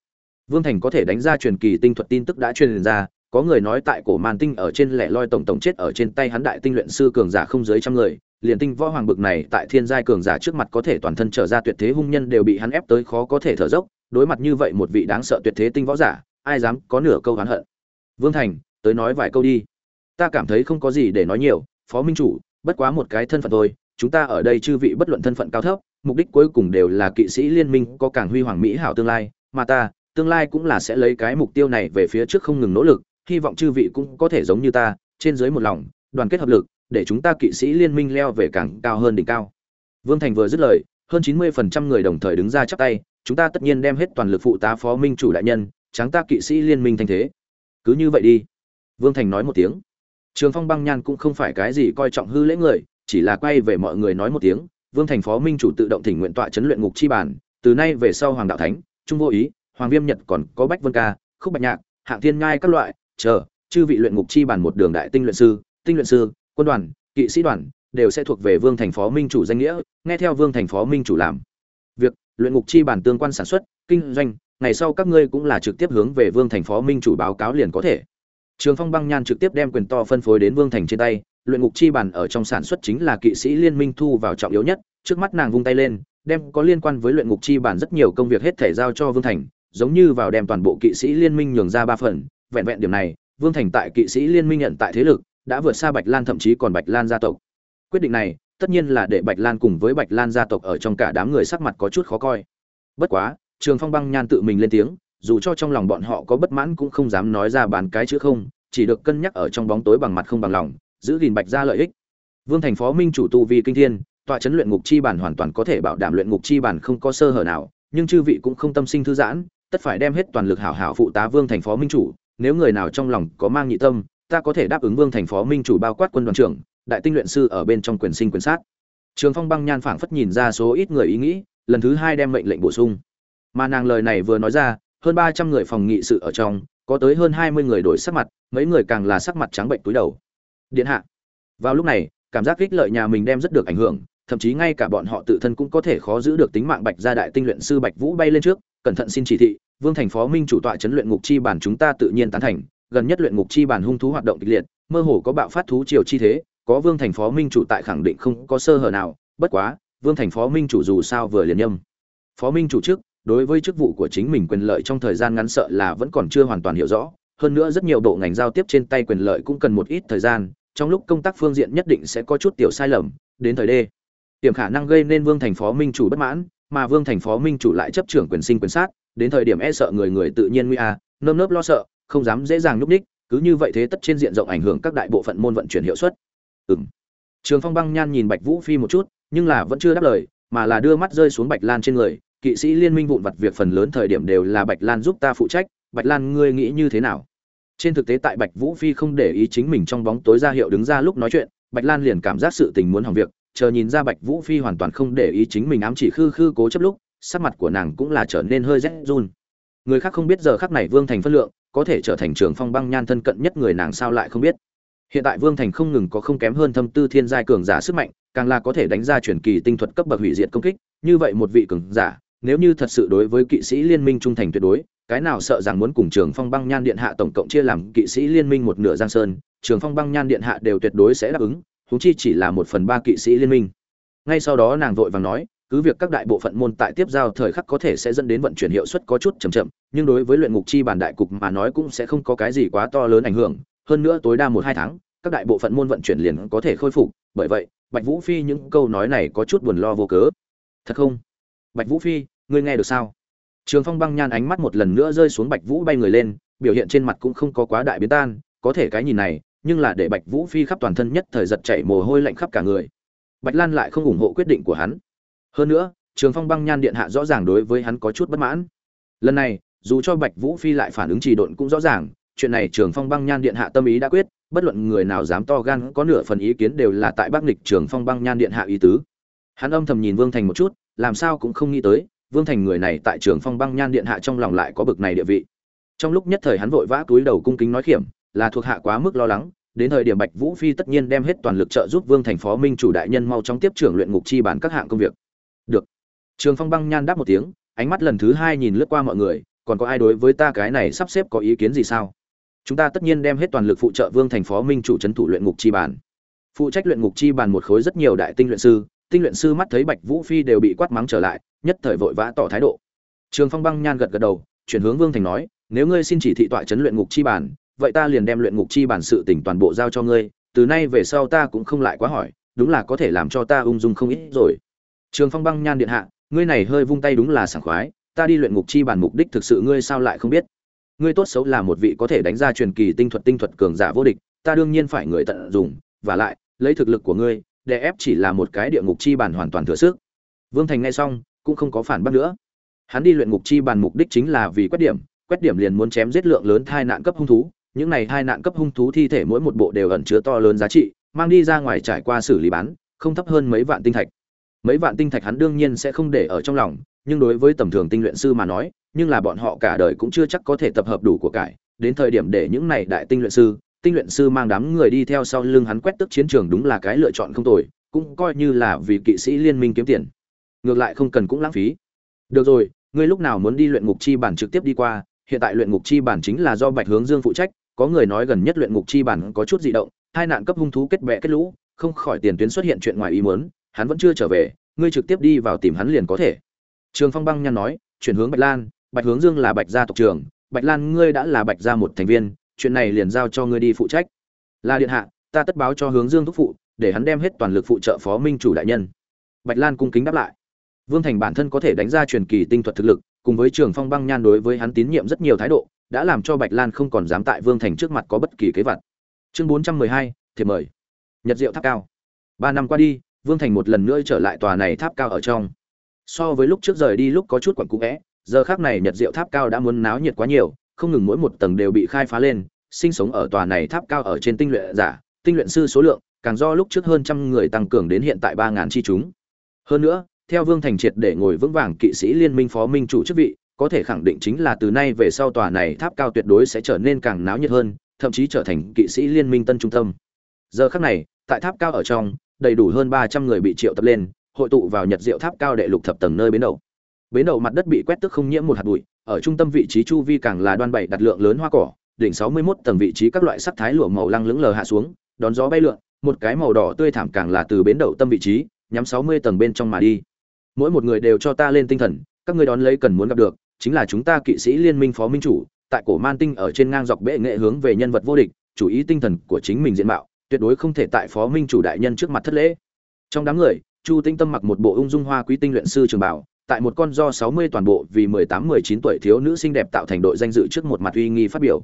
Vương thành có thể đánh ra truyền kỳ tinh thuật tin tức đã truyền ra, có người nói tại cổ màn tinh ở trên lẻ loi tổng tổng chết ở trên tay hắn đại tinh luyện sư cường giả không dưới trăm người, liền tinh võ hoàng bực này tại thiên giai cường giả trước mặt có thể toàn thân trở ra tuyệt thế hung nhân đều bị hắn ép tới khó có thể thở dốc, đối mặt như vậy một vị đáng sợ tuyệt thế tinh võ giả, ai dám có nửa câu oán hận. Vương thành, tới nói vài câu đi. Ta cảm thấy không có gì để nói nhiều, phó minh chủ bất quá một cái thân phận thôi, chúng ta ở đây chư vị bất luận thân phận cao thấp, mục đích cuối cùng đều là kỵ sĩ liên minh có càng huy hoàng mỹ hảo tương lai, mà ta, tương lai cũng là sẽ lấy cái mục tiêu này về phía trước không ngừng nỗ lực, hy vọng chư vị cũng có thể giống như ta, trên dưới một lòng, đoàn kết hợp lực, để chúng ta kỵ sĩ liên minh leo về càng cao hơn đỉnh cao. Vương thành vừa dứt lời, hơn chín mươi phần trăm người đồng thời đứng ra chắp tay, chúng ta tất nhiên đem hết toàn lực phụ tá phó minh chủ đại nhân, tráng ta kỵ sĩ liên minh thanh thế. Cứ như vậy đi. Vương thành nói một tiếng trường phong băng nhan cũng không phải cái gì coi trọng hư lễ người, chỉ là quay về mọi người nói một tiếng, vương thành phó minh chủ tự động thỉnh nguyện tọa chấn luyện ngục chi bản từ nay về sau hoàng đạo thánh, trung vô ý, hoàng viêm nhật còn có bách vân ca, khúc bạch nhạc, hạng thiên ngai các loại, chờ, chư vị luyện ngục chi bản một đường đại tinh luyện sư, tinh luyện sư, quân đoàn, kỵ sĩ đoàn, đều sẽ thuộc về vương thành phó minh chủ danh nghĩa, nghe theo vương thành phó minh chủ làm. Việc luyện ngục chi bản tương quan sản xuất, kinh doanh, ngày sau các ngươi cũng là trực tiếp hướng về vương thành phó minh chủ báo cáo liền có thể trường phong băng nhan trực tiếp đem quyền to phân phối đến vương thành trên tay, luyện ngục chi bản ở trong sản xuất chính là kỵ sĩ liên minh thu vào trọng yếu nhất, trước mắt nàng vung tay lên, đem có liên quan với luyện ngục chi bản rất nhiều công việc hết thể giao cho vương thành, giống như vào đem toàn bộ kỵ sĩ liên minh nhường ra ba phần, vẹn vẹn điểm này, vương thành tại kỵ sĩ liên minh nhận tại thế lực, đã vượt xa bạch lan thậm chí còn bạch lan gia tộc. Quyết định này, tất nhiên là để bạch lan cùng với bạch lan gia tộc ở trong cả đám người sắc mặt có chút khó coi. Bất quá, trường phong băng nhan tự mình lên tiếng dù cho trong lòng bọn họ có bất mãn cũng không dám nói ra bàn cái chữ không, chỉ được cân nhắc ở trong bóng tối bằng mặt không bằng lòng, giữ gìn bạch ra lợi ích. Vương thành phó minh chủ tu vi kinh thiên, tọa chấn luyện ngục chi bản hoàn toàn có thể bảo đảm luyện ngục chi bản không có sơ hở nào, nhưng chư vị cũng không tâm sinh thư giãn, tất phải đem hết toàn lực hảo hảo phụ tá vương thành phó minh chủ, nếu người nào trong lòng có mang nhị tâm, ta có thể đáp ứng vương thành phó minh chủ bao quát quân đoàn trưởng, đại tinh luyện sư ở bên trong quyền sinh quyền sát. Trường phong băng nhan phảng phất nhìn ra số ít người ý nghĩ, lần thứ hai đem mệnh lệnh bổ sung. Mà nàng lời này vừa nói ra hơn ba trăm người phòng nghị sự ở trong, có tới hơn hai mươi người đổi sắc mặt, mấy người càng là sắc mặt trắng bệnh túi đầu. Điện hạ. Vào lúc này, cảm giác kích lợi nhà mình đem rất được ảnh hưởng, thậm chí ngay cả bọn họ tự thân cũng có thể khó giữ được tính mạng bạch gia đại tinh luyện sư bạch vũ bay lên trước, cẩn thận xin chỉ thị, vương thành phó minh chủ tọa chấn luyện ngục chi bản chúng ta tự nhiên tán thành, gần nhất luyện ngục chi bản hung thú hoạt động kịch liệt, mơ hồ có bạo phát thú triều chi thế, có vương thành phó minh chủ tại khẳng định không có sơ hở nào, bất quá, vương thành phó minh chủ dù sao vừa liền nhâm. Phó minh chủ trước đối với chức vụ của chính mình quyền lợi trong thời gian ngắn sợ là vẫn còn chưa hoàn toàn hiểu rõ. Hơn nữa rất nhiều bộ ngành giao tiếp trên tay quyền lợi cũng cần một ít thời gian, trong lúc công tác phương diện nhất định sẽ có chút tiểu sai lầm. Đến thời đê tiềm khả năng gây nên vương thành phó minh chủ bất mãn, mà vương thành phó minh chủ lại chấp trưởng quyền sinh quyền sát, đến thời điểm e sợ người người tự nhiên nguy a, nơm nớp lo sợ, không dám dễ dàng nhúc ních cứ như vậy thế tất trên diện rộng ảnh hưởng các đại bộ phận môn vận chuyển hiệu suất. Ừng trường phong băng nhan nhìn bạch vũ phi một chút, nhưng là vẫn chưa đáp lời, mà là đưa mắt rơi xuống bạch lan trên người kỵ sĩ liên minh vụn vặt việc phần lớn thời điểm đều là bạch lan giúp ta phụ trách, bạch lan, ngươi nghĩ như thế nào? Trên thực tế tại bạch vũ phi không để ý chính mình trong bóng tối ra hiệu đứng ra lúc nói chuyện, bạch lan liền cảm giác sự tình muốn hỏng việc, chờ nhìn ra bạch vũ phi hoàn toàn không để ý chính mình ám chỉ khư khư cố chấp lúc, sắc mặt của nàng cũng là trở nên hơi rét run. Người khác không biết giờ khắc này vương thành phân lượng, có thể trở thành trường phong băng nhan thân cận nhất người nàng sao lại không biết. Hiện tại vương thành không ngừng có không kém hơn thâm tư thiên giai cường giả sức mạnh, càng là có thể đánh ra truyền kỳ tinh thuật cấp bậc hủy diệt công kích, như vậy một vị cường giả nếu như thật sự đối với kỵ sĩ liên minh trung thành tuyệt đối cái nào sợ rằng muốn cùng trường phong băng nhan điện hạ tổng cộng chia làm kỵ sĩ liên minh một nửa giang sơn trường phong băng nhan điện hạ đều tuyệt đối sẽ đáp ứng húng chi chỉ là một phần ba kỵ sĩ liên minh ngay sau đó nàng vội vàng nói cứ việc các đại bộ phận môn tại tiếp giao thời khắc có thể sẽ dẫn đến vận chuyển hiệu suất có chút chậm chậm, nhưng đối với luyện ngục chi bản đại cục mà nói cũng sẽ không có cái gì quá to lớn ảnh hưởng, hơn nữa tối đa một hai tháng, các đại bộ phận môn vận chuyển liền có thể khôi phục, bởi vậy, Bạch Vũ Phi những câu nói này có chút buồn lo vô cớ. Thật không? Bạch Vũ Phi, ngươi nghe được sao? Trường Phong băng nhan ánh mắt một lần nữa rơi xuống Bạch Vũ bay người lên, biểu hiện trên mặt cũng không có quá đại biến tan, có thể cái nhìn này, nhưng là để Bạch Vũ Phi khắp toàn thân nhất thời giật chảy mồ hôi lạnh khắp cả người. Bạch Lan lại không ủng hộ quyết định của hắn. Hơn nữa, Trường Phong băng nhan điện hạ rõ ràng đối với hắn có chút bất mãn. Lần này, dù cho Bạch Vũ Phi lại phản ứng trì độn cũng rõ ràng, chuyện này Trường Phong băng nhan điện hạ tâm ý đã quyết, bất luận người nào dám to gan có nửa phần ý kiến đều là tại Bắc nghịch Trường Phong băng nhan điện hạ ý tứ. Hắn âm thầm nhìn Vương Thành một chút, làm sao cũng không nghĩ tới, Vương Thành người này tại Trường Phong băng nhan điện hạ trong lòng lại có bực này địa vị. Trong lúc nhất thời hắn vội vã túi đầu cung kính nói khiểm, là thuộc hạ quá mức lo lắng, đến thời điểm Bạch Vũ Phi tất nhiên đem hết toàn lực trợ giúp Vương Thành phó minh chủ đại nhân mau chóng tiếp trưởng luyện ngục chi bản các hạng công việc. Được. Trường Phong băng nhan đáp một tiếng, ánh mắt lần thứ hai nhìn lướt qua mọi người, còn có ai đối với ta cái này sắp xếp có ý kiến gì sao? Chúng ta tất nhiên đem hết toàn lực phụ trợ Vương Thành phó minh chủ trấn thủ luyện ngục chi bản. Phụ trách luyện ngục chi bản một khối rất nhiều đại tinh luyện sư, tinh luyện sư mắt thấy Bạch Vũ Phi đều bị quát mắng trở lại, nhất thời vội vã tỏ thái độ. Trường Phong băng nhan gật gật đầu, chuyển hướng Vương Thành nói, nếu ngươi xin chỉ thị tọa trấn luyện ngục chi bản, vậy ta liền đem luyện ngục chi bản sự tình toàn bộ giao cho ngươi, từ nay về sau ta cũng không lại quá hỏi, đúng là có thể làm cho ta ung dung không ít rồi. Trường Phong băng nhan điện hạ, ngươi này hơi vung tay đúng là sảng khoái, ta đi luyện ngục chi bản mục đích thực sự ngươi sao lại không biết? Ngươi tốt xấu là một vị có thể đánh ra truyền kỳ tinh thuật tinh thuật cường giả vô địch, ta đương nhiên phải người tận dụng, và lại, lấy thực lực của ngươi, để ép chỉ là một cái địa ngục chi bản hoàn toàn thừa sức. Vương Thành nghe xong, cũng không có phản bác nữa. Hắn đi luyện ngục chi bản mục đích chính là vì quét điểm, quét điểm liền muốn chém giết lượng lớn thai nạn cấp hung thú, những này thai nạn cấp hung thú thi thể mỗi một bộ đều ẩn chứa to lớn giá trị, mang đi ra ngoài trải qua xử lý bán, không thấp hơn mấy vạn tinh thạch. Mấy vạn tinh thạch hắn đương nhiên sẽ không để ở trong lòng, nhưng đối với tầm thường tinh luyện sư mà nói, nhưng là bọn họ cả đời cũng chưa chắc có thể tập hợp đủ của cải, đến thời điểm để những này đại tinh luyện sư, tinh luyện sư mang đám người đi theo sau lưng hắn quét tức chiến trường đúng là cái lựa chọn không tồi, cũng coi như là vì kỵ sĩ liên minh kiếm tiền. Ngược lại không cần cũng lãng phí. Được rồi, ngươi lúc nào muốn đi luyện ngục chi bản trực tiếp đi qua, hiện tại luyện ngục chi bản chính là do Bạch Hướng Dương phụ trách, có người nói gần nhất luyện ngục chi bản có chút dị động, hai nạn cấp hung thú kết bè kết lũ, không khỏi tiền tuyến xuất hiện chuyện ngoài ý muốn, hắn vẫn chưa trở về, ngươi trực tiếp đi vào tìm hắn liền có thể. Trường Phong băng nhăn nói, chuyển hướng Bạch Lan, Bạch Hướng Dương là Bạch gia tộc trưởng, Bạch Lan ngươi đã là Bạch gia một thành viên, chuyện này liền giao cho ngươi đi phụ trách. La điện hạ, ta tất báo cho Hướng Dương thúc phụ, để hắn đem hết toàn lực phụ trợ phó minh chủ đại nhân. Bạch Lan cung kính đáp lại. Vương Thành bản thân có thể đánh ra truyền kỳ tinh thuật thực lực, cùng với Trường Phong băng nhan đối với hắn tín nhiệm rất nhiều thái độ, đã làm cho Bạch Lan không còn dám tại Vương Thành trước mặt có bất kỳ kế vật. Chương 412, thiệp mời. Nhật Diệu tháp cao. Ba năm qua đi, Vương Thành một lần nữa trở lại tòa này tháp cao ở trong. So với lúc trước rời đi lúc có chút quẩn cũ é, giờ khác này Nhật Diệu tháp cao đã muốn náo nhiệt quá nhiều, không ngừng mỗi một tầng đều bị khai phá lên, sinh sống ở tòa này tháp cao ở trên tinh luyện giả, tinh luyện sư số lượng, càng do lúc trước hơn trăm người tăng cường đến hiện tại ba ngàn chi chúng. Hơn nữa, theo Vương Thành triệt để ngồi vững vàng kỵ sĩ liên minh phó minh chủ chức vị, có thể khẳng định chính là từ nay về sau tòa này tháp cao tuyệt đối sẽ trở nên càng náo nhiệt hơn, thậm chí trở thành kỵ sĩ liên minh tân trung tâm. Giờ khắc này, tại tháp cao ở trong, đầy đủ hơn 300 người bị triệu tập lên, hội tụ vào Nhật Diệu tháp cao đệ lục thập tầng nơi bến đầu. Bến đầu mặt đất bị quét tức không nhiễm một hạt bụi, ở trung tâm vị trí chu vi càng là đoan bày đặt lượng lớn hoa cỏ, đỉnh 61 tầng vị trí các loại sắc thái lụa màu lăng lững lờ hạ xuống, đón gió bay lượn, một cái màu đỏ tươi thảm càng là từ bến đậu tâm vị trí, nhắm 60 tầng bên trong mà đi. Mỗi một người đều cho ta lên tinh thần, các ngươi đón lấy cần muốn gặp được, chính là chúng ta kỵ sĩ liên minh phó minh chủ, tại cổ man tinh ở trên ngang dọc bệ nghệ hướng về nhân vật vô địch, chủ ý tinh thần của chính mình diện mạo, tuyệt đối không thể tại phó minh chủ đại nhân trước mặt thất lễ. Trong đám người, Chu Tinh Tâm mặc một bộ ung dung hoa quý tinh luyện sư trường bảo, tại một con do 60 toàn bộ vì 18-19 tuổi thiếu nữ xinh đẹp tạo thành đội danh dự trước một mặt uy nghi phát biểu.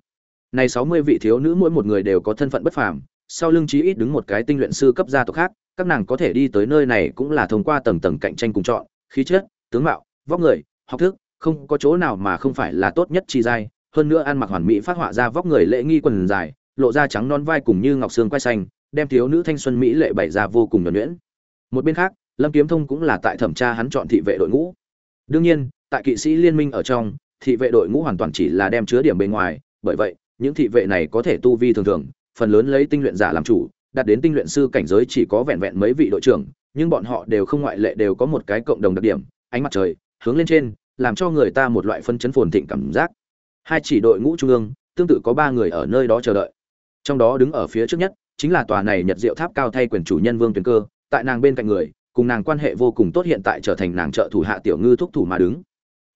Này 60 vị thiếu nữ mỗi một người đều có thân phận bất phàm, sau lưng chí ít đứng một cái tinh luyện sư cấp gia tộc khác, các nàng có thể đi tới nơi này cũng là thông qua tầng tầng cạnh tranh cùng chọn, khí chất, tướng mạo, vóc người, học thức, không có chỗ nào mà không phải là tốt nhất chi giai, hơn nữa ăn mặc hoàn mỹ phát họa ra vóc người lễ nghi quần dài, lộ ra trắng non vai cùng như ngọc xương quai xanh, đem thiếu nữ thanh xuân mỹ lệ bày ra vô cùng nhuần nhuyễn. Một bên khác, Lâm Kiếm Thông cũng là tại thẩm tra hắn chọn thị vệ đội ngũ. Đương nhiên, tại kỵ sĩ liên minh ở trong, thị vệ đội ngũ hoàn toàn chỉ là đem chứa điểm bề ngoài, bởi vậy, những thị vệ này có thể tu vi thường thường, phần lớn lấy tinh luyện giả làm chủ, đạt đến tinh luyện sư cảnh giới chỉ có vẹn vẹn mấy vị đội trưởng, nhưng bọn họ đều không ngoại lệ đều có một cái cộng đồng đặc điểm, ánh mặt trời, hướng lên trên, làm cho người ta một loại phân chấn phồn thịnh cảm giác. Hai chỉ đội ngũ trung ương, tương tự có ba người ở nơi đó chờ đợi. Trong đó đứng ở phía trước nhất, chính là tòa này Nhật Diệu Tháp cao thay quyền chủ nhân Vương Tuyền Cơ, tại nàng bên cạnh người, cùng nàng quan hệ vô cùng tốt hiện tại trở thành nàng trợ thủ hạ tiểu ngư thúc thủ mà đứng.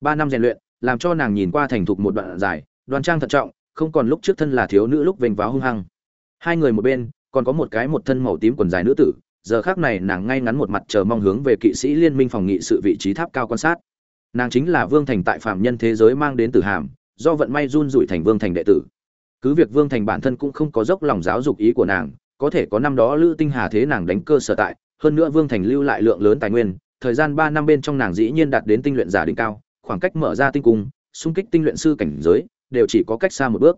Ba năm rèn luyện, làm cho nàng nhìn qua thành thục một đoạn dài, đoan trang thận trọng, không còn lúc trước thân là thiếu nữ lúc vênh váo hung hăng. Hai người một bên, còn có một cái một thân màu tím quần dài nữ tử, giờ khác này nàng ngay ngắn một mặt chờ mong hướng về kỵ sĩ liên minh phòng nghị sự vị trí tháp cao quan sát. Nàng chính là vương thành tại phạm nhân thế giới mang đến tử hàm, do vận may run rủi thành vương thành đệ tử. Cứ việc vương thành bản thân cũng không có dốc lòng giáo dục ý của nàng, có thể có năm đó lữ tinh hà thế nàng đánh cơ sở tại hơn nữa vương thành lưu lại lượng lớn tài nguyên, thời gian ba năm bên trong nàng dĩ nhiên đạt đến tinh luyện giả đỉnh cao, khoảng cách mở ra tinh cung, xung kích tinh luyện sư cảnh giới, đều chỉ có cách xa một bước.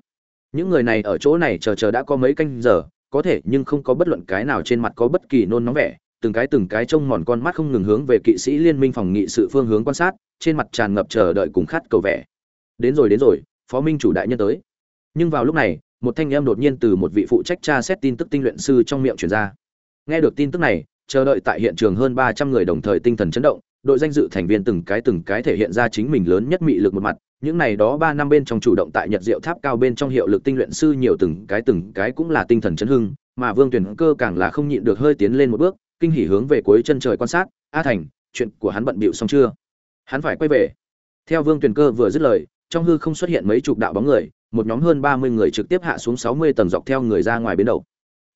Những người này ở chỗ này chờ chờ đã có mấy canh giờ, có thể nhưng không có bất luận cái nào trên mặt có bất kỳ nôn nóng vẻ, từng cái từng cái trông mòn con mắt không ngừng hướng về kỵ sĩ liên minh phòng nghị sự phương hướng quan sát, trên mặt tràn ngập chờ đợi cùng khát cầu vẻ. Đến rồi đến rồi, phó minh chủ đại nhân tới. Nhưng vào lúc này, một thanh âm đột nhiên từ một vị phụ trách tra xét tin tức tinh luyện sư trong miệng truyền ra. Nghe được tin tức này chờ đợi tại hiện trường hơn ba trăm người đồng thời tinh thần chấn động, đội danh dự thành viên từng cái từng cái thể hiện ra chính mình lớn nhất mị lực một mặt, những này đó ba năm bên trong chủ động tại nhật diệu tháp cao bên trong hiệu lực tinh luyện sư nhiều từng cái từng cái cũng là tinh thần chấn hưng, mà vương tuyển cơ càng là không nhịn được hơi tiến lên một bước, kinh hỉ hướng về cuối chân trời quan sát, a thành, chuyện của hắn bận bịu xong chưa? Hắn phải quay về. Theo vương tuyển cơ vừa dứt lời, trong hư không xuất hiện mấy chục đạo bóng người, một nhóm hơn ba mươi người trực tiếp hạ xuống sáu mươi tầng dọc theo người ra ngoài biến đầu.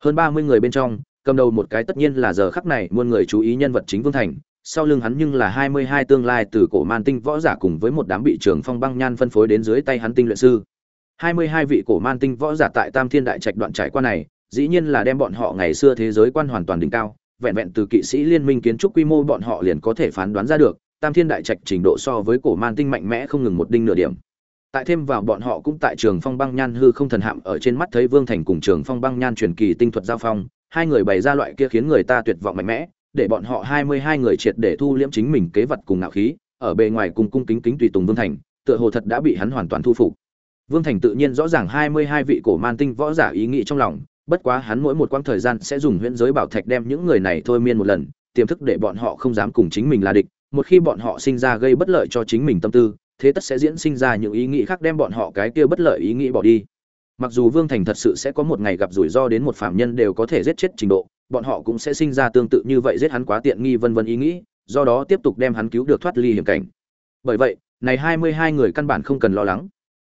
Hơn ba mươi người bên trong cầm đầu một cái tất nhiên là giờ khắc này muôn người chú ý nhân vật chính vương thành, sau lưng hắn nhưng là hai mươi hai tương lai từ cổ man tinh võ giả cùng với một đám bị trường phong băng nhan phân phối đến dưới tay hắn tinh luyện sư. hai mươi hai vị cổ man tinh võ giả tại tam thiên đại trạch đoạn trải qua này, dĩ nhiên là đem bọn họ ngày xưa thế giới quan hoàn toàn đỉnh cao, vẹn vẹn từ kỵ sĩ liên minh kiến trúc quy mô bọn họ liền có thể phán đoán ra được, tam thiên đại trạch trình độ so với cổ man tinh mạnh mẽ không ngừng một đinh nửa điểm. Tại thêm vào bọn họ cũng tại trường phong băng nhan hư không thần hạm ở trên mắt thấy vương thành cùng trường phong băng nhan truyền kỳ tinh thuật giao phong hai người bày ra loại kia khiến người ta tuyệt vọng mạnh mẽ, để bọn họ hai mươi hai người triệt để thu liễm chính mình kế vật cùng ngạo khí, ở bề ngoài cùng cung kính kính tùy tùng vương thành, tựa hồ thật đã bị hắn hoàn toàn thu phục. Vương thành tự nhiên rõ ràng hai mươi hai vị cổ man tinh võ giả ý nghĩ trong lòng, bất quá hắn mỗi một quãng thời gian sẽ dùng huyễn giới bảo thạch đem những người này thôi miên một lần, tiềm thức để bọn họ không dám cùng chính mình là địch, một khi bọn họ sinh ra gây bất lợi cho chính mình tâm tư, thế tất sẽ diễn sinh ra những ý nghĩ khác đem bọn họ cái kia bất lợi ý nghĩ bỏ đi mặc dù vương thành thật sự sẽ có một ngày gặp rủi ro đến một phạm nhân đều có thể giết chết trình độ, bọn họ cũng sẽ sinh ra tương tự như vậy giết hắn quá tiện nghi vân vân ý nghĩ, do đó tiếp tục đem hắn cứu được thoát ly hiểm cảnh. Bởi vậy, này hai mươi hai người căn bản không cần lo lắng.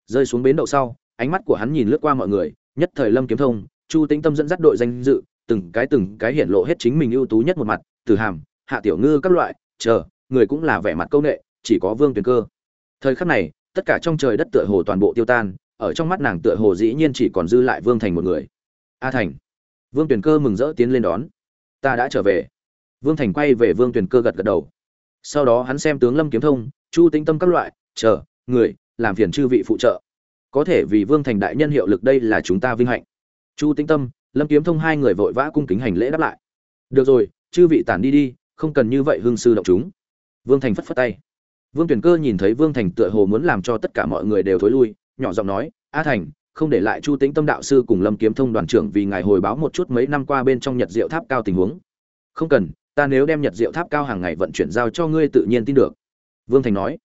Rơi xuống bến đậu sau, ánh mắt của hắn nhìn lướt qua mọi người, nhất thời lâm kiếm thông, chu tĩnh tâm dẫn dắt đội danh dự, từng cái từng cái hiện lộ hết chính mình ưu tú nhất một mặt, từ hàm, hạ tiểu ngư các loại, chờ, người cũng là vẻ mặt câu nệ, chỉ có vương tuyền cơ. Thời khắc này, tất cả trong trời đất tựa hồ toàn bộ tiêu tan ở trong mắt nàng tựa hồ dĩ nhiên chỉ còn dư lại vương thành một người. A thành. Vương tuyền cơ mừng rỡ tiến lên đón. Ta đã trở về. Vương thành quay về vương tuyền cơ gật gật đầu. Sau đó hắn xem tướng lâm kiếm thông, chu tĩnh tâm các loại, chờ, người, làm phiền chư vị phụ trợ. Có thể vì vương thành đại nhân hiệu lực đây là chúng ta vinh hạnh. Chu tĩnh tâm, lâm kiếm thông hai người vội vã cung kính hành lễ đáp lại. Được rồi, chư vị tản đi đi, không cần như vậy hương sư động chúng. Vương thành phất phất tay. Vương tuyển cơ nhìn thấy vương thành tựa hồ muốn làm cho tất cả mọi người đều thối lui nhỏ giọng nói, a thành, không để lại chu tĩnh tâm đạo sư cùng lâm kiếm thông đoàn trưởng vì ngài hồi báo một chút mấy năm qua bên trong nhật diệu tháp cao tình huống. Không cần, ta nếu đem nhật diệu tháp cao hàng ngày vận chuyển giao cho ngươi tự nhiên tin được. Vương thành nói.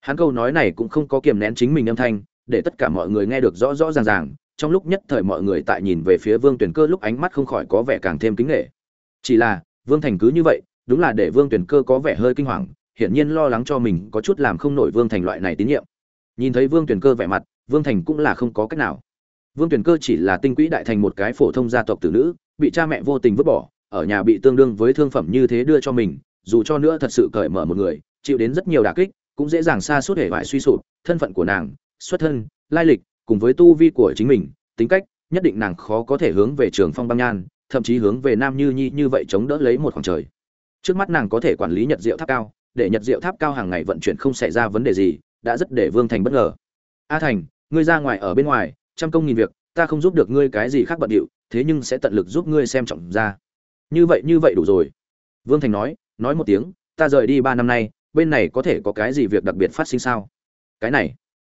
Hắn câu nói này cũng không có kiềm nén chính mình âm thanh, để tất cả mọi người nghe được rõ rõ ràng ràng. Trong lúc nhất thời mọi người tại nhìn về phía vương tuyển cơ lúc ánh mắt không khỏi có vẻ càng thêm kính nghệ chỉ là, vương thành cứ như vậy, đúng là để vương tuyển cơ có vẻ hơi kinh hoàng, hiển nhiên lo lắng cho mình có chút làm không nổi vương thành loại này tín nhiệm. Nhìn thấy vương tuyển cơ vẻ mặt vương thành cũng là không có cách nào. Vương tuyển cơ chỉ là tinh quỹ đại thành một cái phổ thông gia tộc tử nữ, bị cha mẹ vô tình vứt bỏ, ở nhà bị tương đương với thương phẩm như thế đưa cho mình, dù cho nữa thật sự cởi mở một người, chịu đến rất nhiều đả kích, cũng dễ dàng xa suốt hệ vải suy sụp, thân phận của nàng, xuất thân, lai lịch, cùng với tu vi của chính mình, tính cách, nhất định nàng khó có thể hướng về trường phong băng nhan, thậm chí hướng về nam như nhi như vậy chống đỡ lấy một khoảng trời. Trước mắt nàng có thể quản lý nhật diệu tháp cao, để nhật diệu tháp cao hàng ngày vận chuyển không xảy ra vấn đề gì, đã rất để vương thành bất ngờ. A thành ngươi ra ngoài ở bên ngoài, trăm công nghìn việc, ta không giúp được ngươi cái gì khác bận điệu, thế nhưng sẽ tận lực giúp ngươi xem trọng ra. Như vậy như vậy đủ rồi. Vương thành nói nói một tiếng, ta rời đi ba năm nay, bên này có thể có cái gì việc đặc biệt phát sinh sao? Cái này,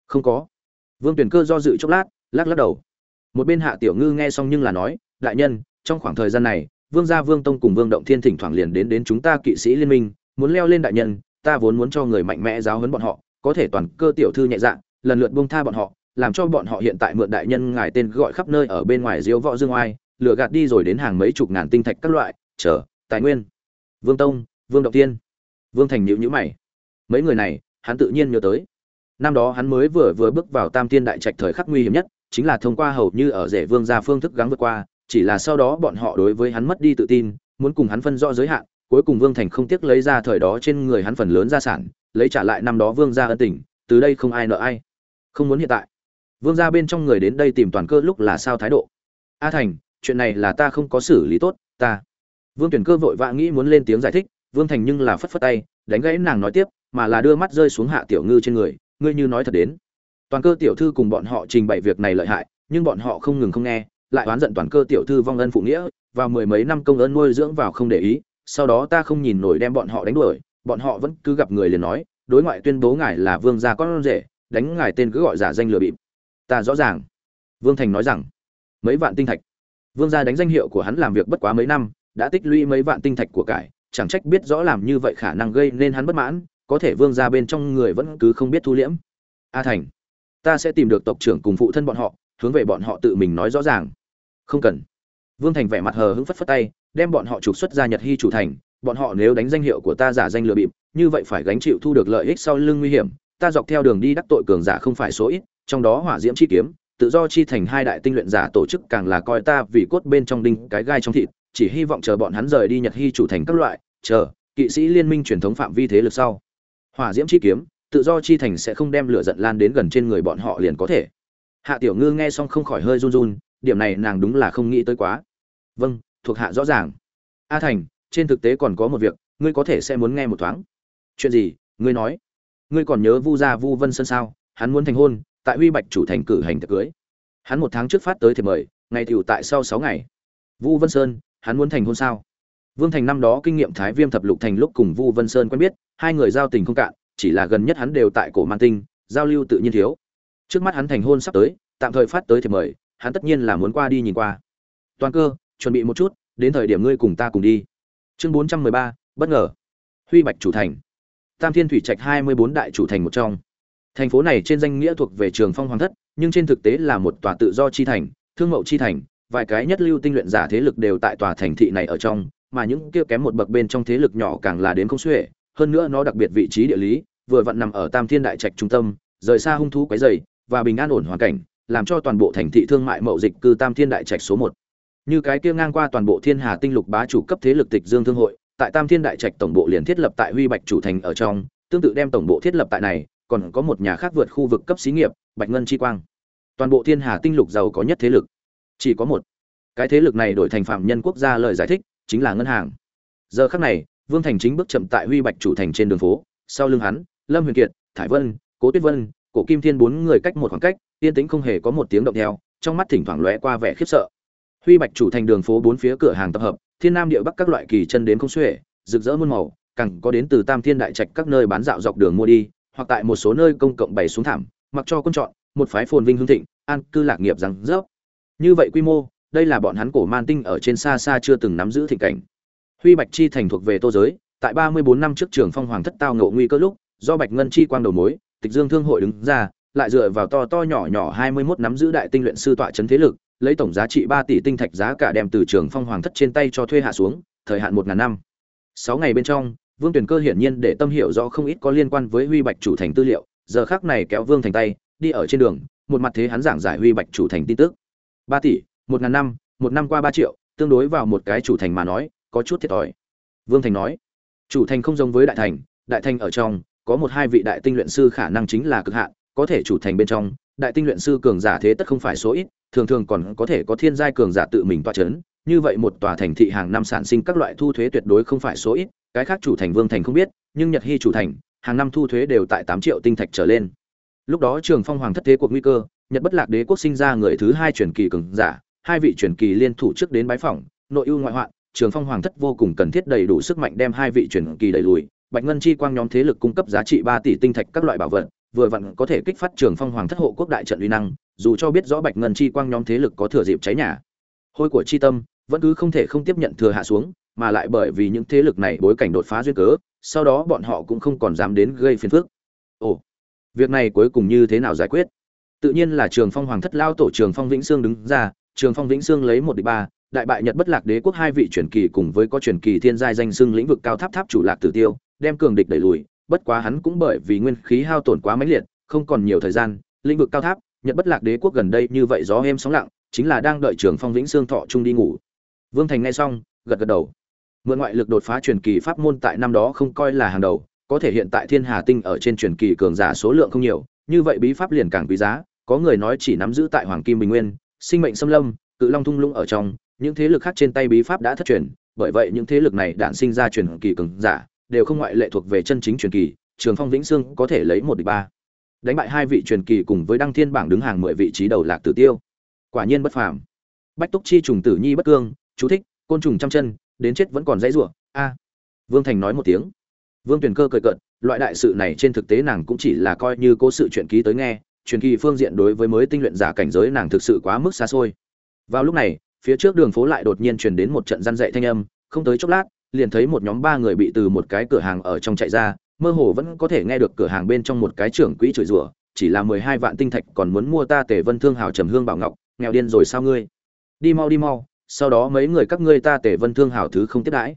không có. Vương tuyển cơ do dự chốc lát, lắc lắc đầu. Một bên hạ tiểu ngư nghe xong nhưng là nói, đại nhân, trong khoảng thời gian này, vương gia vương tông cùng vương động thiên thỉnh thoảng liền đến đến chúng ta kỵ sĩ liên minh, muốn leo lên đại nhân, ta vốn muốn cho người mạnh mẽ giáo huấn bọn họ, có thể toàn cơ tiểu thư nhẹ dạ lần lượt buông tha bọn họ làm cho bọn họ hiện tại mượn đại nhân ngài tên gọi khắp nơi ở bên ngoài diếu võ dương oai, lừa gạt đi rồi đến hàng mấy chục ngàn tinh thạch các loại, chờ, tài nguyên. Vương tông, vương động tiên. Vương thành nhữ nhữ mày. Mấy người này, hắn tự nhiên nhớ tới. Năm đó hắn mới vừa vừa bước vào tam tiên đại trạch thời khắc nguy hiểm nhất, chính là thông qua hầu như ở rể vương gia phương thức gắng vượt qua, chỉ là sau đó bọn họ đối với hắn mất đi tự tin, muốn cùng hắn phân rõ giới hạn, cuối cùng vương thành không tiếc lấy ra thời đó trên người hắn phần lớn gia sản, lấy trả lại năm đó vương gia ân tình, từ đây không ai nợ ai. Không muốn hiện tại vương gia bên trong người đến đây tìm toàn cơ lúc là sao thái độ? A thành, chuyện này là ta không có xử lý tốt, ta. Vương tuyển cơ vội vã nghĩ muốn lên tiếng giải thích, vương thành nhưng là phất phất tay, đánh gãy nàng nói tiếp, mà là đưa mắt rơi xuống hạ tiểu ngư trên người, ngươi như nói thật đến. Toàn cơ tiểu thư cùng bọn họ trình bày việc này lợi hại, nhưng bọn họ không ngừng không nghe, lại oán giận toàn cơ tiểu thư vong ân phụ nghĩa và mười mấy năm công ơn nuôi dưỡng vào không để ý, sau đó ta không nhìn nổi đem bọn họ đánh đuổi, bọn họ vẫn cứ gặp người liền nói, đối ngoại tuyên bố ngài là vương gia con rể, đánh ngài tên cứ gọi giả danh lừa bịp ta rõ ràng. Vương thành nói rằng, mấy vạn tinh thạch. Vương gia đánh danh hiệu của hắn làm việc bất quá mấy năm, đã tích lũy mấy vạn tinh thạch của cải, chẳng trách biết rõ làm như vậy khả năng gây nên hắn bất mãn, có thể vương gia bên trong người vẫn cứ không biết thu liễm. A thành, ta sẽ tìm được tộc trưởng cùng phụ thân bọn họ, hướng về bọn họ tự mình nói rõ ràng. Không cần. Vương thành vẻ mặt hờ hững phất phất tay, đem bọn họ trục xuất ra nhật hy chủ thành, bọn họ nếu đánh danh hiệu của ta giả danh lừa bịp, như vậy phải gánh chịu thu được lợi ích sau lưng nguy hiểm, ta dọc theo đường đi đắc tội cường giả không phải số ít trong đó hỏa diễm chi kiếm, tự do chi thành hai đại tinh luyện giả tổ chức càng là coi ta vì cốt bên trong đinh cái gai trong thịt, chỉ hy vọng chờ bọn hắn rời đi nhật hy chủ thành các loại, chờ, kỵ sĩ liên minh truyền thống phạm vi thế lực sau. Hỏa diễm chi kiếm, tự do chi thành sẽ không đem lửa giận lan đến gần trên người bọn họ liền có thể. Hạ tiểu ngư nghe xong không khỏi hơi run run, điểm này nàng đúng là không nghĩ tới quá. Vâng thuộc hạ rõ ràng. A thành, trên thực tế còn có một việc, ngươi có thể sẽ muốn nghe một thoáng. Chuyện gì, ngươi nói. Ngươi còn nhớ vu gia vu vân sơn sao? Hắn muốn thành hôn tại huy bạch chủ thành cử hành tiệc cưới. Hắn một tháng trước phát tới thiệp mời, ngày tiểu tại sau sáu ngày. Vu vân sơn, hắn muốn thành hôn sao? Vương thành năm đó kinh nghiệm thái viêm thập lục thành lúc cùng vu vân sơn quen biết, hai người giao tình không cạn, chỉ là gần nhất hắn đều tại cổ man tinh, giao lưu tự nhiên thiếu. Trước mắt hắn thành hôn sắp tới, tạm thời phát tới thiệp mời, hắn tất nhiên là muốn qua đi nhìn qua. Toàn cơ, chuẩn bị một chút, đến thời điểm ngươi cùng ta cùng đi. Chương bốn trăm mười ba, bất ngờ. Huy bạch chủ thành. Tam thiên thủy trạch hai mươi bốn đại chủ thành một trong thành phố này trên danh nghĩa thuộc về trường phong hoàng thất, nhưng trên thực tế là một tòa tự do chi thành, thương mậu chi thành, vài cái nhất lưu tinh luyện giả thế lực đều tại tòa thành thị này ở trong, mà những kia kém một bậc bên trong thế lực nhỏ càng là đến không xuể, hơn nữa nó đặc biệt vị trí địa lý, vừa vặn nằm ở tam thiên đại trạch trung tâm, rời xa hung thú quấy dày và bình an ổn hoàn cảnh, làm cho toàn bộ thành thị thương mại mậu dịch cư tam thiên đại trạch số một. Như cái kia ngang qua toàn bộ thiên hà tinh lục bá chủ cấp thế lực tịch dương thương hội, tại tam thiên đại trạch tổng bộ liền thiết lập tại huy bạch chủ thành ở trong, tương tự đem tổng bộ thiết lập tại này còn có một nhà khác vượt khu vực cấp xí nghiệp, bạch ngân chi quang. Toàn bộ thiên hà tinh lục giàu có nhất thế lực. Chỉ có một. Cái thế lực này đổi thành phạm nhân quốc gia lời giải thích, chính là ngân hàng. Giờ khắc này, vương thành chính bước chậm tại huy bạch chủ thành trên đường phố, sau lưng hắn, lâm huyền kiệt, thải vân, cố tuyết vân, cổ kim thiên bốn người cách một khoảng cách, yên tĩnh không hề có một tiếng động theo, trong mắt thỉnh thoảng lóe qua vẻ khiếp sợ. Huy bạch chủ thành đường phố bốn phía cửa hàng tập hợp, thiên nam địa bắc các loại kỳ chân đến không xuể, rực rỡ muôn màu, càng có đến từ tam thiên đại trạch các nơi bán dạo dọc đường mua đi hoặc tại một số nơi công cộng bày xuống thảm, mặc cho quân chọn, một phái phồn vinh hương thịnh, an cư lạc nghiệp rằng rớp. Như vậy quy mô, đây là bọn hắn cổ man tinh ở trên xa xa chưa từng nắm giữ thịnh cảnh. Huy bạch chi thành thuộc về tô giới, tại ba mươi bốn năm trước trường phong hoàng thất tao ngộ nguy cơ lúc, do bạch ngân chi quang đầu mối, tịch dương thương hội đứng ra, lại dựa vào to to nhỏ nhỏ hai mươi 21 nắm giữ đại tinh luyện sư tọa chấn thế lực, lấy tổng giá trị ba tỷ tinh thạch giá cả đem từ trường phong hoàng thất trên tay cho thuê hạ xuống, thời hạn một ngàn năm. Sáu ngày bên trong vương tuyển cơ hiển nhiên để tâm hiểu rõ không ít có liên quan với huy bạch chủ thành tư liệu, giờ khác này kéo vương thành tay, đi ở trên đường, một mặt thế hắn giảng giải huy bạch chủ thành tin tức. Ba tỷ, một ngàn năm, một năm qua ba triệu, tương đối vào một cái chủ thành mà nói, có chút thiệt thòi. Vương thành nói, chủ thành không giống với đại thành đại thành ở trong, có một hai vị đại tinh luyện sư khả năng chính là cực hạn, có thể chủ thành bên trong, đại tinh luyện sư cường giả thế tất không phải số ít, thường thường còn có thể có thiên giai cường giả tự mình toa chấn, như vậy một tòa thành thị hàng năm sản sinh các loại thu thuế tuyệt đối không phải số ít cái khác chủ thành vương thành không biết, nhưng nhật hy chủ thành, hàng năm thu thuế đều tại tám triệu tinh thạch trở lên. Lúc đó trường phong hoàng thất thế cuộc nguy cơ, nhật bất lạc đế quốc sinh ra người thứ hai truyền kỳ cường giả, hai vị truyền kỳ liên thủ trước đến bái phỏng, nội ưu ngoại hoạn, trường phong hoàng thất vô cùng cần thiết đầy đủ sức mạnh đem hai vị truyền kỳ đẩy lùi. Bạch ngân chi quang nhóm thế lực cung cấp giá trị ba tỷ tinh thạch các loại bảo vật, vừa vặn có thể kích phát trường phong hoàng thất hộ quốc đại trận uy năng, dù cho biết rõ bạch ngân chi quang nhóm thế lực có thừa dịp cháy nhà. Hôi của chi tâm vẫn cứ không thể không tiếp nhận thừa hạ xuống mà lại bởi vì những thế lực này bối cảnh đột phá duyên cớ, sau đó bọn họ cũng không còn dám đến gây phiền phức. Ồ, việc này cuối cùng như thế nào giải quyết? Tự nhiên là trường phong hoàng thất lao tổ trường phong vĩnh sương đứng ra, trường phong vĩnh sương lấy một địch ba, đại bại nhật bất lạc đế quốc hai vị truyền kỳ cùng với có truyền kỳ thiên giai danh xưng lĩnh vực cao tháp tháp chủ lạc tử tiêu, đem cường địch đẩy lùi, bất quá hắn cũng bởi vì nguyên khí hao tổn quá mãnh liệt, không còn nhiều thời gian, lĩnh vực cao tháp, nhật bất lạc đế quốc gần đây như vậy gió êm sóng lặng, chính là đang đợi trường phong vĩnh Sương thọ trung đi ngủ. Vương thành nghe xong, gật gật đầu mượn ngoại lực đột phá truyền kỳ pháp môn tại năm đó không coi là hàng đầu, có thể hiện tại thiên hà tinh ở trên truyền kỳ cường giả số lượng không nhiều, như vậy bí pháp liền càng quý giá, có người nói chỉ nắm giữ tại hoàng kim bình nguyên, sinh mệnh xâm lâm, cự long thung lũng ở trong, những thế lực khác trên tay bí pháp đã thất truyền, bởi vậy những thế lực này đản sinh ra truyền kỳ cường giả, đều không ngoại lệ thuộc về chân chính truyền kỳ, trường phong vĩnh sương có thể lấy một địch ba. Đánh bại hai vị truyền kỳ cùng với đăng thiên bảng đứng hàng mười vị trí đầu lạc tử tiêu. Quả nhiên bất phàm. Bách túc chi trùng tử nhi bất cương, chú thích, côn trùng trăm chân đến chết vẫn còn dãy rủa. A. Vương thành nói một tiếng. Vương tuyền cơ cười cợt, loại đại sự này trên thực tế nàng cũng chỉ là coi như cố sự chuyện ký tới nghe, truyền kỳ phương diện đối với mới tinh luyện giả cảnh giới nàng thực sự quá mức xa xôi. Vào lúc này, phía trước đường phố lại đột nhiên truyền đến một trận răn dậy thanh âm, không tới chốc lát, liền thấy một nhóm ba người bị từ một cái cửa hàng ở trong chạy ra, mơ hồ vẫn có thể nghe được cửa hàng bên trong một cái trưởng quỹ chửi rủa, chỉ là mười hai vạn tinh thạch còn muốn mua ta tề vân thương hào trầm hương bảo ngọc, nghèo điên rồi sao ngươi? Đi mau đi mau sau đó mấy người các ngươi ta tề vân thương hảo thứ không tiếp đãi.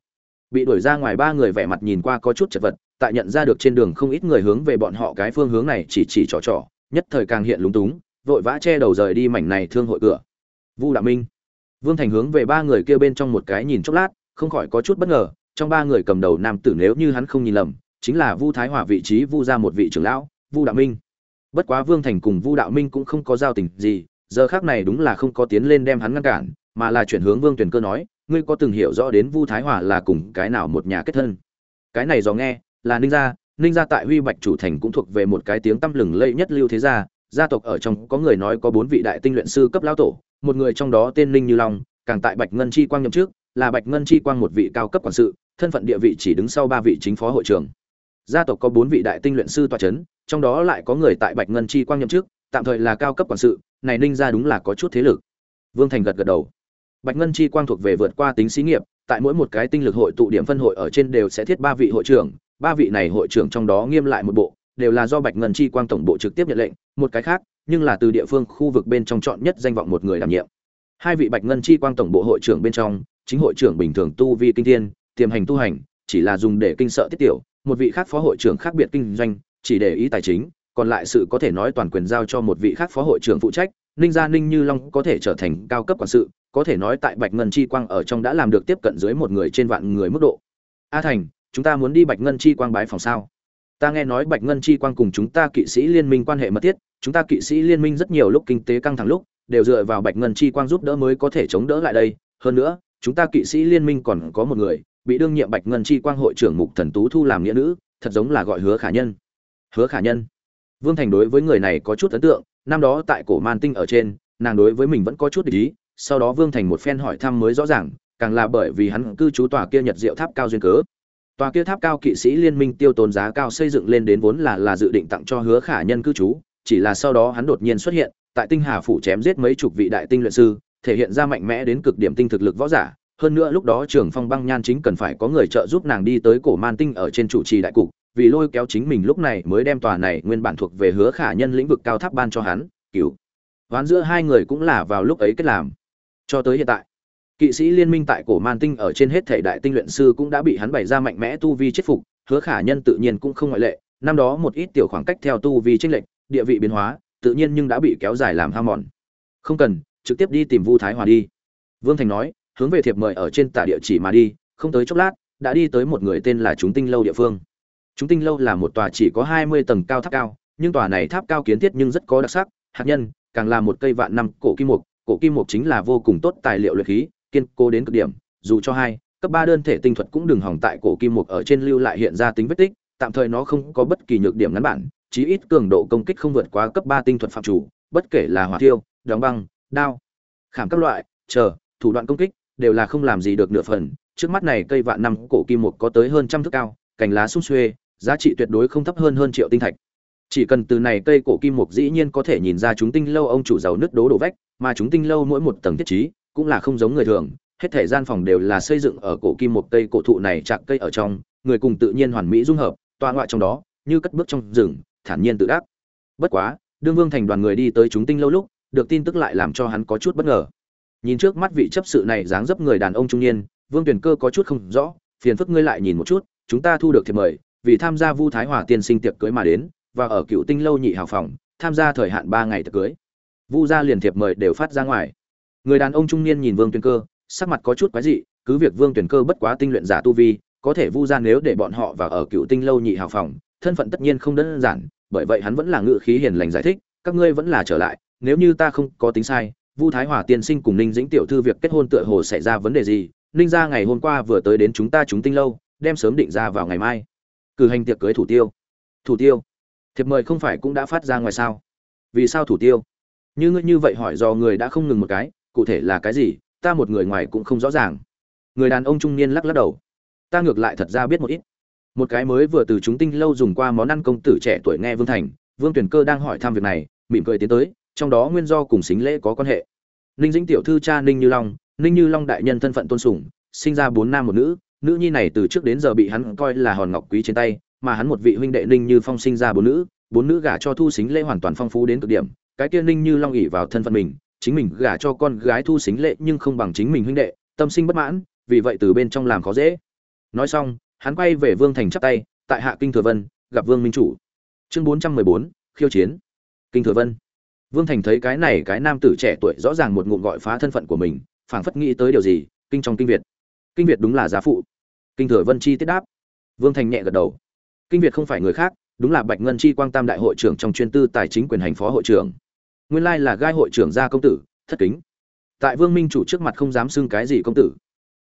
Bị đuổi ra ngoài ba người vẻ mặt nhìn qua có chút chật vật, tại nhận ra được trên đường không ít người hướng về bọn họ cái phương hướng này chỉ chỉ trò trò, nhất thời càng hiện lúng túng, vội vã che đầu rời đi mảnh này thương hội cửa. Vu đạo minh. Vương thành hướng về ba người kia bên trong một cái nhìn chốc lát, không khỏi có chút bất ngờ, trong ba người cầm đầu nam tử nếu như hắn không nhìn lầm, chính là vu thái hòa vị trí vu ra một vị trưởng lão, vu đạo minh. Bất quá vương thành cùng vu đạo minh cũng không có giao tình gì, giờ khác này đúng là không có tiến lên đem hắn ngăn cản mà là chuyển hướng vương Tuyền cơ nói, ngươi có từng hiểu rõ đến vu thái hòa là cùng cái nào một nhà kết thân? Cái này dò nghe, là ninh gia ninh gia tại huy bạch chủ thành cũng thuộc về một cái tiếng tăm lừng lẫy nhất lưu thế gia gia tộc ở trong có người nói có bốn vị đại tinh luyện sư cấp lão tổ, một người trong đó tên ninh như long, càng tại bạch ngân chi quang nhậm trước là bạch ngân chi quang một vị cao cấp quản sự, thân phận địa vị chỉ đứng sau ba vị chính phó hội trưởng. Gia tộc có bốn vị đại tinh luyện sư tọa chấn, trong đó lại có người tại bạch ngân chi quang nhậm trước tạm thời là cao cấp quản sự, này ninh gia đúng là có chút thế lực. Vương thành gật gật đầu bạch ngân chi quang thuộc về vượt qua tính xí nghiệp, tại mỗi một cái tinh lực hội tụ điểm phân hội ở trên đều sẽ thiết ba vị hội trưởng, ba vị này hội trưởng trong đó nghiêm lại một bộ, đều là do bạch ngân chi quang tổng bộ trực tiếp nhận lệnh, một cái khác, nhưng là từ địa phương khu vực bên trong chọn nhất danh vọng một người đảm nhiệm. Hai vị bạch ngân chi quang tổng bộ hội trưởng bên trong, chính hội trưởng bình thường tu vi kinh thiên, tiềm hành tu hành, chỉ là dùng để kinh sợ tiết tiểu, một vị khác phó hội trưởng khác biệt kinh doanh, chỉ để ý tài chính, còn lại sự có thể nói toàn quyền giao cho một vị khác phó hội trưởng phụ trách ninh gia ninh như long có thể trở thành cao cấp quản sự, có thể nói tại bạch ngân chi quang ở trong đã làm được tiếp cận dưới một người trên vạn người mức độ. A thành, chúng ta muốn đi bạch ngân chi quang bái phòng sao? Ta nghe nói bạch ngân chi quang cùng chúng ta kỵ sĩ liên minh quan hệ mật thiết, chúng ta kỵ sĩ liên minh rất nhiều lúc kinh tế căng thẳng lúc, đều dựa vào bạch ngân chi quang giúp đỡ mới có thể chống đỡ lại đây. Hơn nữa, chúng ta kỵ sĩ liên minh còn có một người, bị đương nhiệm bạch ngân chi quang hội trưởng mục thần tú thu làm nghĩa nữ, thật giống là gọi hứa khả nhân. Hứa khả nhân. Vương thành đối với người này có chút ấn tượng năm đó tại cổ man tinh ở trên, nàng đối với mình vẫn có chút ý, sau đó vương thành một phen hỏi thăm mới rõ ràng, càng là bởi vì hắn cư trú tòa kia nhật diệu tháp cao duyên cớ. Tòa kia tháp cao kỵ sĩ liên minh tiêu tốn giá cao xây dựng lên đến vốn là là dự định tặng cho hứa khả nhân cư trú, chỉ là sau đó hắn đột nhiên xuất hiện, tại tinh hà phủ chém giết mấy chục vị đại tinh luyện sư, thể hiện ra mạnh mẽ đến cực điểm tinh thực lực võ giả. Hơn nữa lúc đó trường phong băng nhan chính cần phải có người trợ giúp nàng đi tới cổ man tinh ở trên chủ trì đại cục vì lôi kéo chính mình lúc này mới đem tòa này nguyên bản thuộc về hứa khả nhân lĩnh vực cao tháp ban cho hắn cứu hoán giữa hai người cũng là vào lúc ấy kết làm. Cho tới hiện tại, kỵ sĩ liên minh tại cổ man tinh ở trên hết thể đại tinh luyện sư cũng đã bị hắn bày ra mạnh mẽ tu vi chết phục, hứa khả nhân tự nhiên cũng không ngoại lệ, năm đó một ít tiểu khoảng cách theo tu vi tranh lệch, địa vị biến hóa, tự nhiên nhưng đã bị kéo dài làm ham mòn. Không cần, trực tiếp đi tìm vu thái hòa đi. Vương thành nói, hướng về thiệp mời ở trên tả địa chỉ mà đi, không tới chốc lát, đã đi tới một người tên là chúng tinh lâu địa phương chúng tinh lâu là một tòa chỉ có hai mươi tầng cao tháp cao, nhưng tòa này tháp cao kiến thiết nhưng rất có đặc sắc, hạt nhân, càng là một cây vạn năm cổ kim mục. Cổ kim mục chính là vô cùng tốt tài liệu luyện khí, kiên cố đến cực điểm, dù cho hai, cấp ba đơn thể tinh thuật cũng đừng hỏng tại cổ kim mục ở trên lưu lại hiện ra tính vết tích, tạm thời nó không có bất kỳ nhược điểm ngắn bản, chí ít cường độ công kích không vượt quá cấp ba tinh thuật phạm chủ, bất kể là hỏa tiêu đóng băng, đao, khảm các loại, chờ, thủ đoạn công kích, đều là không làm gì được nửa phần. Trước mắt này cây vạn năm cổ kim mục có tới hơn trăm thước cao, cành lá sung xuê giá trị tuyệt đối không thấp hơn hơn triệu tinh thạch. Chỉ cần từ này cây cổ kim mục dĩ nhiên có thể nhìn ra chúng tinh lâu ông chủ giàu nứt đố đổ vách, mà chúng tinh lâu mỗi một tầng thiết trí cũng là không giống người thường, hết thể gian phòng đều là xây dựng ở cổ kim một cây cổ thụ này chạc cây ở trong, người cùng tự nhiên hoàn mỹ dung hợp toa ngoại trong đó, như cất bước trong rừng, thản nhiên tự đắc. Bất quá, đương vương thành đoàn người đi tới chúng tinh lâu lúc, được tin tức lại làm cho hắn có chút bất ngờ. Nhìn trước mắt vị chấp sự này dáng dấp người đàn ông trung niên, vương tuyển cơ có chút không rõ, phiền phức ngươi lại nhìn một chút, chúng ta thu được thiệp mời vì tham gia vu thái hòa tiên sinh tiệc cưới mà đến, và ở cựu tinh lâu nhị hào phòng, tham gia thời hạn ba ngày tiệc cưới. Vu gia liền thiệp mời đều phát ra ngoài. Người đàn ông trung niên nhìn vương tuyển cơ, sắc mặt có chút quái dị, cứ việc vương tuyển cơ bất quá tinh luyện giả tu vi, có thể vu gia nếu để bọn họ vào ở cựu tinh lâu nhị hào phòng, thân phận tất nhiên không đơn giản, bởi vậy hắn vẫn là ngự khí hiền lành giải thích, các ngươi vẫn là trở lại, nếu như ta không có tính sai, vu thái hòa tiên sinh cùng ninh dĩnh tiểu thư việc kết hôn tựa hồ xảy ra vấn đề gì, ninh gia ngày hôm qua vừa tới đến chúng ta chúng tinh lâu, đem sớm định ra vào ngày mai cử hành tiệc cưới thủ tiêu. Thủ tiêu? Thiệp mời không phải cũng đã phát ra ngoài sao? Vì sao thủ tiêu? Như ngươi như vậy hỏi do người đã không ngừng một cái, cụ thể là cái gì, ta một người ngoài cũng không rõ ràng. Người đàn ông trung niên lắc lắc đầu. Ta ngược lại thật ra biết một ít. Một cái mới vừa từ chúng tinh lâu dùng qua món ăn công tử trẻ tuổi nghe vương thành, vương tuyển cơ đang hỏi thăm việc này, mỉm cười tiến tới, trong đó nguyên do cùng xính lễ có quan hệ. Ninh dĩnh tiểu thư cha ninh như long, ninh như long đại nhân thân phận tôn sùng, sinh ra bốn nam một nữ nữ nhi này từ trước đến giờ bị hắn coi là hòn ngọc quý trên tay, mà hắn một vị huynh đệ ninh như phong sinh ra bốn nữ bốn nữ gả cho thu xính lễ hoàn toàn phong phú đến cực điểm, cái kia ninh như long ỉ vào thân phận mình, chính mình gả cho con gái thu xính lễ nhưng không bằng chính mình huynh đệ, tâm sinh bất mãn, vì vậy từ bên trong làm khó dễ. Nói xong, hắn quay về vương thành chắp tay, tại hạ kinh thừa vân, gặp vương minh chủ. Chương bốn trăm mười bốn, khiêu chiến. Kinh thừa vân. Vương thành thấy cái này cái nam tử trẻ tuổi rõ ràng một ngụm gọi phá thân phận của mình, phảng phất nghĩ tới điều gì, kinh trong kinh việt. Kinh việt đúng là giá phụ kinh thừa vân chi tiết đáp. Vương thành nhẹ gật đầu. Kinh việt không phải người khác, đúng là bạch ngân chi quang tam đại hội trưởng trong chuyên tư tài chính quyền hành phó hội trưởng. Nguyên lai là gai hội trưởng gia công tử, thất kính. Tại vương minh chủ trước mặt không dám xưng cái gì công tử.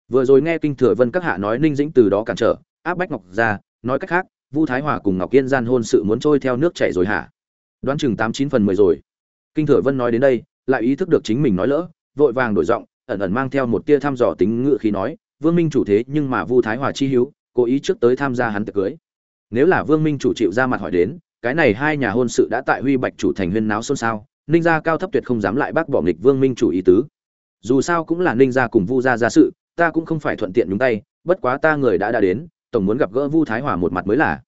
Vừa rồi nghe kinh thừa vân các hạ nói ninh dĩnh từ đó cản trở, áp bách ngọc ra, nói cách khác, vu thái hòa cùng ngọc yên gian hôn sự muốn trôi theo nước chảy rồi hả? Đoán chừng tám chín phần mười rồi. Kinh thừa vân nói đến đây, lại ý thức được chính mình nói lỡ, vội vàng đổi giọng, ẩn ẩn mang theo một tia thăm dò tính ngự khí nói vương minh chủ thế nhưng mà vu thái hòa chi hiếu cố ý trước tới tham gia hắn tiệc cưới. Nếu là vương minh chủ chịu ra mặt hỏi đến, cái này hai nhà hôn sự đã tại huy bạch chủ thành huyên náo xôn xao, ninh gia cao thấp tuyệt không dám lại bác bỏ nghịch vương minh chủ ý tứ. Dù sao cũng là ninh gia cùng vu gia gia sự, ta cũng không phải thuận tiện nhúng tay, bất quá ta người đã đã đến, tổng muốn gặp gỡ vu thái hòa một mặt mới là.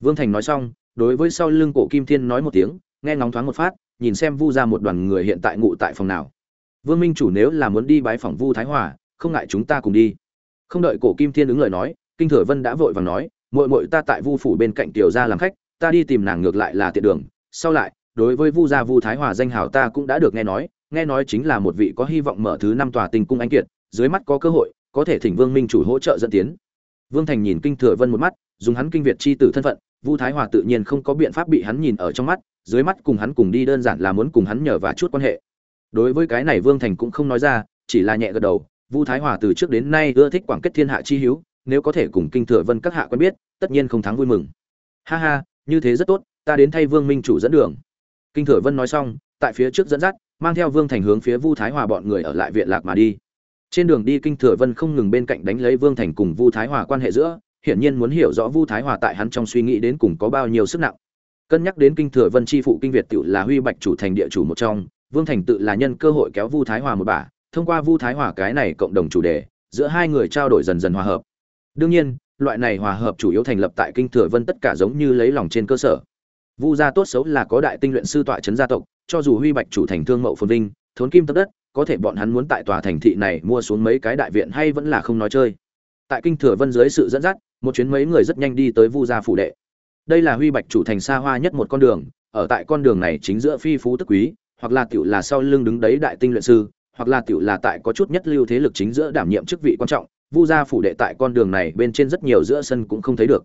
Vương thành nói xong, đối với sau lưng cổ kim thiên nói một tiếng, nghe ngóng thoáng một phát, nhìn xem vu ra một đoàn người hiện tại ngụ tại phòng nào. Vương minh chủ nếu là muốn đi bái phòng vu thái hòa, không ngại chúng ta cùng đi không đợi cổ kim thiên ứng lời nói, kinh thừa vân đã vội vàng nói, muội muội ta tại vu phủ bên cạnh tiểu gia làm khách, ta đi tìm nàng ngược lại là tiện đường. Sau lại, đối với vu gia vu thái hòa danh hào ta cũng đã được nghe nói nghe nói chính là một vị có hy vọng mở thứ năm tòa tình cung anh kiệt, dưới mắt có cơ hội, có thể thỉnh vương minh chủ hỗ trợ dẫn tiến. Vương thành nhìn kinh thừa vân một mắt, dùng hắn kinh việt chi tử thân phận, vu thái hòa tự nhiên không có biện pháp bị hắn nhìn ở trong mắt, dưới mắt cùng hắn cùng đi đơn giản là muốn cùng hắn nhờ và chút quan hệ. Đối với cái này vương thành cũng không nói ra, chỉ là nhẹ gật đầu vu thái hòa từ trước đến nay ưa thích quảng kết thiên hạ chi hiếu nếu có thể cùng kinh thừa vân các hạ quen biết, tất nhiên không thắng vui mừng. Ha ha, như thế rất tốt, ta đến thay vương minh chủ dẫn đường. Kinh thừa vân nói xong, tại phía trước dẫn dắt, mang theo vương thành hướng phía vu thái hòa bọn người ở lại viện lạc mà đi. Trên đường đi kinh thừa vân không ngừng bên cạnh đánh lấy vương thành cùng vu thái hòa quan hệ giữa, hiển nhiên muốn hiểu rõ vu thái hòa tại hắn trong suy nghĩ đến cùng có bao nhiêu sức nặng. Cân nhắc đến kinh thừa vân chi phụ kinh việt tiểu là huy bạch chủ thành địa chủ một trong, vương thành tự là nhân cơ hội kéo vu thái hòa một bà thông qua vu thái hòa cái này cộng đồng chủ đề, giữa hai người trao đổi dần dần hòa hợp. Đương nhiên, loại này hòa hợp chủ yếu thành lập tại kinh thừa vân tất cả giống như lấy lòng trên cơ sở. Vu gia tốt xấu là có đại tinh luyện sư tọa trấn gia tộc, cho dù huy bạch chủ thành thương mậu phồn vinh, thốn kim tập đất, có thể bọn hắn muốn tại tòa thành thị này mua xuống mấy cái đại viện hay vẫn là không nói chơi. Tại kinh thừa vân dưới sự dẫn dắt, một chuyến mấy người rất nhanh đi tới vu gia phủ đệ. Đây là huy bạch chủ thành xa hoa nhất một con đường, ở tại con đường này chính giữa phi phú tức quý, hoặc là tiểu là sau lưng đứng đấy đại tinh luyện sư hoặc là tiểu là tại có chút nhất lưu thế lực chính giữa đảm nhiệm chức vị quan trọng, vu gia phủ đệ tại con đường này bên trên rất nhiều giữa sân cũng không thấy được.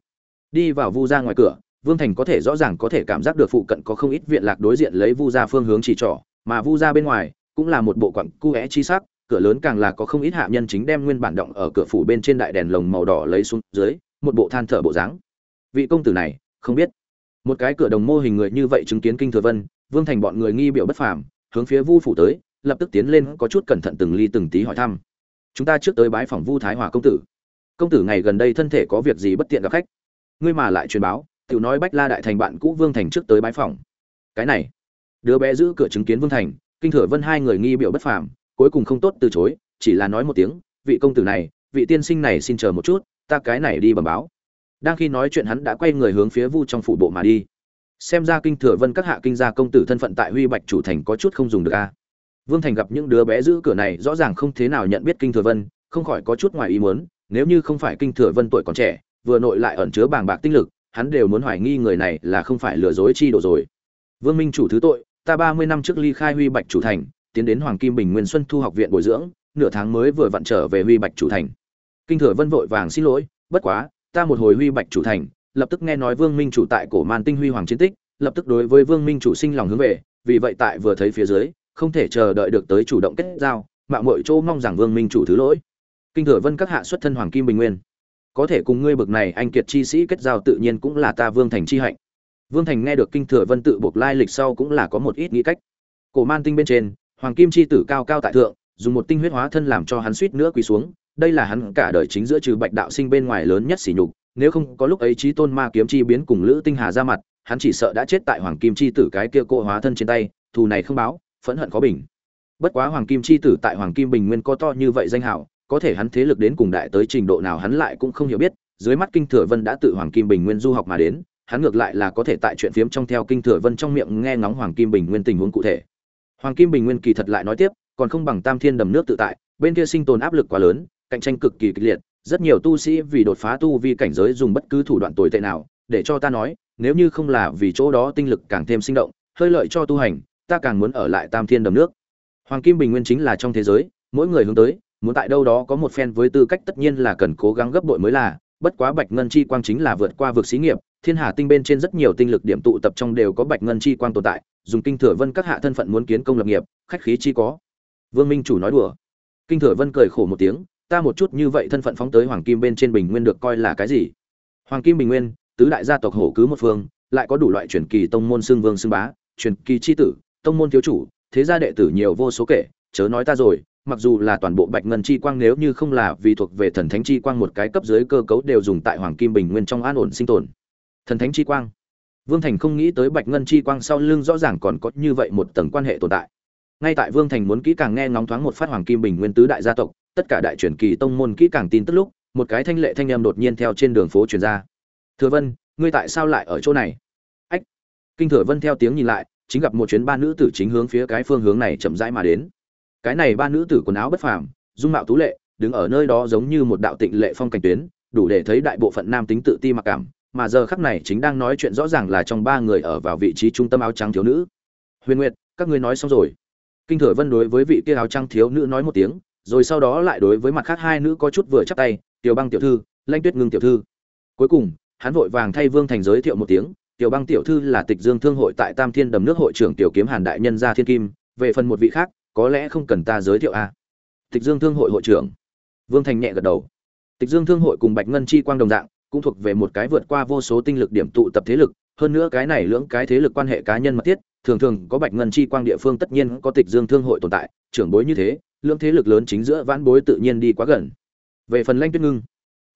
Đi vào vu gia ngoài cửa, vương thành có thể rõ ràng có thể cảm giác được phụ cận có không ít viện lạc đối diện lấy vu gia phương hướng chỉ trỏ, mà vu gia bên ngoài cũng là một bộ quặng cu chi sắc, cửa lớn càng là có không ít hạ nhân chính đem nguyên bản động ở cửa phủ bên trên đại đèn lồng màu đỏ lấy xuống dưới, một bộ than thở bộ dáng. Vị công tử này, không biết. Một cái cửa đồng mô hình người như vậy chứng kiến kinh thừa vân, vương thành bọn người nghi biểu bất phàm, hướng phía vu phủ tới lập tức tiến lên có chút cẩn thận từng ly từng tí hỏi thăm. Chúng ta trước tới bái phòng vu thái hòa công tử. Công tử ngày gần đây thân thể có việc gì bất tiện gặp khách. Ngươi mà lại truyền báo, tiểu nói bách la đại thành bạn cũ vương thành trước tới bái phòng. Cái này, đứa bé giữ cửa chứng kiến vương thành, kinh thừa vân hai người nghi biểu bất phàm, cuối cùng không tốt từ chối, chỉ là nói một tiếng, vị công tử này, vị tiên sinh này xin chờ một chút, ta cái này đi bẩm báo. Đang khi nói chuyện hắn đã quay người hướng phía vu trong phủ bộ mà đi. Xem ra kinh thừa vân các hạ kinh gia công tử thân phận tại huy bạch chủ thành có chút không dùng được a vương thành gặp những đứa bé giữ cửa này rõ ràng không thế nào nhận biết kinh thừa vân, không khỏi có chút ngoài ý muốn, nếu như không phải kinh thừa vân tuổi còn trẻ, vừa nội lại ẩn chứa bàng bạc tinh lực, hắn đều muốn hoài nghi người này là không phải lừa dối chi độ rồi. Vương minh chủ thứ tội, ta ba mươi năm trước ly khai huy bạch chủ thành, tiến đến hoàng kim bình nguyên xuân thu học viện bồi dưỡng, nửa tháng mới vừa vặn trở về huy bạch chủ thành. Kinh thừa vân vội vàng xin lỗi, bất quá, ta một hồi huy bạch chủ thành, lập tức nghe nói vương minh chủ tại cổ man tinh huy hoàng chiến tích, lập tức đối với vương minh chủ sinh lòng hướng về, vì vậy tại vừa thấy phía dưới không thể chờ đợi được tới chủ động kết giao, mạng mọi chỗ mong rằng vương minh chủ thứ lỗi. Kinh thừa vân các hạ xuất thân hoàng kim bình nguyên. Có thể cùng ngươi bực này anh kiệt chi sĩ kết giao tự nhiên cũng là ta vương thành chi hạnh. Vương thành nghe được kinh thừa vân tự buộc lai lịch sau cũng là có một ít nghĩ cách. Cổ man tinh bên trên, hoàng kim chi tử cao cao tại thượng, dùng một tinh huyết hóa thân làm cho hắn suýt nữa quỳ xuống. Đây là hắn cả đời chính giữa trừ bạch đạo sinh bên ngoài lớn nhất sỉ nhục. Nếu không có lúc ấy trí tôn ma kiếm chi biến cùng lữ tinh hà ra mặt, hắn chỉ sợ đã chết tại hoàng kim chi tử cái kia cộ hóa thân trên tay, thù này không báo phẫn hận khó bình. Bất quá hoàng kim chi tử tại hoàng kim bình nguyên có to như vậy danh hảo có thể hắn thế lực đến cùng đại tới trình độ nào hắn lại cũng không hiểu biết, dưới mắt kinh thừa vân đã tự hoàng kim bình nguyên du học mà đến, hắn ngược lại là có thể tại chuyện phiếm trong theo kinh thừa vân trong miệng nghe ngóng hoàng kim bình nguyên tình huống cụ thể. Hoàng kim bình nguyên kỳ thật lại nói tiếp, còn không bằng tam thiên đầm nước tự tại, bên kia sinh tồn áp lực quá lớn, cạnh tranh cực kỳ kịch liệt, rất nhiều tu sĩ vì đột phá tu vi cảnh giới dùng bất cứ thủ đoạn tồi tệ nào, để cho ta nói, nếu như không là vì chỗ đó tinh lực càng thêm sinh động, hơi lợi cho tu hành ta càng muốn ở lại tam thiên đầm nước. Hoàng kim bình nguyên chính là trong thế giới, mỗi người hướng tới, muốn tại đâu đó có một phen với tư cách tất nhiên là cần cố gắng gấp bội mới là, bất quá bạch ngân chi quang chính là vượt qua vực xí nghiệp, thiên hà tinh bên trên rất nhiều tinh lực điểm tụ tập trong đều có bạch ngân chi quang tồn tại, dùng kinh thừa vân các hạ thân phận muốn kiến công lập nghiệp, khách khí chi có. Vương minh chủ nói đùa. Kinh thừa vân cười khổ một tiếng, ta một chút như vậy thân phận phóng tới hoàng kim bên trên bình nguyên được coi là cái gì? Hoàng kim bình nguyên, tứ đại gia tộc hổ cứ một phương, lại có đủ loại truyền kỳ tông môn xương vương xương bá, truyền kỳ chi tử tông môn thiếu chủ, thế gia đệ tử nhiều vô số kể, chớ nói ta rồi, mặc dù là toàn bộ bạch ngân chi quang nếu như không là vì thuộc về thần thánh chi quang một cái cấp dưới cơ cấu đều dùng tại hoàng kim bình nguyên trong an ổn sinh tồn. Thần thánh chi quang. Vương thành không nghĩ tới bạch ngân chi quang sau lưng rõ ràng còn có như vậy một tầng quan hệ tồn tại. Ngay tại vương thành muốn kỹ càng nghe ngóng thoáng một phát hoàng kim bình nguyên tứ đại gia tộc, tất cả đại truyền kỳ tông môn kỹ càng tin tức lúc, một cái thanh lệ thanh em đột nhiên theo trên đường phố truyền ra. Thừa vân, ngươi tại sao lại ở chỗ này? Ách. Kinh thừa vân theo tiếng nhìn lại chính gặp một chuyến ba nữ tử chính hướng phía cái phương hướng này chậm rãi mà đến. Cái này ba nữ tử quần áo bất phàm, dung mạo tú lệ, đứng ở nơi đó giống như một đạo tịnh lệ phong cảnh tuyến, đủ để thấy đại bộ phận nam tính tự ti mặc cảm, mà giờ khắc này chính đang nói chuyện rõ ràng là trong ba người ở vào vị trí trung tâm áo trắng thiếu nữ. Huyền nguyệt, các ngươi nói xong rồi. Kinh thừa vân đối với vị kia áo trắng thiếu nữ nói một tiếng, rồi sau đó lại đối với mặt khác hai nữ có chút vừa chắp tay, tiểu băng tiểu thư lanh tuyết ngưng tiểu thư. Cuối cùng, hắn vội vàng thay vương thành giới thiệu một tiếng tiểu băng tiểu thư là tịch dương thương hội tại tam thiên đầm nước hội trưởng tiểu kiếm hàn đại nhân gia thiên kim, về phần một vị khác, có lẽ không cần ta giới thiệu a. À? tịch dương thương hội hội trưởng. Vương thành nhẹ gật đầu. Tịch dương thương hội cùng bạch ngân chi quang đồng dạng, cũng thuộc về một cái vượt qua vô số tinh lực điểm tụ tập thế lực, hơn nữa cái này lưỡng cái thế lực quan hệ cá nhân mật thiết, thường thường có bạch ngân chi quang địa phương tất nhiên có tịch dương thương hội tồn tại, trưởng bối như thế, lưỡng thế lực lớn chính giữa vãn bối tự nhiên đi quá gần. Về phần lanh tuyết ngưng,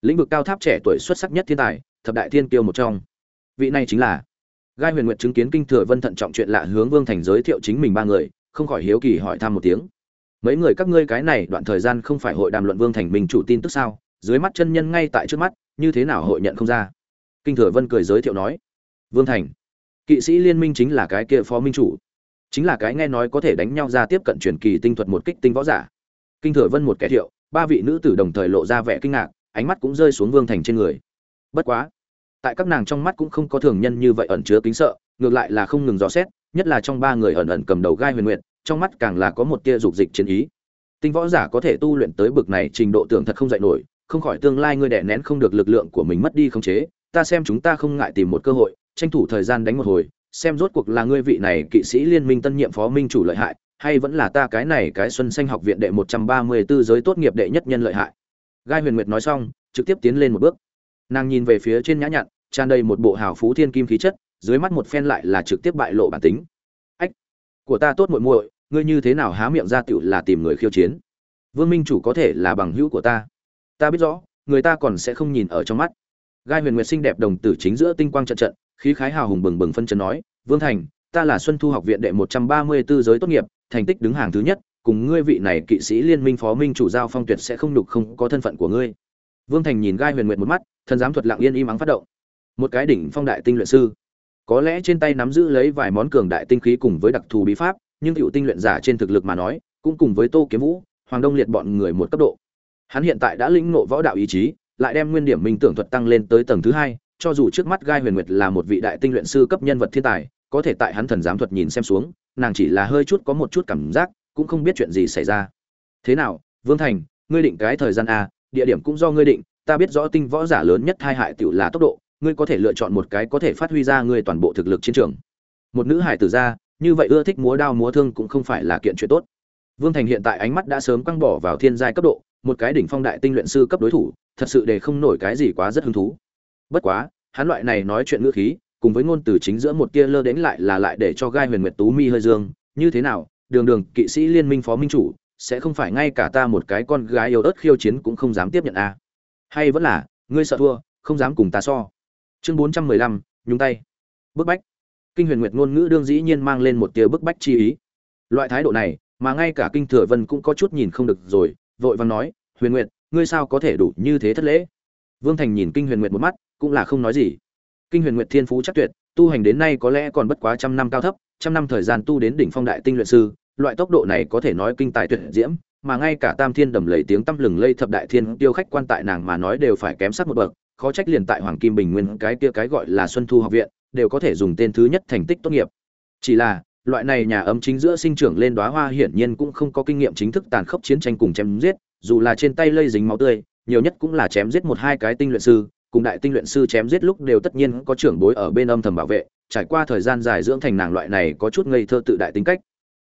lĩnh vực cao tháp trẻ tuổi xuất sắc nhất thiên tài, thập đại thiên kiêu một trong vị này chính là gai huyền nguyệt chứng kiến kinh thừa vân thận trọng chuyện lạ hướng vương thành giới thiệu chính mình ba người, không khỏi hiếu kỳ hỏi thăm một tiếng. Mấy người các ngươi cái này, đoạn thời gian không phải hội đàm luận vương thành mình chủ tin tức sao? Dưới mắt chân nhân ngay tại trước mắt, như thế nào hội nhận không ra? Kinh thừa vân cười giới thiệu nói, vương thành, kỵ sĩ liên minh chính là cái kia phó minh chủ. Chính là cái nghe nói có thể đánh nhau ra tiếp cận truyền kỳ tinh thuật một kích tinh võ giả. Kinh thừa vân một kẻ thiệu, ba vị nữ tử đồng thời lộ ra vẻ kinh ngạc, ánh mắt cũng rơi xuống vương thành trên người. Bất quá tại các nàng trong mắt cũng không có thường nhân như vậy ẩn chứa kính sợ, ngược lại là không ngừng dò xét, nhất là trong ba người ẩn ẩn cầm đầu gai huyền nguyện trong mắt càng là có một tia dục dịch chiến ý. Tinh võ giả có thể tu luyện tới bực này trình độ tưởng thật không dạy nổi, không khỏi tương lai ngươi đẻ nén không được lực lượng của mình mất đi không chế, ta xem chúng ta không ngại tìm một cơ hội, tranh thủ thời gian đánh một hồi, xem rốt cuộc là ngươi vị này kỵ sĩ liên minh tân nhiệm phó minh chủ lợi hại, hay vẫn là ta cái này cái xuân xanh học viện đệ một trăm ba mươi 134 giới tốt nghiệp đệ nhất nhân lợi hại. Gai huyền nguyệt nói xong, trực tiếp tiến lên một bước. Nàng nhìn về phía trên nhã nhặn tràn đầy một bộ hào phú thiên kim khí chất, dưới mắt một phen lại là trực tiếp bại lộ bản tính. Ách, của ta tốt muội muội, ngươi như thế nào há miệng ra tiểu là tìm người khiêu chiến? Vương minh chủ có thể là bằng hữu của ta. Ta biết rõ, người ta còn sẽ không nhìn ở trong mắt. Gai huyền nguyệt xinh đẹp đồng tử chính giữa tinh quang trận trận, khí khái hào hùng bừng bừng phân chấn nói, vương thành, ta là xuân thu học viện đệ một trăm ba mươi 134 giới tốt nghiệp, thành tích đứng hàng thứ nhất, cùng ngươi vị này kỵ sĩ liên minh phó minh chủ giao phong tuyệt sẽ không nhục không có thân phận của ngươi. Vương thành nhìn gai huyền nguyệt một mắt, thần giám thuật lặng yên im ắng phát động một cái đỉnh phong đại tinh luyện sư. Có lẽ trên tay nắm giữ lấy vài món cường đại tinh khí cùng với đặc thù bí pháp, nhưng cựu tinh luyện giả trên thực lực mà nói, cũng cùng với tô kiếm vũ, hoàng đông liệt bọn người một cấp độ. Hắn hiện tại đã lĩnh ngộ võ đạo ý chí, lại đem nguyên điểm minh tưởng thuật tăng lên tới tầng thứ hai, cho dù trước mắt gai huyền nguyệt là một vị đại tinh luyện sư cấp nhân vật thiên tài, có thể tại hắn thần giám thuật nhìn xem xuống, nàng chỉ là hơi chút có một chút cảm giác, cũng không biết chuyện gì xảy ra. Thế nào, vương thành, ngươi định cái thời gian a địa điểm cũng do ngươi định, ta biết rõ tinh võ giả lớn nhất hai hại tiểu là tốc độ ngươi có thể lựa chọn một cái có thể phát huy ra ngươi toàn bộ thực lực chiến trường. Một nữ hải tử ra, như vậy ưa thích múa đao múa thương cũng không phải là kiện chuyện tốt. Vương thành hiện tại ánh mắt đã sớm quăng bỏ vào thiên giai cấp độ, một cái đỉnh phong đại tinh luyện sư cấp đối thủ, thật sự để không nổi cái gì quá rất hứng thú. Bất quá, hắn loại này nói chuyện ngữ khí, cùng với ngôn từ chính giữa một tia lơ đến lại là lại để cho gai huyền nguyệt tú mi hơi dương. Như thế nào, đường đường, kỵ sĩ liên minh phó minh chủ, sẽ không phải ngay cả ta một cái con gái yêu ớt khiêu chiến cũng không dám tiếp nhận à. hay vẫn là, ngươi sợ thua, không dám cùng ta so chương bốn trăm mười lăm, nhúng tay. Bức bách. Kinh huyền nguyệt ngôn ngữ đương dĩ nhiên mang lên một tia bức bách chi ý. Loại thái độ này, mà ngay cả kinh thừa vân cũng có chút nhìn không được rồi, vội vàng nói, huyền nguyệt, ngươi sao có thể đủ như thế thất lễ? Vương thành nhìn kinh huyền nguyệt một mắt, cũng là không nói gì. Kinh huyền nguyệt thiên phú chắc tuyệt, tu hành đến nay có lẽ còn bất quá trăm năm cao thấp, trăm năm thời gian tu đến đỉnh phong đại tinh luyện sư, loại tốc độ này có thể nói kinh tài tuyệt diễm, mà ngay cả tam thiên đầm lầy tiếng tăm lừng lây thập đại thiên tiêu khách quan tại nàng mà nói đều phải kém sát một bậc khó trách liền tại hoàng kim bình nguyên cái kia cái gọi là xuân thu học viện, đều có thể dùng tên thứ nhất thành tích tốt nghiệp. Chỉ là, loại này nhà ấm chính giữa sinh trưởng lên đóa hoa hiển nhiên cũng không có kinh nghiệm chính thức tàn khốc chiến tranh cùng chém giết, dù là trên tay lây dính máu tươi, nhiều nhất cũng là chém giết một hai cái tinh luyện sư, cùng đại tinh luyện sư chém giết lúc đều tất nhiên có trưởng bối ở bên âm thầm bảo vệ, trải qua thời gian dài dưỡng thành nàng loại này có chút ngây thơ tự đại tính cách.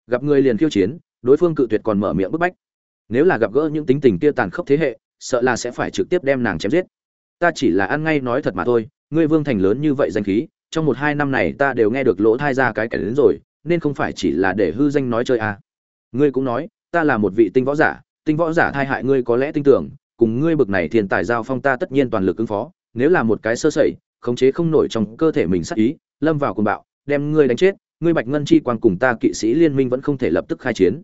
Gặp người liền khiêu chiến, đối phương cự tuyệt còn mở miệng bức bách. Nếu là gặp gỡ những tính tình kia tàn khốc thế hệ, sợ là sẽ phải trực tiếp đem nàng chém giết ta chỉ là ăn ngay nói thật mà thôi, ngươi vương thành lớn như vậy danh khí, trong một hai năm này ta đều nghe được lỗ thai ra cái kẻ đến rồi, nên không phải chỉ là để hư danh nói chơi à. ngươi cũng nói, ta là một vị tinh võ giả, tinh võ giả thai hại ngươi có lẽ tin tưởng, cùng ngươi bực này thiên tài giao phong ta tất nhiên toàn lực ứng phó, nếu là một cái sơ sẩy, khống chế không nổi trong cơ thể mình sát ý, lâm vào cùng bạo, đem ngươi đánh chết, ngươi bạch ngân chi quan cùng ta kỵ sĩ liên minh vẫn không thể lập tức khai chiến.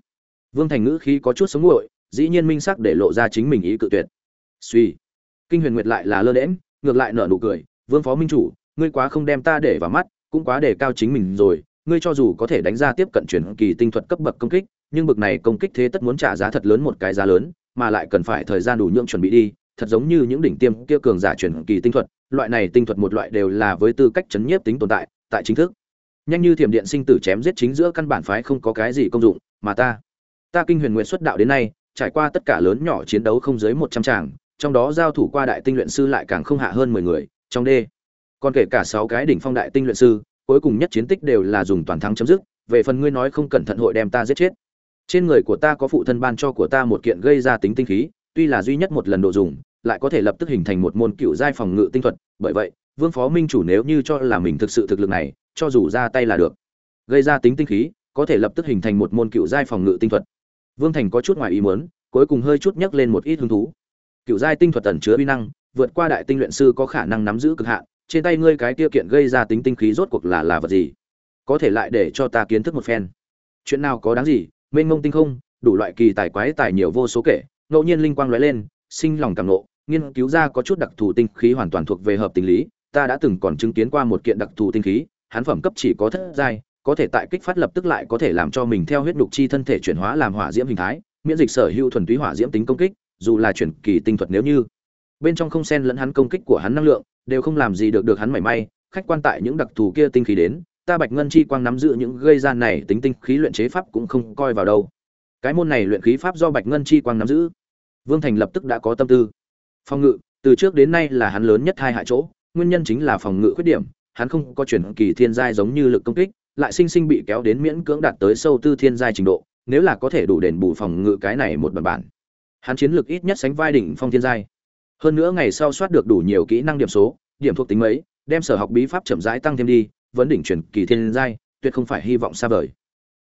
Vương thành ngữ khí có chút sống nguội, dĩ nhiên minh sắc để lộ ra chính mình ý cự tuyệt. Suy kinh huyền nguyệt lại là lơ đễm ngược lại nở nụ cười, vương phó minh chủ, ngươi quá không đem ta để vào mắt, cũng quá để cao chính mình rồi, ngươi cho dù có thể đánh ra tiếp cận chuyển kỳ tinh thuật cấp bậc công kích, nhưng bậc này công kích thế tất muốn trả giá thật lớn một cái giá lớn, mà lại cần phải thời gian đủ nhượng chuẩn bị đi, thật giống như những đỉnh tiêm kia cường giả chuyển kỳ tinh thuật, loại này tinh thuật một loại đều là với tư cách chấn nhiếp tính tồn tại tại chính thức. Nhanh như thiểm điện sinh tử chém giết chính giữa căn bản phái không có cái gì công dụng, mà ta ta kinh huyền nguyện xuất đạo đến nay, trải qua tất cả lớn nhỏ chiến đấu không dưới một trăm tràng trong đó giao thủ qua đại tinh luyện sư lại càng không hạ hơn mười người, trong đê. Còn kể cả sáu cái đỉnh phong đại tinh luyện sư, cuối cùng nhất chiến tích đều là dùng toàn thắng chấm dứt, về phần ngươi nói không cẩn thận hội đem ta giết chết. Trên người của ta có phụ thân ban cho của ta một kiện gây ra tính tinh khí, tuy là duy nhất một lần độ dùng, lại có thể lập tức hình thành một môn cựu giai phòng ngự tinh thuật, bởi vậy, vương phó minh chủ nếu như cho là mình thực sự thực lực này, cho dù ra tay là được. Gây ra tính tinh khí, có thể lập tức hình thành một môn cựu giai phòng ngự tinh thuật. Vương thành có chút ngoài ý muốn, cuối cùng hơi chút nhắc lên một ít hứng thú cựu giai tinh thuật tẩn chứa uy năng, vượt qua đại tinh luyện sư có khả năng nắm giữ cực hạn, trên tay ngươi cái tiêu kiện gây ra tính tinh khí rốt cuộc là là vật gì? Có thể lại để cho ta kiến thức một phen. Chuyện nào có đáng gì? Mênh mông tinh không, đủ loại kỳ tài quái tài nhiều vô số kể, ngẫu nhiên linh quang lóe lên, sinh lòng cảm nộ nghiên cứu ra có chút đặc thù tinh khí hoàn toàn thuộc về hợp tình lý, ta đã từng còn chứng kiến qua một kiện đặc thù tinh khí, hắn phẩm cấp chỉ có thất giai, có thể tại kích phát lập tức lại có thể làm cho mình theo huyết đục chi thân thể chuyển hóa làm hỏa diễm hình thái, miễn dịch sở hữu thuần túy hỏa diễm tính công kích dù là chuyển kỳ tinh thuật nếu như. Bên trong không xen lẫn hắn công kích của hắn năng lượng, đều không làm gì được được hắn mảy may, khách quan tại những đặc thù kia tinh khí đến, ta bạch ngân chi quang nắm giữ những gây ra này tính tinh khí luyện chế pháp cũng không coi vào đâu. Cái môn này luyện khí pháp do bạch ngân chi quang nắm giữ. Vương thành lập tức đã có tâm tư. Phòng ngự, từ trước đến nay là hắn lớn nhất hai hại chỗ, nguyên nhân chính là phòng ngự khuyết điểm, hắn không có chuyển kỳ thiên giai giống như lực công kích, lại sinh sinh bị kéo đến miễn cưỡng đạt tới sâu tư thiên giai trình độ, nếu là có thể đủ đền bù phòng ngự cái này một bản bản hắn chiến lược ít nhất sánh vai đỉnh phong thiên giai. Hơn nữa ngày sau soát được đủ nhiều kỹ năng điểm số, điểm thuộc tính mấy, đem sở học bí pháp chậm rãi tăng thêm đi vấn đỉnh chuyển kỳ thiên giai, tuyệt không phải hy vọng xa vời.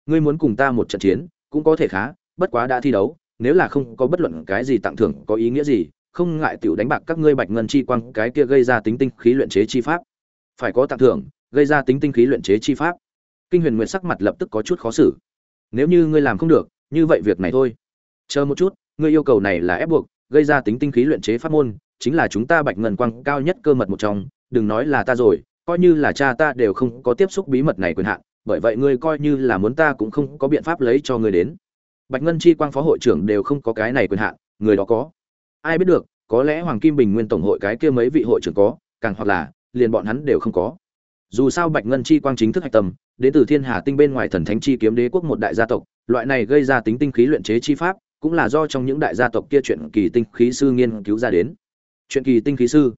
Ngươi muốn cùng ta một trận chiến, cũng có thể khá, bất quá đã thi đấu, nếu là không có bất luận cái gì tặng thưởng, có ý nghĩa gì, không ngại tiểu đánh bạc các ngươi bạch ngân chi quang, cái kia gây ra tính tinh khí luyện chế chi pháp. Phải có tặng thưởng, gây ra tính tinh khí luyện chế chi pháp. Kinh huyền nguyệt sắc mặt lập tức có chút khó xử. Nếu như ngươi làm không được, như vậy việc này thôi. Chờ một chút ngươi yêu cầu này là ép buộc, gây ra tính tinh khí luyện chế pháp môn, chính là chúng ta bạch ngân quang cao nhất cơ mật một trong, đừng nói là ta rồi, coi như là cha ta đều không có tiếp xúc bí mật này quyền hạn, bởi vậy ngươi coi như là muốn ta cũng không có biện pháp lấy cho ngươi đến. Bạch ngân chi quang phó hội trưởng đều không có cái này quyền hạn, người đó có. Ai biết được, có lẽ hoàng kim bình nguyên tổng hội cái kia mấy vị hội trưởng có, càng hoặc là, liền bọn hắn đều không có. Dù sao bạch ngân chi quang chính thức hạch tâm, đến từ thiên hà tinh bên ngoài thần thánh chi kiếm đế quốc một đại gia tộc, loại này gây ra tính tinh khí luyện chế chi pháp cũng là do trong những đại gia tộc kia chuyện kỳ tinh khí sư nghiên cứu ra đến. Chuyện kỳ tinh khí sư.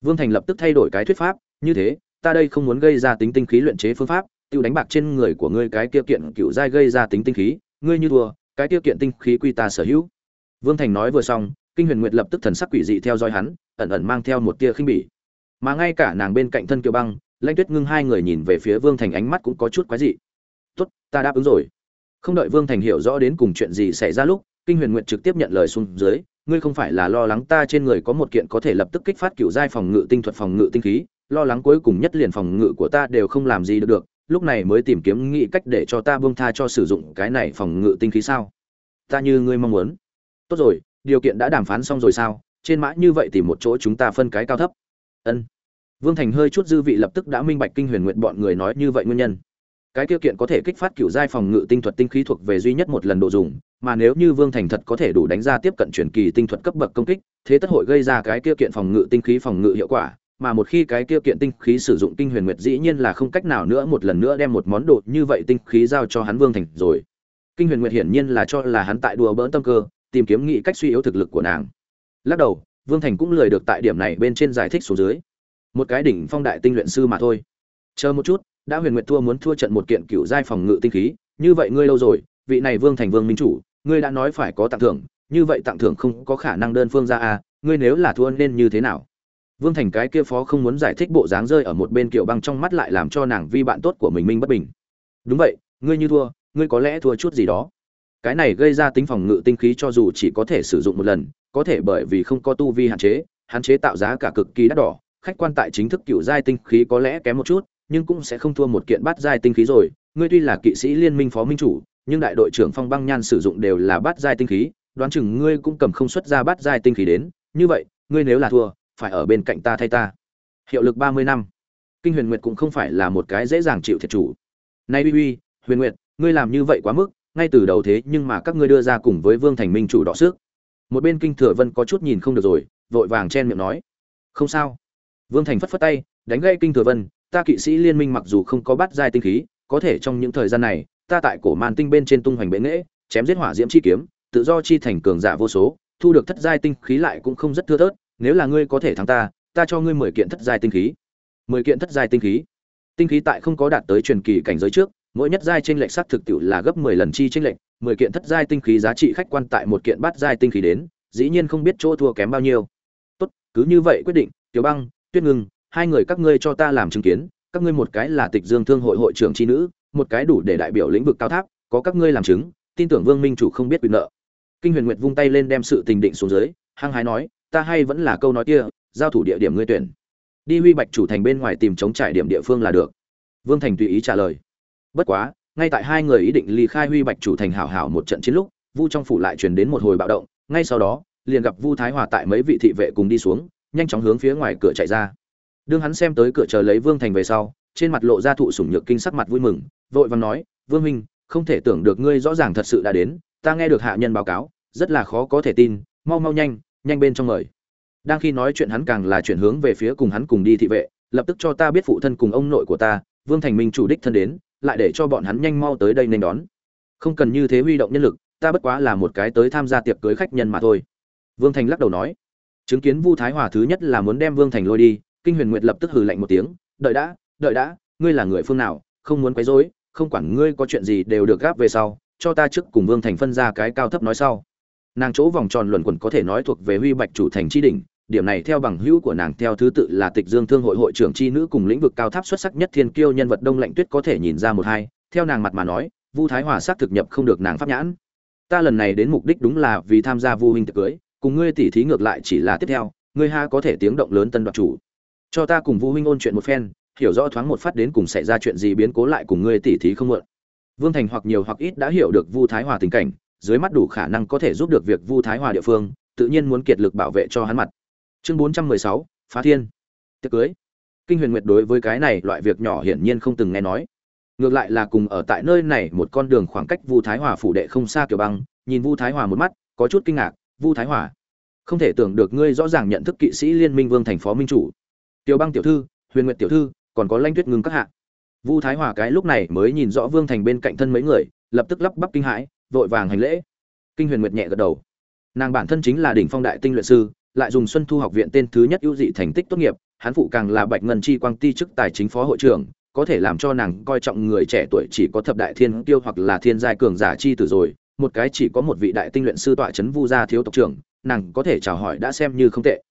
Vương thành lập tức thay đổi cái thuyết pháp, như thế, ta đây không muốn gây ra tính tinh khí luyện chế phương pháp, tiêu đánh bạc trên người của ngươi cái kia kiện cựu giai gây ra tính tinh khí, ngươi như thua, cái kia kiện tinh khí quy ta sở hữu. Vương thành nói vừa xong, kinh huyền nguyệt lập tức thần sắc quỷ dị theo dõi hắn, ẩn ẩn mang theo một tia khinh bỉ. Mà ngay cả nàng bên cạnh thân kiều băng lanh tuyết ngưng hai người nhìn về phía vương thành ánh mắt cũng có chút quái dị. Tốt, ta đáp ứng rồi. Không đợi vương thành hiểu rõ đến cùng chuyện gì xảy ra lúc kinh huyền nguyện trực tiếp nhận lời xuống dưới, ngươi không phải là lo lắng ta trên người có một kiện có thể lập tức kích phát cựu giai phòng ngự tinh thuật phòng ngự tinh khí, lo lắng cuối cùng nhất liền phòng ngự của ta đều không làm gì được được, lúc này mới tìm kiếm nghĩ cách để cho ta buông tha cho sử dụng cái này phòng ngự tinh khí sao? Ta như ngươi mong muốn. Tốt rồi, điều kiện đã đàm phán xong rồi sao? Trên mã như vậy tìm một chỗ chúng ta phân cái cao thấp. Ân. Vương thành hơi chút dư vị lập tức đã minh bạch kinh huyền nguyện bọn người nói như vậy nguyên nhân. Cái tiêu kiện có thể kích phát cựu giai phòng ngự tinh thuật tinh khí thuộc về duy nhất một lần độ dùng mà nếu như vương thành thật có thể đủ đánh ra tiếp cận truyền kỳ tinh thuật cấp bậc công kích, thế tất hội gây ra cái kia kiện phòng ngự tinh khí phòng ngự hiệu quả, mà một khi cái kia kiện tinh khí sử dụng kinh huyền nguyệt dĩ nhiên là không cách nào nữa một lần nữa đem một món đồ như vậy tinh khí giao cho hắn vương thành rồi. Kinh huyền nguyệt hiển nhiên là cho là hắn tại đùa bỡn tâm cơ, tìm kiếm nghị cách suy yếu thực lực của nàng. Lắc đầu, vương thành cũng lười được tại điểm này bên trên giải thích xuống dưới. Một cái đỉnh phong đại tinh luyện sư mà thôi. Chờ một chút, đã huyền nguyệt thua muốn thua trận một kiện cựu giai phòng ngự tinh khí, như vậy ngươi lâu rồi vị này vương thành vương minh chủ, ngươi đã nói phải có tặng thưởng, như vậy tặng thưởng không có khả năng đơn phương ra à ngươi nếu là thua nên như thế nào? Vương thành cái kia phó không muốn giải thích bộ dáng rơi ở một bên kiểu băng trong mắt lại làm cho nàng vi bạn tốt của mình minh bất bình. Đúng vậy, ngươi như thua, ngươi có lẽ thua chút gì đó. Cái này gây ra tính phòng ngự tinh khí cho dù chỉ có thể sử dụng một lần, có thể bởi vì không có tu vi hạn chế hạn chế tạo giá cả cực kỳ đắt đỏ, khách quan tại chính thức cựu giai tinh khí có lẽ kém một chút, nhưng cũng sẽ không thua một kiện bát giai tinh khí rồi. Ngươi tuy là kỵ sĩ liên minh phó minh chủ nhưng đại đội trưởng phong băng nhan sử dụng đều là bát giai tinh khí, đoán chừng ngươi cũng cầm không xuất ra bát giai tinh khí đến. Như vậy, ngươi nếu là thua, phải ở bên cạnh ta thay ta. Hiệu lực ba mươi năm. Kinh huyền nguyệt cũng không phải là một cái dễ dàng chịu thiệt chủ. Nay uy uy, huyền nguyệt, ngươi làm như vậy quá mức, ngay từ đầu thế nhưng mà các ngươi đưa ra cùng với vương thành minh chủ đọ sức. Một bên kinh thừa vân có chút nhìn không được rồi, vội vàng chen miệng nói. Không sao. Vương thành phất phất tay, đánh gây kinh thừa vân, ta kỵ sĩ liên minh mặc dù không có bắt giai tinh khí, có thể trong những thời gian này ta tại cổ màn tinh bên trên tung hoành bệ nghễ, chém giết hỏa diễm chi kiếm, tự do chi thành cường giả vô số, thu được thất giai tinh khí lại cũng không rất thưa thớt, nếu là ngươi có thể thắng ta ta cho ngươi mười kiện thất giai tinh khí. Mười kiện thất giai tinh khí. Tinh khí tại không có đạt tới truyền kỳ cảnh giới trước, mỗi nhất giai trên lệch sắc thực tiệu là gấp mười lần chi trên lệch, mười kiện thất giai tinh khí giá trị khách quan tại một kiện bát giai tinh khí đến, dĩ nhiên không biết chỗ thua kém bao nhiêu. Tốt, cứ như vậy quyết định, tiểu băng, tuyết ngưng, hai người các ngươi cho ta làm chứng kiến, các ngươi một cái là tịch dương thương hội hội trưởng chi nữ một cái đủ để đại biểu lĩnh vực cao tháp, có các ngươi làm chứng, tin tưởng vương minh chủ không biết quyền nợ. Kinh huyền nguyệt vung tay lên đem sự tình định xuống dưới, hăng hái nói, ta hay vẫn là câu nói kia, giao thủ địa điểm ngươi tuyển. Đi huy bạch chủ thành bên ngoài tìm chống trải điểm địa phương là được. Vương thành tùy ý trả lời. Bất quá, ngay tại hai người ý định ly khai huy bạch chủ thành hảo hảo một trận chiến lúc, vu trong phủ lại truyền đến một hồi bạo động, ngay sau đó, liền gặp vu thái hòa tại mấy vị thị vệ cùng đi xuống, nhanh chóng hướng phía ngoài cửa chạy ra. Đương hắn xem tới cửa chờ lấy vương thành về sau, trên mặt lộ ra thụ sủng nhược kinh sắc mặt vui mừng vội vàng nói, vương minh không thể tưởng được ngươi rõ ràng thật sự đã đến, ta nghe được hạ nhân báo cáo, rất là khó có thể tin, mau mau nhanh nhanh bên trong mời. Đang khi nói chuyện hắn càng là chuyển hướng về phía cùng hắn cùng đi thị vệ, lập tức cho ta biết phụ thân cùng ông nội của ta, vương thành minh chủ đích thân đến, lại để cho bọn hắn nhanh mau tới đây nên đón. Không cần như thế huy động nhân lực, ta bất quá là một cái tới tham gia tiệc cưới khách nhân mà thôi. Vương thành lắc đầu nói, chứng kiến vu thái hòa thứ nhất là muốn đem vương thành lôi đi, kinh huyền nguyệt lập tức hừ lạnh một tiếng, đợi đã đợi đã, ngươi là người phương nào, không muốn quấy rối không quản ngươi có chuyện gì đều được gáp về sau, cho ta trước cùng vương thành phân ra cái cao thấp nói sau. Nàng chỗ vòng tròn luẩn quẩn có thể nói thuộc về huy bạch chủ thành tri đỉnh, điểm này theo bằng hữu của nàng theo thứ tự là tịch dương thương hội hội trưởng tri nữ cùng lĩnh vực cao tháp xuất sắc nhất thiên kiêu nhân vật đông lạnh tuyết có thể nhìn ra một hai, theo nàng mặt mà nói, vu thái hòa xác thực nhập không được nàng pháp nhãn. Ta lần này đến mục đích đúng là vì tham gia vu huynh tiệc cưới, cùng ngươi tỉ thí ngược lại chỉ là tiếp theo, ngươi ha có thể tiếng động lớn tân đoạt chủ. Cho ta cùng vu huynh ôn chuyện một phen hiểu rõ thoáng một phát đến cùng xảy ra chuyện gì biến cố lại cùng ngươi tỉ thí không mượn. Vương thành hoặc nhiều hoặc ít đã hiểu được vu thái hòa tình cảnh, dưới mắt đủ khả năng có thể giúp được việc vu thái hòa địa phương, tự nhiên muốn kiệt lực bảo vệ cho hắn mặt. Chương bốn trăm mười sáu, phá thiên. Tiệc cưới. Kinh huyền nguyệt đối với cái này loại việc nhỏ hiển nhiên không từng nghe nói. Ngược lại là cùng ở tại nơi này một con đường khoảng cách vu thái hòa phủ đệ không xa kiểu băng, nhìn vu thái hòa một mắt, có chút kinh ngạc, vu thái hòa, không thể tưởng được ngươi rõ ràng nhận thức kỵ sĩ liên minh vương thành phó minh chủ. Tiểu băng tiểu thư, huyền nguyệt tiểu thư còn có lanh tuyết ngưng các hạ. Vu thái hòa cái lúc này mới nhìn rõ vương thành bên cạnh thân mấy người, lập tức lắp bắp kinh hãi, vội vàng hành lễ. Kinh huyền nguyệt nhẹ gật đầu. Nàng bản thân chính là đỉnh phong đại tinh luyện sư, lại dùng xuân thu học viện tên thứ nhất ưu dị thành tích tốt nghiệp, hắn phụ càng là bạch ngân chi quang ti chức tài chính phó hội trưởng, có thể làm cho nàng coi trọng người trẻ tuổi chỉ có thập đại thiên tiêu hoặc là thiên giai cường giả chi tử rồi, một cái chỉ có một vị đại tinh luyện sư tọa chấn vu gia thiếu tộc trưởng, nàng có thể chào hỏi đã xem như không tệ.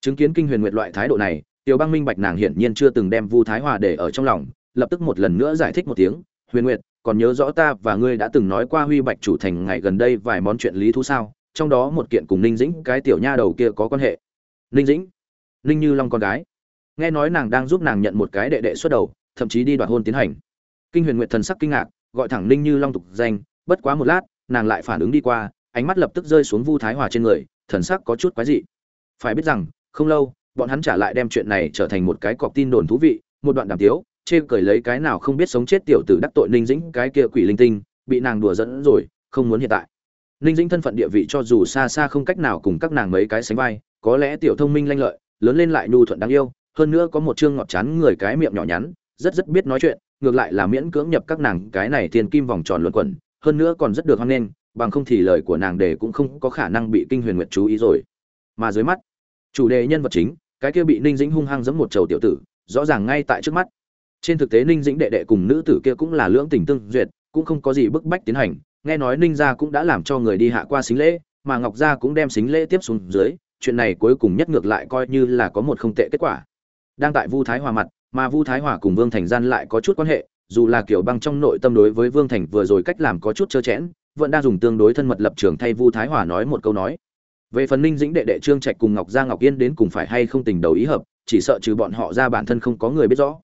Chứng kiến kinh huyền nguyệt loại thái độ này tiểu băng minh bạch nàng hiển nhiên chưa từng đem vu thái hòa để ở trong lòng, lập tức một lần nữa giải thích một tiếng, huyền nguyệt, còn nhớ rõ ta và ngươi đã từng nói qua huy bạch chủ thành ngày gần đây vài món chuyện lý thú sao? Trong đó một kiện cùng ninh dĩnh, cái tiểu nha đầu kia có quan hệ. Ninh dĩnh? Ninh như long con gái? Nghe nói nàng đang giúp nàng nhận một cái đệ đệ xuất đầu, thậm chí đi đoạt hôn tiến hành. Kinh huyền nguyệt thần sắc kinh ngạc, gọi thẳng ninh như long tục danh, bất quá một lát, nàng lại phản ứng đi qua, ánh mắt lập tức rơi xuống vu thái hòa trên người, thần sắc có chút quái dị. Phải biết rằng, không lâu bọn hắn trả lại đem chuyện này trở thành một cái cọc tin đồn thú vị, một đoạn đàm tiếu, chê cười lấy cái nào không biết sống chết tiểu tử đắc tội ninh dĩnh, cái kia quỷ linh tinh, bị nàng đùa dẫn rồi, không muốn hiện tại. Ninh dĩnh thân phận địa vị cho dù xa xa không cách nào cùng các nàng mấy cái sánh vai, có lẽ tiểu thông minh lanh lợi, lớn lên lại nhu thuận đáng yêu, hơn nữa có một chương ngọt chán người cái miệng nhỏ nhắn, rất rất biết nói chuyện, ngược lại là miễn cưỡng nhập các nàng cái này thiên kim vòng tròn luẩn quẩn, hơn nữa còn rất được hoan nghênh, bằng không thì lời của nàng đề cũng không có khả năng bị kinh huyền nguyệt chú ý rồi. Mà dưới mắt, chủ đề nhân vật chính cái kia bị ninh dĩnh hung hăng giẫm một trầu tiểu tử, rõ ràng ngay tại trước mắt. Trên thực tế ninh dĩnh đệ đệ cùng nữ tử kia cũng là lưỡng tình tương duyệt, cũng không có gì bức bách tiến hành. Nghe nói ninh gia cũng đã làm cho người đi hạ qua xính lễ, mà ngọc gia cũng đem xính lễ tiếp xuống dưới, chuyện này cuối cùng nhất ngược lại coi như là có một không tệ kết quả. Đang tại vu thái hòa mặt, mà vu thái hòa cùng vương thành gian lại có chút quan hệ, dù là kiểu băng trong nội tâm đối với vương thành vừa rồi cách làm có chút trơ chẽn, vẫn đang dùng tương đối thân mật lập trường thay vu thái hòa nói một câu nói về phần ninh dĩnh đệ đệ trương trạch cùng ngọc gia ngọc yên đến cùng phải hay không tình đầu ý hợp, chỉ sợ trừ bọn họ ra bản thân không có người biết rõ.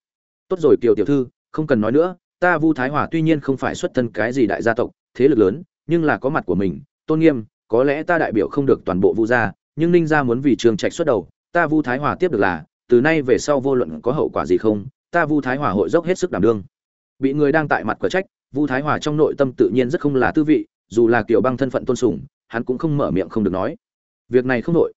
Tốt rồi, kiều tiểu thư, không cần nói nữa, ta vu thái hòa tuy nhiên không phải xuất thân cái gì đại gia tộc, thế lực lớn, nhưng là có mặt của mình, tôn nghiêm, có lẽ ta đại biểu không được toàn bộ vu gia, nhưng ninh gia muốn vì trương trạch xuất đầu, ta vu thái hòa tiếp được là, từ nay về sau vô luận có hậu quả gì không, ta vu thái hòa hội dốc hết sức đảm đương. Bị người đang tại mặt cửa trách, vu thái hòa trong nội tâm tự nhiên rất không là tư vị, dù là kiểu băng thân phận tôn sùng, hắn cũng không mở miệng không được nói việc này không đội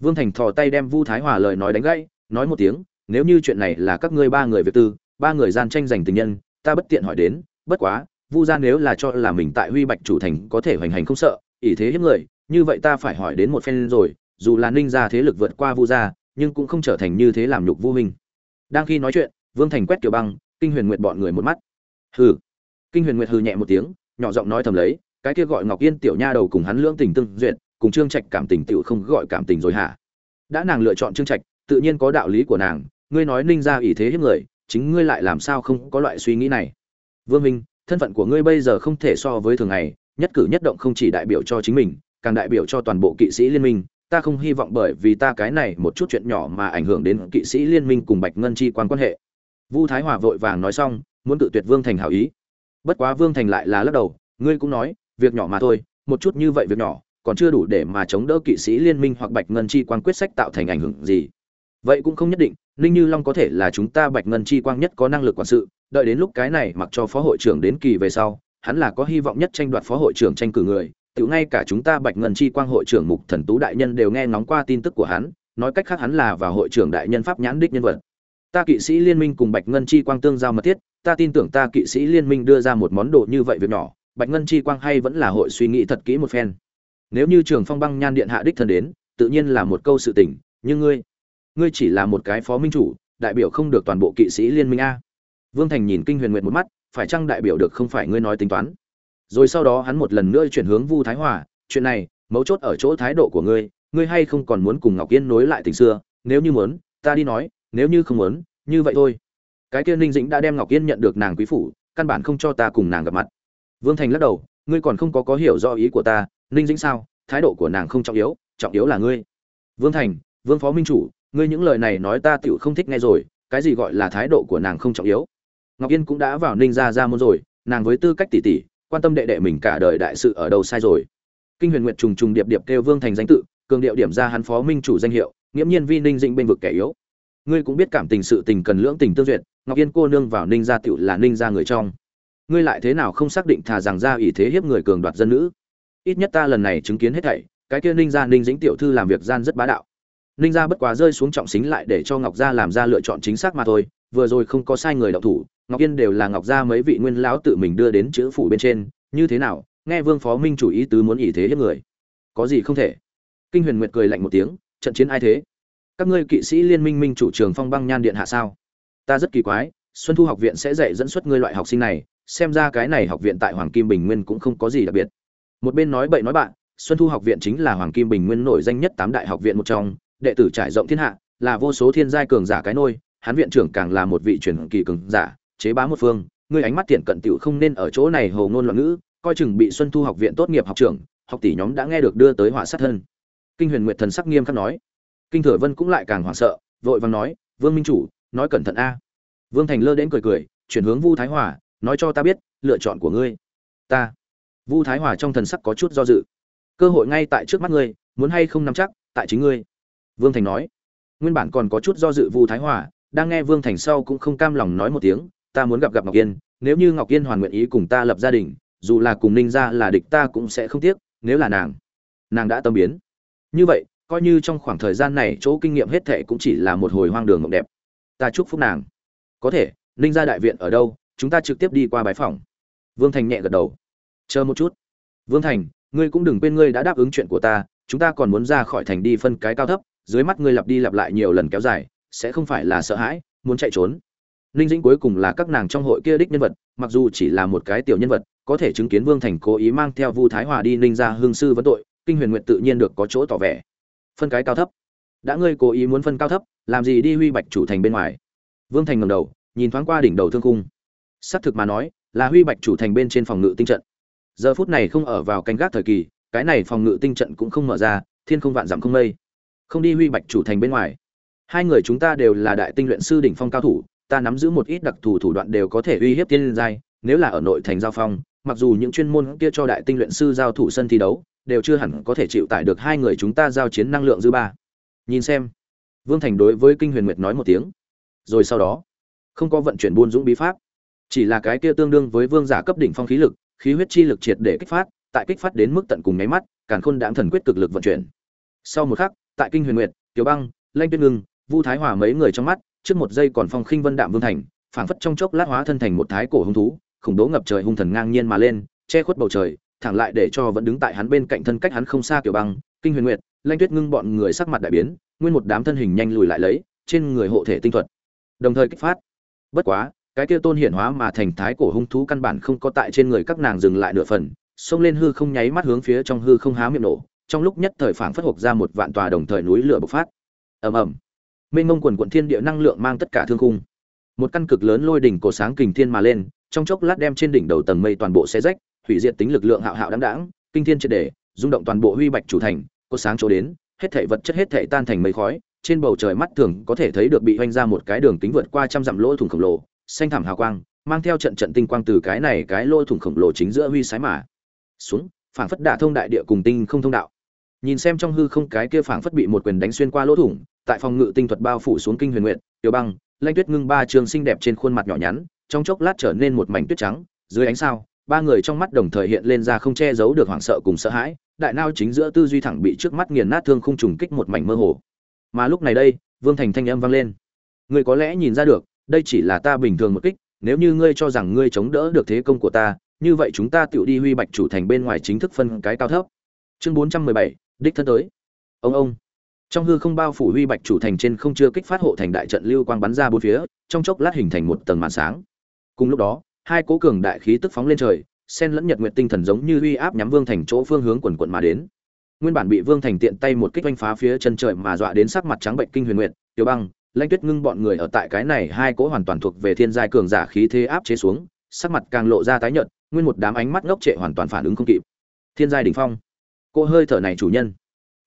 vương thành thò tay đem vu thái hòa lời nói đánh gãy, nói một tiếng, nếu như chuyện này là các ngươi ba người việc tư, ba người gian tranh giành tình nhân, ta bất tiện hỏi đến, bất quá, vu gia nếu là cho là mình tại huy bạch chủ thành có thể hoành hành không sợ, ỷ thế hiếp người, như vậy ta phải hỏi đến một phen rồi, dù là ninh gia thế lực vượt qua vu gia, nhưng cũng không trở thành như thế làm nhục vu hình đang khi nói chuyện, vương thành quét kiểu băng, kinh huyền nguyệt bọn người một mắt. Hừ. Kinh huyền nguyệt hừ nhẹ một tiếng, nhỏ giọng nói thầm lấy, cái kia gọi ngọc yên tiểu nha đầu cùng hắn lưỡng tình tương duyệt cùng trương trạch cảm tình tựu không gọi cảm tình rồi hả? Đã nàng lựa chọn trương trạch, tự nhiên có đạo lý của nàng, ngươi nói ninh gia ủy thế hiếp người, chính ngươi lại làm sao không có loại suy nghĩ này? Vương minh, thân phận của ngươi bây giờ không thể so với thường ngày, nhất cử nhất động không chỉ đại biểu cho chính mình, càng đại biểu cho toàn bộ kỵ sĩ liên minh. Ta không hy vọng bởi vì ta cái này một chút chuyện nhỏ mà ảnh hưởng đến kỵ sĩ liên minh cùng bạch ngân chi quan quan hệ. Vu thái hòa vội vàng nói xong, muốn tự tuyệt vương thành hảo ý. Bất quá vương thành lại là lắc đầu, ngươi cũng nói, việc nhỏ mà thôi, một chút như vậy việc nhỏ còn chưa đủ để mà chống đỡ kỵ sĩ liên minh hoặc bạch ngân chi quang quyết sách tạo thành ảnh hưởng gì. Vậy cũng không nhất định, ninh như long có thể là chúng ta bạch ngân chi quang nhất có năng lực quản sự, đợi đến lúc cái này mặc cho phó hội trưởng đến kỳ về sau, hắn là có hy vọng nhất tranh đoạt phó hội trưởng tranh cử người. Tự ngay cả chúng ta bạch ngân chi quang hội trưởng mục thần tú đại nhân đều nghe ngóng qua tin tức của hắn, nói cách khác hắn là và hội trưởng đại nhân pháp nhãn đích nhân vật. Ta kỵ sĩ liên minh cùng bạch ngân chi quang tương giao mật thiết, ta tin tưởng ta kỵ sĩ liên minh đưa ra một món đồ như vậy việc nhỏ, bạch ngân chi quang hay vẫn là hội suy nghĩ thật kỹ một phen nếu như trường phong băng nhan điện hạ đích thân đến, tự nhiên là một câu sự tình, nhưng ngươi ngươi chỉ là một cái phó minh chủ, đại biểu không được toàn bộ kỵ sĩ liên minh a. Vương thành nhìn kinh huyền nguyệt một mắt, phải chăng đại biểu được không phải ngươi nói tính toán? Rồi sau đó hắn một lần nữa chuyển hướng vu thái hòa, chuyện này, mấu chốt ở chỗ thái độ của ngươi ngươi hay không còn muốn cùng ngọc yên nối lại tình xưa, nếu như muốn, ta đi nói, nếu như không muốn, như vậy thôi. Cái kia ninh dĩnh đã đem ngọc yên nhận được nàng quý phủ, căn bản không cho ta cùng nàng gặp mặt. Vương thành lắc đầu, ngươi còn không có có hiểu rõ ý của ta ninh dĩnh sao? Thái độ của nàng không trọng yếu trọng yếu là ngươi. Vương thành, vương phó minh chủ, ngươi những lời này nói ta tựu không thích nghe rồi, cái gì gọi là thái độ của nàng không trọng yếu? Ngọc yên cũng đã vào ninh gia ra môn rồi, nàng với tư cách tỷ tỷ, quan tâm đệ đệ mình cả đời đại sự ở đâu sai rồi. Kinh huyền nguyệt trùng trùng điệp điệp kêu vương thành danh tự, cường điệu điểm ra hắn phó minh chủ danh hiệu, nghiễm nhiên vi ninh dĩnh bênh vực kẻ yếu. Ngươi cũng biết cảm tình sự tình cần lưỡng tình tương duyệt, ngọc yên cô nương vào ninh gia tựu là ninh gia người trong. Ngươi lại thế nào không xác định thà rằng ra ủy thế hiếp người cường đoạt dân nữ? Ít nhất ta lần này chứng kiến hết thảy, cái kia ninh gia, ninh dĩnh tiểu thư làm việc gian rất bá đạo. Ninh gia bất quá rơi xuống trọng xính lại để cho ngọc gia làm ra lựa chọn chính xác mà thôi, vừa rồi không có sai người đậu thủ, ngọc yên đều là ngọc gia mấy vị nguyên lão tự mình đưa đến chữ phủ bên trên, như thế nào, nghe vương phó minh chủ ý tứ muốn ý thế hết người. Có gì không thể. Kinh huyền nguyệt cười lạnh một tiếng, trận chiến ai thế? Các ngươi kỵ sĩ liên minh minh chủ trường phong băng nhan điện hạ sao? Ta rất kỳ quái, xuân thu học viện sẽ dạy dẫn xuất ngươi loại học sinh này, xem ra cái này học viện tại hoàng kim bình nguyên cũng không có gì đặc biệt một bên nói bậy nói bạn, xuân thu học viện chính là hoàng kim bình nguyên nổi danh nhất tám đại học viện một trong, đệ tử trải rộng thiên hạ, là vô số thiên giai cường giả cái nôi, hắn viện trưởng càng là một vị truyền kỳ cường giả, chế bá một phương ngươi ánh mắt tiện cận tiểu không nên ở chỗ này hồ ngôn loạn ngữ, coi chừng bị xuân thu học viện tốt nghiệp học trưởng, học tỷ nhóm đã nghe được đưa tới hỏa sát thân. Kinh huyền nguyệt thần sắc nghiêm khắc nói. Kinh thừa vân cũng lại càng hoảng sợ, vội vàng nói, vương minh chủ, nói cẩn thận a. Vương thành lơ đến cười cười, chuyển hướng vu thái hòa, nói cho ta biết, lựa chọn của ngươi. Ta vu thái hòa trong thần sắc có chút do dự. Cơ hội ngay tại trước mắt ngươi, muốn hay không nắm chắc, tại chính ngươi. Vương thành nói. Nguyên bản còn có chút do dự vu thái hòa, đang nghe vương thành sau cũng không cam lòng nói một tiếng, ta muốn gặp gặp ngọc yên, nếu như ngọc yên hoàn nguyện ý cùng ta lập gia đình, dù là cùng ninh ra là địch ta cũng sẽ không tiếc, nếu là nàng nàng đã tâm biến. Như vậy, coi như trong khoảng thời gian này chỗ kinh nghiệm hết thệ cũng chỉ là một hồi hoang đường mộng đẹp. Ta chúc phúc nàng. Có thể, ninh ra đại viện ở đâu, chúng ta trực tiếp đi qua bái phòng vương thành nhẹ gật đầu chờ một chút. Vương thành, ngươi cũng đừng quên ngươi đã đáp ứng chuyện của ta, chúng ta còn muốn ra khỏi thành đi phân cái cao thấp, dưới mắt ngươi lặp đi lặp lại nhiều lần kéo dài, sẽ không phải là sợ hãi, muốn chạy trốn. Ninh dĩnh cuối cùng là các nàng trong hội kia đích nhân vật, mặc dù chỉ là một cái tiểu nhân vật, có thể chứng kiến vương thành cố ý mang theo vu thái hòa đi ninh ra hương sư vấn tội, kinh huyền nguyện tự nhiên được có chỗ tỏ vẻ. Phân cái cao thấp. Đã ngươi cố ý muốn phân cao thấp, làm gì đi huy bạch chủ thành bên ngoài? Vương thành ngầm đầu, nhìn thoáng qua đỉnh đầu thương cung xác thực mà nói, là huy bạch chủ thành bên trên phòng ngự tinh trận giờ phút này không ở vào canh gác thời kỳ, cái này phòng ngự tinh trận cũng không mở ra, thiên không vạn dặm không mây. Không đi huy bạch chủ thành bên ngoài. Hai người chúng ta đều là đại tinh luyện sư đỉnh phong cao thủ, ta nắm giữ một ít đặc thù thủ đoạn đều có thể uy hiếp tiên giai, nếu là ở nội thành giao phong, mặc dù những chuyên môn kia cho đại tinh luyện sư giao thủ sân thi đấu, đều chưa hẳn có thể chịu tải được hai người chúng ta giao chiến năng lượng dư ba. Nhìn xem. Vương thành đối với kinh huyền nguyệt nói một tiếng. Rồi sau đó, không có vận chuyển buôn dũng bí pháp, chỉ là cái kia tương đương với vương giả cấp đỉnh phong khí lực khí huyết chi lực triệt để kích phát, tại kích phát đến mức tận cùng nháy mắt, càn khôn đãng thần quyết cực lực vận chuyển. Sau một khắc, tại kinh huyền nguyệt tiểu băng, lanh tuyết ngưng, vu thái hòa mấy người trong mắt, trước một giây còn phong khinh vân đạm vương thành, phảng phất trong chốc lát hóa thân thành một thái cổ hung thú, khủng bố ngập trời hung thần ngang nhiên mà lên, che khuất bầu trời, thẳng lại để cho vẫn đứng tại hắn bên cạnh thân cách hắn không xa tiểu băng, kinh huyền nguyệt, lanh tuyết ngưng bọn người sắc mặt đại biến, nguyên một đám thân hình nhanh lùi lại lấy, trên người hộ thể tinh thuật. Đồng thời kích phát. Bất quá cái kia tôn hiển hóa mà thành thái cổ hung thú căn bản không có tại trên người các nàng dừng lại nửa phần, xông lên hư không nháy mắt hướng phía trong hư không há miệng nổ, trong lúc nhất thời phảng phất hộp ra một vạn tòa đồng thời núi lửa bộc phát. Ầm ầm. Mênh mông quần quận thiên địa năng lượng mang tất cả thương khung. Một căn cực lớn lôi đỉnh cổ sáng kình thiên mà lên, trong chốc lát đem trên đỉnh đầu tầng mây toàn bộ xé rách, hủy diệt tính lực lượng hạo hạo đáng đáng, kinh thiên triệt đề, rung động toàn bộ huy bạch chủ thành cổ sáng chỗ đến, hết thảy vật chất hết thảy tan thành mây khói, trên bầu trời mắt thường có thể thấy được bị hoanh ra một cái đường kính vượt qua trăm dặm lỗ thủng khổng lồ xanh thảm hào quang, mang theo trận trận tinh quang từ cái này cái lỗ thủng khổng lồ chính giữa huy sái mà xuống, phảng phất đả thông đại địa cùng tinh không thông đạo. Nhìn xem trong hư không cái kia phảng phất bị một quyền đánh xuyên qua lỗ thủng, tại phòng ngự tinh thuật bao phủ xuống kinh huyền nguyện tiểu băng, lanh tuyết ngưng ba trường xinh đẹp trên khuôn mặt nhỏ nhắn, trong chốc lát trở nên một mảnh tuyết trắng, dưới ánh sao, ba người trong mắt đồng thời hiện lên ra không che giấu được hoảng sợ cùng sợ hãi, đại nao chính giữa tư duy thẳng bị trước mắt nghiền nát thương không trùng kích một mảnh mơ hồ. Mà lúc này đây, vương thành thanh âm vang lên. Người có lẽ nhìn ra được đây chỉ là ta bình thường một kích, nếu như ngươi cho rằng ngươi chống đỡ được thế công của ta, như vậy chúng ta tự đi huy bạch chủ thành bên ngoài chính thức phân cái cao thấp. Chương bốn trăm mười bảy, đích thân tới. Ông ông. Trong hư không bao phủ huy bạch chủ thành trên không chưa kích phát hộ thành đại trận lưu quang bắn ra bốn phía, trong chốc lát hình thành một tầng màn sáng. Cùng lúc đó, hai cố cường đại khí tức phóng lên trời, sen lẫn nhật nguyện tinh thần giống như uy áp nhắm vương thành chỗ phương hướng quần quận mà đến. Nguyên bản bị vương thành tiện tay một kích oanh phá phía chân trời mà dọa đến sắc mặt trắng bệnh kinh huyền nguyện tiểu băng lãnh tuyết ngưng bọn người ở tại cái này hai cố hoàn toàn thuộc về thiên giai cường giả khí thế áp chế xuống, sắc mặt càng lộ ra tái nhợt, nguyên một đám ánh mắt ngốc trệ hoàn toàn phản ứng không kịp. Thiên giai đỉnh phong. Cô hơi thở này chủ nhân.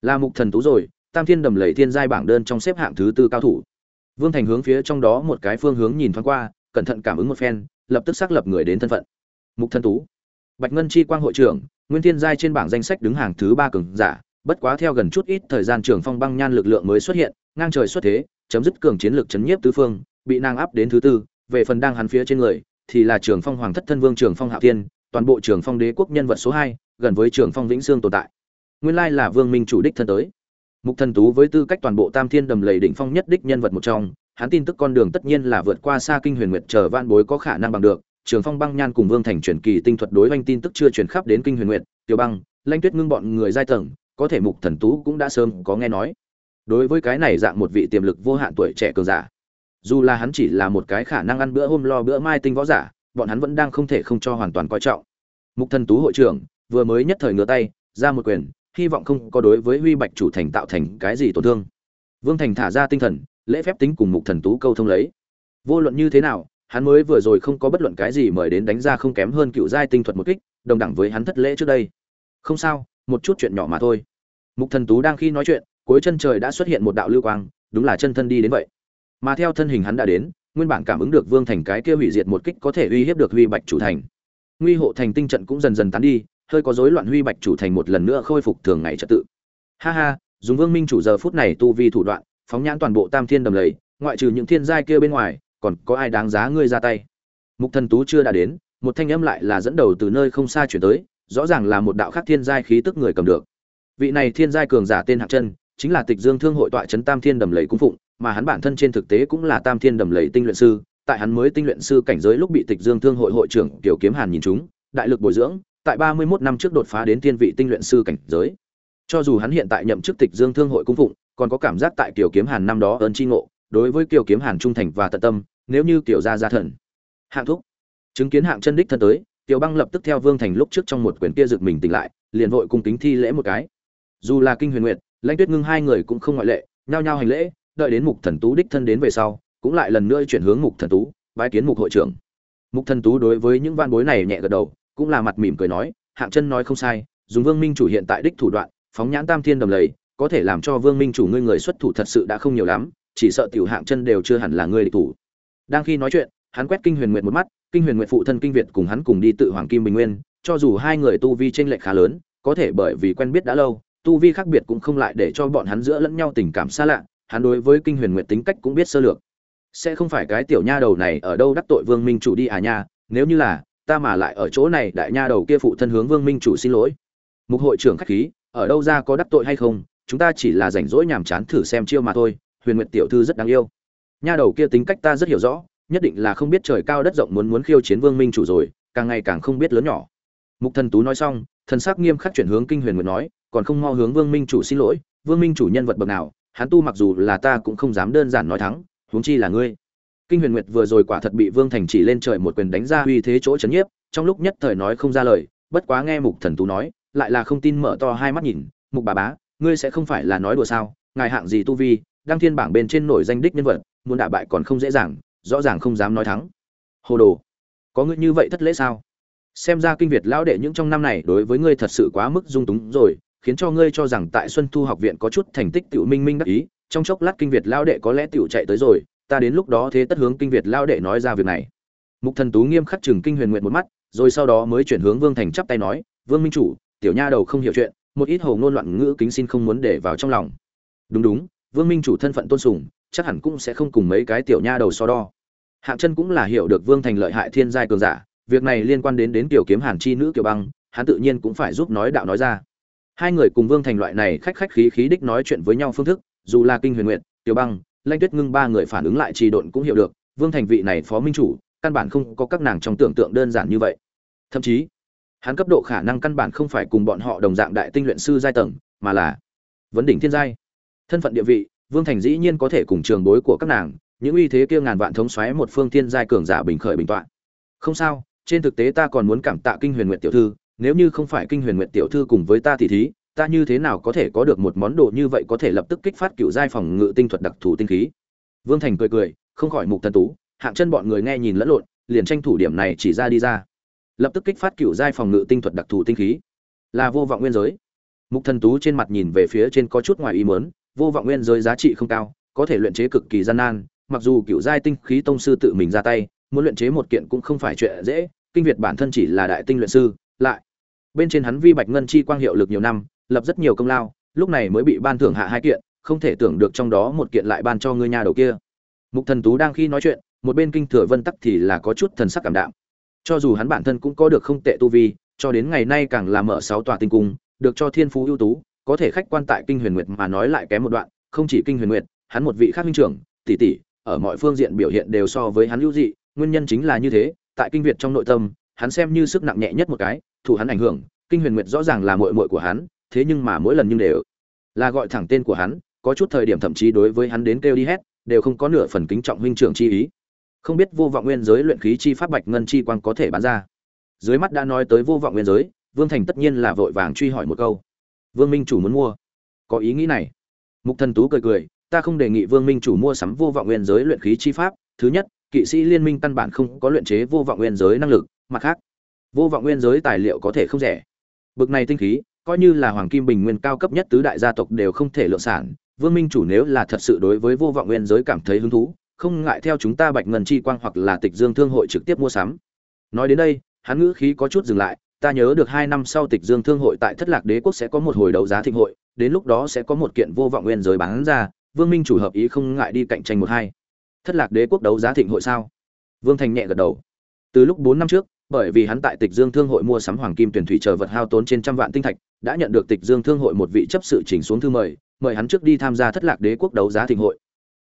Là mục thần tú rồi, tam thiên đầm lầy thiên giai bảng đơn trong xếp hạng thứ tư cao thủ. Vương thành hướng phía trong đó một cái phương hướng nhìn thoáng qua, cẩn thận cảm ứng một phen, lập tức xác lập người đến thân phận. Mục thần tú. Bạch ngân chi quang hội trưởng, nguyên thiên giai trên bảng danh sách đứng hàng thứ ba cường giả, bất quá theo gần chút ít thời gian trường phong băng nhan lực lượng mới xuất hiện, ngang trời xuất thế chấm dứt cường chiến lược chấn nhiếp tứ phương, bị nàng áp đến thứ tư, về phần đang hắn phía trên người, thì là trường phong hoàng thất thân vương trường phong hạ thiên, toàn bộ trường phong đế quốc nhân vật số hai, gần với trường phong vĩnh dương tồn tại. Nguyên lai là vương minh chủ đích thân tới. Mục thần tú với tư cách toàn bộ tam thiên đầm lầy đỉnh phong nhất đích nhân vật một trong, hắn tin tức con đường tất nhiên là vượt qua xa kinh huyền nguyệt chờ vạn bối có khả năng bằng được, trường phong băng nhan cùng vương thành truyền kỳ tinh thuật đối với tin tức chưa truyền khắp đến kinh huyền nguyệt, tiểu băng, lanh tuyết ngưng bọn người giai tầng, có thể mục thần tú cũng đã sớm có nghe nói đối với cái này dạng một vị tiềm lực vô hạn tuổi trẻ cường giả. Dù là hắn chỉ là một cái khả năng ăn bữa hôm lo bữa mai tinh võ giả, bọn hắn vẫn đang không thể không cho hoàn toàn coi trọng. Mục thần tú hội trưởng, vừa mới nhất thời ngửa tay, ra một quyền, hy vọng không có đối với huy bạch chủ thành tạo thành cái gì tổn thương. Vương thành thả ra tinh thần, lễ phép tính cùng mục thần tú câu thông lấy. Vô luận như thế nào, hắn mới vừa rồi không có bất luận cái gì mời đến đánh ra không kém hơn cựu giai tinh thuật một kích, đồng đẳng với hắn thất lễ trước đây. Không sao, một chút chuyện nhỏ mà thôi. Mục thần tú đang khi nói chuyện cuối chân trời đã xuất hiện một đạo lưu quang, đúng là chân thân đi đến vậy. Mà theo thân hình hắn đã đến, nguyên bản cảm ứng được vương thành cái kia hủy diệt một kích có thể uy hiếp được huy bạch chủ thành. Nguy hộ thành tinh trận cũng dần dần tán đi, hơi có rối loạn huy bạch chủ thành một lần nữa khôi phục thường ngày trật tự. Ha ha, dùng vương minh chủ giờ phút này tu vi thủ đoạn, phóng nhãn toàn bộ tam thiên đầm lầy, ngoại trừ những thiên giai kia bên ngoài, còn có ai đáng giá ngươi ra tay? Mục thần tú chưa đã đến, một thanh âm lại là dẫn đầu từ nơi không xa chuyển tới, rõ ràng là một đạo khắc thiên giai khí tức người cầm được. Vị này thiên giai cường giả tên hạng chân chính là tịch dương thương hội tọa trấn tam thiên đầm lầy cung phụng, mà hắn bản thân trên thực tế cũng là tam thiên đầm lầy tinh luyện sư, tại hắn mới tinh luyện sư cảnh giới lúc bị tịch dương thương hội hội trưởng tiểu kiếm hàn nhìn trúng đại lực bồi dưỡng, tại ba mươi 31 năm trước đột phá đến tiên vị tinh luyện sư cảnh giới. Cho dù hắn hiện tại nhậm chức tịch dương thương hội cung phụng, còn có cảm giác tại tiểu kiếm hàn năm đó ơn chi ngộ, đối với tiểu kiếm hàn trung thành và tận tâm, nếu như tiểu gia gia thần. Hạng thúc. Chứng kiến hạng chân đích thân tới tiểu băng lập tức theo vương thành lúc trước trong một quyển kia rực mình tỉnh lại, liền vội cung kính thi lễ một cái. Dù là kinh huyền nguyệt lãnh tuyết ngưng hai người cũng không ngoại lệ, nhao nhao hành lễ, đợi đến mục thần tú đích thân đến về sau, cũng lại lần nữa chuyển hướng mục thần tú, bái kiến mục hội trưởng. Mục thần tú đối với những van bối này nhẹ gật đầu, cũng là mặt mỉm cười nói, hạng chân nói không sai, dùng vương minh chủ hiện tại đích thủ đoạn, phóng nhãn tam thiên đầm lầy, có thể làm cho vương minh chủ ngươi người xuất thủ thật sự đã không nhiều lắm, chỉ sợ tiểu hạng chân đều chưa hẳn là ngươi địch thủ. Đang khi nói chuyện, hắn quét kinh huyền nguyệt một mắt, kinh huyền nguyệt phụ thân kinh việt cùng hắn cùng đi tự hoàng kim bình nguyên, cho dù hai người tu vi tranh lệch khá lớn, có thể bởi vì quen biết đã lâu tu vi khác biệt cũng không lại để cho bọn hắn giữa lẫn nhau tình cảm xa lạ, hắn đối với kinh huyền nguyệt tính cách cũng biết sơ lược. Sẽ không phải cái tiểu nha đầu này ở đâu đắc tội vương minh chủ đi à nha, nếu như là, ta mà lại ở chỗ này đại nha đầu kia phụ thân hướng vương minh chủ xin lỗi. Mục hội trưởng khách khí, ở đâu ra có đắc tội hay không, chúng ta chỉ là rảnh rỗi nhàm chán thử xem chiêu mà thôi, huyền nguyệt tiểu thư rất đáng yêu. Nha đầu kia tính cách ta rất hiểu rõ, nhất định là không biết trời cao đất rộng muốn muốn khiêu chiến vương minh chủ rồi, càng ngày càng không biết lớn nhỏ. Mục thần tú nói xong, thần sắc nghiêm khắc chuyển hướng kinh huyền nguyệt nói còn không mo hướng vương minh chủ xin lỗi, vương minh chủ nhân vật bậc nào, hắn tu mặc dù là ta cũng không dám đơn giản nói thắng, huống chi là ngươi. Kinh huyền nguyệt vừa rồi quả thật bị vương thành chỉ lên trời một quyền đánh ra uy thế chỗ chấn nhiếp, trong lúc nhất thời nói không ra lời, bất quá nghe mục thần tú nói, lại là không tin mở to hai mắt nhìn, mục bà bá, ngươi sẽ không phải là nói đùa sao? Ngài hạng gì tu vi, đăng thiên bảng bên trên nổi danh đích nhân vật, muốn đả bại còn không dễ dàng, rõ ràng không dám nói thắng. Hồ đồ, có ngươi như vậy thất lễ sao? Xem ra kinh việt lão đệ những trong năm này đối với ngươi thật sự quá mức dung túng rồi khiến cho ngươi cho rằng tại xuân thu học viện có chút thành tích tiểu minh minh đắc ý, trong chốc lát kinh việt lão đệ có lẽ tiểu chạy tới rồi, ta đến lúc đó thế tất hướng kinh việt lão đệ nói ra việc này. Mục thần tú nghiêm khắc trừng kinh huyền nguyện một mắt, rồi sau đó mới chuyển hướng vương thành chắp tay nói, vương minh chủ, tiểu nha đầu không hiểu chuyện, một ít hồ ngôn loạn ngữ kính xin không muốn để vào trong lòng. Đúng đúng, vương minh chủ thân phận tôn sùng, chắc hẳn cũng sẽ không cùng mấy cái tiểu nha đầu so đo. Hạng chân cũng là hiểu được vương thành lợi hại thiên giai cường giả, việc này liên quan đến đến tiểu kiếm hàn chi nữ kiều băng, hắn tự nhiên cũng phải giúp nói đạo nói ra hai người cùng vương thành loại này khách khách khí khí đích nói chuyện với nhau phương thức, dù là kinh huyền nguyện tiểu băng, lanh tuyết ngưng ba người phản ứng lại trì độn cũng hiểu được, vương thành vị này phó minh chủ, căn bản không có các nàng trong tưởng tượng đơn giản như vậy. Thậm chí, hắn cấp độ khả năng căn bản không phải cùng bọn họ đồng dạng đại tinh luyện sư giai tầng, mà là vấn đỉnh thiên giai. Thân phận địa vị, vương thành dĩ nhiên có thể cùng trường bối của các nàng, những uy thế kia ngàn vạn thống xoáy một phương thiên giai cường giả bình khởi bình tọa. Không sao, trên thực tế ta còn muốn cảm tạ kinh huyền nguyện tiểu thư nếu như không phải kinh huyền nguyện tiểu thư cùng với ta thì thí, ta như thế nào có thể có được một món đồ như vậy có thể lập tức kích phát cựu giai phòng ngự tinh thuật đặc thù tinh khí? Vương thành cười cười, không khỏi mục thần tú, hạng chân bọn người nghe nhìn lẫn lộn, liền tranh thủ điểm này chỉ ra đi ra. Lập tức kích phát cựu giai phòng ngự tinh thuật đặc thù tinh khí. Là vô vọng nguyên giới. Mục thần tú trên mặt nhìn về phía trên có chút ngoài ý mớn vô vọng nguyên giới giá trị không cao, có thể luyện chế cực kỳ gian nan, mặc dù cựu giai tinh khí tông sư tự mình ra tay, muốn luyện chế một kiện cũng không phải chuyện dễ, kinh việt bản thân chỉ là đại tinh luyện sư, lại bên trên hắn vi bạch ngân chi quang hiệu lực nhiều năm, lập rất nhiều công lao, lúc này mới bị ban thưởng hạ hai kiện, không thể tưởng được trong đó một kiện lại ban cho ngươi nhà đầu kia. Mục thần tú đang khi nói chuyện, một bên kinh thừa vân tắc thì là có chút thần sắc cảm đạm. Cho dù hắn bản thân cũng có được không tệ tu vi, cho đến ngày nay càng là mở sáu tòa tinh cung, được cho thiên phú ưu tú, có thể khách quan tại kinh huyền nguyệt mà nói lại kém một đoạn, không chỉ kinh huyền nguyệt, hắn một vị khác minh trưởng, tỷ tỷ, ở mọi phương diện biểu hiện đều so với hắn ưu dị, nguyên nhân chính là như thế, tại kinh việt trong nội tâm, hắn xem như sức nặng nhẹ nhất một cái thủ hắn ảnh hưởng, kinh huyền nguyệt rõ ràng là muội muội của hắn, thế nhưng mà mỗi lần nhưng đều là gọi thẳng tên của hắn, có chút thời điểm thậm chí đối với hắn đến kêu đi hết, đều không có nửa phần kính trọng huynh trưởng chi ý. Không biết vô vọng nguyên giới luyện khí chi pháp bạch ngân chi quang có thể bán ra. Dưới mắt đã nói tới vô vọng nguyên giới, vương thành tất nhiên là vội vàng truy hỏi một câu. Vương minh chủ muốn mua. Có ý nghĩ này. Mục thần tú cười cười, ta không đề nghị vương minh chủ mua sắm vô vọng nguyên giới luyện khí chi pháp. Thứ nhất, kỵ sĩ liên minh căn bản không có luyện chế vô vọng nguyên giới năng lực, mặt khác vô vọng nguyên giới tài liệu có thể không rẻ. Bực này tinh khí, coi như là hoàng kim bình nguyên cao cấp nhất tứ đại gia tộc đều không thể lượng sản. Vương minh chủ nếu là thật sự đối với vô vọng nguyên giới cảm thấy hứng thú, không ngại theo chúng ta bạch ngân chi quang hoặc là tịch dương thương hội trực tiếp mua sắm. Nói đến đây, hắn ngữ khí có chút dừng lại, ta nhớ được hai năm sau tịch dương thương hội tại thất lạc đế quốc sẽ có một hồi đấu giá thịnh hội, đến lúc đó sẽ có một kiện vô vọng nguyên giới bán ra, vương minh chủ hợp ý không ngại đi cạnh tranh một hai. Thất lạc đế quốc đấu giá thịnh hội sao? Vương thành nhẹ gật đầu. Từ lúc bốn năm trước bởi vì hắn tại tịch dương thương hội mua sắm hoàng kim tuyển thủy chờ vật hao tốn trên trăm vạn tinh thạch, đã nhận được tịch dương thương hội một vị chấp sự chỉnh xuống thư mời mời hắn trước đi tham gia thất lạc đế quốc đấu giá thịnh hội.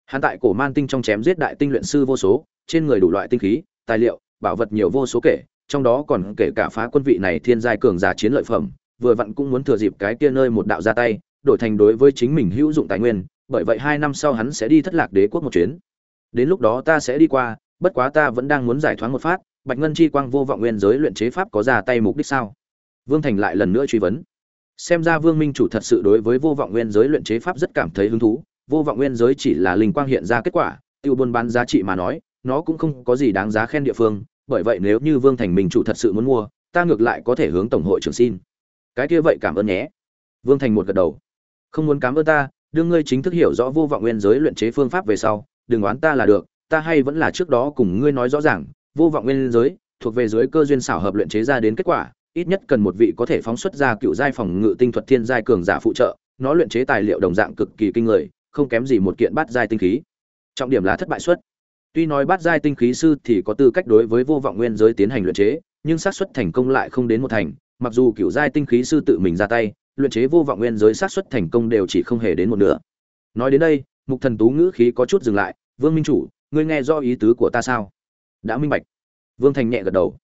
Hắn tại cổ man tinh trong chém giết đại tinh luyện sư vô số, trên người đủ loại tinh khí, tài liệu, bảo vật nhiều vô số kể, trong đó còn kể cả phá quân vị này thiên giai cường giả chiến lợi phẩm, vừa vặn cũng muốn thừa dịp cái kia nơi một đạo ra tay, đổi thành đối với chính mình hữu dụng tài nguyên, bởi vậy hai năm sau hắn sẽ đi thất lạc đế quốc một chuyến. Đến lúc đó ta sẽ đi qua, bất quá ta vẫn đang muốn giải thoáng một phát bạch ngân chi quang vô vọng nguyên giới luyện chế pháp có ra tay mục đích sao? Vương thành lại lần nữa truy vấn. Xem ra vương minh chủ thật sự đối với vô vọng nguyên giới luyện chế pháp rất cảm thấy hứng thú. Vô vọng nguyên giới chỉ là linh quang hiện ra kết quả, tiêu buôn bán giá trị mà nói, nó cũng không có gì đáng giá khen địa phương. Bởi vậy nếu như vương thành minh chủ thật sự muốn mua, ta ngược lại có thể hướng tổng hội trưởng xin. Cái kia vậy cảm ơn nhé. Vương thành một gật đầu. Không muốn cảm ơn ta, đương ngươi chính thức hiểu rõ vô vọng nguyên giới luyện chế phương pháp về sau, đừng oán ta là được, ta hay vẫn là trước đó cùng ngươi nói rõ ràng vô vọng nguyên giới, thuộc về dưới cơ duyên xảo hợp luyện chế ra đến kết quả, ít nhất cần một vị có thể phóng xuất ra cựu giai phòng ngự tinh thuật thiên giai cường giả phụ trợ, nó luyện chế tài liệu đồng dạng cực kỳ kinh người, không kém gì một kiện bát giai tinh khí. Trọng điểm là thất bại suất. Tuy nói bát giai tinh khí sư thì có tư cách đối với vô vọng nguyên giới tiến hành luyện chế, nhưng xác suất thành công lại không đến một thành, mặc dù cựu giai tinh khí sư tự mình ra tay, luyện chế vô vọng nguyên giới xác suất thành công đều chỉ không hề đến một nửa. Nói đến đây, mục thần tú ngữ khí có chút dừng lại, vương minh chủ, ngươi nghe do ý tứ của ta sao? Đã minh bạch. Vương thành nhẹ gật đầu.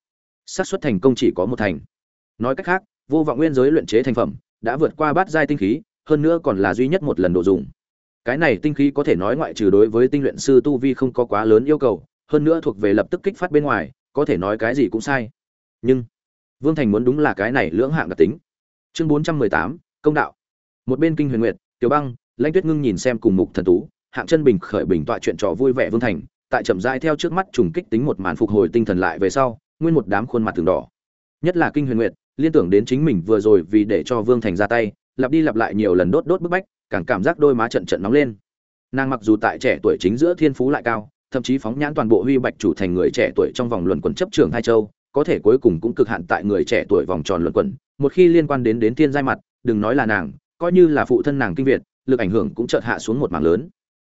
Xác suất thành công chỉ có một thành. Nói cách khác, vô vọng nguyên giới luyện chế thành phẩm đã vượt qua bát giai tinh khí, hơn nữa còn là duy nhất một lần độ dùng. Cái này tinh khí có thể nói ngoại trừ đối với tinh luyện sư tu vi không có quá lớn yêu cầu, hơn nữa thuộc về lập tức kích phát bên ngoài, có thể nói cái gì cũng sai. Nhưng, vương thành muốn đúng là cái này lưỡng hạng đặc tính. Chương bốn trăm mười tám, công đạo. Một bên kinh huyền nguyệt, tiểu băng, lãnh tuyết ngưng nhìn xem cùng mục thần tú, hạng chân bình khởi bình tọa chuyện trò vui vẻ vương thành tại chậm rãi theo trước mắt trùng kích tính một màn phục hồi tinh thần lại về sau, nguyên một đám khuôn mặt từng đỏ. Nhất là kinh huyền nguyệt, liên tưởng đến chính mình vừa rồi vì để cho vương thành ra tay, lặp đi lặp lại nhiều lần đốt đốt bức bách, càng cảm giác đôi má trận trận nóng lên. Nàng mặc dù tại trẻ tuổi chính giữa thiên phú lại cao, thậm chí phóng nhãn toàn bộ huy bạch chủ thành người trẻ tuổi trong vòng luận quần chấp trưởng hai châu, có thể cuối cùng cũng cực hạn tại người trẻ tuổi vòng tròn luận quần. Một khi liên quan đến đến thiên giai mặt, đừng nói là nàng, coi như là phụ thân nàng kinh việt, lực ảnh hưởng cũng chợt hạ xuống một mảng lớn.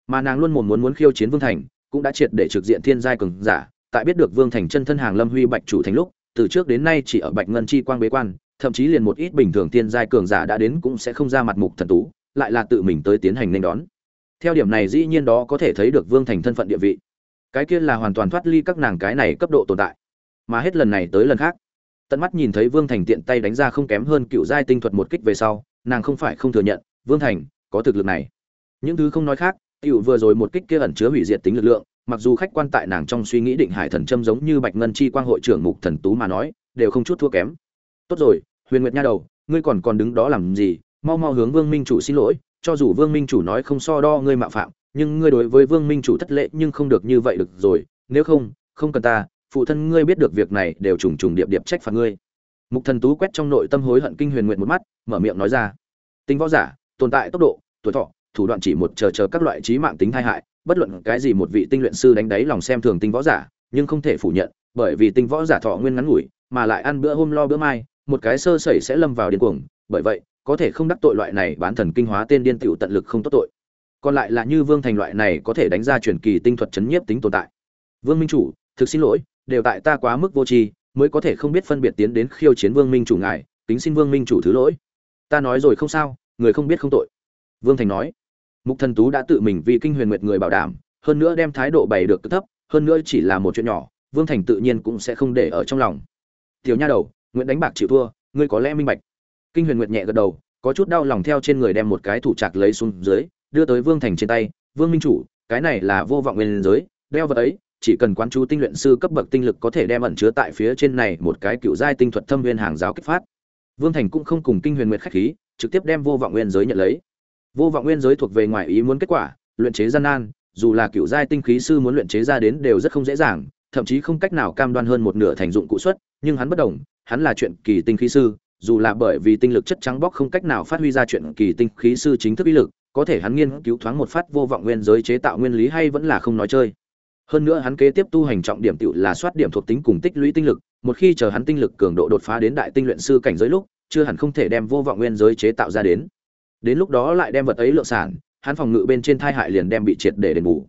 Mà nàng luôn muốn muốn muốn khiêu chiến vương thành cũng đã triệt để trực diện thiên giai cường giả, tại biết được vương thành chân thân hàng lâm huy bạch chủ thành lúc, từ trước đến nay chỉ ở bạch ngân chi quang bế quan, thậm chí liền một ít bình thường thiên giai cường giả đã đến cũng sẽ không ra mặt mục thần tú, lại là tự mình tới tiến hành nên đón. Theo điểm này dĩ nhiên đó có thể thấy được vương thành thân phận địa vị. Cái kia là hoàn toàn thoát ly các nàng cái này cấp độ tồn tại. Mà hết lần này tới lần khác, tận mắt nhìn thấy vương thành tiện tay đánh ra không kém hơn cựu giai tinh thuật một kích về sau, nàng không phải không thừa nhận, vương thành, có thực lực này. Những thứ không nói khác cựu vừa rồi một kích kia ẩn chứa hủy diệt tính lực lượng, mặc dù khách quan tại nàng trong suy nghĩ định hải thần châm giống như bạch ngân chi quang hội trưởng mục thần tú mà nói, đều không chút thua kém. Tốt rồi, huyền nguyệt nha đầu, ngươi còn còn đứng đó làm gì? Mau mau hướng vương minh chủ xin lỗi, cho dù vương minh chủ nói không so đo ngươi mạo phạm, nhưng ngươi đối với vương minh chủ thất lễ nhưng không được như vậy được rồi. Nếu không không cần ta, phụ thân ngươi biết được việc này đều trùng trùng điệp điệp trách phạt ngươi. Mục thần tú quét trong nội tâm hối hận kinh huyền nguyện một mắt, mở miệng nói ra. Tính võ giả, tồn tại tốc độ, tuổi thọ thủ đoạn chỉ một chờ chờ các loại trí mạng tính tai hại, bất luận cái gì một vị tinh luyện sư đánh đáy lòng xem thường tinh võ giả, nhưng không thể phủ nhận, bởi vì tinh võ giả thọ nguyên ngắn ngủi, mà lại ăn bữa hôm lo bữa mai, một cái sơ sẩy sẽ lâm vào điên cuồng, bởi vậy, có thể không đắc tội loại này bán thần kinh hóa tên điên tiểu tận lực không tốt tội. Còn lại là như vương thành loại này có thể đánh ra truyền kỳ tinh thuật chấn nhiếp tính tồn tại. Vương minh chủ, thực xin lỗi, đều tại ta quá mức vô tri, mới có thể không biết phân biệt tiến đến khiêu chiến vương minh chủ ngài tính xin vương minh chủ thứ lỗi. Ta nói rồi không sao, người không biết không tội. Vương thành nói mục thần tú đã tự mình vì kinh huyền nguyệt người bảo đảm, hơn nữa đem thái độ bày được thấp, hơn nữa chỉ là một chuyện nhỏ, vương thành tự nhiên cũng sẽ không để ở trong lòng. Tiểu nha đầu nguyễn đánh bạc chịu thua, ngươi có lẽ minh bạch. Kinh huyền nguyệt nhẹ gật đầu, có chút đau lòng theo trên người đem một cái thủ trạc lấy xuống dưới, đưa tới vương thành trên tay. Vương minh chủ, cái này là vô vọng nguyên giới, đeo vật ấy, chỉ cần quán chú tinh luyện sư cấp bậc tinh lực có thể đem ẩn chứa tại phía trên này một cái cựu giai tinh thuật thâm viên hàng giáo kích phát. Vương thành cũng không cùng kinh huyền nguyệt khách khí, trực tiếp đem vô vọng nguyên giới nhận lấy vô vọng nguyên giới thuộc về ngoài ý muốn kết quả, luyện chế gian nan, dù là cựu giai tinh khí sư muốn luyện chế ra đến đều rất không dễ dàng, thậm chí không cách nào cam đoan hơn một nửa thành dụng cụ xuất, nhưng hắn bất đồng, hắn là chuyện kỳ tinh khí sư, dù là bởi vì tinh lực chất trắng bóc không cách nào phát huy ra chuyện kỳ tinh khí sư chính thức ý lực, có thể hắn nghiên cứu thoáng một phát vô vọng nguyên giới chế tạo nguyên lý hay vẫn là không nói chơi. Hơn nữa hắn kế tiếp tu hành trọng điểm tựu là soát điểm thuộc tính cùng tích lũy tinh lực, một khi chờ hắn tinh lực cường độ đột phá đến đại tinh luyện sư cảnh giới lúc, chưa hẳn không thể đem vô vọng nguyên giới chế tạo ra đến đến lúc đó lại đem vật ấy lượng sản, hắn phòng ngự bên trên thai hại liền đem bị triệt để đền bù.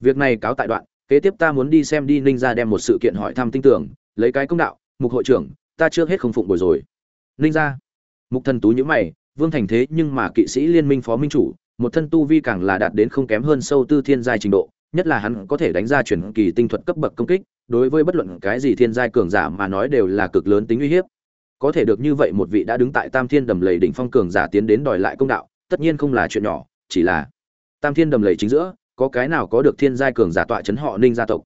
Việc này cáo tại đoạn, kế tiếp ta muốn đi xem đi ninh ra đem một sự kiện hỏi thăm tinh tưởng lấy cái công đạo, mục hội trưởng, ta chưa hết không phụng bồi rồi. Ninh ra mục thần tú nhữ mày, vương thành thế nhưng mà kỵ sĩ liên minh phó minh chủ, một thân tu vi càng là đạt đến không kém hơn sâu tư thiên giai trình độ, nhất là hắn có thể đánh ra chuyển kỳ tinh thuật cấp bậc công kích, đối với bất luận cái gì thiên giai cường giả mà nói đều là cực lớn tính uy hiếp có thể được như vậy một vị đã đứng tại tam thiên đầm lầy đỉnh phong cường giả tiến đến đòi lại công đạo, tất nhiên không là chuyện nhỏ, chỉ là tam thiên đầm lầy chính giữa, có cái nào có được thiên giai cường giả tọa chấn họ ninh gia tộc?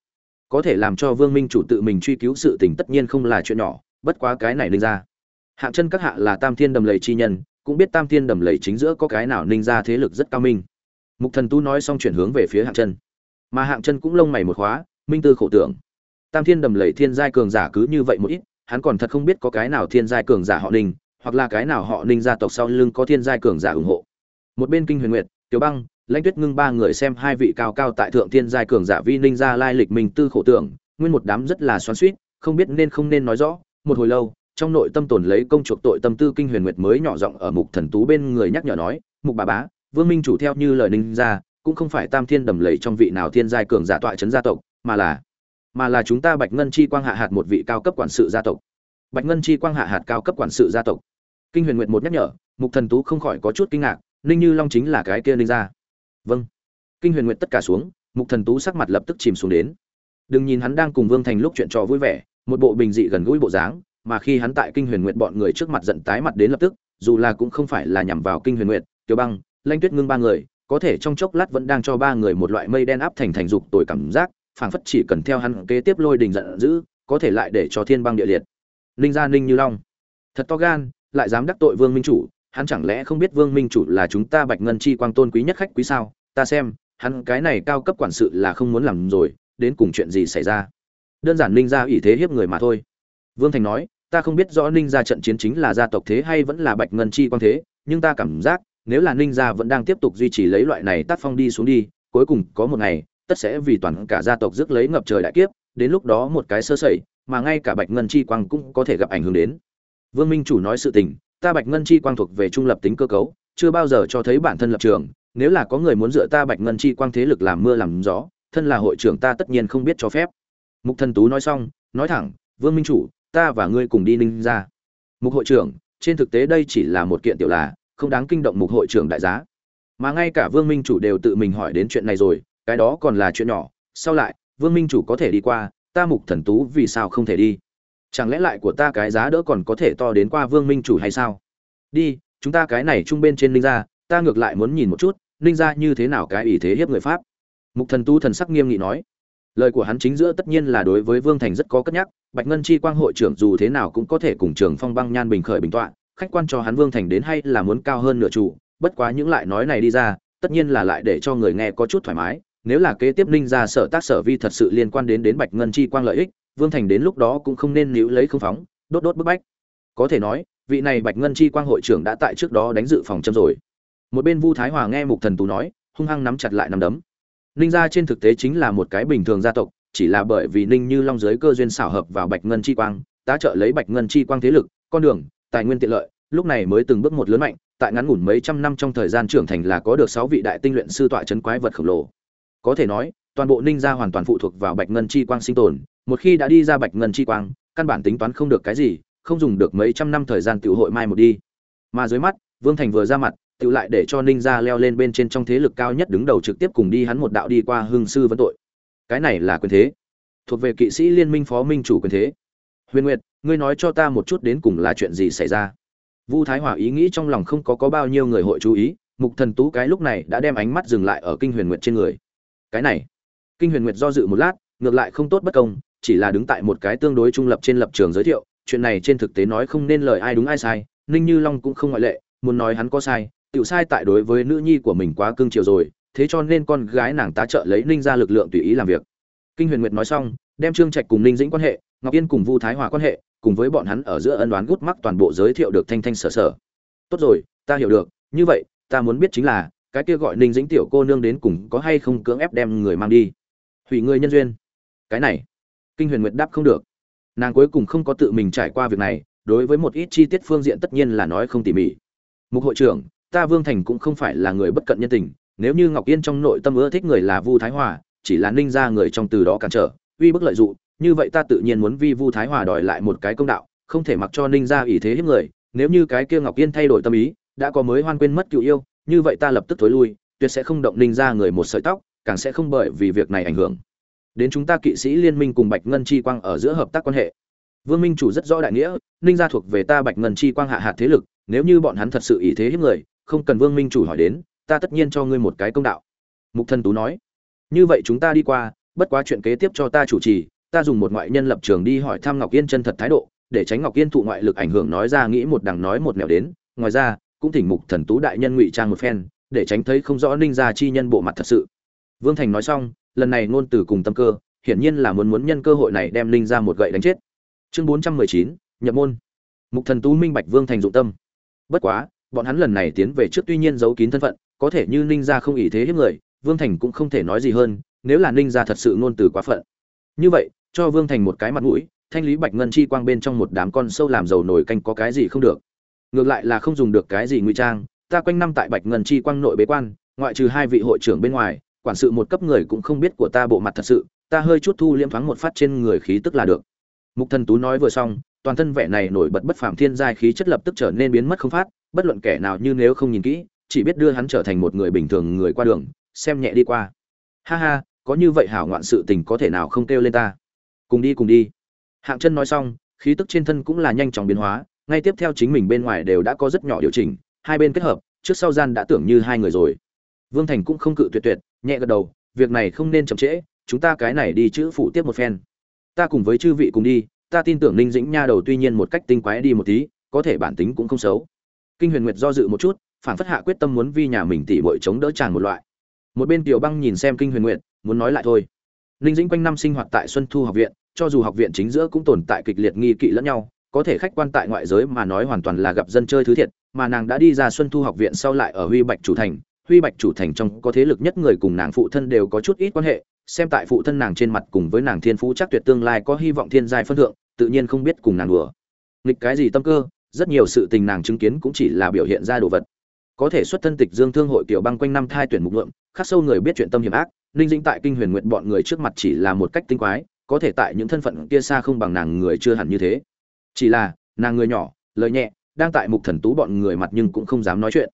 Có thể làm cho vương minh chủ tự mình truy cứu sự tình tất nhiên không là chuyện nhỏ, bất quá cái này ninh ra hạng chân các hạ là tam thiên đầm lầy chi nhân, cũng biết tam thiên đầm lầy chính giữa có cái nào ninh ra thế lực rất cao minh. Mục thần tu nói xong chuyển hướng về phía hạng chân. Mà hạng chân cũng lông mày một khóa, minh tư khổ tưởng. Tam thiên đầm lầy thiên giai cường giả cứ như vậy một ít hắn còn thật không biết có cái nào thiên giai cường giả họ ninh, hoặc là cái nào họ ninh gia tộc sau lưng có thiên giai cường giả ủng hộ. Một bên kinh huyền nguyệt, tiểu băng, lãnh tuyết ngưng ba người xem hai vị cao cao tại thượng thiên giai cường giả vi ninh gia lai lịch mình tư khổ tưởng, nguyên một đám rất là xoắn suýt không biết nên không nên nói rõ. Một hồi lâu, trong nội tâm tồn lấy công chuộc tội tâm tư kinh huyền nguyệt mới nhỏ giọng ở mục thần tú bên người nhắc nhở nói, mục bà bá, vương minh chủ theo như lời ninh gia, cũng không phải tam thiên đầm lầy trong vị nào thiên giai cường giả tọa trấn gia tộc, mà là mà là chúng ta bạch ngân chi quang hạ hạt một vị cao cấp quản sự gia tộc. Bạch ngân chi quang hạ hạt cao cấp quản sự gia tộc. Kinh huyền nguyệt một nhắc nhở, mục thần tú không khỏi có chút kinh ngạc, ninh như long chính là cái kia ninh gia. Vâng. Kinh huyền nguyệt tất cả xuống, mục thần tú sắc mặt lập tức chìm xuống đến. Đừng nhìn hắn đang cùng vương thành lúc chuyện trò vui vẻ, một bộ bình dị gần gũi bộ dáng, mà khi hắn tại kinh huyền nguyệt bọn người trước mặt giận tái mặt đến lập tức, dù là cũng không phải là nhằm vào kinh huyền nguyệt tiêu băng, lanh tuyết ngưng ba người, có thể trong chốc lát vẫn đang cho ba người một loại mây đen áp thành thành dục tội cảm giác phảng phất chỉ cần theo hắn kế tiếp lôi đình giận dữ, có thể lại để cho thiên băng địa liệt. Ninh gia ninh như long. Thật to gan, lại dám đắc tội vương minh chủ, hắn chẳng lẽ không biết vương minh chủ là chúng ta bạch ngân chi quang tôn quý nhất khách quý sao? Ta xem, hắn cái này cao cấp quản sự là không muốn làm rồi, đến cùng chuyện gì xảy ra? Đơn giản ninh gia ủy thế hiếp người mà thôi. Vương thành nói, ta không biết rõ ninh gia trận chiến chính là gia tộc thế hay vẫn là bạch ngân chi quang thế, nhưng ta cảm giác, nếu là ninh gia vẫn đang tiếp tục duy trì lấy loại này tác phong đi xuống đi, cuối cùng có một ngày tất sẽ vì toàn cả gia tộc rước lấy ngập trời đại kiếp, đến lúc đó một cái sơ sẩy, mà ngay cả bạch ngân chi quang cũng có thể gặp ảnh hưởng đến. Vương minh chủ nói sự tình, ta bạch ngân chi quang thuộc về trung lập tính cơ cấu, chưa bao giờ cho thấy bản thân lập trường, nếu là có người muốn dựa ta bạch ngân chi quang thế lực làm mưa làm gió, thân là hội trưởng ta tất nhiên không biết cho phép. Mục thần tú nói xong, nói thẳng, vương minh chủ, ta và ngươi cùng đi ninh ra mục hội trưởng, trên thực tế đây chỉ là một kiện tiểu là, không đáng kinh động mục hội trưởng đại giá. Mà ngay cả vương minh chủ đều tự mình hỏi đến chuyện này rồi cái đó còn là chuyện nhỏ, sau lại, vương minh chủ có thể đi qua, ta mục thần tú vì sao không thể đi? Chẳng lẽ lại của ta cái giá đỡ còn có thể to đến qua vương minh chủ hay sao? Đi, chúng ta cái này chung bên trên ninh gia, ta ngược lại muốn nhìn một chút, ninh gia như thế nào cái ý thế hiếp người pháp. Mục thần Tú thần sắc nghiêm nghị nói. Lời của hắn chính giữa tất nhiên là đối với vương thành rất có cất nhắc, bạch ngân chi quang hội trưởng dù thế nào cũng có thể cùng trường phong băng nhan bình khởi bình tọa, khách quan cho hắn vương thành đến hay là muốn cao hơn nửa trụ bất quá những lại nói này đi ra, tất nhiên là lại để cho người nghe có chút thoải mái nếu là kế tiếp ninh ra sở tác sở vi thật sự liên quan đến đến bạch ngân chi quang lợi ích, vương thành đến lúc đó cũng không nên níu lấy không phóng, đốt đốt bức bách. Có thể nói, vị này bạch ngân chi quang hội trưởng đã tại trước đó đánh dự phòng châm rồi. Một bên vu thái hòa nghe mục thần tú nói, hung hăng nắm chặt lại nắm đấm. Ninh gia trên thực tế chính là một cái bình thường gia tộc, chỉ là bởi vì ninh như long giới cơ duyên xảo hợp vào bạch ngân chi quang, tá trợ lấy bạch ngân chi quang thế lực, con đường, tài nguyên tiện lợi, lúc này mới từng bước một lớn mạnh, tại ngắn ngủn mấy trăm năm trong thời gian trưởng thành là có được sáu vị đại tinh luyện sư tọa chấn quái vật khổng lồ có thể nói, toàn bộ ninh gia hoàn toàn phụ thuộc vào bạch ngân chi quang sinh tồn, một khi đã đi ra bạch ngân chi quang, căn bản tính toán không được cái gì, không dùng được mấy trăm năm thời gian tiểu hội mai một đi. Mà dưới mắt, vương thành vừa ra mặt tự lại để cho ninh gia leo lên bên trên trong thế lực cao nhất đứng đầu trực tiếp cùng đi hắn một đạo đi qua hương sư vấn tội. Cái này là quyền thế. Thuộc về kỵ sĩ liên minh phó minh chủ quyền thế. Huyền nguyệt, ngươi nói cho ta một chút đến cùng là chuyện gì xảy ra? Vu thái hòa ý nghĩ trong lòng không có có bao nhiêu người hội chú ý, mục thần tú cái lúc này đã đem ánh mắt dừng lại ở kinh huyền nguyệt trên người cái này. Kinh huyền nguyệt do dự một lát, ngược lại không tốt bất công, chỉ là đứng tại một cái tương đối trung lập trên lập trường giới thiệu, chuyện này trên thực tế nói không nên lời ai đúng ai sai, ninh như long cũng không ngoại lệ, muốn nói hắn có sai tự sai tại đối với nữ nhi của mình quá cương chiều rồi, thế cho nên con gái nàng tá trợ lấy ninh ra lực lượng tùy ý làm việc. Kinh huyền nguyệt nói xong, đem trương trạch cùng ninh dĩnh quan hệ, ngọc yên cùng vu thái hòa quan hệ, cùng với bọn hắn ở giữa ân đoán gút mắc toàn bộ giới thiệu được thanh thanh sở sở. Tốt rồi, ta hiểu được, như vậy, ta muốn biết chính là cái kia gọi ninh dĩnh tiểu cô nương đến cùng có hay không cưỡng ép đem người mang đi? Hủy người nhân duyên. Cái này, kinh huyền nguyệt đáp không được. Nàng cuối cùng không có tự mình trải qua việc này, đối với một ít chi tiết phương diện tất nhiên là nói không tỉ mỉ. Mục hội trưởng, ta vương thành cũng không phải là người bất cận nhân tình, nếu như ngọc yên trong nội tâm ưa thích người là vu thái hòa, chỉ là ninh ra người trong từ đó cản trở, uy bức lợi dụng, như vậy ta tự nhiên muốn vi vu thái hòa đòi lại một cái công đạo, không thể mặc cho ninh ra ý thế hiếp người, nếu như cái kia ngọc yên thay đổi tâm ý, đã có mới hoan quên mất cựu yêu như vậy ta lập tức thối lui, tuyệt sẽ không động ninh ra người một sợi tóc, càng sẽ không bởi vì việc này ảnh hưởng. Đến chúng ta kỵ sĩ liên minh cùng bạch ngân chi quang ở giữa hợp tác quan hệ. Vương minh chủ rất rõ đại nghĩa, ninh gia thuộc về ta bạch ngân chi quang hạ hạt thế lực, nếu như bọn hắn thật sự ý thế hiếp người, không cần vương minh chủ hỏi đến, ta tất nhiên cho ngươi một cái công đạo. Mục thần tú nói. Như vậy chúng ta đi qua, bất quá chuyện kế tiếp cho ta chủ trì, ta dùng một ngoại nhân lập trường đi hỏi thăm ngọc yên chân thật thái độ, để tránh ngọc yên thụ ngoại lực ảnh hưởng nói ra nghĩ một đằng nói một nẻo đến, ngoài ra cũng thỉnh mục thần tú đại nhân ngụy trang một phen, để tránh thấy không rõ ninh gia chi nhân bộ mặt thật sự. Vương thành nói xong, lần này ngôn từ cùng tâm cơ, hiển nhiên là muốn muốn nhân cơ hội này đem ninh ra một gậy đánh chết. Chương bốn trăm mười chín, nhập môn. Mục thần tú minh bạch vương thành dụng tâm. Bất quá, bọn hắn lần này tiến về trước tuy nhiên giấu kín thân phận, có thể như ninh gia không ý thế hiếp người, vương thành cũng không thể nói gì hơn, nếu là ninh gia thật sự ngôn từ quá phận. Như vậy, cho vương thành một cái mặt mũi, thanh lý bạch ngân chi quang bên trong một đám con sâu làm dầu nổi canh có cái gì không được ngược lại là không dùng được cái gì ngụy trang, ta quanh năm tại bạch ngân chi quang nội bế quan, ngoại trừ hai vị hội trưởng bên ngoài, quản sự một cấp người cũng không biết của ta bộ mặt thật sự, ta hơi chút thu liễm thoáng một phát trên người khí tức là được. Mục thần tú nói vừa xong, toàn thân vẻ này nổi bật bất phàm thiên giai khí chất lập tức trở nên biến mất không phát, bất luận kẻ nào như nếu không nhìn kỹ, chỉ biết đưa hắn trở thành một người bình thường người qua đường, xem nhẹ đi qua. Ha ha, có như vậy hảo ngoạn sự tình có thể nào không kêu lên ta? Cùng đi cùng đi. Hạng chân nói xong, khí tức trên thân cũng là nhanh chóng biến hóa ngay tiếp theo chính mình bên ngoài đều đã có rất nhỏ điều chỉnh, hai bên kết hợp, trước sau gian đã tưởng như hai người rồi. Vương thành cũng không cự tuyệt tuyệt, nhẹ gật đầu, việc này không nên chậm trễ, chúng ta cái này đi chữ phụ tiếp một phen. Ta cùng với chư vị cùng đi, ta tin tưởng ninh dĩnh nha đầu tuy nhiên một cách tinh quái đi một tí, có thể bản tính cũng không xấu. Kinh huyền nguyệt do dự một chút, phản phất hạ quyết tâm muốn vi nhà mình tỉ bội chống đỡ tràn một loại. Một bên tiểu băng nhìn xem kinh huyền nguyệt, muốn nói lại thôi. Ninh dĩnh quanh năm sinh hoạt tại xuân thu học viện, cho dù học viện chính giữa cũng tồn tại kịch liệt nghi kỵ lẫn nhau có thể khách quan tại ngoại giới mà nói hoàn toàn là gặp dân chơi thứ thiệt, mà nàng đã đi ra xuân thu học viện sau lại ở huy bạch chủ thành. Huy bạch chủ thành trong có thế lực nhất người cùng nàng phụ thân đều có chút ít quan hệ, xem tại phụ thân nàng trên mặt cùng với nàng thiên phú chắc tuyệt tương lai có hy vọng thiên giai phân thượng, tự nhiên không biết cùng nàng đùa. Nghịch cái gì tâm cơ, rất nhiều sự tình nàng chứng kiến cũng chỉ là biểu hiện ra đồ vật. Có thể xuất thân tịch dương thương hội tiểu băng quanh năm thai tuyển mục lượng khắc sâu người biết chuyện tâm hiểm ác, ninh dĩnh tại kinh huyền nguyện bọn người trước mặt chỉ là một cách tinh quái, có thể tại những thân phận kia xa không bằng nàng người chưa hẳn như thế chỉ là, nàng người nhỏ, lời nhẹ, đang tại mục thần tú bọn người mặt nhưng cũng không dám nói chuyện.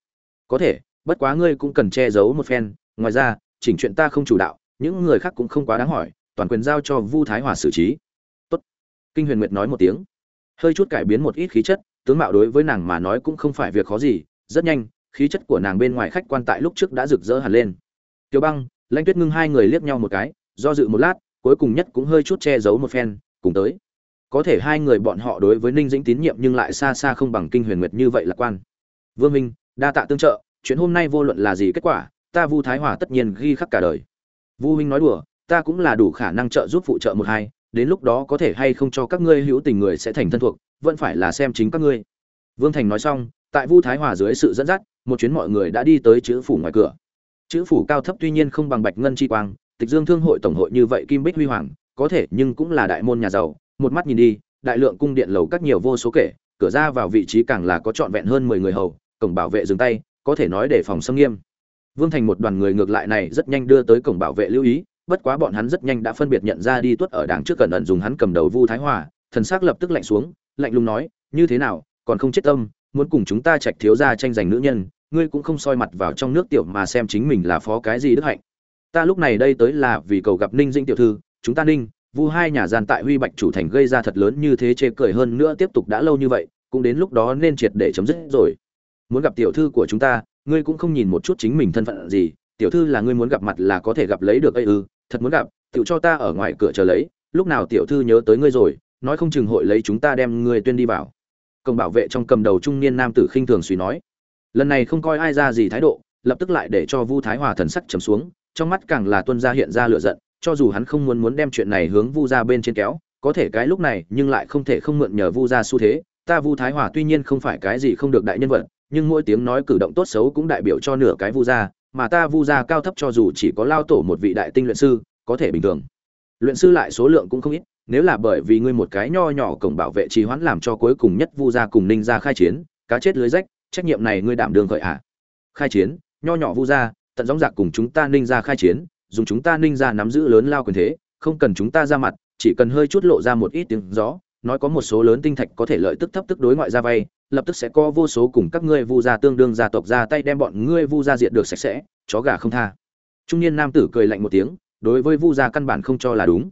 Có thể, bất quá ngươi cũng cần che giấu một phen, ngoài ra, chỉnh chuyện ta không chủ đạo, những người khác cũng không quá đáng hỏi, toàn quyền giao cho vu thái hòa xử trí. Tốt. kinh huyền nguyệt nói một tiếng. Hơi chút cải biến một ít khí chất, tướng mạo đối với nàng mà nói cũng không phải việc khó gì, rất nhanh, khí chất của nàng bên ngoài khách quan tại lúc trước đã rực rỡ hẳn lên. Tiêu băng, lãnh tuyết ngưng hai người liếc nhau một cái, do dự một lát, cuối cùng nhất cũng hơi chút che giấu một phen, cùng tới có thể hai người bọn họ đối với ninh dĩnh tín nhiệm nhưng lại xa xa không bằng kinh huyền nguyệt như vậy lạc quan. Vương minh, đa tạ tương trợ, chuyện hôm nay vô luận là gì kết quả, ta vu thái hòa tất nhiên ghi khắc cả đời. Vu huynh nói đùa, ta cũng là đủ khả năng trợ giúp phụ trợ một hai, đến lúc đó có thể hay không cho các ngươi hữu tình người sẽ thành thân thuộc, vẫn phải là xem chính các ngươi. Vương thành nói xong, tại vu thái hòa dưới sự dẫn dắt, một chuyến mọi người đã đi tới chữ phủ ngoài cửa. Chữ phủ cao thấp tuy nhiên không bằng bạch ngân chi quang, tịch dương thương hội tổng hội như vậy kim bích huy hoàng, có thể nhưng cũng là đại môn nhà giàu một mắt nhìn đi, đại lượng cung điện lầu các nhiều vô số kể, cửa ra vào vị trí càng là có trọn vẹn hơn mười người hầu, cổng bảo vệ dừng tay, có thể nói để phòng xâm nghiêm. Vương thành một đoàn người ngược lại này rất nhanh đưa tới cổng bảo vệ lưu ý, bất quá bọn hắn rất nhanh đã phân biệt nhận ra đi tuất ở đằng trước cẩn ẩn dùng hắn cầm đầu vu thái hòa, thần sắc lập tức lạnh xuống, lạnh lùng nói, như thế nào, còn không chết tâm, muốn cùng chúng ta trạch thiếu gia tranh giành nữ nhân, ngươi cũng không soi mặt vào trong nước tiểu mà xem chính mình là phó cái gì đức hạnh. Ta lúc này đây tới là vì cầu gặp ninh dĩnh tiểu thư, chúng ta ninh vu hai nhà gian tại huy bạch chủ thành gây ra thật lớn như thế chê cười hơn nữa tiếp tục đã lâu như vậy, cũng đến lúc đó nên triệt để chấm dứt rồi. Muốn gặp tiểu thư của chúng ta, ngươi cũng không nhìn một chút chính mình thân phận gì, tiểu thư là ngươi muốn gặp mặt là có thể gặp lấy được ây ư, thật muốn gặp tiểu cho ta ở ngoài cửa chờ lấy, lúc nào tiểu thư nhớ tới ngươi rồi, nói không chừng hội lấy chúng ta đem ngươi tuyên đi vào. Công bảo vệ trong cầm đầu trung niên nam tử khinh thường suy nói. Lần này không coi ai ra gì thái độ, lập tức lại để cho vu thái hòa thần sắc trầm xuống, trong mắt càng là tuân ra hiện ra lửa giận cho dù hắn không muốn muốn đem chuyện này hướng vu gia bên trên kéo, có thể cái lúc này, nhưng lại không thể không mượn nhờ vu gia xu thế ta vu thái hòa tuy nhiên không phải cái gì không được đại nhân vật, nhưng mỗi tiếng nói cử động tốt xấu cũng đại biểu cho nửa cái vu gia, mà ta vu gia cao thấp cho dù chỉ có lao tổ một vị đại tinh luyện sư, có thể bình thường luyện sư lại số lượng cũng không ít, nếu là bởi vì ngươi một cái nho nhỏ cổng bảo vệ trì hoãn làm cho cuối cùng nhất vu gia cùng ninh gia khai chiến, cá chết lưới rách, trách nhiệm này ngươi đảm đương khởi ạ à. khai chiến, nho nhỏ vu gia, tận giống giặc cùng chúng ta ninh gia khai chiến dùng chúng ta ninh gia nắm giữ lớn lao quyền thế, không cần chúng ta ra mặt, chỉ cần hơi chút lộ ra một ít tiếng gió, nói có một số lớn tinh thạch có thể lợi tức thấp tức đối ngoại ra vay, lập tức sẽ có vô số cùng các ngươi vu gia tương đương gia tộc ra tay đem bọn ngươi vu gia diệt được sạch sẽ, chó gà không tha. Trung niên nam tử cười lạnh một tiếng, đối với vu gia căn bản không cho là đúng.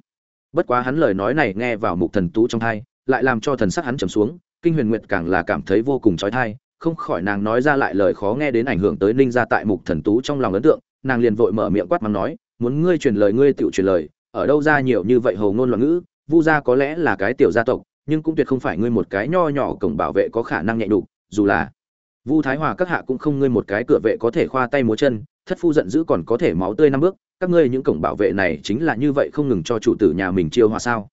Bất quá hắn lời nói này nghe vào mục thần tú trong thai lại làm cho thần sắc hắn trầm xuống, kinh huyền nguyệt càng là cảm thấy vô cùng trói thai không khỏi nàng nói ra lại lời khó nghe đến ảnh hưởng tới ninh gia tại mục thần tú trong lòng ấn tượng, nàng liền vội mở miệng quát mắng nói muốn ngươi truyền lời ngươi tự truyền lời ở đâu ra nhiều như vậy hầu ngôn loạn ngữ vu gia có lẽ là cái tiểu gia tộc nhưng cũng tuyệt không phải ngươi một cái nho nhỏ cổng bảo vệ có khả năng nhạy đủ, dù là Vu Thái Hòa các hạ cũng không ngươi một cái cửa vệ có thể khoa tay múa chân, thất phu giận dữ còn có thể máu tươi năm bước, các ngươi những cổng bảo vệ này chính là như vậy không ngừng cho chủ tử nhà mình chiêu hòa sao?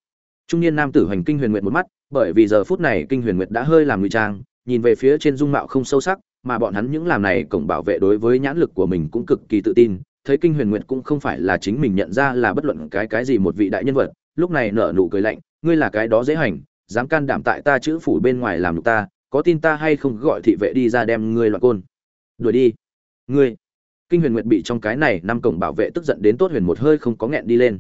Trung niên nam tử Hoành Kinh Huyền Nguyệt một mắt, bởi vì giờ phút này Kinh Huyền Nguyệt đã hơi làm ngụy trang, nhìn về phía trên dung mạo không sâu sắc, mà bọn hắn những làm này cổng bảo vệ đối với nhãn lực của mình cũng cực kỳ tự tin, thấy Kinh Huyền Nguyệt cũng không phải là chính mình nhận ra là bất luận cái cái gì một vị đại nhân vật, lúc này nở nụ cười lạnh, ngươi là cái đó dễ hành, dám can đảm tại ta chữ phủ bên ngoài làm nhục ta có tin ta hay không gọi thị vệ đi ra đem ngươi loạn côn. Đuổi đi. Ngươi. Kinh huyền nguyệt bị trong cái này năm cổng bảo vệ tức giận đến tốt huyền một hơi không có nghẹn đi lên.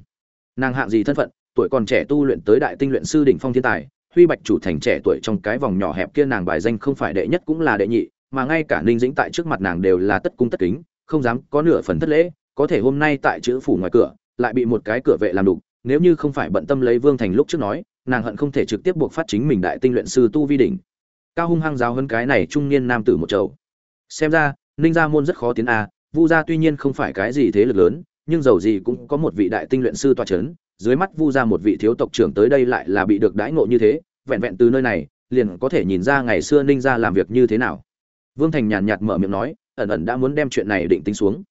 Nàng hạng gì thân phận tuổi còn trẻ tu luyện tới đại tinh luyện sư đỉnh phong thiên tài huy bạch chủ thành trẻ tuổi trong cái vòng nhỏ hẹp kia nàng bài danh không phải đệ nhất cũng là đệ nhị mà ngay cả ninh dĩnh tại trước mặt nàng đều là tất cung tất kính không dám có nửa phần thất lễ, có thể hôm nay tại chữ phủ ngoài cửa, lại bị một cái cửa vệ làm đục, nếu như không phải bận tâm lấy vương thành lúc trước nói, nàng hận không thể trực tiếp buộc phát chính mình đại tinh luyện sư tu vi đỉnh. Cao hung hăng giáo hơn cái này trung niên nam tử một chầu xem ra, ninh gia môn rất khó tiến a, vu gia tuy nhiên không phải cái gì thế lực lớn, nhưng dầu gì cũng có một vị đại tinh luyện sư toa chấn, dưới mắt vu gia một vị thiếu tộc trưởng tới đây lại là bị được đãi ngộ như thế, vẹn vẹn từ nơi này, liền có thể nhìn ra ngày xưa ninh gia làm việc như thế nào. Vương thành nhàn nhạt mở miệng nói ẩn ẩn đã muốn đem chuyện này định tính xuống.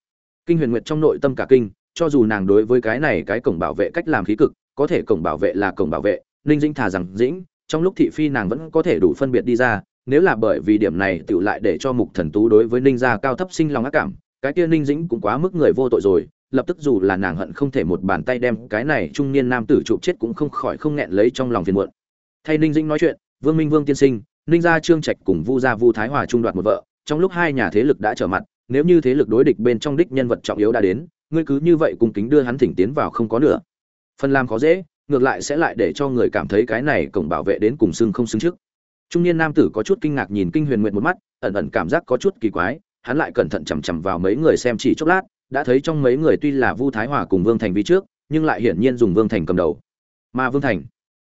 Kinh huyền nguyệt trong nội tâm cả kinh, cho dù nàng đối với cái này cái cổng bảo vệ cách làm khí cực, có thể cổng bảo vệ là cổng bảo vệ, ninh dĩnh thà rằng dĩnh, trong lúc thị phi nàng vẫn có thể đủ phân biệt đi ra, nếu là bởi vì điểm này tựu lại để cho mục thần tú đối với ninh gia cao thấp sinh lòng ác cảm, cái kia ninh dĩnh cũng quá mức người vô tội rồi, lập tức dù là nàng hận không thể một bàn tay đem cái này trung niên nam tử chụp chết cũng không khỏi không nghẹn lấy trong lòng phiền muộn. Thay ninh dĩnh nói chuyện, vương minh vương tiên sinh, ninh gia trương trạch cùng vu gia vu thái hòa trung đoạt một vợ trong lúc hai nhà thế lực đã trở mặt, nếu như thế lực đối địch bên trong đích nhân vật trọng yếu đã đến, ngươi cứ như vậy cùng kính đưa hắn thỉnh tiến vào không có nữa phần làm khó dễ, ngược lại sẽ lại để cho người cảm thấy cái này cổng bảo vệ đến cùng xưng không xứng trước. Trung niên nam tử có chút kinh ngạc nhìn kinh huyền nguyện một mắt, ẩn ẩn cảm giác có chút kỳ quái, hắn lại cẩn thận chằm chằm vào mấy người xem chỉ chốc lát, đã thấy trong mấy người tuy là vu thái hòa cùng vương thành vi trước, nhưng lại hiển nhiên dùng vương thành cầm đầu. Mà vương thành.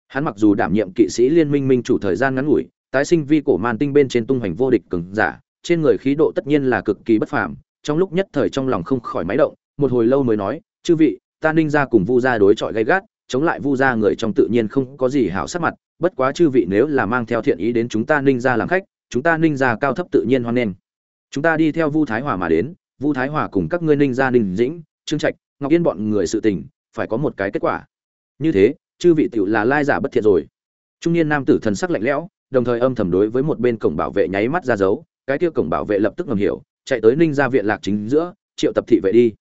Hắn mặc dù đảm nhiệm kỵ sĩ liên minh minh chủ thời gian ngắn ngủi, tái sinh vi cổ man tinh bên trên tung hoành vô địch cường giả trên người khí độ tất nhiên là cực kỳ bất phàm, trong lúc nhất thời trong lòng không khỏi máy động, một hồi lâu mới nói, chư vị, ta ninh gia cùng vu gia đối chọi gay gắt, chống lại vu gia người trong tự nhiên không có gì hảo sắc mặt, bất quá chư vị nếu là mang theo thiện ý đến chúng ta ninh gia làm khách, chúng ta ninh gia cao thấp tự nhiên hoan nghênh. Chúng ta đi theo vu thái hòa mà đến, vu thái hòa cùng các ngươi ninh gia ninh dĩnh, trương trạch, ngọc yên bọn người sự tình, phải có một cái kết quả. Như thế, chư vị tiểu là lai giả bất thiện rồi. Trung niên nam tử thần sắc lạnh lẽo, đồng thời âm thầm đối với một bên cổng bảo vệ nháy mắt ra dấu cái kia cổng bảo vệ lập tức ngầm hiểu, chạy tới ninh gia viện lạc chính giữa, triệu tập thị vệ đi.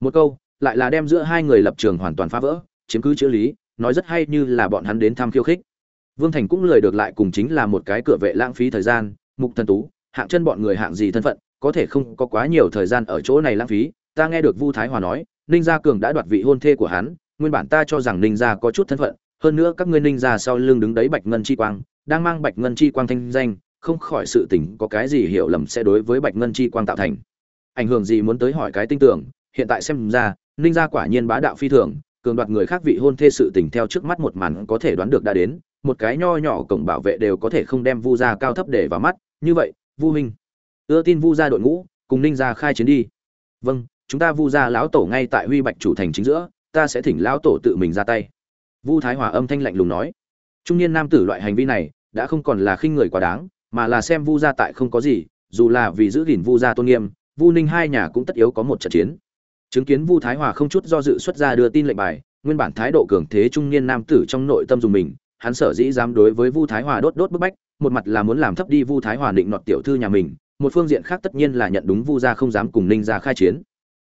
Một câu, lại là đem giữa hai người lập trường hoàn toàn phá vỡ, chiếm cứ chữ lý, nói rất hay như là bọn hắn đến thăm khiêu khích. Vương thành cũng lười được lại cùng chính là một cái cửa vệ lãng phí thời gian, mục thần tú, hạng chân bọn người hạng gì thân phận, có thể không có quá nhiều thời gian ở chỗ này lãng phí, ta nghe được vu thái hòa nói, ninh gia cường đã đoạt vị hôn thê của hắn, nguyên bản ta cho rằng ninh gia có chút thân phận, hơn nữa các ngươi ninh gia sau lưng đứng đấy bạch ngân chi quang, đang mang bạch ngân chi quang thanh danh không khỏi sự tình có cái gì hiểu lầm sẽ đối với bạch ngân chi quang tạo thành. Ảnh hưởng gì muốn tới hỏi cái tinh tưởng, hiện tại xem ra, ninh gia quả nhiên bá đạo phi thường, cường đoạt người khác vị hôn thê sự tình theo trước mắt một màn có thể đoán được đã đến, một cái nho nhỏ cổng bảo vệ đều có thể không đem vu gia cao thấp để vào mắt, như vậy, vu huynh, ưa tin vu gia đội ngũ, cùng ninh gia khai chiến đi. Vâng chúng ta vu gia lão tổ ngay tại huy bạch chủ thành chính giữa, ta sẽ thỉnh lão tổ tự mình ra tay. Vu thái hòa âm thanh lạnh lùng nói. Trung niên nam tử loại hành vi này, đã không còn là khinh người quá đáng mà là xem vu gia tại không có gì, dù là vì giữ gìn vu gia tôn nghiêm, vu ninh hai nhà cũng tất yếu có một trận chiến. Chứng kiến vu thái hòa không chút do dự xuất ra đưa tin lệnh bài, nguyên bản thái độ cường thế trung niên nam tử trong nội tâm dùng mình, hắn sở dĩ dám đối với vu thái hòa đốt đốt bức bách, một mặt là muốn làm thấp đi vu thái hòa định nọt tiểu thư nhà mình, một phương diện khác tất nhiên là nhận đúng vu gia không dám cùng ninh gia khai chiến.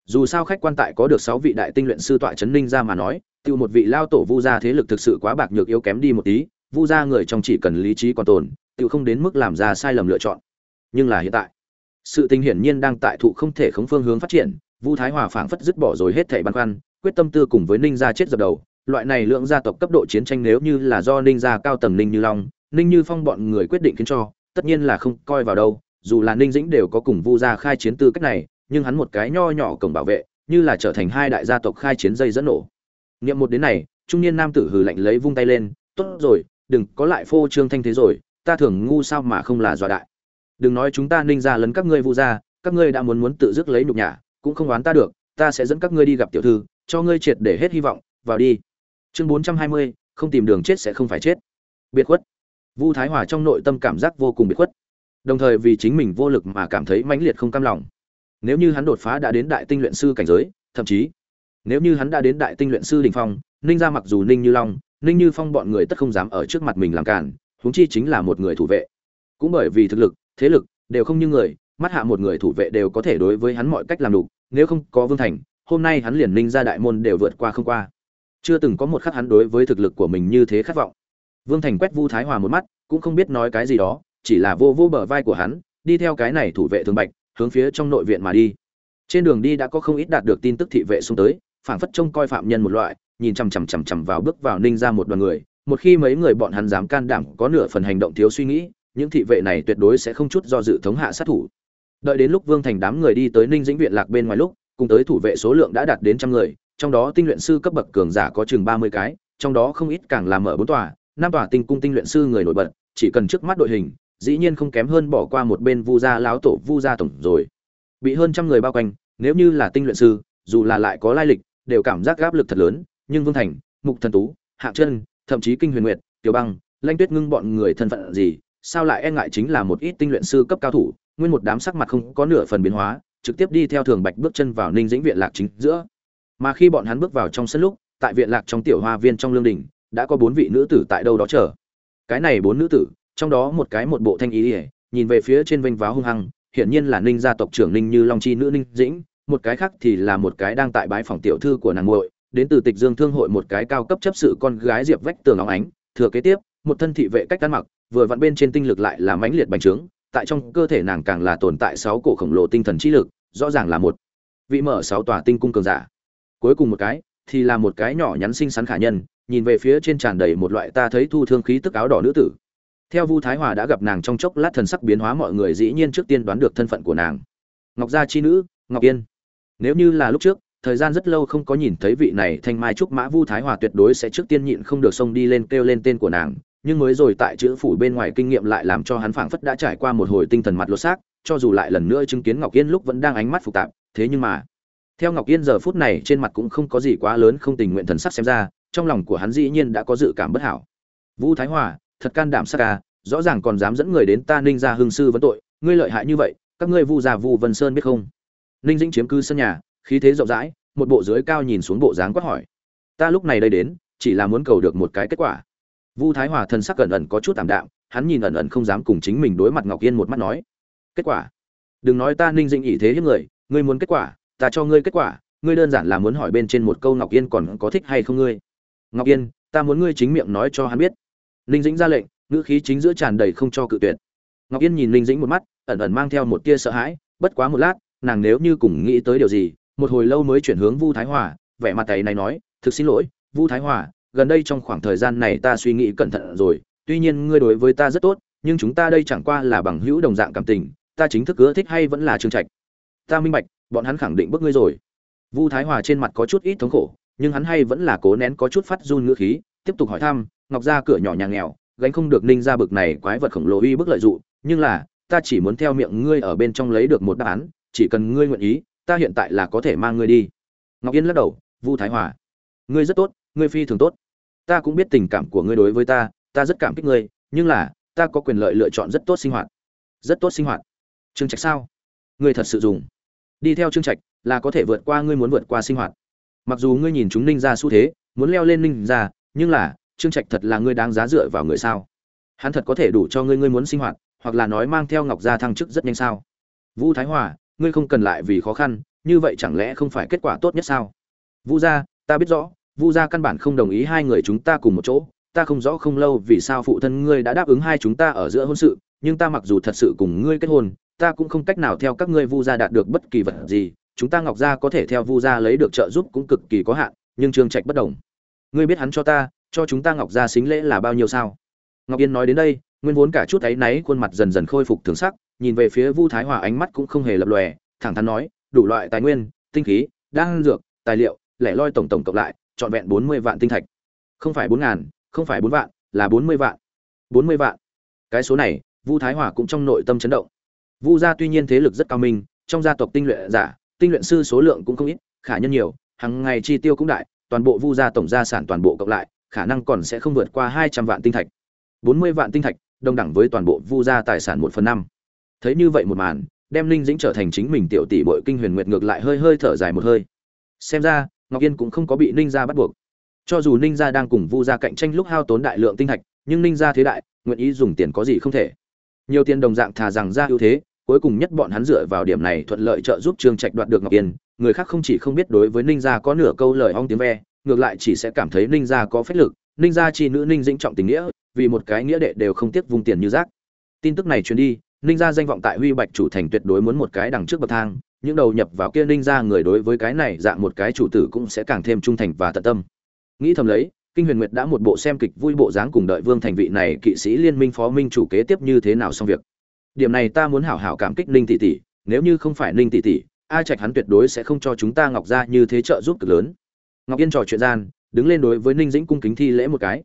Dù sao khách quan tại có được sáu vị đại tinh luyện sư tọa trấn ninh gia mà nói, tiêu một vị lao tổ vu gia thế lực thực sự quá bạc nhược yếu kém đi một tí, vu gia người trong chỉ cần lý trí còn tồn tự không đến mức làm ra sai lầm lựa chọn. Nhưng là hiện tại, sự tình hiển nhiên đang tại thụ không thể khống phương hướng phát triển. Vu thái hòa phảng phất dứt bỏ rồi hết thảy băn khoăn, quyết tâm tư cùng với ninh gia chết dập đầu. Loại này lượng gia tộc cấp độ chiến tranh nếu như là do ninh gia cao tầng ninh như long, ninh như phong bọn người quyết định khiến cho, tất nhiên là không coi vào đâu. Dù là ninh dĩnh đều có cùng vu gia khai chiến tư cách này, nhưng hắn một cái nho nhỏ cổng bảo vệ, như là trở thành hai đại gia tộc khai chiến dây dẫn nổ. Niệm một đến này, trung niên nam tử hừ lạnh lấy vung tay lên, tốt rồi, đừng có lại phô trương thanh thế rồi ta thường ngu sao mà không là dọa đại. Đừng nói chúng ta ninh ra lấn các ngươi vu gia, các ngươi đã muốn muốn tự dứt lấy nhục nhã, cũng không oán ta được, ta sẽ dẫn các ngươi đi gặp tiểu thư, cho ngươi triệt để hết hy vọng, vào đi. Chương bốn trăm hai mươi, không tìm đường chết sẽ không phải chết. Biệt khuất. Vu thái hòa trong nội tâm cảm giác vô cùng biệt khuất. Đồng thời vì chính mình vô lực mà cảm thấy mãnh liệt không cam lòng. Nếu như hắn đột phá đã đến đại tinh luyện sư cảnh giới, thậm chí, nếu như hắn đã đến đại tinh luyện sư đình phong, ninh ra mặc dù ninh như long, ninh như phong bọn người tất không dám ở trước mặt mình làm cản huống chi chính là một người thủ vệ. Cũng bởi vì thực lực, thế lực đều không như người, mắt hạ một người thủ vệ đều có thể đối với hắn mọi cách làm đủ, nếu không có vương thành, hôm nay hắn liền ninh ra đại môn đều vượt qua không qua. Chưa từng có một khắc hắn đối với thực lực của mình như thế khát vọng. Vương thành quét vu thái hòa một mắt, cũng không biết nói cái gì đó, chỉ là vô vô bờ vai của hắn, đi theo cái này thủ vệ thường bạch, hướng phía trong nội viện mà đi. Trên đường đi đã có không ít đạt được tin tức thị vệ xuống tới, phảng phất trông coi phạm nhân một loại, nhìn chằm chằm chằm chằm vào bước vào ninh ra một đoàn người một khi mấy người bọn hắn dám can đảm có nửa phần hành động thiếu suy nghĩ, những thị vệ này tuyệt đối sẽ không chút do dự thống hạ sát thủ. Đợi đến lúc vương thành đám người đi tới ninh dĩnh viện lạc bên ngoài lúc, cùng tới thủ vệ số lượng đã đạt đến trăm người, trong đó tinh luyện sư cấp bậc cường giả có chừng ba mươi cái, trong đó không ít càng làm mở bốn tòa, năm tòa tinh cung tinh luyện sư người nổi bật, chỉ cần trước mắt đội hình, dĩ nhiên không kém hơn bỏ qua một bên vu gia láo tổ vu gia tổng rồi. Bị hơn trăm người bao quanh, nếu như là tinh luyện sư, dù là lại có lai lịch, đều cảm giác áp lực thật lớn, nhưng vương thành, mục thần tú, hạ chân thậm chí kinh huyền nguyệt, tiểu băng, lanh tuyết ngưng bọn người thân phận gì, sao lại e ngại chính là một ít tinh luyện sư cấp cao thủ, nguyên một đám sắc mặt không có nửa phần biến hóa, trực tiếp đi theo thường bạch bước chân vào ninh dĩnh viện lạc chính giữa. Mà khi bọn hắn bước vào trong sân lúc, tại viện lạc trong tiểu hoa viên trong lương đình đã có bốn vị nữ tử tại đâu đó chờ. Cái này bốn nữ tử, trong đó một cái một bộ thanh ý ỉa nhìn về phía trên vênh váo hung hăng, hiển nhiên là ninh gia tộc trưởng ninh như long chi nữ ninh dĩnh, một cái khác thì là một cái đang tại bãi phòng tiểu thư của nàng muội đến từ tịch dương thương hội một cái cao cấp chấp sự con gái diệp vách tường óng ánh. Thừa kế tiếp, một thân thị vệ cách ăn mặc, vừa vặn bên trên tinh lực lại là mãnh liệt bành trướng, tại trong cơ thể nàng càng là tồn tại sáu cổ khổng lồ tinh thần trí lực, rõ ràng là một vị mở sáu tòa tinh cung cường giả. Cuối cùng một cái, thì là một cái nhỏ nhắn xinh xắn khả nhân, nhìn về phía trên tràn đầy một loại ta thấy thu thương khí tức áo đỏ nữ tử. Theo vu thái hòa đã gặp nàng trong chốc lát thần sắc biến hóa mọi người dĩ nhiên trước tiên đoán được thân phận của nàng. Ngọc gia chi nữ, ngọc yên. Nếu như là lúc trước thời gian rất lâu không có nhìn thấy vị này thanh mai trúc mã vu thái hòa tuyệt đối sẽ trước tiên nhịn không được xông đi lên kêu lên tên của nàng, nhưng mới rồi tại chữ phủ bên ngoài kinh nghiệm lại làm cho hắn phảng phất đã trải qua một hồi tinh thần mặt lột xác, cho dù lại lần nữa chứng kiến ngọc yên lúc vẫn đang ánh mắt phức tạp, thế nhưng mà, theo ngọc yên giờ phút này trên mặt cũng không có gì quá lớn không tình nguyện thần sắc xem ra, trong lòng của hắn dĩ nhiên đã có dự cảm bất hảo. Vũ thái hòa, thật can đảm sắc ca rõ ràng còn dám dẫn người đến ta ninh ra hương sư vấn tội, ngươi lợi hại như vậy, các ngươi vu già vu vân sơn biết không? Ninh dĩnh chiếm cư sân nhà khí thế rộng rãi, một bộ dưới cao nhìn xuống bộ dáng quát hỏi. Ta lúc này đây đến, chỉ là muốn cầu được một cái kết quả. Vu thái hòa thân sắc ẩn ẩn có chút tạm đạm, hắn nhìn ẩn ẩn không dám cùng chính mình đối mặt ngọc yên một mắt nói. Kết quả? Đừng nói ta ninh dĩnh ý thế hiếp người, ngươi muốn kết quả, ta cho ngươi kết quả, ngươi đơn giản là muốn hỏi bên trên một câu ngọc yên còn có thích hay không ngươi. Ngọc yên, ta muốn ngươi chính miệng nói cho hắn biết. Ninh dĩnh ra lệnh, ngữ khí chính giữa tràn đầy không cho cự tuyệt. Ngọc yên nhìn ninh dĩnh một mắt, ẩn ẩn mang theo một tia sợ hãi, bất quá một lát, nàng nếu như cùng nghĩ tới điều gì một hồi lâu mới chuyển hướng vu thái hòa, vẻ mặt tay này nói, thực xin lỗi, vu thái hòa, gần đây trong khoảng thời gian này ta suy nghĩ cẩn thận rồi, tuy nhiên ngươi đối với ta rất tốt, nhưng chúng ta đây chẳng qua là bằng hữu đồng dạng cảm tình, ta chính thức ưa thích hay vẫn là trương trạch? Ta minh bạch, bọn hắn khẳng định bức ngươi rồi. Vu thái hòa trên mặt có chút ít thống khổ, nhưng hắn hay vẫn là cố nén có chút phát run ngữ khí, tiếp tục hỏi thăm, ngọc ra cửa nhỏ nhà nghèo, gánh không được ninh ra bực này quái vật khổng lồ uy bức lợi dụng, nhưng là, ta chỉ muốn theo miệng ngươi ở bên trong lấy được một đáp án, chỉ cần ngươi nguyện ý ta hiện tại là có thể mang ngươi đi. Ngọc yên lắc đầu, vu thái hòa. Ngươi rất tốt, ngươi phi thường tốt. Ta cũng biết tình cảm của ngươi đối với ta ta rất cảm kích ngươi, nhưng là, ta có quyền lợi lựa chọn rất tốt sinh hoạt. Rất tốt sinh hoạt. Trương trạch sao? Ngươi thật sự dùng. Đi theo trương trạch là có thể vượt qua ngươi muốn vượt qua sinh hoạt. Mặc dù ngươi nhìn chúng ninh ra xu thế, muốn leo lên ninh ra nhưng là, trương trạch thật là ngươi đáng giá dựa vào người sao? Hắn thật có thể đủ cho ngươi ngươi muốn sinh hoạt, hoặc là nói mang theo ngọc gia thăng chức rất nhanh sao? Vũ thái hòa ngươi không cần lại vì khó khăn, như vậy chẳng lẽ không phải kết quả tốt nhất sao? Vu gia, ta biết rõ, vu gia căn bản không đồng ý hai người chúng ta cùng một chỗ, ta không rõ không lâu vì sao phụ thân ngươi đã đáp ứng hai chúng ta ở giữa hôn sự, nhưng ta mặc dù thật sự cùng ngươi kết hôn, ta cũng không cách nào theo các ngươi vu gia đạt được bất kỳ vật gì, chúng ta ngọc gia có thể theo vu gia lấy được trợ giúp cũng cực kỳ có hạn, nhưng trương trạch bất đồng. Ngươi biết hắn cho ta, cho chúng ta ngọc gia xính lễ là bao nhiêu sao? Ngọc yên nói đến đây, nguyên vốn cả chút áy náy, khuôn mặt dần dần khôi phục thường sắc nhìn về phía vu thái hòa ánh mắt cũng không hề lập lòe, thẳng thắn nói, đủ loại tài nguyên, tinh khí, đan dược, tài liệu, lẻ loi tổng tổng cộng lại, trọn vẹn bốn mươi vạn tinh thạch. Không phải bốn ngàn, không phải bốn vạn, là bốn mươi vạn. bốn mươi vạn. Cái số này, vu thái hòa cũng trong nội tâm chấn động. Vu gia tuy nhiên thế lực rất cao minh, trong gia tộc tinh luyện giả, tinh luyện sư số lượng cũng không ít, khả nhân nhiều hàng ngày chi tiêu cũng đại, toàn bộ vu gia tổng gia sản toàn bộ cộng lại, khả năng còn sẽ không vượt qua hai trăm vạn tinh thạch. bốn mươi vạn tinh thạch, đồng đẳng với toàn bộ vu gia tài sản một phần năm thấy như vậy một màn, đem linh dĩnh trở thành chính mình tiểu tỷ bội kinh huyền nguyệt ngược lại hơi hơi thở dài một hơi. Xem ra, ngọc yên cũng không có bị ninh gia bắt buộc. Cho dù ninh gia đang cùng vu gia cạnh tranh lúc hao tốn đại lượng tinh thạch, nhưng ninh gia thế đại, nguyện ý dùng tiền có gì không thể. Nhiều tiền đồng dạng thà rằng ra ưu thế, cuối cùng nhất bọn hắn dựa vào điểm này thuận lợi trợ giúp trương trạch đoạt được ngọc yên. Người khác không chỉ không biết đối với ninh gia có nửa câu lời ong tiếng ve, ngược lại chỉ sẽ cảm thấy ninh gia có phép lực. Ninh gia chi nữ ninh dĩnh trọng tình nghĩa, vì một cái nghĩa đệ đều không tiếc vung tiền như rác. Tin tức này truyền đi ninh gia danh vọng tại huy bạch chủ thành tuyệt đối muốn một cái đằng trước bậc thang, những đầu nhập vào kia ninh gia người đối với cái này dạng một cái chủ tử cũng sẽ càng thêm trung thành và tận tâm. Nghĩ thầm lấy, kinh huyền nguyệt đã một bộ xem kịch vui bộ dáng cùng đợi vương thành vị này kỵ sĩ liên minh phó minh chủ kế tiếp như thế nào xong việc. Điểm này ta muốn hảo hảo cảm kích ninh tỷ tỷ, nếu như không phải ninh tỷ tỷ, a trạch hắn tuyệt đối sẽ không cho chúng ta ngọc gia như thế trợ giúp cực lớn. Ngọc yên trò chuyện gian, đứng lên đối với ninh dĩnh cung kính thi lễ một cái.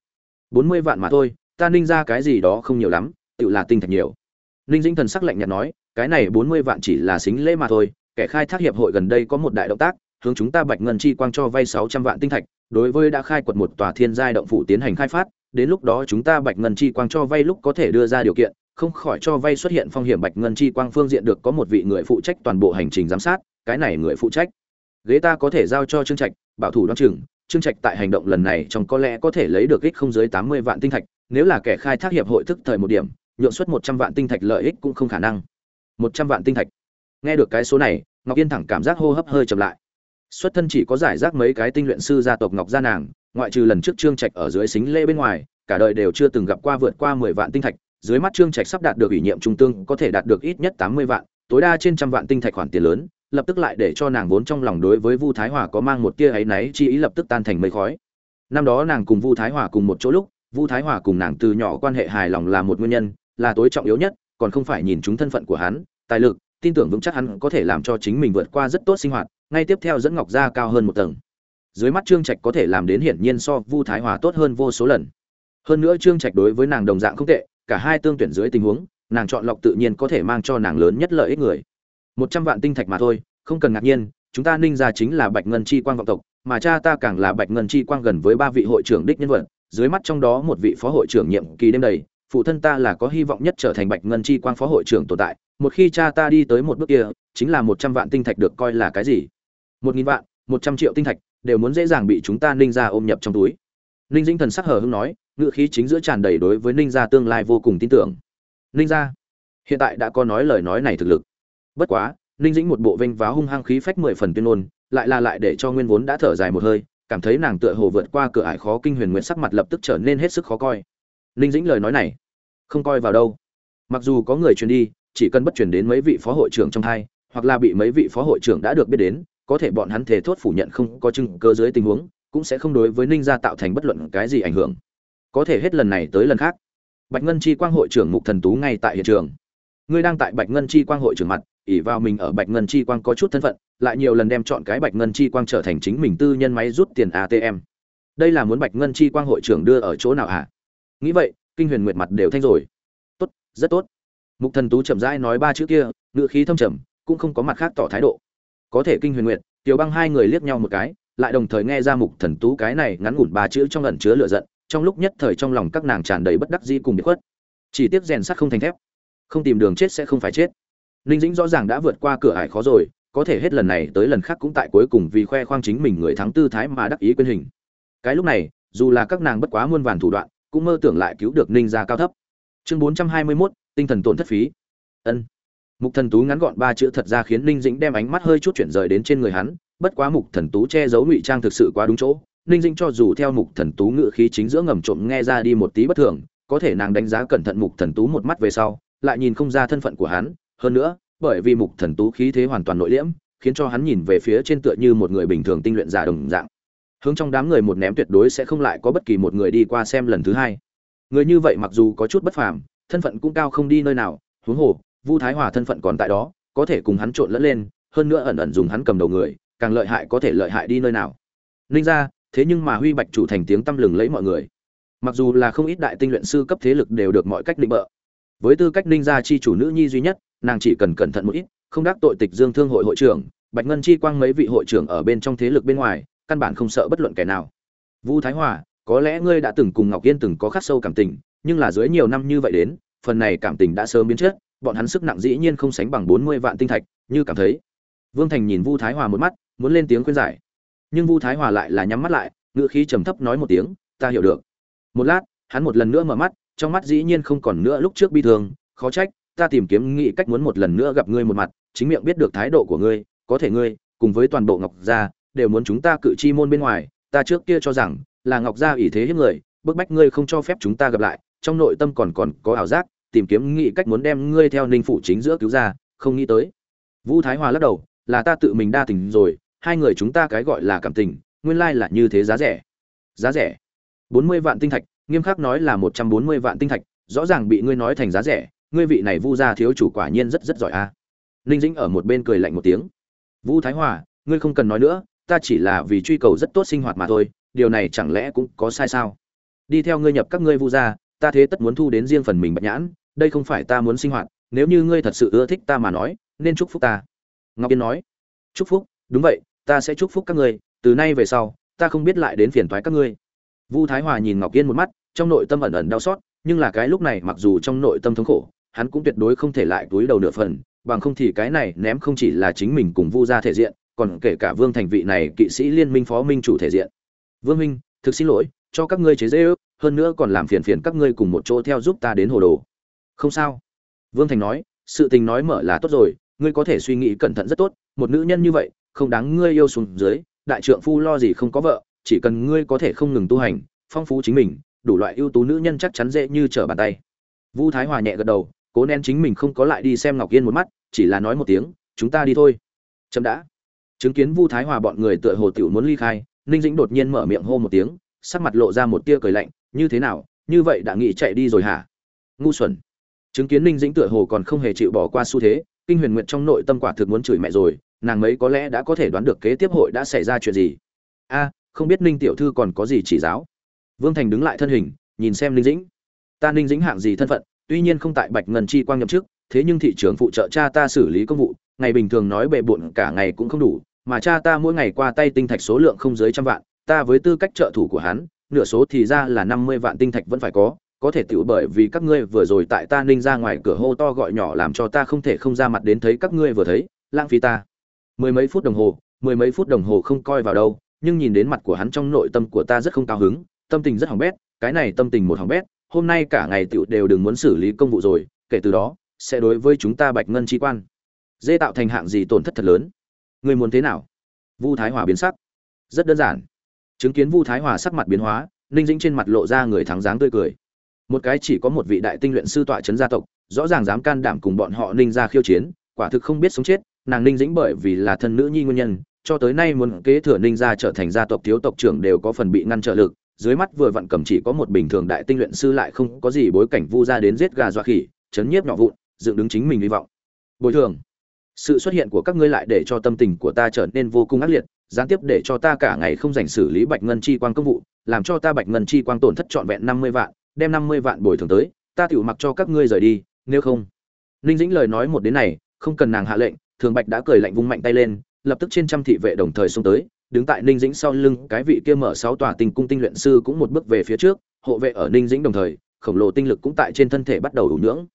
Bốn mươi vạn mà thôi, ta ninh ra cái gì đó không nhiều lắm, tự là tinh thạch nhiều ninh dĩnh thần sắc lạnh nhạt nói, cái này bốn mươi vạn chỉ là xính lễ mà thôi, kẻ khai thác hiệp hội gần đây có một đại động tác, hướng chúng ta bạch ngân chi quang cho vay sáu trăm vạn tinh thạch, đối với đã khai quật một tòa thiên giai động phủ tiến hành khai phát, đến lúc đó chúng ta bạch ngân chi quang cho vay lúc có thể đưa ra điều kiện, không khỏi cho vay xuất hiện phong hiểm bạch ngân chi quang phương diện được có một vị người phụ trách toàn bộ hành trình giám sát, cái này người phụ trách. Ghế ta có thể giao cho trương trạch, bảo thủ đoán chừng, trương trạch tại hành động lần này trong có lẽ có thể lấy được ít không dưới tám mươi vạn tinh thạch, nếu là kẻ khai thác hiệp hội thức thời một điểm nhượng suất một trăm vạn tinh thạch lợi ích cũng không khả năng. Một trăm vạn tinh thạch. Nghe được cái số này, ngọc yên thẳng cảm giác hô hấp hơi chậm lại. Xuất thân chỉ có giải rác mấy cái tinh luyện sư gia tộc ngọc gia nàng, ngoại trừ lần trước trương trạch ở dưới xính lễ bên ngoài, cả đời đều chưa từng gặp qua vượt qua mười vạn tinh thạch, dưới mắt trương trạch sắp đạt được ủy nhiệm trung tương, có thể đạt được ít nhất tám mươi vạn, tối đa trên trăm vạn tinh thạch khoản tiền lớn, lập tức lại để cho nàng vốn trong lòng đối với vu thái hòa có mang một tia áy náy chi ý lập tức tan thành mây khói. Năm đó nàng cùng vu thái hòa cùng một chỗ lúc, vu thái hòa cùng nàng từ nhỏ quan hệ hài lòng là một nguyên nhân là tối trọng yếu nhất, còn không phải nhìn chúng thân phận của hắn, tài lực, tin tưởng vững chắc hắn có thể làm cho chính mình vượt qua rất tốt sinh hoạt, ngay tiếp theo dẫn ngọc gia cao hơn một tầng. Dưới mắt trương trạch có thể làm đến hiển nhiên so vu thái hòa tốt hơn vô số lần. Hơn nữa trương trạch đối với nàng đồng dạng không tệ, cả hai tương tuyển dưới tình huống, nàng chọn lọc tự nhiên có thể mang cho nàng lớn nhất lợi ích người. Một trăm vạn tinh thạch mà thôi, không cần ngạc nhiên, chúng ta ninh gia chính là bạch ngân chi quang vọng tộc, mà cha ta càng là bạch ngân chi quang gần với ba vị hội trưởng đích nhân vật. Dưới mắt trong đó một vị phó hội trưởng nhiệm kỳ đêm đầy phụ thân ta là có hy vọng nhất trở thành bạch ngân chi quang phó hội trưởng tồn tại, một khi cha ta đi tới một bước kia, chính là một trăm vạn tinh thạch được coi là cái gì? Một nghìn vạn, một trăm triệu tinh thạch, đều muốn dễ dàng bị chúng ta ninh ra ôm nhập trong túi. Ninh dĩnh thần sắc hờ hưng nói ngựa khí chính giữa tràn đầy đối với ninh gia tương lai vô cùng tin tưởng. Ninh gia, hiện tại đã có nói lời nói này thực lực. Bất quá, ninh dĩnh một bộ vênh váo hung hăng khí phách mười phần tuyên ngôn, lại là lại để cho nguyên vốn đã thở dài một hơi, cảm thấy nàng tựa hồ vượt qua cửa ải khó kinh huyền nguyện sắc mặt lập tức trở nên hết sức khó coi ninh dĩnh lời nói này, không coi vào đâu. Mặc dù có người truyền đi, chỉ cần bất truyền đến mấy vị phó hội trưởng trong thai, hoặc là bị mấy vị phó hội trưởng đã được biết đến, có thể bọn hắn thể thốt phủ nhận không có chứng cơ dưới tình huống, cũng sẽ không đối với ninh gia tạo thành bất luận cái gì ảnh hưởng. Có thể hết lần này tới lần khác, bạch ngân chi quang hội trưởng mục thần tú ngay tại hiện trường. Ngươi đang tại bạch ngân chi quang hội trưởng mặt ỉ vào mình ở bạch ngân chi quang có chút thân phận, lại nhiều lần đem chọn cái bạch ngân chi quang trở thành chính mình tư nhân máy rút tiền atm đây là muốn bạch ngân chi quang hội trưởng đưa ở chỗ nào hả? Nghĩ vậy, kinh huyền nguyệt mặt đều thanh rồi. Tốt, rất tốt. Mục thần tú chậm rãi nói ba chữ kia ngự khí thâm trầm, cũng không có mặt khác tỏ thái độ. Có thể kinh huyền nguyệt, tiểu băng hai người liếc nhau một cái, lại đồng thời nghe ra mục thần tú cái này ngắn ngủn ba chữ trong ẩn chứa lửa giận, trong lúc nhất thời trong lòng các nàng tràn đầy bất đắc dĩ cùng bị khuất. Chỉ tiếc rèn sắt không thành thép. Không tìm đường chết sẽ không phải chết. Ninh dĩnh rõ ràng đã vượt qua cửa ải khó rồi, có thể hết lần này tới lần khác cũng tại cuối cùng vì khoe khoang chính mình người thắng tư thái mà đắc ý quyên hình. Cái lúc này, dù là các nàng bất quá muôn vàn thủ đoạn cũng mơ tưởng lại cứu được ninh gia cao thấp. Chương bốn trăm hai mươi 421, tinh thần tổn thất phí. Ân. Mục thần tú ngắn gọn ba chữ thật ra khiến ninh dĩnh đem ánh mắt hơi chút chuyển rời đến trên người hắn bất quá mục thần tú che giấu ngụy trang thực sự quá đúng chỗ. Ninh dĩnh cho dù theo mục thần tú ngự khí chính giữa ngầm trộm nghe ra đi một tí bất thường có thể nàng đánh giá cẩn thận mục thần tú một mắt về sau lại nhìn không ra thân phận của hắn. Hơn nữa bởi vì mục thần tú khí thế hoàn toàn nội liễm khiến cho hắn nhìn về phía trên tựa như một người bình thường tinh luyện giả đồng dạng hướng trong đám người một ném tuyệt đối sẽ không lại có bất kỳ một người đi qua xem lần thứ hai. Người như vậy mặc dù có chút bất phàm, thân phận cũng cao không đi nơi nào, huống hồ, vu thái hòa thân phận còn tại đó, có thể cùng hắn trộn lẫn lên, hơn nữa ẩn ẩn dùng hắn cầm đầu người, càng lợi hại có thể lợi hại đi nơi nào. Ninh ra thế nhưng mà huy bạch chủ thành tiếng tăm lừng lấy mọi người. Mặc dù là không ít đại tinh luyện sư cấp thế lực đều được mọi cách định bợ. Với tư cách ninh gia chi chủ nữ nhi duy nhất, nàng chỉ cần cẩn thận một ít, không đắc tội tịch dương thương hội hội trưởng, bạch ngân chi quang mấy vị hội trưởng ở bên trong thế lực bên ngoài căn bản không sợ bất luận kẻ nào. Vu thái hòa, có lẽ ngươi đã từng cùng ngọc yên từng có khắc sâu cảm tình, nhưng là dưới nhiều năm như vậy đến, phần này cảm tình đã sớm biến chất, bọn hắn sức nặng dĩ nhiên không sánh bằng bốn mươi vạn tinh thạch, như cảm thấy. Vương thành nhìn vu thái hòa một mắt, muốn lên tiếng khuyên giải. Nhưng vu thái hòa lại là nhắm mắt lại ngựa khí trầm thấp nói một tiếng, ta hiểu được. Một lát, hắn một lần nữa mở mắt, trong mắt dĩ nhiên không còn nữa lúc trước bi thương, khó trách, ta tìm kiếm nghĩ cách muốn một lần nữa gặp ngươi một mặt, chính miệng biết được thái độ của ngươi, có thể ngươi, cùng với toàn bộ ngọc gia đều muốn chúng ta cự chi môn bên ngoài, ta trước kia cho rằng là ngọc gia ủy thế hiếp người, bức bách ngươi không cho phép chúng ta gặp lại, trong nội tâm còn còn có ảo giác, tìm kiếm nghị cách muốn đem ngươi theo ninh phủ chính giữa cứu ra, không nghĩ tới. Vũ thái hòa lắc đầu, là ta tự mình đa tình rồi, hai người chúng ta cái gọi là cảm tình, nguyên lai là như thế giá rẻ. Giá rẻ. Bốn mươi vạn tinh thạch, nghiêm khắc nói là một trăm bốn mươi vạn tinh thạch, rõ ràng bị ngươi nói thành giá rẻ, ngươi vị này vu gia thiếu chủ quả nhiên rất rất giỏi a. Ninh dĩnh ở một bên cười lạnh một tiếng. Vũ thái hòa, ngươi không cần nói nữa ta chỉ là vì truy cầu rất tốt sinh hoạt mà thôi, điều này chẳng lẽ cũng có sai sao? Đi theo ngươi nhập các ngươi vu gia, ta thế tất muốn thu đến riêng phần mình bạch nhãn, đây không phải ta muốn sinh hoạt, nếu như ngươi thật sự ưa thích ta mà nói, nên chúc phúc ta. Ngọc yên nói. Chúc phúc? Đúng vậy, ta sẽ chúc phúc các ngươi, từ nay về sau, ta không biết lại đến phiền toái các ngươi. Vu thái hòa nhìn ngọc yên một mắt, trong nội tâm ẩn ẩn đau xót, nhưng là cái lúc này mặc dù trong nội tâm thống khổ, hắn cũng tuyệt đối không thể lại túi đầu nửa phần, bằng không thì cái này ném không chỉ là chính mình cùng vu gia thể diện còn kể cả vương thành vị này kỵ sĩ liên minh phó minh chủ thể diện. Vương minh, thực xin lỗi, cho các ngươi chế dễ ước, hơn nữa còn làm phiền phiền các ngươi cùng một chỗ theo giúp ta đến hồ đồ. Không sao. Vương thành nói, sự tình nói mở là tốt rồi, ngươi có thể suy nghĩ cẩn thận rất tốt, một nữ nhân như vậy, không đáng ngươi yêu xuống dưới, đại trượng phu lo gì không có vợ, chỉ cần ngươi có thể không ngừng tu hành, phong phú chính mình, đủ loại ưu tú nữ nhân chắc chắn dễ như trở bàn tay. Vu thái hòa nhẹ gật đầu, cố nén chính mình không có lại đi xem ngọc yên một mắt, chỉ là nói một tiếng, chúng ta đi thôi. Chậm đã chứng kiến vu thái hòa bọn người tựa hồ tiểu muốn ly khai, ninh dĩnh đột nhiên mở miệng hô một tiếng, sắc mặt lộ ra một tia cười lạnh, như thế nào? Như vậy đã nghĩ chạy đi rồi hả? Ngu xuẩn. Chứng kiến ninh dĩnh tựa hồ còn không hề chịu bỏ qua xu thế, kinh huyền nguyện trong nội tâm quả thực muốn chửi mẹ rồi, nàng mấy có lẽ đã có thể đoán được kế tiếp hội đã xảy ra chuyện gì. A, không biết ninh tiểu thư còn có gì chỉ giáo? Vương thành đứng lại thân hình, nhìn xem ninh dĩnh. Ta ninh dĩnh hạng gì thân phận, tuy nhiên không tại bạch ngân chi quang nhậm chức, thế nhưng thị trường phụ trợ cha ta xử lý công vụ, ngày bình thường nói bệ bộn cả ngày cũng không đủ mà cha ta mỗi ngày qua tay tinh thạch số lượng không dưới trăm vạn, ta với tư cách trợ thủ của hắn, nửa số thì ra là năm mươi vạn tinh thạch vẫn phải có có thể tiểu bởi vì các ngươi vừa rồi tại ta ninh ra ngoài cửa hô to gọi nhỏ làm cho ta không thể không ra mặt đến thấy các ngươi vừa thấy, lãng phí ta. Mười mấy phút đồng hồ, mười mấy phút đồng hồ không coi vào đâu, nhưng nhìn đến mặt của hắn trong nội tâm của ta rất không cao hứng, tâm tình rất hỏng bét, cái này tâm tình một hỏng bét, hôm nay cả ngày tiểu đều đừng muốn xử lý công vụ rồi, kể từ đó, sẽ đối với chúng ta bạch ngân chi quan. Dê tạo thành hạng gì tổn thất thật lớn. Ngươi muốn thế nào? Vu thái hòa biến sắc. Rất đơn giản. Chứng kiến vu thái hòa sắc mặt biến hóa, ninh dĩnh trên mặt lộ ra người thắng dáng tươi cười. Một cái chỉ có một vị đại tinh luyện sư tọa trấn gia tộc, rõ ràng dám can đảm cùng bọn họ ninh ra khiêu chiến, quả thực không biết sống chết, nàng ninh dĩnh bởi vì là thân nữ nhi nguyên nhân, cho tới nay muốn kế thừa ninh gia trở thành gia tộc thiếu tộc trưởng đều có phần bị ngăn trở lực, dưới mắt vừa vặn cầm chỉ có một bình thường đại tinh luyện sư lại không có gì bối cảnh vu ra đến giết gà dọa khỉ, chấn nhiếp nhỏ vụn, dựng đứng chính mình hy vọng. Bồi thường sự xuất hiện của các ngươi lại để cho tâm tình của ta trở nên vô cùng ác liệt, gián tiếp để cho ta cả ngày không dành xử lý bạch ngân chi quang công vụ, làm cho ta bạch ngân chi quang tổn thất trọn vẹn năm mươi vạn, đem năm mươi vạn bồi thường tới, ta tự mặc cho các ngươi rời đi, nếu không. Ninh dĩnh lời nói một đến này, không cần nàng hạ lệnh, thường bạch đã cười lạnh vung mạnh tay lên, lập tức trên trăm thị vệ đồng thời xông tới, đứng tại ninh dĩnh sau lưng, cái vị kia mở sáu tòa tinh cung tinh luyện sư cũng một bước về phía trước, hộ vệ ở ninh dĩnh đồng thời, khổng lồ tinh lực cũng tại trên thân thể bắt đầu đủ nhưỡng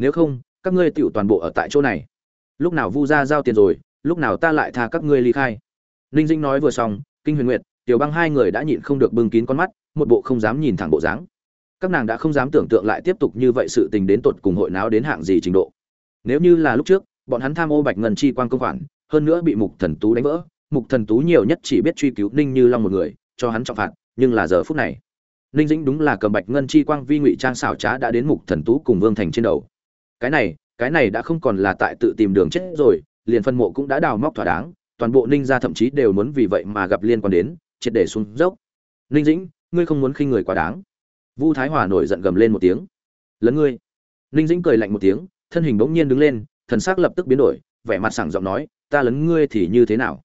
nếu không, các ngươi tựu toàn bộ ở tại chỗ này lúc nào vu ra giao tiền rồi, lúc nào ta lại tha các ngươi ly khai. Ninh dĩnh nói vừa xong, kinh huyền nguyệt, tiểu băng hai người đã nhịn không được bưng kín con mắt, một bộ không dám nhìn thẳng bộ dáng. Các nàng đã không dám tưởng tượng lại tiếp tục như vậy sự tình đến tột cùng hội náo đến hạng gì trình độ. Nếu như là lúc trước, bọn hắn tham ô bạch ngân chi quang công khoản, hơn nữa bị mục thần tú đánh vỡ, mục thần tú nhiều nhất chỉ biết truy cứu ninh như long một người, cho hắn trọng phạt, nhưng là giờ phút này, ninh dĩnh đúng là cầm bạch ngân chi quang vi ngụy trang xảo trá đã đến mục thần tú cùng vương thành trên đầu. Cái này cái này đã không còn là tại tự tìm đường chết rồi, liền phân mộ cũng đã đào móc thỏa đáng, toàn bộ ninh gia thậm chí đều muốn vì vậy mà gặp liên quan đến, triệt để xuống dốc. Ninh dĩnh, ngươi không muốn khinh người quá đáng. Vu thái hòa nổi giận gầm lên một tiếng. Lấn ngươi. Ninh dĩnh cười lạnh một tiếng, thân hình bỗng nhiên đứng lên, thần sắc lập tức biến đổi, vẻ mặt sảng giọng nói, ta lấn ngươi thì như thế nào?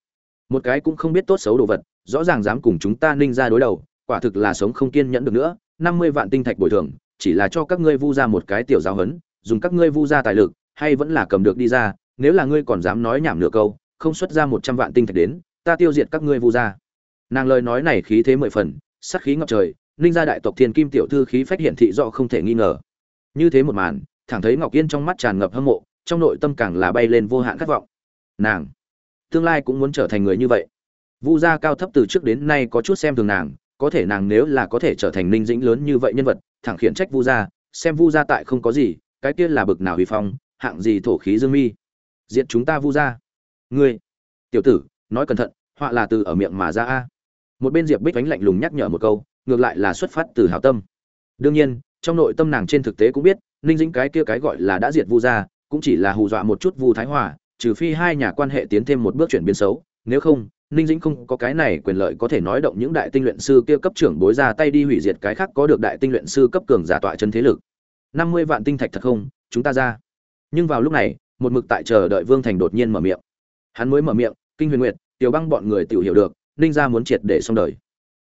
Một cái cũng không biết tốt xấu đồ vật, rõ ràng dám cùng chúng ta ninh ra đối đầu, quả thực là sống không kiên nhẫn được nữa, năm mươi vạn tinh thạch bồi thường, chỉ là cho các ngươi vu ra một cái tiểu giáo hấn dùng các ngươi vu ra tài lực, hay vẫn là cầm được đi ra, nếu là ngươi còn dám nói nhảm nửa câu, không xuất ra một trăm vạn tinh thạch đến, ta tiêu diệt các ngươi vu ra nàng lời nói này khí thế mười phần sắc khí ngập trời, ninh gia đại tộc thiên kim tiểu thư khí phách hiện thị rõ không thể nghi ngờ. Như thế một màn, thẳng thấy ngọc yên trong mắt tràn ngập hâm mộ, trong nội tâm càng là bay lên vô hạn khát vọng. Nàng, tương lai cũng muốn trở thành người như vậy. Vu gia cao thấp từ trước đến nay có chút xem thường nàng, có thể nàng nếu là có thể trở thành ninh dĩnh lớn như vậy nhân vật, thẳng khiển trách vu gia, xem vu gia tại không có gì cái kia là bực nào huy phong, hạng gì thổ khí dương mi. Diệt chúng ta vu gia. Ngươi, tiểu tử, nói cẩn thận, họa là từ ở miệng mà ra a. Một bên diệp bích ánh lạnh lùng nhắc nhở một câu, ngược lại là xuất phát từ hảo tâm. Đương nhiên, trong nội tâm nàng trên thực tế cũng biết, ninh dĩnh cái kia cái gọi là đã diệt vu gia, cũng chỉ là hù dọa một chút vu thái hòa, trừ phi hai nhà quan hệ tiến thêm một bước chuyển biến xấu. Nếu không, ninh dĩnh không có cái này quyền lợi có thể nói động những đại tinh luyện sư kia cấp trưởng bối ra tay đi hủy diệt cái khác có được đại tinh luyện sư cấp cường giả tọa chân thế lực năm mươi vạn tinh thạch thật không, chúng ta ra. Nhưng vào lúc này, một mực tại chờ đợi vương thành đột nhiên mở miệng. Hắn mới mở miệng, kinh huyền nguyệt, tiểu băng bọn người tự hiểu được, ninh gia muốn triệt để xong đời.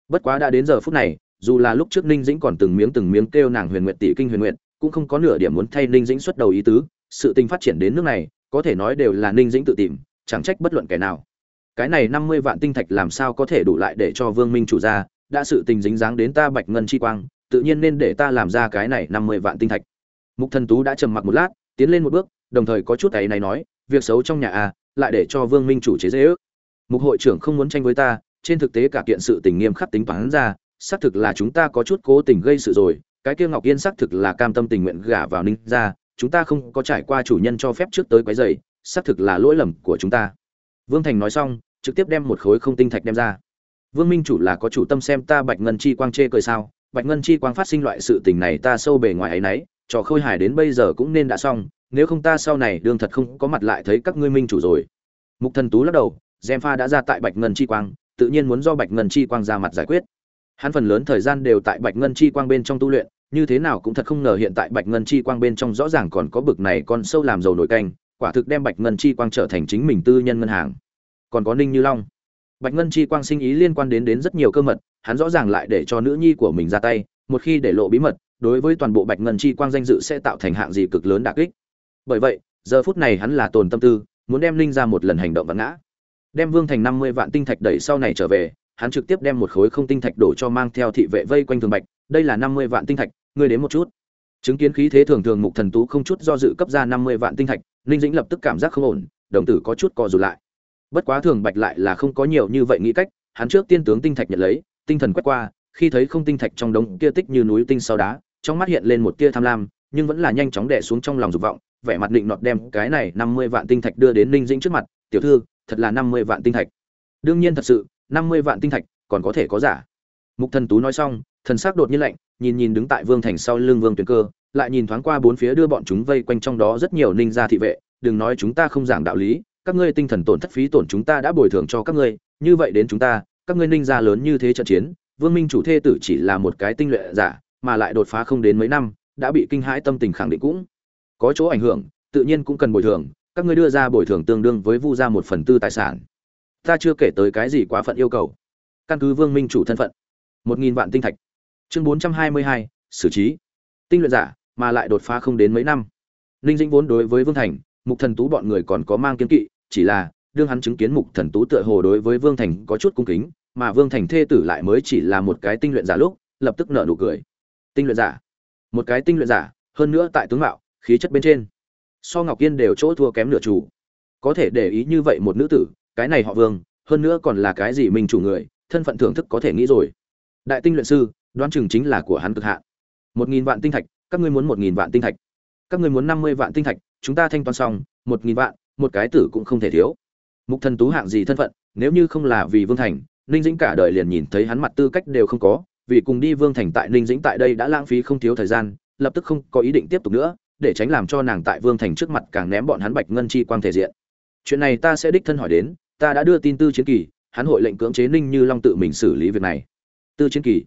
Bất quá đã đến giờ phút này, dù là lúc trước ninh dĩnh còn từng miếng từng miếng kêu nàng huyền nguyệt tỷ kinh huyền nguyệt, cũng không có nửa điểm muốn thay ninh dĩnh xuất đầu ý tứ, sự tình phát triển đến nước này, có thể nói đều là ninh dĩnh tự tìm, chẳng trách bất luận kẻ nào. Cái này năm mươi vạn tinh thạch làm sao có thể đủ lại để cho vương minh chủ ra đã sự tình dính dáng đến ta bạch ngân chi quang tự nhiên nên để ta làm ra cái này năm mươi vạn tinh thạch mục thần tú đã trầm mặc một lát tiến lên một bước đồng thời có chút ấy này nói việc xấu trong nhà a lại để cho vương minh chủ chế dễ ước mục hội trưởng không muốn tranh với ta trên thực tế cả kiện sự tình nghiêm khắc tính toán ra xác thực là chúng ta có chút cố tình gây sự rồi cái kia ngọc yên xác thực là cam tâm tình nguyện gả vào ninh ra chúng ta không có trải qua chủ nhân cho phép trước tới quấy rầy, xác thực là lỗi lầm của chúng ta. Vương Thành nói xong, trực tiếp đem một khối không tinh thạch đem ra. Vương Minh chủ là có chủ tâm xem ta Bạch Ngân chi quang chê cười sao? Bạch Ngân chi quang phát sinh loại sự tình này ta sâu bề ngoài ấy nấy, trò khôi hài đến bây giờ cũng nên đã xong, nếu không ta sau này đương thật không có mặt lại thấy các ngươi minh chủ rồi. Mục Thần Tú lắc đầu, Pha đã ra tại Bạch Ngân chi quang, tự nhiên muốn do Bạch Ngân chi quang ra mặt giải quyết. Hắn phần lớn thời gian đều tại Bạch Ngân chi quang bên trong tu luyện, như thế nào cũng thật không ngờ hiện tại bạch ngân chi quang bên trong rõ ràng còn có bực này con sâu làm dầu nổi canh quả thực đem bạch ngân chi quang trở thành chính mình tư nhân ngân hàng còn có ninh như long bạch ngân chi quang sinh ý liên quan đến đến rất nhiều cơ mật hắn rõ ràng lại để cho nữ nhi của mình ra tay, một khi để lộ bí mật, đối với toàn bộ bạch ngân chi quang danh dự sẽ tạo thành hạng gì cực lớn đả kích. Bởi vậy, giờ phút này hắn là tồn tâm tư, muốn đem linh ra một lần hành động vặn ngã. Đem vương thành năm mươi vạn tinh thạch đẩy sau này trở về, hắn trực tiếp đem một khối không tinh thạch đổ cho mang theo thị vệ vây quanh thường bạch, đây là năm mươi vạn tinh thạch, ngươi đến một chút. Chứng kiến khí thế thường thường mục thần tú không chút do dự cấp ra năm mươi vạn tinh thạch ninh dĩnh lập tức cảm giác không ổn, đồng tử có chút co rụt lại. Bất quá thường bạch lại là không có nhiều như vậy nghĩ cách, hắn trước tiên tướng tinh thạch nhận lấy tinh thần quét qua, khi thấy không tinh thạch trong đống kia tích như núi tinh sau đá, trong mắt hiện lên một tia tham lam, nhưng vẫn là nhanh chóng đè xuống trong lòng dục vọng, vẻ mặt định nọt đem cái này năm mươi vạn tinh thạch đưa đến ninh dĩnh trước mặt, tiểu thư, thật là năm mươi vạn tinh thạch. Đương nhiên thật sự, năm mươi vạn tinh thạch, còn có thể có giả. Mục thần tú nói xong, thần sắc đột nhiên lạnh, nhìn nhìn đứng tại vương thành sau lưng vương tuyền cơ, lại nhìn thoáng qua bốn phía đưa bọn chúng vây quanh trong đó rất nhiều ninh gia thị vệ, đừng nói chúng ta không giảng đạo lý, các ngươi tinh thần tổn thất phí tổn chúng ta đã bồi thường cho các ngươi, như vậy đến chúng ta các ngươi ninh gia lớn như thế trận chiến, vương minh chủ thê tử chỉ là một cái tinh luyện giả, mà lại đột phá không đến mấy năm, đã bị kinh hãi tâm tình khẳng định cũng có chỗ ảnh hưởng, tự nhiên cũng cần bồi thường, các ngươi đưa ra bồi thường tương đương với vu ra một phần tư tài sản. Ta chưa kể tới cái gì quá phận yêu cầu. Căn cứ vương minh chủ thân phận, một nghìn vạn tinh thạch. Chương bốn trăm hai mươi hai, xử trí. Tinh luyện giả, mà lại đột phá không đến mấy năm. Ninh dĩnh vốn đối với vương thành, mục thần tú bọn người còn có mang kiến kỵ, chỉ là đương hắn chứng kiến mục thần tú tựa hồ đối với vương thành có chút cung kính, mà vương thành thê tử lại mới chỉ là một cái tinh luyện giả lúc, lập tức nở nụ cười. Tinh luyện giả? Một cái tinh luyện giả, hơn nữa tại tướng mạo, khí chất bên trên. So ngọc yên đều chỗ thua kém nửa chủ. Có thể để ý như vậy một nữ tử, cái này họ vương, hơn nữa còn là cái gì mình chủ người, thân phận thưởng thức có thể nghĩ rồi. Đại tinh luyện sư, đoán chừng chính là của hắn cực hạn. Một nghìn vạn tinh thạch, các ngươi muốn một nghìn vạn tinh thạch. Các ngươi muốn năm mươi vạn tinh thạch, chúng ta thanh toán xong, một nghìn vạn, một cái tử cũng không thể thiếu mục thần tú hạng gì thân phận, nếu như không là vì vương thành, ninh dĩnh cả đời liền nhìn thấy hắn mặt tư cách đều không có, vì cùng đi vương thành tại ninh dĩnh tại đây đã lãng phí không thiếu thời gian, lập tức không có ý định tiếp tục nữa, để tránh làm cho nàng tại vương thành trước mặt càng ném bọn hắn bạch ngân chi quang thể diện. Chuyện này ta sẽ đích thân hỏi đến, ta đã đưa tin tư chiến kỳ, hắn hội lệnh cưỡng chế ninh như long tự mình xử lý việc này. Tư chiến kỳ,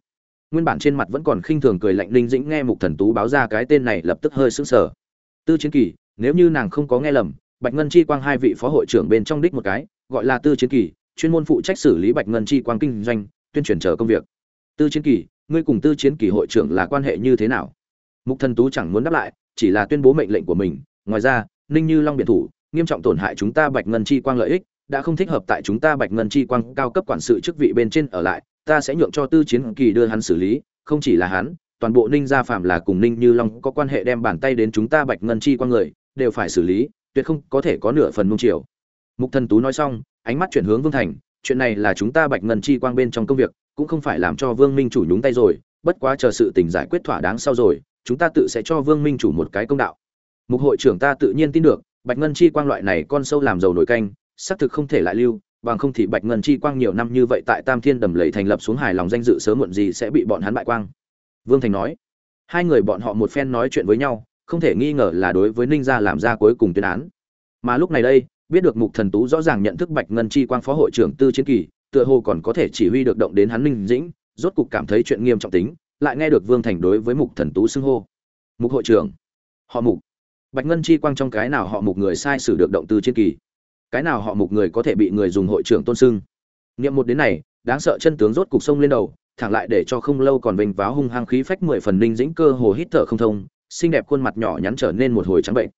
nguyên bản trên mặt vẫn còn khinh thường cười lạnh, ninh dĩnh nghe mục thần tú báo ra cái tên này lập tức hơi sững sờ. Tư chiến kỳ, nếu như nàng không có nghe lầm bạch ngân chi quang hai vị phó hội trưởng bên trong đích một cái, gọi là tư chiến kỳ, chuyên môn phụ trách xử lý bạch ngân chi quang kinh doanh, tuyên truyền chờ công việc. Tư chiến kỳ, ngươi cùng tư chiến kỳ hội trưởng là quan hệ như thế nào? Mục thần tú chẳng muốn đáp lại, chỉ là tuyên bố mệnh lệnh của mình. Ngoài ra, ninh như long biệt thủ, nghiêm trọng tổn hại chúng ta bạch ngân chi quang lợi ích, đã không thích hợp tại chúng ta bạch ngân chi quang cao cấp quản sự chức vị bên trên ở lại, ta sẽ nhượng cho tư chiến kỳ đưa hắn xử lý, không chỉ là hắn, toàn bộ ninh gia phạm là cùng ninh như long có quan hệ đem bàn tay đến chúng ta bạch ngân chi quang người, đều phải xử lý tuyệt không có thể có nửa phần nung chiều mục thần tú nói xong, ánh mắt chuyển hướng vương thành, chuyện này là chúng ta bạch ngân chi quang bên trong công việc, cũng không phải làm cho vương minh chủ nhúng tay rồi, bất quá chờ sự tình giải quyết thỏa đáng sau rồi, chúng ta tự sẽ cho vương minh chủ một cái công đạo. Mục hội trưởng ta tự nhiên tin được, bạch ngân chi quang loại này con sâu làm dầu nổi canh, xác thực không thể lại lưu, bằng không thì bạch ngân chi quang nhiều năm như vậy tại tam thiên đầm lầy thành lập xuống hài lòng danh dự sớm muộn gì sẽ bị bọn hắn bại quang. Vương thành nói, hai người bọn họ một phen nói chuyện với nhau không thể nghi ngờ là đối với ninh gia làm ra cuối cùng tuyên án. Mà lúc này đây, biết được mục thần tú rõ ràng nhận thức bạch ngân chi quang phó hội trưởng tư chiến kỳ, tựa hồ còn có thể chỉ huy được động đến hắn ninh dĩnh, rốt cục cảm thấy chuyện nghiêm trọng tính, lại nghe được vương thành đối với mục thần tú xưng hô. Mục hội trưởng, họ mục. Bạch ngân chi quang trong cái nào họ mục người sai sử được động tư chiến kỳ? Cái nào họ mục người có thể bị người dùng hội trưởng tôn xưng? Niệm một đến này, đáng sợ chân tướng rốt cục sông lên đầu, thẳng lại để cho không lâu còn vênh váo hung hăng khí phách mười phần ninh dĩnh cơ hồ hít thở không thông xinh đẹp khuôn mặt nhỏ nhắn trở nên một hồi trắng bệnh.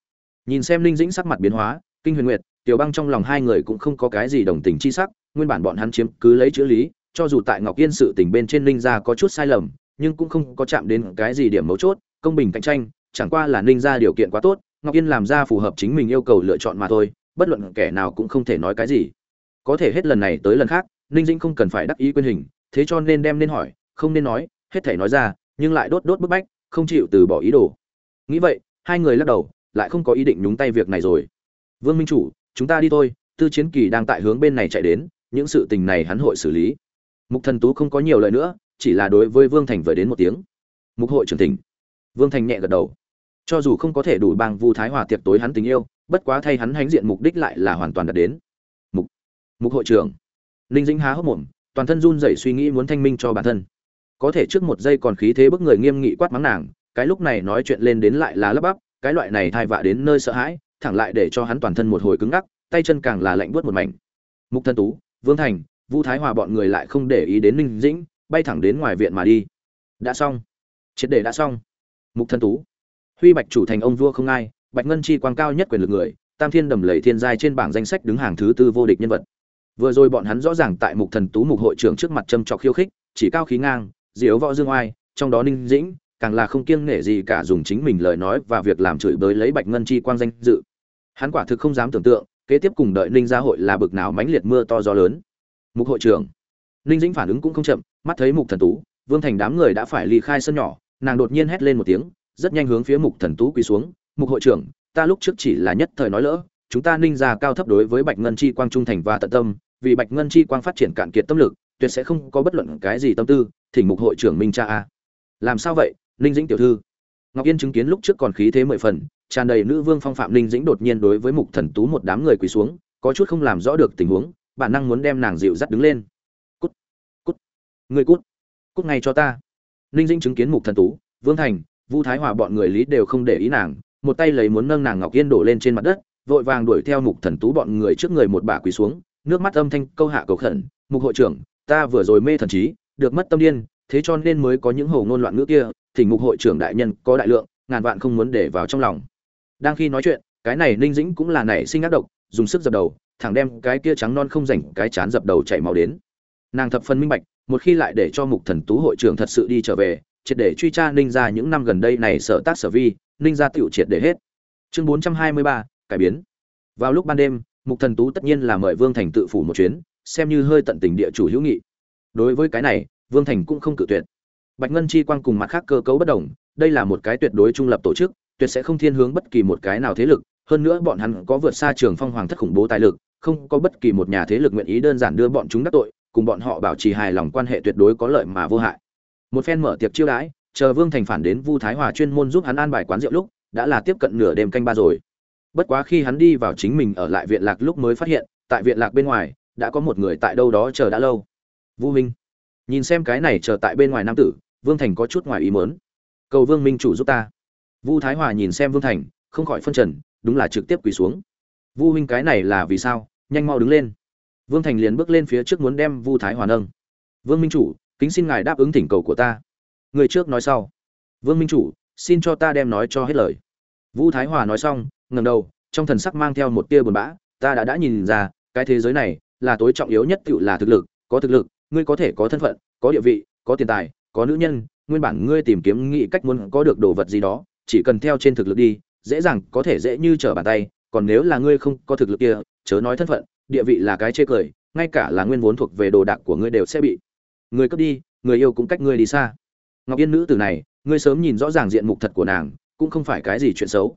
Nhìn xem Linh dĩnh sắc mặt biến hóa, kinh huyền nguyệt, tiểu băng trong lòng hai người cũng không có cái gì đồng tình chi sắc, nguyên bản bọn hắn chiếm cứ lấy chữ lý, cho dù tại ngọc yên sự tình bên trên ninh gia có chút sai lầm, nhưng cũng không có chạm đến cái gì điểm mấu chốt, công bình cạnh tranh, chẳng qua là ninh gia điều kiện quá tốt, ngọc yên làm ra phù hợp chính mình yêu cầu lựa chọn mà thôi, bất luận kẻ nào cũng không thể nói cái gì. Có thể hết lần này tới lần khác ninh dĩnh không cần phải đắc ý quên hình, thế cho nên đem nên hỏi, không nên nói, hết thể nói ra, nhưng lại đốt đốt bức bách, không chịu từ bỏ ý đồ nghĩ vậy, hai người lắc đầu, lại không có ý định nhúng tay việc này rồi. Vương minh chủ, chúng ta đi thôi, tư chiến kỳ đang tại hướng bên này chạy đến, những sự tình này hắn hội xử lý. Mục thần tú không có nhiều lời nữa, chỉ là đối với vương thành vời đến một tiếng. Mục hội trưởng tỉnh vương thành nhẹ gật đầu. Cho dù không có thể đủ bang vu thái hòa tiệc tối hắn tình yêu, bất quá thay hắn hãnh diện mục đích lại là hoàn toàn đạt đến. Mục mục hội trưởng. Ninh dĩnh há hốc mồm, toàn thân run rẩy suy nghĩ muốn thanh minh cho bản thân. Có thể trước một giây còn khí thế bức người nghiêm nghị quát mắng nàng cái lúc này nói chuyện lên đến lại là lấp bắp, cái loại này thai vạ đến nơi sợ hãi, thẳng lại để cho hắn toàn thân một hồi cứng ngắc, tay chân càng là lạnh buốt một mảnh. Mục thân tú, vương thành, vu thái hòa bọn người lại không để ý đến ninh dĩnh, bay thẳng đến ngoài viện mà đi. Đã xong. Triệt để đã xong. Mục thân tú. Huy bạch chủ thành ông vua không ai, bạch ngân chi quang cao nhất quyền lực người, tam thiên đầm lầy thiên giai trên bảng danh sách đứng hàng thứ tư vô địch nhân vật. Vừa rồi bọn hắn rõ ràng tại mục thần tú mục hội trưởng trước mặt châm trọc khiêu khích, chỉ cao khí ngang diếu võ dương oai, trong đó ninh dĩnh càng là không kiêng nể gì cả dùng chính mình lời nói và việc làm chửi bới lấy bạch ngân chi quang danh dự. Hắn quả thực không dám tưởng tượng, kế tiếp cùng đợi ninh gia hội là bực nào mãnh liệt mưa to gió lớn. Mục hội trưởng. Ninh dĩnh phản ứng cũng không chậm, mắt thấy mục thần tú, vương thành đám người đã phải ly khai sân nhỏ, nàng đột nhiên hét lên một tiếng, rất nhanh hướng phía mục thần tú quỳ xuống, mục hội trưởng, ta lúc trước chỉ là nhất thời nói lỡ, chúng ta ninh gia cao thấp đối với bạch ngân chi quang trung thành và tận tâm, vì bạch ngân chi quang phát triển cạn kiệt tâm lực, tuyệt sẽ không có bất luận cái gì tâm tư, thỉnh mục hội trưởng minh cha a. Làm sao vậy? Ninh dĩnh tiểu thư. Ngọc yên chứng kiến lúc trước còn khí thế mười phần, tràn đầy nữ vương phong phạm ninh dĩnh đột nhiên đối với mục thần tú một đám người quỳ xuống, có chút không làm rõ được tình huống, bản năng muốn đem nàng dịu dắt đứng lên. Cút cút, người cút cút ngay cho ta. Ninh dĩnh chứng kiến mục thần tú, vương thành, vu thái hòa bọn người lý đều không để ý nàng, một tay lấy muốn nâng nàng ngọc yên đổ lên trên mặt đất, vội vàng đuổi theo mục thần tú bọn người trước người một bà quỳ xuống, nước mắt âm thanh câu hạ cầu khẩn, mục hội trưởng, ta vừa rồi mê thần trí, được mất tâm điên, thế cho nên mới có những hồ ngôn loạn ngữ kia thỉnh mục hội trưởng đại nhân có đại lượng, ngàn vạn không muốn để vào trong lòng. Đang khi nói chuyện, cái này ninh dĩnh cũng là nảy sinh ác độc, dùng sức dập đầu, thẳng đem cái kia trắng non không rảnh, cái chán dập đầu chảy máu đến. Nàng thập phân minh bạch, một khi lại để cho mục thần tú hội trưởng thật sự đi trở về, triệt để truy tra ninh ra những năm gần đây này sở tác sở vi, ninh ra tựu triệt để hết. Chương bốn trăm hai mươi ba, cải biến. Vào lúc ban đêm, mục thần tú tất nhiên là mời vương thành tự phủ một chuyến, xem như hơi tận tình địa chủ hữu nghị. Đối với cái này, vương thành cũng không cự tuyệt bạch ngân chi quang cùng mặt khác cơ cấu bất đồng, đây là một cái tuyệt đối trung lập tổ chức, tuyệt sẽ không thiên hướng bất kỳ một cái nào thế lực. Hơn nữa bọn hắn có vượt xa trường phong hoàng thất khủng bố tài lực, không có bất kỳ một nhà thế lực nguyện ý đơn giản đưa bọn chúng đắc tội, cùng bọn họ bảo trì hài lòng quan hệ tuyệt đối có lợi mà vô hại. Một phen mở tiệc chiêu đãi, chờ vương thành phản đến vu thái hòa chuyên môn giúp hắn an bài quán rượu lúc, đã là tiếp cận nửa đêm canh ba rồi. Bất quá khi hắn đi vào chính mình ở lại viện lạc lúc mới phát hiện, tại viện lạc bên ngoài, đã có một người tại đâu đó chờ đã lâu. Vu minh. Nhìn xem cái này chờ tại bên ngoài nam tử vương thành có chút ngoài ý mớn cầu vương minh chủ giúp ta. Vu thái hòa nhìn xem vương thành, không khỏi phân trần, đúng là trực tiếp quỳ xuống. Vu huynh cái này là vì sao? Nhanh mau đứng lên. Vương thành liền bước lên phía trước muốn đem vu thái hòa nâng. Vương minh chủ, kính xin ngài đáp ứng thỉnh cầu của ta. Người trước nói sau. Vương minh chủ, xin cho ta đem nói cho hết lời. Vu thái hòa nói xong ngầm đầu, trong thần sắc mang theo một tia buồn bã, ta đã đã nhìn ra, cái thế giới này là tối trọng yếu nhất tự là thực lực, có thực lực, ngươi có thể có thân phận, có địa vị, có tiền tài có nữ nhân, nguyên bản ngươi tìm kiếm nghĩ cách muốn có được đồ vật gì đó, chỉ cần theo trên thực lực đi, dễ dàng có thể dễ như trở bàn tay, còn nếu là ngươi không có thực lực kia, chớ nói thân phận, địa vị là cái chê cười, ngay cả là nguyên vốn thuộc về đồ đạc của ngươi đều sẽ bị người cướp đi, người yêu cũng cách ngươi đi xa. Ngọc yên nữ tử này, ngươi sớm nhìn rõ ràng diện mục thật của nàng, cũng không phải cái gì chuyện xấu.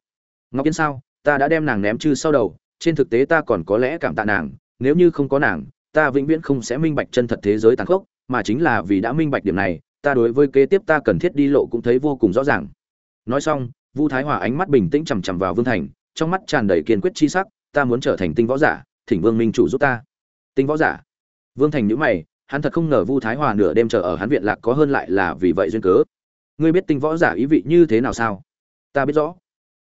Ngọc yên sao? Ta đã đem nàng ném chư sau đầu, trên thực tế ta còn có lẽ cảm tạ nàng, nếu như không có nàng, ta vĩnh viễn không sẽ minh bạch chân thật thế giới tàn khốc, mà chính là vì đã minh bạch điểm này ta đối với kế tiếp ta cần thiết đi lộ cũng thấy vô cùng rõ ràng. Nói xong, vu thái hòa ánh mắt bình tĩnh chằm chằm vào vương thành, trong mắt tràn đầy kiên quyết chi sắc, ta muốn trở thành tinh võ giả, thỉnh vương minh chủ giúp ta. Tinh võ giả? Vương thành nhíu mày, hắn thật không ngờ vu thái hòa nửa đêm chờ ở hắn viện lạc có hơn lại là vì vậy duyên cớ. Ngươi biết tinh võ giả ý vị như thế nào sao? Ta biết rõ.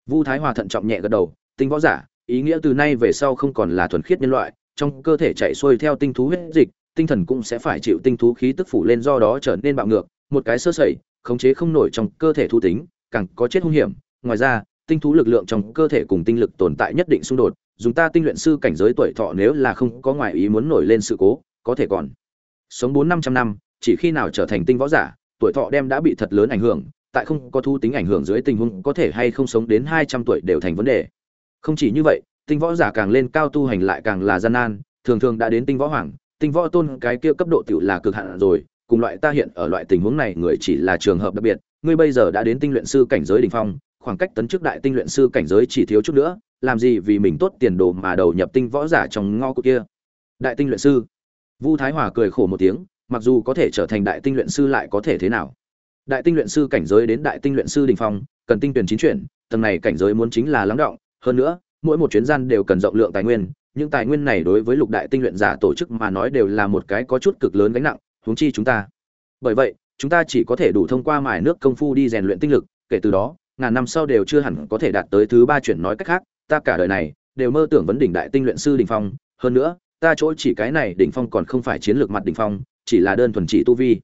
Vu thái hòa thận trọng nhẹ gật đầu, tinh võ giả, ý nghĩa từ nay về sau không còn là thuần khiết nhân loại, trong cơ thể chạy xuôi theo tinh thú huyết dịch tinh thần cũng sẽ phải chịu tinh thú khí tức phủ lên do đó trở nên bạo ngược, một cái sơ sẩy, khống chế không nổi trong cơ thể thu tính, càng có chết hung hiểm. Ngoài ra, tinh thú lực lượng trong cơ thể cùng tinh lực tồn tại nhất định xung đột, dùng ta tinh luyện sư cảnh giới tuổi thọ nếu là không có ngoại ý muốn nổi lên sự cố, có thể còn sống bốn năm trăm năm, chỉ khi nào trở thành tinh võ giả, tuổi thọ đem đã bị thật lớn ảnh hưởng, tại không có thu tính ảnh hưởng dưới tình huống có thể hay không sống đến hai trăm tuổi đều thành vấn đề. Không chỉ như vậy, tinh võ giả càng lên cao tu hành lại càng là gian nan, thường thường đã đến tinh võ hoàng tinh võ tôn cái kia cấp độ tiểu là cực hạn rồi, cùng loại ta hiện ở loại tình huống này, người chỉ là trường hợp đặc biệt, ngươi bây giờ đã đến tinh luyện sư cảnh giới đỉnh phong, khoảng cách tấn chức đại tinh luyện sư cảnh giới chỉ thiếu chút nữa, làm gì vì mình tốt tiền đồ mà đầu nhập tinh võ giả trong ngõ của kia. Đại tinh luyện sư. Vu thái hòa cười khổ một tiếng, mặc dù có thể trở thành đại tinh luyện sư lại có thể thế nào? Đại tinh luyện sư cảnh giới đến đại tinh luyện sư đỉnh phong, cần tinh tuyển chín chuyển, tầng này cảnh giới muốn chính là lắng động, hơn nữa, mỗi một chuyến gian đều cần rộng lượng tài nguyên những tài nguyên này đối với lục đại tinh luyện giả tổ chức mà nói đều là một cái có chút cực lớn gánh nặng, huống chi chúng ta. Bởi vậy, chúng ta chỉ có thể đủ thông qua mài nước công phu đi rèn luyện tinh lực, kể từ đó, ngàn năm sau đều chưa hẳn có thể đạt tới thứ ba chuyển nói cách khác, ta cả đời này đều mơ tưởng vấn đỉnh đại tinh luyện sư đỉnh phong, hơn nữa, ta chỗ chỉ cái này đỉnh phong còn không phải chiến lược mặt đỉnh phong, chỉ là đơn thuần chỉ tu vi.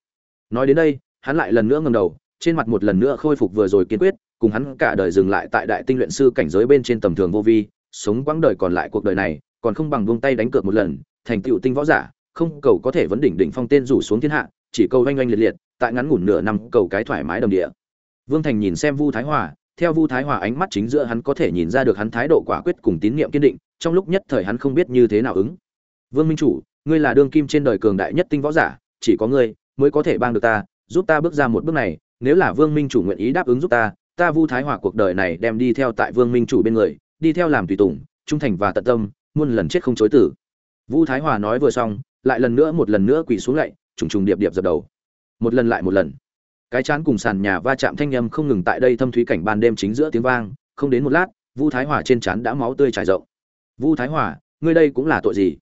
Nói đến đây, hắn lại lần nữa ngẩng đầu, trên mặt một lần nữa khôi phục vừa rồi kiên quyết, cùng hắn cả đời dừng lại tại đại tinh luyện sư cảnh giới bên trên tầm thường vô vi, sống quãng đời còn lại cuộc đời này còn không bằng buông tay đánh cược một lần, thành tựu tinh võ giả, không cầu có thể vấn đỉnh đỉnh phong tên rủ xuống thiên hạ, chỉ cầu oanh oanh liệt liệt, tại ngắn ngủn nửa năm cầu cái thoải mái đồng địa. Vương thành nhìn xem vu thái hòa, theo vu thái hòa ánh mắt chính giữa hắn có thể nhìn ra được hắn thái độ quả quyết cùng tín nhiệm kiên định, trong lúc nhất thời hắn không biết như thế nào ứng. Vương minh chủ, ngươi là đương kim trên đời cường đại nhất tinh võ giả, chỉ có ngươi mới có thể bang được ta, giúp ta bước ra một bước này, nếu là vương minh chủ nguyện ý đáp ứng giúp ta ta vu thái hòa cuộc đời này đem đi theo tại vương minh chủ bên người, đi theo làm tùy tùng, trung thành và tận tâm muôn lần chết không chối tử vu thái hòa nói vừa xong, lại lần nữa một lần nữa quỳ xuống lạy trùng trùng điệp điệp dập đầu. Một lần lại một lần. Cái chán cùng sàn nhà va chạm thanh âm không ngừng tại đây thâm thúy cảnh ban đêm chính giữa tiếng vang, không đến một lát, vu thái hòa trên chán đã máu tươi trải rộng. Vu thái hòa, ngươi đây cũng là tội gì?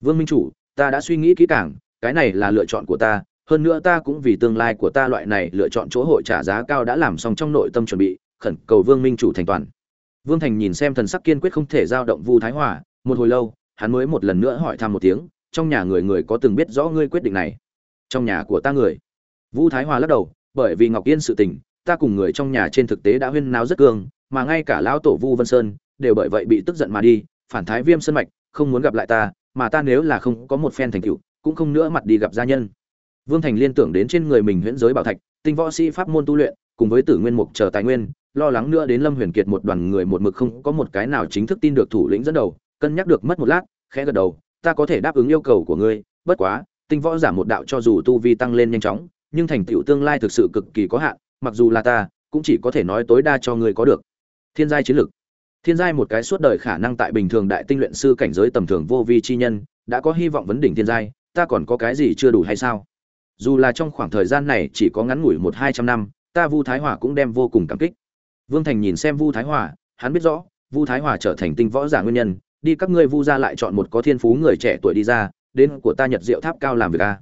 Vương minh chủ, ta đã suy nghĩ kỹ càng, cái này là lựa chọn của ta, hơn nữa ta cũng vì tương lai của ta loại này lựa chọn chỗ hội trả giá cao đã làm xong trong nội tâm chuẩn bị, khẩn cầu vương minh chủ thành toàn. Vương thành nhìn xem thần sắc kiên quyết không thể giao động vu thái hòa một hồi lâu, hắn mới một lần nữa hỏi thăm một tiếng, trong nhà người người có từng biết rõ ngươi quyết định này? Trong nhà của ta người. Vu thái hòa lắc đầu, bởi vì ngọc yên sự tình, ta cùng người trong nhà trên thực tế đã huyên náo rất cương, mà ngay cả lão tổ vu vân sơn đều bởi vậy bị tức giận mà đi, phản thái viêm sân mạch, không muốn gặp lại ta, mà ta nếu là không có một phen thành tựu, cũng không nữa mặt đi gặp gia nhân. Vương thành liên tưởng đến trên người mình huyễn giới bảo thạch, tinh võ sĩ pháp môn tu luyện, cùng với tử nguyên mục chờ tài nguyên, lo lắng nữa đến lâm huyền kiệt một đoàn người một mực không có một cái nào chính thức tin được thủ lĩnh dẫn đầu cân nhắc được mất một lát, khẽ gật đầu, ta có thể đáp ứng yêu cầu của ngươi, bất quá, tinh võ giả một đạo cho dù tu vi tăng lên nhanh chóng, nhưng thành tựu tương lai thực sự cực kỳ có hạn, mặc dù là ta, cũng chỉ có thể nói tối đa cho ngươi có được. Thiên giai chiến lực. Thiên giai một cái suốt đời khả năng tại bình thường đại tinh luyện sư cảnh giới tầm thường vô vi chi nhân, đã có hy vọng vấn đỉnh thiên giai, ta còn có cái gì chưa đủ hay sao? Dù là trong khoảng thời gian này chỉ có ngắn ngủi một hai trăm năm, ta vu thái hòa cũng đem vô cùng cảm kích. Vương thành nhìn xem vu thái hòa, hắn biết rõ, vu thái hòa trở thành tinh võ giả nguyên nhân đi các ngươi vu ra lại chọn một có thiên phú người trẻ tuổi đi ra, đến của ta nhật diệu tháp cao làm việc a.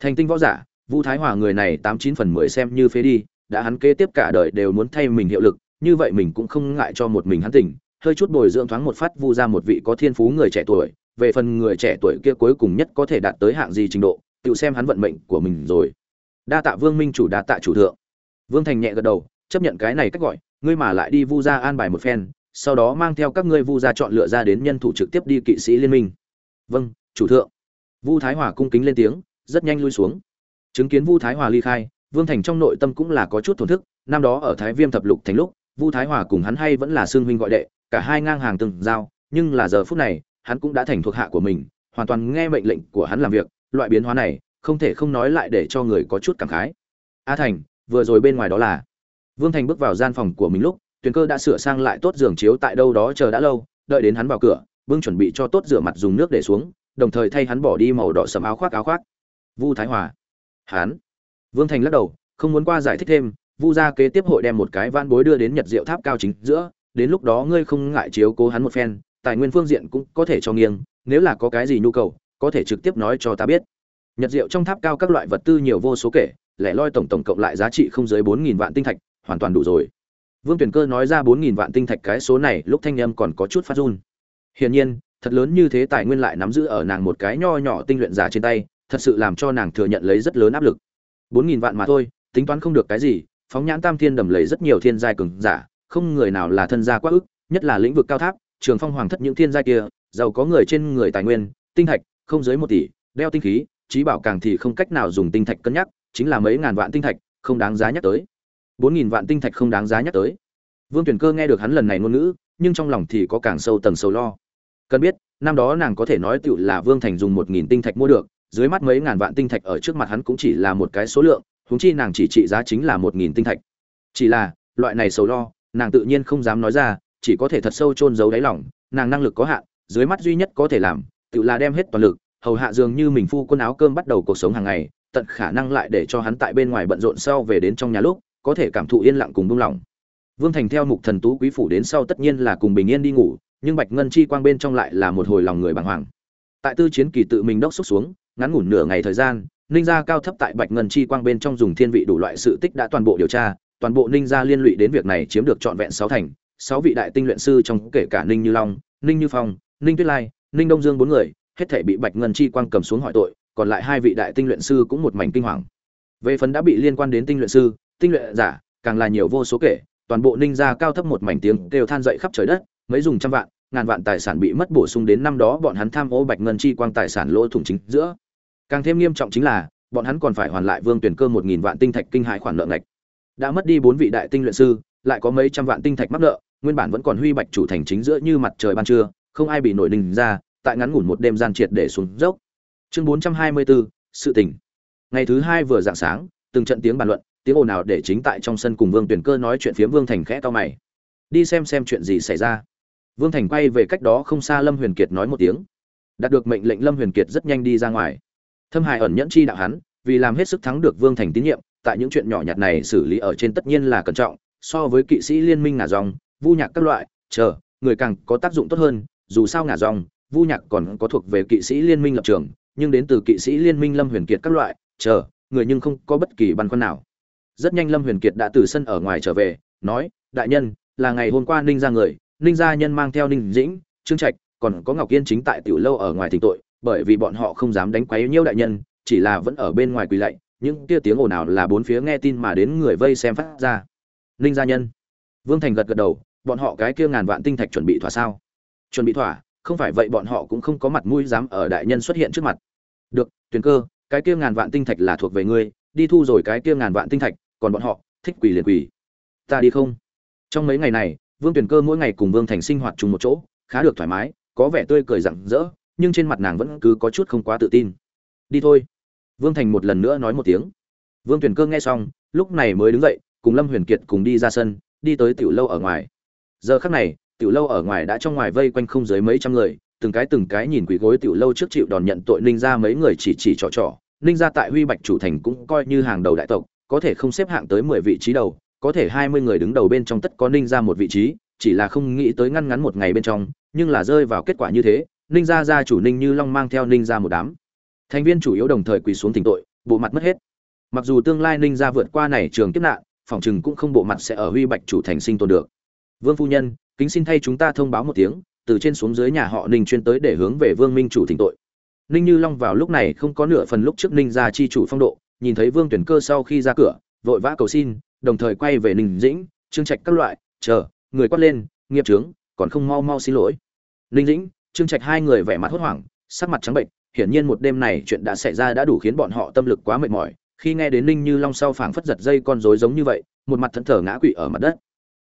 Thành tinh võ giả, vu thái hòa người này tám chín phần mười xem như phế đi, đã hắn kế tiếp cả đời đều muốn thay mình hiệu lực, như vậy mình cũng không ngại cho một mình hắn tỉnh, hơi chút bồi dưỡng thoáng một phát vu ra một vị có thiên phú người trẻ tuổi, về phần người trẻ tuổi kia cuối cùng nhất có thể đạt tới hạng gì trình độ, tự xem hắn vận mệnh của mình rồi. Đa tạ vương minh chủ, đa tạ chủ thượng. Vương thành nhẹ gật đầu, chấp nhận cái này cách gọi, ngươi mà lại đi vu ra an bài một phen sau đó mang theo các ngươi vu ra chọn lựa ra đến nhân thủ trực tiếp đi kỵ sĩ liên minh. Vâng chủ thượng. Vu thái hòa cung kính lên tiếng, rất nhanh lui xuống. Chứng kiến vu thái hòa ly khai, vương thành trong nội tâm cũng là có chút thổn thức, năm đó ở thái viêm thập lục thành lúc, vu thái hòa cùng hắn hay vẫn là xương huynh gọi đệ, cả hai ngang hàng từng giao, nhưng là giờ phút này, hắn cũng đã thành thuộc hạ của mình, hoàn toàn nghe mệnh lệnh của hắn làm việc, loại biến hóa này, không thể không nói lại để cho người có chút cảm khái. A thành, vừa rồi bên ngoài đó là. Vương thành bước vào gian phòng của mình lúc tuyền cơ đã sửa sang lại tốt giường chiếu tại đâu đó chờ đã lâu, đợi đến hắn vào cửa, vương chuẩn bị cho tốt rửa mặt dùng nước để xuống, đồng thời thay hắn bỏ đi màu đỏ sầm áo khoác áo khoác. Vu thái hòa. Hắn. Vương thành lắc đầu, không muốn qua giải thích thêm, vu gia kế tiếp hội đem một cái van bối đưa đến nhật diệu tháp cao chính giữa, đến lúc đó ngươi không ngại chiếu cố hắn một phen, tài nguyên phương diện cũng có thể cho nghiêng, nếu là có cái gì nhu cầu, có thể trực tiếp nói cho ta biết. Nhật diệu trong tháp cao các loại vật tư nhiều vô số kể, lẻ loi tổng tổng cộng lại giá trị không dưới bốn nghìn vạn tinh thạch, hoàn toàn đủ rồi vương tuyển cơ nói ra bốn nghìn vạn tinh thạch cái số này, lúc thanh âm còn có chút phát run. Hiển nhiên, thật lớn như thế tài nguyên lại nắm giữ ở nàng một cái nho nhỏ tinh luyện giả trên tay, thật sự làm cho nàng thừa nhận lấy rất lớn áp lực. bốn nghìn vạn mà thôi, tính toán không được cái gì, phóng nhãn tam thiên đầm lấy rất nhiều thiên giai cường giả, không người nào là thân gia quá ức, nhất là lĩnh vực cao tháp, trường phong hoàng thất những thiên giai kia, giàu có người trên người tài nguyên, tinh thạch, không dưới một tỷ, đeo tinh khí, trí bảo càng thì không cách nào dùng tinh thạch cân nhắc, chính là mấy ngàn vạn tinh thạch, không đáng giá nhắc tới bốn nghìn vạn tinh thạch không đáng giá nhắc tới. Vương tuyển cơ nghe được hắn lần này ngôn ngữ, nhưng trong lòng thì có càng sâu tầng sâu lo. Cần biết, năm đó nàng có thể nói tựu là vương thành dùng một nghìn tinh thạch mua được, dưới mắt mấy ngàn vạn tinh thạch ở trước mặt hắn cũng chỉ là một cái số lượng, huống chi nàng chỉ trị giá chính là một nghìn tinh thạch. Chỉ là, loại này sầu lo, nàng tự nhiên không dám nói ra, chỉ có thể thật sâu chôn giấu đáy lòng, nàng năng lực có hạn, dưới mắt duy nhất có thể làm tự là đem hết toàn lực, hầu hạ dường như mình phu quân áo cơm bắt đầu cuộc sống hàng ngày, tận khả năng lại để cho hắn tại bên ngoài bận rộn sau về đến trong nhà lúc có thể cảm thụ yên lặng cùng buông lỏng. Vương thành theo mục thần tú quý phủ đến sau tất nhiên là cùng bình yên đi ngủ, nhưng bạch ngân chi quang bên trong lại là một hồi lòng người bàng hoàng. Tại tư chiến kỳ tự mình đốc xúc xuống, ngắn ngủn nửa ngày thời gian, ninh gia cao thấp tại bạch ngân chi quang bên trong dùng thiên vị đủ loại sự tích đã toàn bộ điều tra, toàn bộ ninh gia liên lụy đến việc này chiếm được trọn vẹn sáu thành, sáu vị đại tinh luyện sư trong kể cả ninh như long, ninh như phong, ninh tuyết lai, ninh đông dương bốn người, hết thể bị bạch ngân chi quang cầm xuống hỏi tội, còn lại hai vị đại tinh luyện sư cũng một mảnh kinh hoàng. Về phần đã bị liên quan đến tinh luyện sư tinh luyện giả, càng là nhiều vô số kể, toàn bộ ninh gia cao thấp một mảnh tiếng đều than dậy khắp trời đất, mấy dùng trăm vạn, ngàn vạn tài sản bị mất bổ sung đến năm đó bọn hắn tham ô bạch ngân chi quang tài sản lỗ thủng chính giữa. Càng thêm nghiêm trọng chính là, bọn hắn còn phải hoàn lại vương tuyển cơ một nghìn vạn tinh thạch kinh hại khoản nợ ngạch. Đã mất đi bốn vị đại tinh luyện sư, lại có mấy trăm vạn tinh thạch mắc nợ, nguyên bản vẫn còn huy bạch chủ thành chính giữa như mặt trời ban trưa, không ai bị nổi đình ra, tại ngắn ngủn một đêm gian triệt để xuống dốc. Chương bốn trăm hai mươi bốn, sự tỉnh ngày thứ hai vừa dạng sáng, từng trận tiếng bàn luận tiếng ồn nào để chính tại trong sân cùng vương tuyển cơ nói chuyện phiếm vương thành khẽ to mày. Đi xem xem chuyện gì xảy ra. Vương thành quay về cách đó không xa lâm huyền kiệt nói một tiếng. Đạt được mệnh lệnh, lâm huyền kiệt rất nhanh đi ra ngoài. Thâm hài ẩn nhẫn chi đạo hắn, vì làm hết sức thắng được vương thành tín nhiệm, tại những chuyện nhỏ nhặt này xử lý ở trên tất nhiên là cẩn trọng, so với kỵ sĩ liên minh ngả dòng, vu nhạc các loại, chờ, người càng có tác dụng tốt hơn, dù sao ngả dòng, vu nhạc còn có thuộc về kỵ sĩ liên minh lập trường, nhưng đến từ kỵ sĩ liên minh lâm huyền kiệt các loại, chờ, người nhưng không có bất kỳ băn khoăn nào rất nhanh lâm huyền kiệt đã từ sân ở ngoài trở về, nói, đại nhân, là ngày hôm qua ninh ra người, ninh gia nhân mang theo ninh dĩnh, trương trạch, còn có ngọc yên chính tại tiểu lâu ở ngoài thỉnh tội, bởi vì bọn họ không dám đánh quấy nhiêu đại nhân, chỉ là vẫn ở bên ngoài quỳ lạy, những kia tiếng ồn ào là bốn phía nghe tin mà đến người vây xem phát ra. Ninh gia nhân. Vương thành gật gật đầu, bọn họ cái kia ngàn vạn tinh thạch chuẩn bị thỏa sao? Chuẩn bị thỏa, không phải vậy bọn họ cũng không có mặt mũi dám ở đại nhân xuất hiện trước mặt. Được, tuyền cơ, cái kia ngàn vạn tinh thạch là thuộc về ngươi, đi thu rồi cái kia ngàn vạn tinh thạch còn bọn họ, thích quỳ liền quỳ. Ta đi không? Trong mấy ngày này, vương tuyền cơ mỗi ngày cùng vương thành sinh hoạt chung một chỗ, khá được thoải mái, có vẻ tươi cười rặng rỡ, nhưng trên mặt nàng vẫn cứ có chút không quá tự tin. Đi thôi. Vương thành một lần nữa nói một tiếng. Vương tuyền cơ nghe xong, lúc này mới đứng dậy, cùng lâm huyền kiệt cùng đi ra sân, đi tới tiểu lâu ở ngoài. Giờ khắc này, tiểu lâu ở ngoài đã trong ngoài vây quanh không dưới mấy trăm người, từng cái từng cái nhìn quỷ gối tiểu lâu trước chịu đòn nhận tội ninh ra mấy người chỉ chỉ trò trò. Ninh ra tại huy bạch chủ thành cũng coi như hàng đầu đại tộc có thể không xếp hạng tới mười vị trí đầu, có thể hai mươi người đứng đầu bên trong tất có ninh ra một vị trí, chỉ là không nghĩ tới ngăn ngắn một ngày bên trong, nhưng là rơi vào kết quả như thế, ninh gia gia chủ ninh như long mang theo ninh gia một đám. Thành viên chủ yếu đồng thời quỳ xuống tỉnh tội, bộ mặt mất hết. Mặc dù tương lai ninh gia vượt qua này trường kiếp nạn, phòng chừng cũng không bộ mặt sẽ ở huy bạch chủ thành sinh tồn được. Vương phu nhân, kính xin thay chúng ta thông báo một tiếng, từ trên xuống dưới nhà họ ninh chuyên tới để hướng về vương minh chủ thỉnh tội. Ninh như long vào lúc này không có nửa phần lúc trước ninh gia chi chủ phong độ nhìn thấy vương tuyển cơ sau khi ra cửa, vội vã cầu xin, đồng thời quay về ninh dĩnh, trương trạch các loại, chờ, người quát lên, nghiệp trướng, còn không mau mau xin lỗi. Ninh dĩnh, trương trạch hai người vẻ mặt hốt hoảng, sắc mặt trắng bệnh, hiển nhiên một đêm này chuyện đã xảy ra đã đủ khiến bọn họ tâm lực quá mệt mỏi. Khi nghe đến ninh như long sau phảng phất giật dây con rối giống như vậy, một mặt thẫn thờ ngã quỵ ở mặt đất.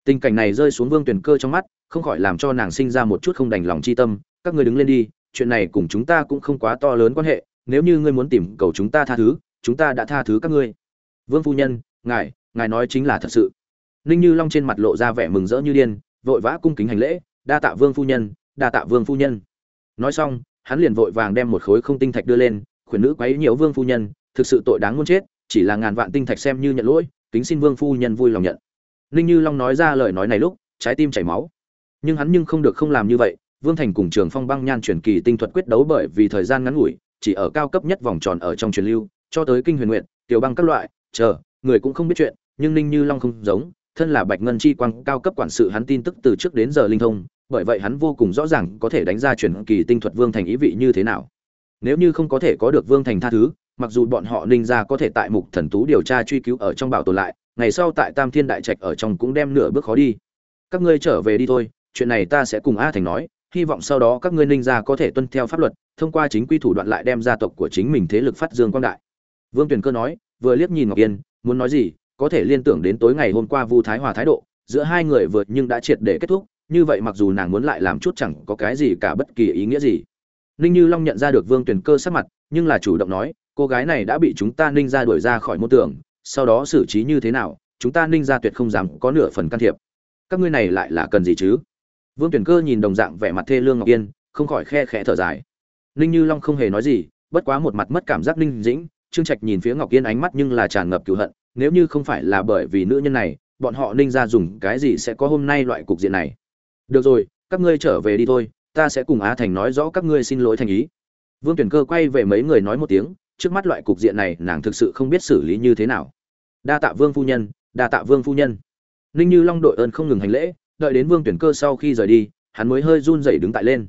Tình cảnh này rơi xuống vương tuyển cơ trong mắt, không khỏi làm cho nàng sinh ra một chút không đành lòng chi tâm. Các ngươi đứng lên đi, chuyện này cùng chúng ta cũng không quá to lớn quan hệ, nếu như ngươi muốn tìm cầu chúng ta tha thứ chúng ta đã tha thứ các ngươi. Vương phu nhân, ngài ngài nói chính là thật sự. Ninh như long trên mặt lộ ra vẻ mừng rỡ như điên, vội vã cung kính hành lễ, đa tạ vương phu nhân, đa tạ vương phu nhân. Nói xong, hắn liền vội vàng đem một khối không tinh thạch đưa lên, khuyển nữ quấy nhiễu vương phu nhân, thực sự tội đáng muốn chết, chỉ là ngàn vạn tinh thạch xem như nhận lỗi, kính xin vương phu nhân vui lòng nhận. Ninh như long nói ra lời nói này lúc, trái tim chảy máu. Nhưng hắn nhưng không được không làm như vậy, vương thành cùng trường phong băng nhan truyền kỳ tinh thuật quyết đấu bởi vì thời gian ngắn ngủi, chỉ ở cao cấp nhất vòng tròn ở trong truyền lưu cho tới kinh huyền nguyện tiểu băng các loại, chờ, người cũng không biết chuyện, nhưng ninh như long không giống, thân là bạch ngân chi quang, cao cấp quản sự hắn tin tức từ trước đến giờ linh thông, bởi vậy hắn vô cùng rõ ràng có thể đánh ra chuyển kỳ tinh thuật vương thành ý vị như thế nào. Nếu như không có thể có được vương thành tha thứ, mặc dù bọn họ ninh ra có thể tại mục thần tú điều tra truy cứu ở trong bảo tồn lại, ngày sau tại tam thiên đại trạch ở trong cũng đem nửa bước khó đi. Các ngươi trở về đi thôi, chuyện này ta sẽ cùng a thành nói, hy vọng sau đó các ngươi ninh gia có thể tuân theo pháp luật, thông qua chính quy thủ đoạn lại đem gia tộc của chính mình thế lực phát dương quang đại vương tuyền cơ nói, vừa liếc nhìn ngọc yên, muốn nói gì, có thể liên tưởng đến tối ngày hôm qua vu thái hòa thái độ, giữa hai người vượt nhưng đã triệt để kết thúc, như vậy mặc dù nàng muốn lại làm chút chẳng có cái gì cả bất kỳ ý nghĩa gì. Ninh như long nhận ra được vương tuyền cơ sắc mặt, nhưng là chủ động nói, cô gái này đã bị chúng ta ninh ra đuổi ra khỏi môn tưởng sau đó xử trí như thế nào, chúng ta ninh ra tuyệt không dám có nửa phần can thiệp. Các ngươi này lại là cần gì chứ? Vương tuyển cơ nhìn đồng dạng vẻ mặt thê lương ngọc yên, không khỏi khe khẽ thở dài. Ninh như long không hề nói gì, bất quá một mặt mất cảm giác ninh dĩnh trương trạch nhìn phía ngọc yên ánh mắt nhưng là tràn ngập cựu hận, nếu như không phải là bởi vì nữ nhân này, bọn họ ninh ra dùng cái gì sẽ có hôm nay loại cục diện này? Được rồi, các ngươi trở về đi thôi, ta sẽ cùng á thành nói rõ các ngươi xin lỗi thành ý. Vương tuyển cơ quay về mấy người nói một tiếng, trước mắt loại cục diện này nàng thực sự không biết xử lý như thế nào. Đa tạ vương phu nhân, đa tạ vương phu nhân. Ninh như long đội ơn không ngừng hành lễ, đợi đến vương tuyển cơ sau khi rời đi, hắn mới hơi run rẩy đứng tại lên.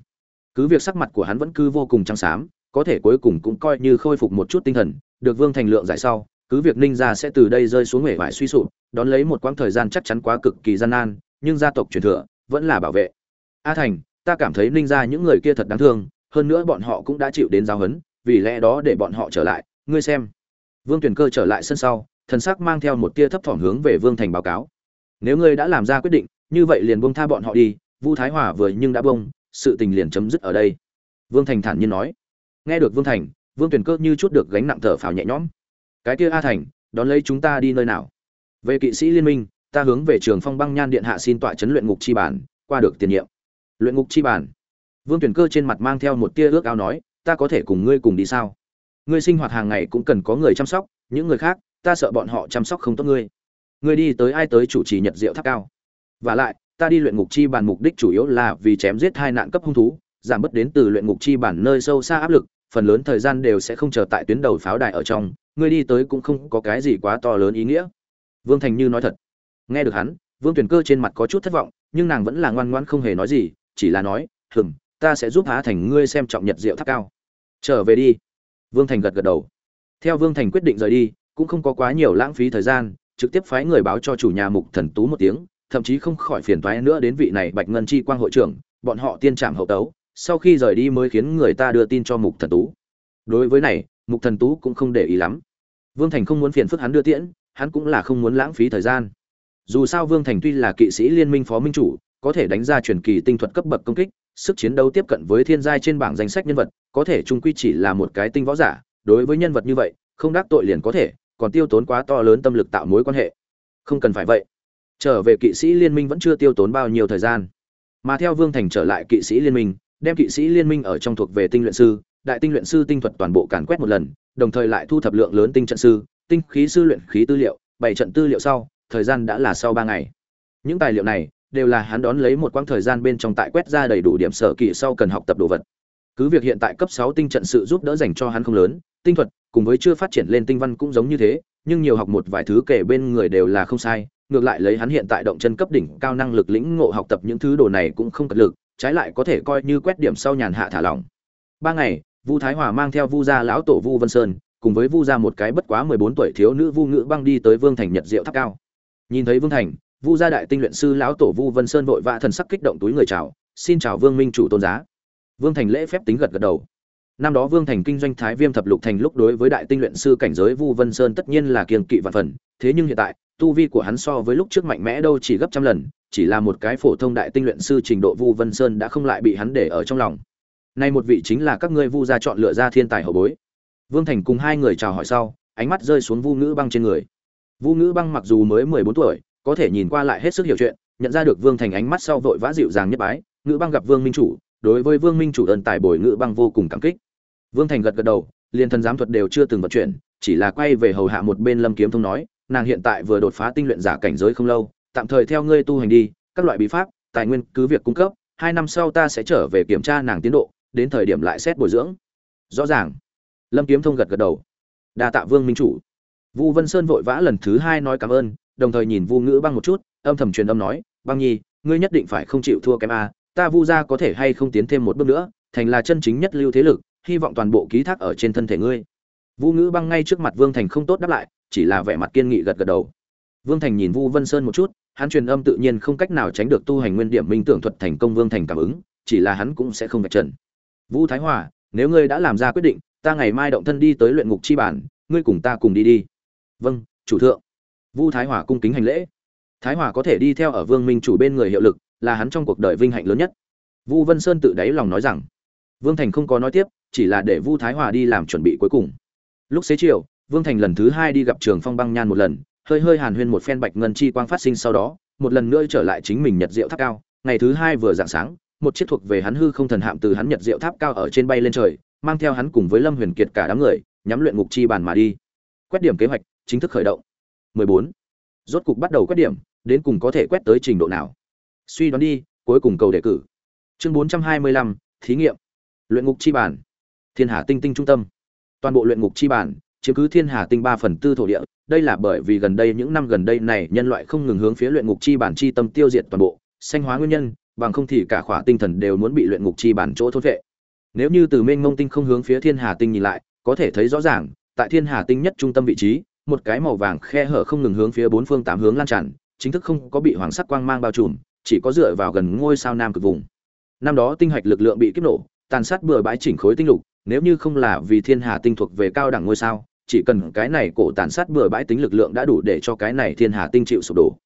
Cứ việc sắc mặt của hắn vẫn cứ vô cùng trắng xám, có thể cuối cùng cũng coi như khôi phục một chút tinh thần được vương thành lượng giải sau, cứ việc ninh gia sẽ từ đây rơi xuống huệ vải suy sụp, đón lấy một quãng thời gian chắc chắn quá cực kỳ gian nan, nhưng gia tộc truyền thừa vẫn là bảo vệ. A thành, ta cảm thấy ninh gia những người kia thật đáng thương, hơn nữa bọn họ cũng đã chịu đến giáo huấn, vì lẽ đó để bọn họ trở lại, ngươi xem. Vương tuyển cơ trở lại sân sau, thần sắc mang theo một tia thấp thỏm hướng về vương thành báo cáo. Nếu ngươi đã làm ra quyết định, như vậy liền buông tha bọn họ đi, vu thái hòa vừa nhưng đã bông sự tình liền chấm dứt ở đây. Vương thành thản nhiên nói. Nghe được vương thành vương tuyển cơ như chút được gánh nặng thở phào nhẹ nhõm. Cái kia a thành, đón lấy chúng ta đi nơi nào? Về kỵ sĩ liên minh, ta hướng về trường phong băng nhan điện hạ xin tọa chấn luyện ngục chi bản, qua được tiền nhiệm. Luyện ngục chi bản. Vương tuyển cơ trên mặt mang theo một tia ước ao nói, ta có thể cùng ngươi cùng đi sao? Ngươi sinh hoạt hàng ngày cũng cần có người chăm sóc, những người khác, ta sợ bọn họ chăm sóc không tốt ngươi. Ngươi đi tới ai tới chủ trì nhật diệu tháp cao. Và lại, ta đi luyện ngục chi bản mục đích chủ yếu là vì chém giết hai nạn cấp hung thú, giảm bớt đến từ luyện ngục chi bản nơi sâu xa áp lực phần lớn thời gian đều sẽ không chờ tại tuyến đầu pháo đài ở trong, ngươi đi tới cũng không có cái gì quá to lớn ý nghĩa. Vương thành như nói thật. Nghe được hắn, vương tuyển cơ trên mặt có chút thất vọng, nhưng nàng vẫn là ngoan ngoãn không hề nói gì, chỉ là nói, hừm, ta sẽ giúp há thành ngươi xem trọng nhật diệu tháp cao. Trở về đi. Vương thành gật gật đầu. Theo vương thành quyết định rời đi, cũng không có quá nhiều lãng phí thời gian, trực tiếp phái người báo cho chủ nhà mục thần tú một tiếng, thậm chí không khỏi phiền toái nữa đến vị này bạch ngân chi quang hội trưởng, bọn họ tiên trảm hậu tấu sau khi rời đi mới khiến người ta đưa tin cho mục thần tú. Đối với này, mục thần tú cũng không để ý lắm. Vương thành không muốn phiền phức hắn đưa tiễn, hắn cũng là không muốn lãng phí thời gian. Dù sao vương thành tuy là kỵ sĩ liên minh phó minh chủ, có thể đánh ra truyền kỳ tinh thuật cấp bậc công kích, sức chiến đấu tiếp cận với thiên giai trên bảng danh sách nhân vật, có thể trung quy chỉ là một cái tinh võ giả, đối với nhân vật như vậy, không đắc tội liền có thể, còn tiêu tốn quá to lớn tâm lực tạo mối quan hệ. Không cần phải vậy. Trở về kỵ sĩ liên minh vẫn chưa tiêu tốn bao nhiêu thời gian. Mà theo vương thành trở lại kỵ sĩ liên minh đem kỵ sĩ liên minh ở trong thuộc về tinh luyện sư, đại tinh luyện sư tinh thuật toàn bộ càn quét một lần, đồng thời lại thu thập lượng lớn tinh trận sư, tinh khí sư luyện khí tư liệu, bảy trận tư liệu sau, thời gian đã là sau ba ngày. Những tài liệu này đều là hắn đón lấy một quãng thời gian bên trong tại quét ra đầy đủ điểm sở kỳ sau cần học tập đồ vật. Cứ việc hiện tại cấp sáu tinh trận sự giúp đỡ dành cho hắn không lớn, tinh thuật cùng với chưa phát triển lên tinh văn cũng giống như thế, nhưng nhiều học một vài thứ kể bên người đều là không sai, ngược lại lấy hắn hiện tại động chân cấp đỉnh cao năng lực lĩnh ngộ học tập những thứ đồ này cũng không cật lực trái lại có thể coi như quét điểm sau nhàn hạ thả lỏng. Ba ngày, vu thái hòa mang theo vu gia lão tổ vu vân sơn, cùng với vu gia một cái bất quá mười bốn tuổi thiếu nữ vu ngữ băng đi tới vương thành nhật diệu tháp cao. Nhìn thấy vương thành, vu gia đại tinh luyện sư lão tổ vu vân sơn vội vã thần sắc kích động túi người chào, xin chào vương minh chủ tôn giá. Vương thành lễ phép tính gật gật đầu. Năm đó vương thành kinh doanh thái viêm thập lục thành lúc đối với đại tinh luyện sư cảnh giới vu vân sơn tất nhiên là kiêng kỵ vạn phần, thế nhưng hiện tại, tu vi của hắn so với lúc trước mạnh mẽ đâu chỉ gấp trăm lần chỉ là một cái phổ thông đại tinh luyện sư trình độ vu vân sơn đã không lại bị hắn để ở trong lòng. Nay một vị chính là các ngươi vu gia chọn lựa ra thiên tài hậu bối. Vương thành cùng hai người chào hỏi sau, ánh mắt rơi xuống vu ngữ băng trên người. Vu ngữ băng mặc dù mới mười bốn tuổi, có thể nhìn qua lại hết sức hiểu chuyện, nhận ra được vương thành ánh mắt sau vội vã dịu dàng nhất bái, ngữ băng gặp vương minh chủ, đối với vương minh chủ ân tài bồi ngữ băng vô cùng cảm kích. Vương thành gật gật đầu, liền thần giám thuật đều chưa từng vận chuyển, chỉ là quay về hầu hạ một bên lâm kiếm thông nói, nàng hiện tại vừa đột phá tinh luyện giả cảnh giới không lâu tạm thời theo ngươi tu hành đi, các loại bí pháp, tài nguyên cứ việc cung cấp, hai năm sau ta sẽ trở về kiểm tra nàng tiến độ, đến thời điểm lại xét bồi dưỡng. Rõ ràng. Lâm kiếm thông gật gật đầu. Đa tạ vương minh chủ. Vu vân sơn vội vã lần thứ hai nói cảm ơn, đồng thời nhìn vu ngữ băng một chút, âm thầm truyền âm nói, băng nhi, ngươi nhất định phải không chịu thua kém a, ta vu ra có thể hay không tiến thêm một bước nữa, thành là chân chính nhất lưu thế lực, hy vọng toàn bộ ký thác ở trên thân thể ngươi. Vu ngữ băng ngay trước mặt vương thành không tốt đáp lại, chỉ là vẻ mặt kiên nghị gật gật đầu. Vương thành nhìn vu vân sơn một chút hắn truyền âm tự nhiên không cách nào tránh được tu hành nguyên điểm minh tưởng thuật thành công vương thành cảm ứng chỉ là hắn cũng sẽ không vạch trần Vu Thái Hòa, nếu ngươi đã làm ra quyết định, ta ngày mai động thân đi tới luyện ngục chi bản, ngươi cùng ta cùng đi đi. Vâng, chủ thượng. Vu Thái Hòa cung kính hành lễ. Thái Hòa có thể đi theo ở Vương Minh chủ bên người hiệu lực, là hắn trong cuộc đời vinh hạnh lớn nhất. Vu Vân Sơn tự đáy lòng nói rằng, Vương Thành không có nói tiếp, chỉ là để Vu Thái Hòa đi làm chuẩn bị cuối cùng. Lúc xế chiều, Vương Thành lần thứ hai đi gặp Trường Phong Băng Nhan một lần, hơi hơi hàn huyên một phen bạch ngân chi quang phát sinh sau đó, một lần nữa trở lại chính mình nhật diệu tháp cao. Ngày thứ hai vừa dạng sáng, một chiếc thuộc về hắn hư không thần hạm từ hắn nhật diệu tháp cao ở trên bay lên trời mang theo hắn cùng với lâm huyền kiệt cả đám người nhắm luyện ngục chi bàn mà đi. Quét điểm kế hoạch chính thức khởi động. 14. rốt cục bắt đầu quét điểm đến cùng có thể quét tới trình độ nào? Suy đoán đi cuối cùng cầu đề cử. Chương 425, thí nghiệm. Luyện ngục chi bản thiên hà tinh tinh trung tâm. Toàn bộ luyện ngục chi bản chiếm cứ thiên hà tinh ba phần tư thổ địa đây là bởi vì gần đây những năm gần đây này nhân loại không ngừng hướng phía luyện ngục chi bản chi tâm tiêu diệt toàn bộ sanh hóa nguyên nhân bằng không thì cả khỏa tinh thần đều muốn bị luyện ngục chi bản chỗ thốt vệ. Nếu như từ mênh mông tinh không hướng phía Thiên Hà tinh nhìn lại, có thể thấy rõ ràng, tại Thiên Hà tinh nhất trung tâm vị trí, một cái màu vàng khe hở không ngừng hướng phía bốn phương tám hướng lan tràn, chính thức không có bị hoàng sắc quang mang bao trùm, chỉ có dựa vào gần ngôi sao nam cực vùng. Năm đó tinh hạch lực lượng bị kiếp nổ, tàn sát bừa bãi chỉnh khối tinh lục, nếu như không là vì Thiên Hà tinh thuộc về cao đẳng ngôi sao, chỉ cần cái này cổ tàn sát bừa bãi tính lực lượng đã đủ để cho cái này Thiên Hà tinh chịu sụp đổ.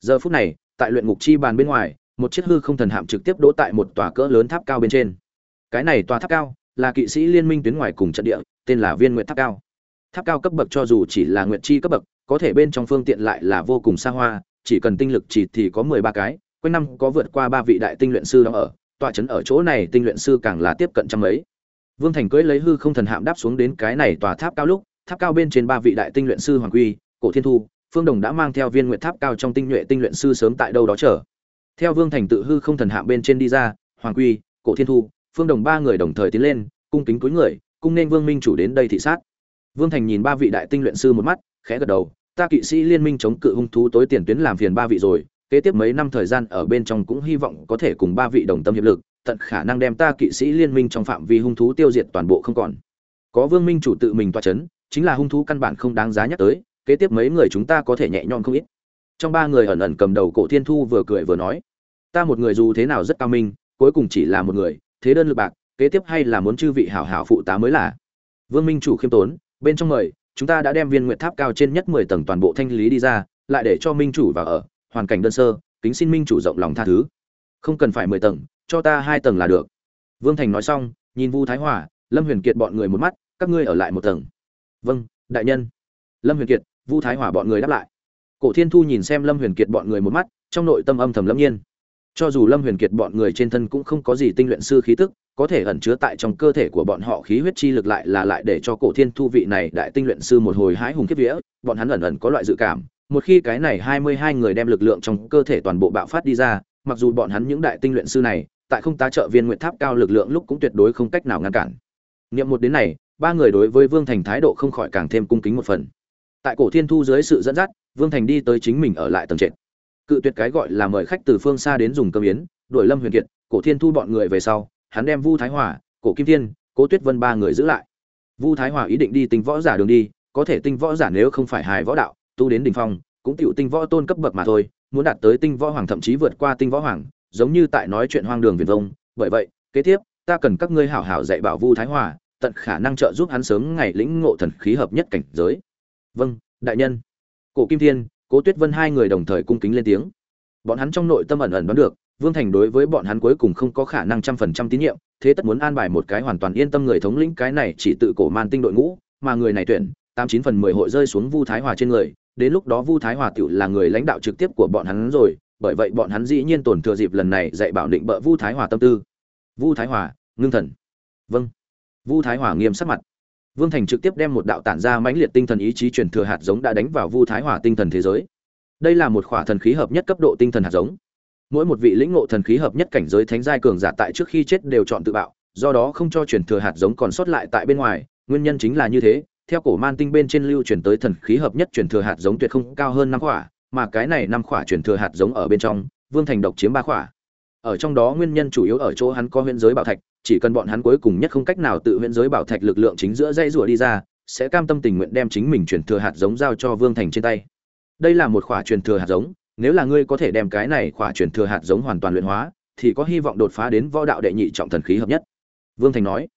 Giờ phút này, tại luyện ngục chi bàn bên ngoài, một chiếc hư không thần hạm trực tiếp đỗ tại một tòa cỡ lớn tháp cao bên trên. Cái này tòa tháp cao là kỵ sĩ liên minh tuyến ngoài cùng trận địa tên là viên nguyện tháp cao. Tháp cao cấp bậc cho dù chỉ là nguyện chi cấp bậc có thể bên trong phương tiện lại là vô cùng xa hoa chỉ cần tinh lực chỉ thì có mười ba cái quanh năm có vượt qua ba vị đại tinh luyện sư đang ở tọa trấn ở chỗ này tinh luyện sư càng là tiếp cận trăm mấy. Vương thành cưỡi lấy hư không thần hạm đáp xuống đến cái này tòa tháp cao lúc tháp cao bên trên ba vị đại tinh luyện sư hoàng quy, cổ thiên thu, phương đồng đã mang theo viên nguyện tháp cao trong tinh nhuệ tinh luyện sư sớm tại đâu đó chờ. Theo vương thành tự hư không thần hạ bên trên đi ra, hoàng quy, cổ thiên thu, phương đồng ba người đồng thời tiến lên, cung kính cúi người, cung nên vương minh chủ đến đây thị sát. Vương thành nhìn ba vị đại tinh luyện sư một mắt, khẽ gật đầu, ta kỵ sĩ liên minh chống cự hung thú tối tiền tuyến làm phiền ba vị rồi, kế tiếp mấy năm thời gian ở bên trong cũng hy vọng có thể cùng ba vị đồng tâm hiệp lực, tận khả năng đem ta kỵ sĩ liên minh trong phạm vi hung thú tiêu diệt toàn bộ không còn. Có vương minh chủ tự mình toa chấn chính là hung thú căn bản không đáng giá nhắc tới, kế tiếp mấy người chúng ta có thể nhẹ nhõm không ít. Trong ba người ẩn ẩn cầm đầu cổ thiên thu vừa cười vừa nói, ta một người dù thế nào rất cao minh, cuối cùng chỉ là một người, thế đơn lực bạc, kế tiếp hay là muốn chư vị hảo hảo phụ tá mới là. Vương minh chủ khiêm tốn, bên trong mời, chúng ta đã đem viên nguyệt tháp cao trên nhất mười tầng toàn bộ thanh lý đi ra, lại để cho minh chủ vào ở, hoàn cảnh đơn sơ, kính xin minh chủ rộng lòng tha thứ. Không cần phải mười tầng, cho ta hai tầng là được. Vương thành nói xong, nhìn vu thái hòa, lâm huyền kiệt bọn người một mắt, các ngươi ở lại một tầng vâng đại nhân. Lâm huyền kiệt, vu thái hỏa bọn người đáp lại. Cổ thiên thu nhìn xem lâm huyền kiệt bọn người một mắt, trong nội tâm âm thầm lâm nhiên. Cho dù lâm huyền kiệt bọn người trên thân cũng không có gì tinh luyện sư khí tức, có thể ẩn chứa tại trong cơ thể của bọn họ khí huyết chi lực lại là lại để cho cổ thiên thu vị này đại tinh luyện sư một hồi hái hùng kiếp vía, bọn hắn ẩn ẩn có loại dự cảm, một khi cái này hai mươi hai người đem lực lượng trong cơ thể toàn bộ bạo phát đi ra, mặc dù bọn hắn những đại tinh luyện sư này, tại không tá trợ viên nguyện tháp cao lực lượng lúc cũng tuyệt đối không cách nào ngăn cản. Niệm một đến này ba người đối với vương thành thái độ không khỏi càng thêm cung kính một phần. Tại cổ thiên thu dưới sự dẫn dắt, vương thành đi tới chính mình ở lại tầng trệt. Cự tuyệt cái gọi là mời khách từ phương xa đến dùng cơm yến, đuổi lâm huyền kiệt, cổ thiên thu bọn người về sau, hắn đem vu thái hòa, cổ kim thiên, cố tuyết vân ba người giữ lại. Vu thái hòa ý định đi tinh võ giả đường đi, có thể tinh võ giả nếu không phải hài võ đạo, tu đến đỉnh phong, cũng tiểu tinh võ tôn cấp bậc mà thôi, muốn đạt tới tinh võ hoàng thậm chí vượt qua tinh võ hoàng, giống như tại nói chuyện hoang đường viền vông. Bởi vậy, kế tiếp, ta cần các ngươi hảo hảo dạy bảo vu thái hòa tận khả năng trợ giúp hắn sớm ngày lĩnh ngộ thần khí hợp nhất cảnh giới. Vâng đại nhân. Cổ kim thiên, cố tuyết vân hai người đồng thời cung kính lên tiếng. Bọn hắn trong nội tâm ẩn ẩn đoán được, vương thành đối với bọn hắn cuối cùng không có khả năng trăm phần trăm tín nhiệm, thế tất muốn an bài một cái hoàn toàn yên tâm người thống lĩnh cái này chỉ tự cổ man tinh đội ngũ, mà người này tuyển, tám chín phần mười hội rơi xuống vu thái hòa trên người, đến lúc đó vu thái hòa tiểu là người lãnh đạo trực tiếp của bọn hắn rồi, bởi vậy bọn hắn dĩ nhiên tổn thừa dịp lần này dạy bảo định bợ vu thái hòa tâm tư. Vu thái hòa, ngưng thần. Vâng vu thái hòa nghiêm sắc mặt Vương Thành trực tiếp đem một đạo tản ra mãnh liệt tinh thần ý chí truyền thừa hạt giống đã đánh vào Vu Thái Hòa tinh thần thế giới. Đây là một khỏa thần khí hợp nhất cấp độ tinh thần hạt giống. Mỗi một vị lĩnh ngộ thần khí hợp nhất cảnh giới thánh giai cường giả tại trước khi chết đều chọn tự bạo, do đó không cho truyền thừa hạt giống còn sót lại tại bên ngoài, nguyên nhân chính là như thế, theo cổ man tinh bên trên lưu truyền tới thần khí hợp nhất truyền thừa hạt giống tuyệt không cao hơn năm khỏa, mà cái này năm khỏa truyền thừa hạt giống ở bên trong, Vương Thành độc chiếm ba khỏa. Ở trong đó nguyên nhân chủ yếu ở chỗ hắn có huyền giới bảo thạch, chỉ cần bọn hắn cuối cùng nhất không cách nào tự huyễn giới bảo thạch lực lượng chính giữa dây rùa đi ra, sẽ cam tâm tình nguyện đem chính mình truyền thừa hạt giống giao cho Vương Thành trên tay. Đây là một khỏa truyền thừa hạt giống, nếu là ngươi có thể đem cái này khỏa truyền thừa hạt giống hoàn toàn luyện hóa, thì có hy vọng đột phá đến võ đạo đệ nhị trọng thần khí hợp nhất. Vương Thành nói.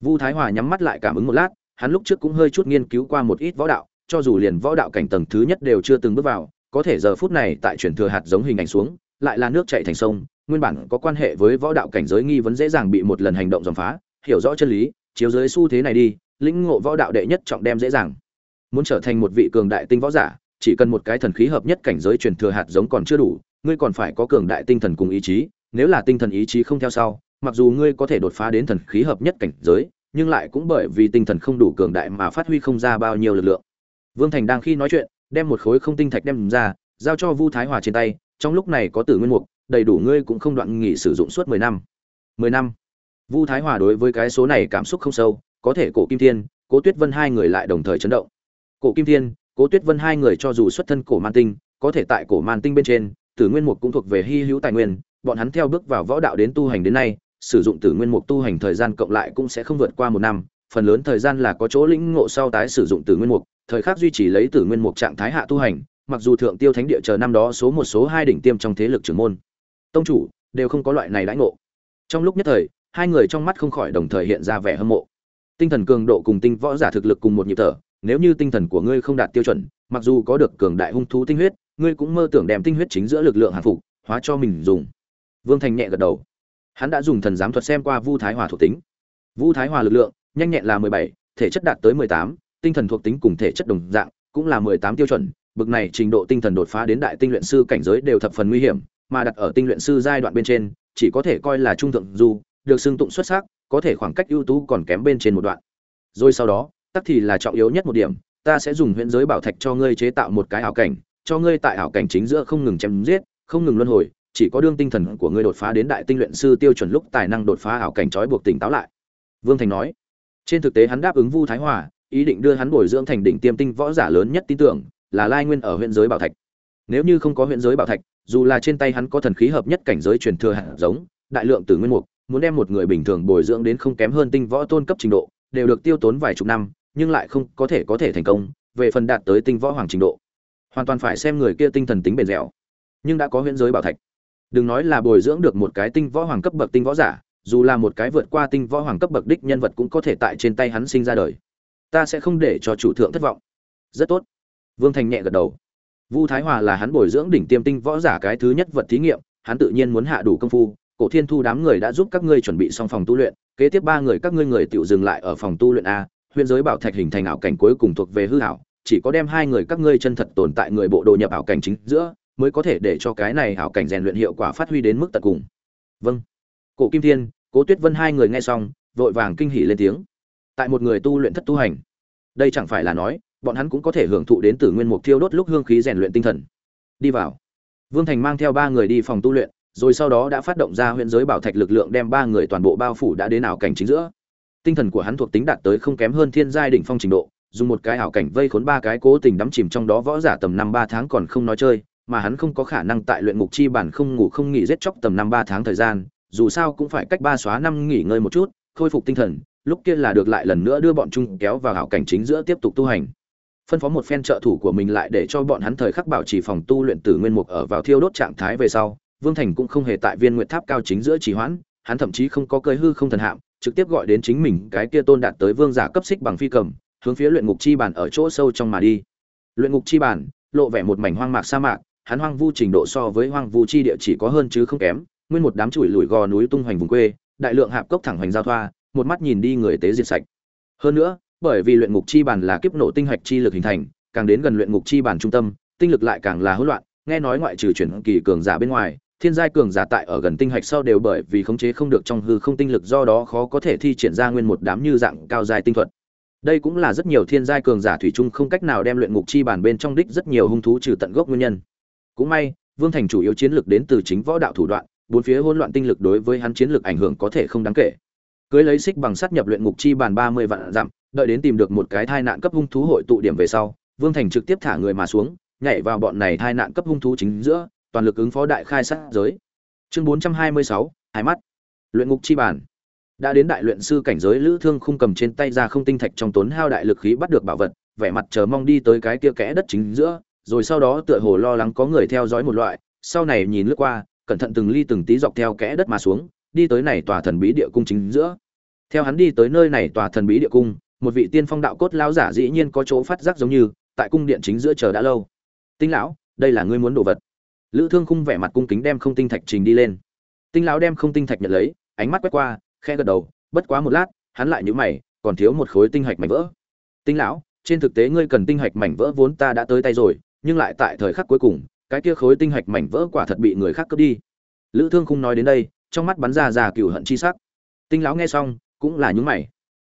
Vu Thái Hòa nhắm mắt lại cảm ứng một lát, hắn lúc trước cũng hơi chút nghiên cứu qua một ít võ đạo, cho dù liền võ đạo cảnh tầng thứ nhất đều chưa từng bước vào, có thể giờ phút này tại truyền thừa hạt giống hình ảnh xuống, lại là nước chảy thành sông, nguyên bản có quan hệ với võ đạo cảnh giới nghi vấn dễ dàng bị một lần hành động dòng phá, hiểu rõ chân lý, chiếu dưới xu thế này đi, lĩnh ngộ võ đạo đệ nhất trọng đem dễ dàng. Muốn trở thành một vị cường đại tinh võ giả, chỉ cần một cái thần khí hợp nhất cảnh giới truyền thừa hạt giống còn chưa đủ, ngươi còn phải có cường đại tinh thần cùng ý chí, nếu là tinh thần ý chí không theo sau, mặc dù ngươi có thể đột phá đến thần khí hợp nhất cảnh giới, nhưng lại cũng bởi vì tinh thần không đủ cường đại mà phát huy không ra bao nhiêu lực lượng. Vương thành đang khi nói chuyện, đem một khối không tinh thạch đem ra, giao cho vu thái hòa trên tay, trong lúc này có tử nguyên mục đầy đủ ngươi cũng không đoạn nghỉ sử dụng suốt mười năm. Mười năm? Vu thái hòa đối với cái số này cảm xúc không sâu, có thể cổ kim thiên, cố tuyết vân hai người lại đồng thời chấn động. Cổ kim thiên, cố tuyết vân hai người cho dù xuất thân cổ man tinh, có thể tại cổ man tinh bên trên, tử nguyên mục cũng thuộc về hy hữu tài nguyên, bọn hắn theo bước vào võ đạo đến tu hành đến nay, sử dụng tử nguyên mục tu hành thời gian cộng lại cũng sẽ không vượt qua một năm, phần lớn thời gian là có chỗ lĩnh ngộ sau tái sử dụng tử nguyên mục, thời khắc duy trì lấy tử nguyên mục trạng thái hạ tu hành, mặc dù thượng tiêu thánh địa chờ năm đó số một, số hai đỉnh tiêm trong thế lực trưởng môn tông chủ, đều không có loại này đãi ngộ. Trong lúc nhất thời, hai người trong mắt không khỏi đồng thời hiện ra vẻ hâm mộ. Tinh thần cường độ cùng tinh võ giả thực lực cùng một nhịp thở, nếu như tinh thần của ngươi không đạt tiêu chuẩn, mặc dù có được cường đại hung thú tinh huyết, ngươi cũng mơ tưởng đem tinh huyết chính giữa lực lượng hàng phục, hóa cho mình dùng. Vương thành nhẹ gật đầu. Hắn đã dùng thần giám thuật xem qua vu thái hòa thuộc tính. Vu thái hòa lực lượng, nhanh nhẹn là mười bảy, thể chất đạt tới mười tám, tinh thần thuộc tính cùng thể chất đồng dạng, cũng là mười tám tiêu chuẩn, bực này trình độ tinh thần đột phá đến đại tinh luyện sư cảnh giới đều thập phần nguy hiểm mà đặt ở tinh luyện sư giai đoạn bên trên, chỉ có thể coi là trung thượng du, được xưng tụng xuất sắc, có thể khoảng cách ưu tú còn kém bên trên một đoạn. Rồi sau đó, tắc thì là trọng yếu nhất một điểm, ta sẽ dùng huyễn giới bảo thạch cho ngươi chế tạo một cái ảo cảnh, cho ngươi tại ảo cảnh chính giữa không ngừng chém giết, không ngừng luân hồi, chỉ có đương tinh thần của ngươi đột phá đến đại tinh luyện sư tiêu chuẩn lúc tài năng đột phá ảo cảnh trói buộc tỉnh táo lại. Vương thành nói. Trên thực tế hắn đáp ứng vu thái hòa ý định đưa hắn bồi dưỡng thành đỉnh tiêm tinh võ giả lớn nhất tin tưởng là lai nguyên ở huyện giới bảo thạch. Nếu như không có huyện giới bảo thạch dù là trên tay hắn có thần khí hợp nhất cảnh giới truyền thừa hạt giống, đại lượng từ nguyên mục, muốn đem một người bình thường bồi dưỡng đến không kém hơn tinh võ tôn cấp trình độ, đều được tiêu tốn vài chục năm, nhưng lại không có thể có thể thành công, về phần đạt tới tinh võ hoàng trình độ. Hoàn toàn phải xem người kia tinh thần tính bền dẻo, nhưng đã có huyễn giới bảo thạch. Đừng nói là bồi dưỡng được một cái tinh võ hoàng cấp bậc tinh võ giả, dù là một cái vượt qua tinh võ hoàng cấp bậc đích nhân vật cũng có thể tại trên tay hắn sinh ra đời. Ta sẽ không để cho chủ thượng thất vọng. Rất tốt. Vương thành nhẹ gật đầu vu thái hòa là hắn bồi dưỡng đỉnh tiêm tinh võ giả cái thứ nhất vật thí nghiệm, hắn tự nhiên muốn hạ đủ công phu, cổ thiên thu đám người đã giúp các ngươi chuẩn bị xong phòng tu luyện, kế tiếp ba người các ngươi người tiểu dừng lại ở phòng tu luyện a Huyền giới bảo thạch hình thành ảo cảnh cuối cùng thuộc về hư ảo, chỉ có đem hai người các ngươi chân thật tồn tại người bộ đồ nhập ảo cảnh chính giữa, mới có thể để cho cái này ảo cảnh rèn luyện hiệu quả phát huy đến mức tận cùng. Vâng. Cổ kim thiên, cố tuyết vân hai người nghe xong, vội vàng kinh hỉ lên tiếng. Tại một người tu luyện thất tu hành. Đây chẳng phải là nói bọn hắn cũng có thể hưởng thụ đến từ nguyên mục thiêu đốt lúc hương khí rèn luyện tinh thần. Đi vào. Vương thành mang theo ba người đi phòng tu luyện, rồi sau đó đã phát động ra huyện giới bảo thạch lực lượng đem ba người toàn bộ bao phủ đã đến ảo cảnh chính giữa. Tinh thần của hắn thuộc tính đạt tới không kém hơn thiên giai đỉnh phong trình độ, dùng một cái ảo cảnh vây khốn ba cái cố tình đắm chìm trong đó võ giả tầm năm ba tháng còn không nói chơi, mà hắn không có khả năng tại luyện ngục chi bản không ngủ không nghỉ giết chóc tầm năm ba tháng thời gian, dù sao cũng phải cách ba xóa năm nghỉ ngơi một chút, khôi phục tinh thần, lúc kia là được lại lần nữa đưa bọn chúng kéo vào ảo cảnh chính giữa tiếp tục tu hành phân phó một phen trợ thủ của mình lại để cho bọn hắn thời khắc bảo trì phòng tu luyện tử nguyên mục ở vào thiêu đốt trạng thái về sau. Vương thành cũng không hề tại viên nguyệt tháp cao chính giữa trì hoãn, hắn thậm chí không có cơi hư không thần hạm, trực tiếp gọi đến chính mình cái kia tôn đạt tới vương giả cấp xích bằng phi cầm, hướng phía luyện ngục chi bản ở chỗ sâu trong mà đi. Luyện ngục chi bản lộ vẻ một mảnh hoang mạc sa mạc, hắn hoang vu trình độ so với hoang vu chi địa chỉ có hơn chứ không kém, nguyên một đám chuỗi lùi gò núi tung hoành vùng quê, đại lượng hạp cốc thẳng hoành giao thoa, một mắt nhìn đi người tế diệt sạch. Hơn nữa bởi vì luyện ngục chi bản là kiếp nổ tinh hạch chi lực hình thành, càng đến gần luyện ngục chi bản trung tâm, tinh lực lại càng là hỗn loạn, nghe nói ngoại trừ chuyển kỳ cường giả bên ngoài, thiên giai cường giả tại ở gần tinh hạch sau đều bởi vì khống chế không được trong hư không tinh lực do đó khó có thể thi triển ra nguyên một đám như dạng cao giai tinh thuật. Đây cũng là rất nhiều thiên giai cường giả thủy chung không cách nào đem luyện ngục chi bản bên trong đích rất nhiều hung thú trừ tận gốc nguyên nhân. Cũng may, vương thành chủ yếu chiến lực đến từ chính võ đạo thủ đoạn, bốn phía hỗn loạn tinh lực đối với hắn chiến lực ảnh hưởng có thể không đáng kể. Cưới lấy xích bằng sát nhập luyện ngục chi bản ba mươi vạn dặm đợi đến tìm được một cái thai nạn cấp hung thú hội tụ điểm về sau, vương thành trực tiếp thả người mà xuống, nhảy vào bọn này thai nạn cấp hung thú chính giữa, toàn lực ứng phó đại khai sát giới. Chương bốn trăm hai mươi sáu, hai mắt. Luyện ngục chi bản. Đã đến đại luyện sư cảnh giới, lữ thương khung cầm trên tay ra không tinh thạch trong tốn hao đại lực khí bắt được bảo vật, vẻ mặt chờ mong đi tới cái kia kẽ đất chính giữa, rồi sau đó tựa hồ lo lắng có người theo dõi một loại, sau này nhìn lướt qua, cẩn thận từng ly từng tí dọc theo kẽ đất mà xuống, đi tới này tòa thần bí địa cung chính giữa. Theo hắn đi tới nơi này tòa thần bí địa cung một vị tiên phong đạo cốt lão giả dĩ nhiên có chỗ phát giác giống như, tại cung điện chính giữa chờ đã lâu. Tinh lão, đây là ngươi muốn đồ vật. Lữ thương khung vẻ mặt cung kính đem không tinh thạch trình đi lên. Tinh lão đem không tinh thạch nhận lấy, ánh mắt quét qua khe gật đầu, bất quá một lát, hắn lại nhíu mày, còn thiếu một khối tinh hạch mảnh vỡ. Tinh lão, trên thực tế ngươi cần tinh hạch mảnh vỡ vốn ta đã tới tay rồi, nhưng lại tại thời khắc cuối cùng, cái kia khối tinh hạch mảnh vỡ quả thật bị người khác cướp đi. Lữ thương khung nói đến đây, trong mắt bắn ra già cừu hận chi sắc. Tinh lão nghe xong, cũng là nhúng mày.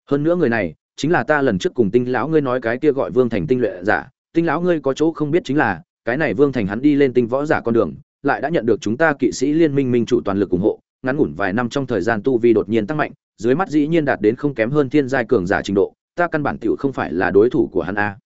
Hơn nữa người này chính là ta lần trước cùng tinh lão ngươi nói cái kia gọi vương thành tinh luyện giả, tinh lão ngươi có chỗ không biết chính là, cái này vương thành hắn đi lên tinh võ giả con đường, lại đã nhận được chúng ta kỵ sĩ liên minh minh chủ toàn lực ủng hộ, ngắn ngủn vài năm trong thời gian tu vi đột nhiên tăng mạnh, dưới mắt dĩ nhiên đạt đến không kém hơn thiên giai cường giả trình độ, ta căn bản tiểu không phải là đối thủ của hắn a.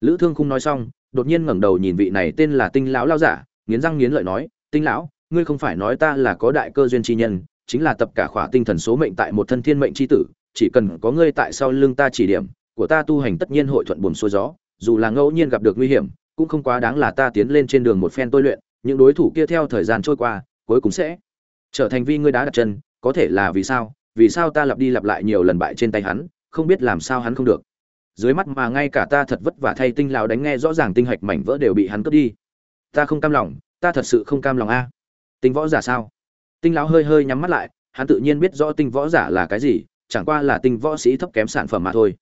Lữ thương không nói xong, đột nhiên ngẩng đầu nhìn vị này tên là tinh lão lao giả, nghiến răng nghiến lợi nói, tinh lão, ngươi không phải nói ta là có đại cơ duyên chi nhân, chính là tập cả khỏa tinh thần số mệnh tại một thân thiên mệnh chi tử chỉ cần có ngươi tại sau lưng ta chỉ điểm, của ta tu hành tất nhiên hội thuận buồm xuôi gió, dù là ngẫu nhiên gặp được nguy hiểm, cũng không quá đáng là ta tiến lên trên đường một phen tôi luyện, những đối thủ kia theo thời gian trôi qua, cuối cùng sẽ trở thành vi ngươi đá đặt chân, có thể là vì sao vì sao ta lặp đi lặp lại nhiều lần bại trên tay hắn, không biết làm sao hắn không được. Dưới mắt mà ngay cả ta thật vất vả thay tinh lão đánh nghe rõ ràng tinh hạch mảnh vỡ đều bị hắn cướp đi. Ta không cam lòng, ta thật sự không cam lòng a. Tinh võ giả sao? Tinh lão hơi hơi nhắm mắt lại, hắn tự nhiên biết rõ tinh võ giả là cái gì chẳng qua là tinh võ sĩ thấp kém sản phẩm mà thôi.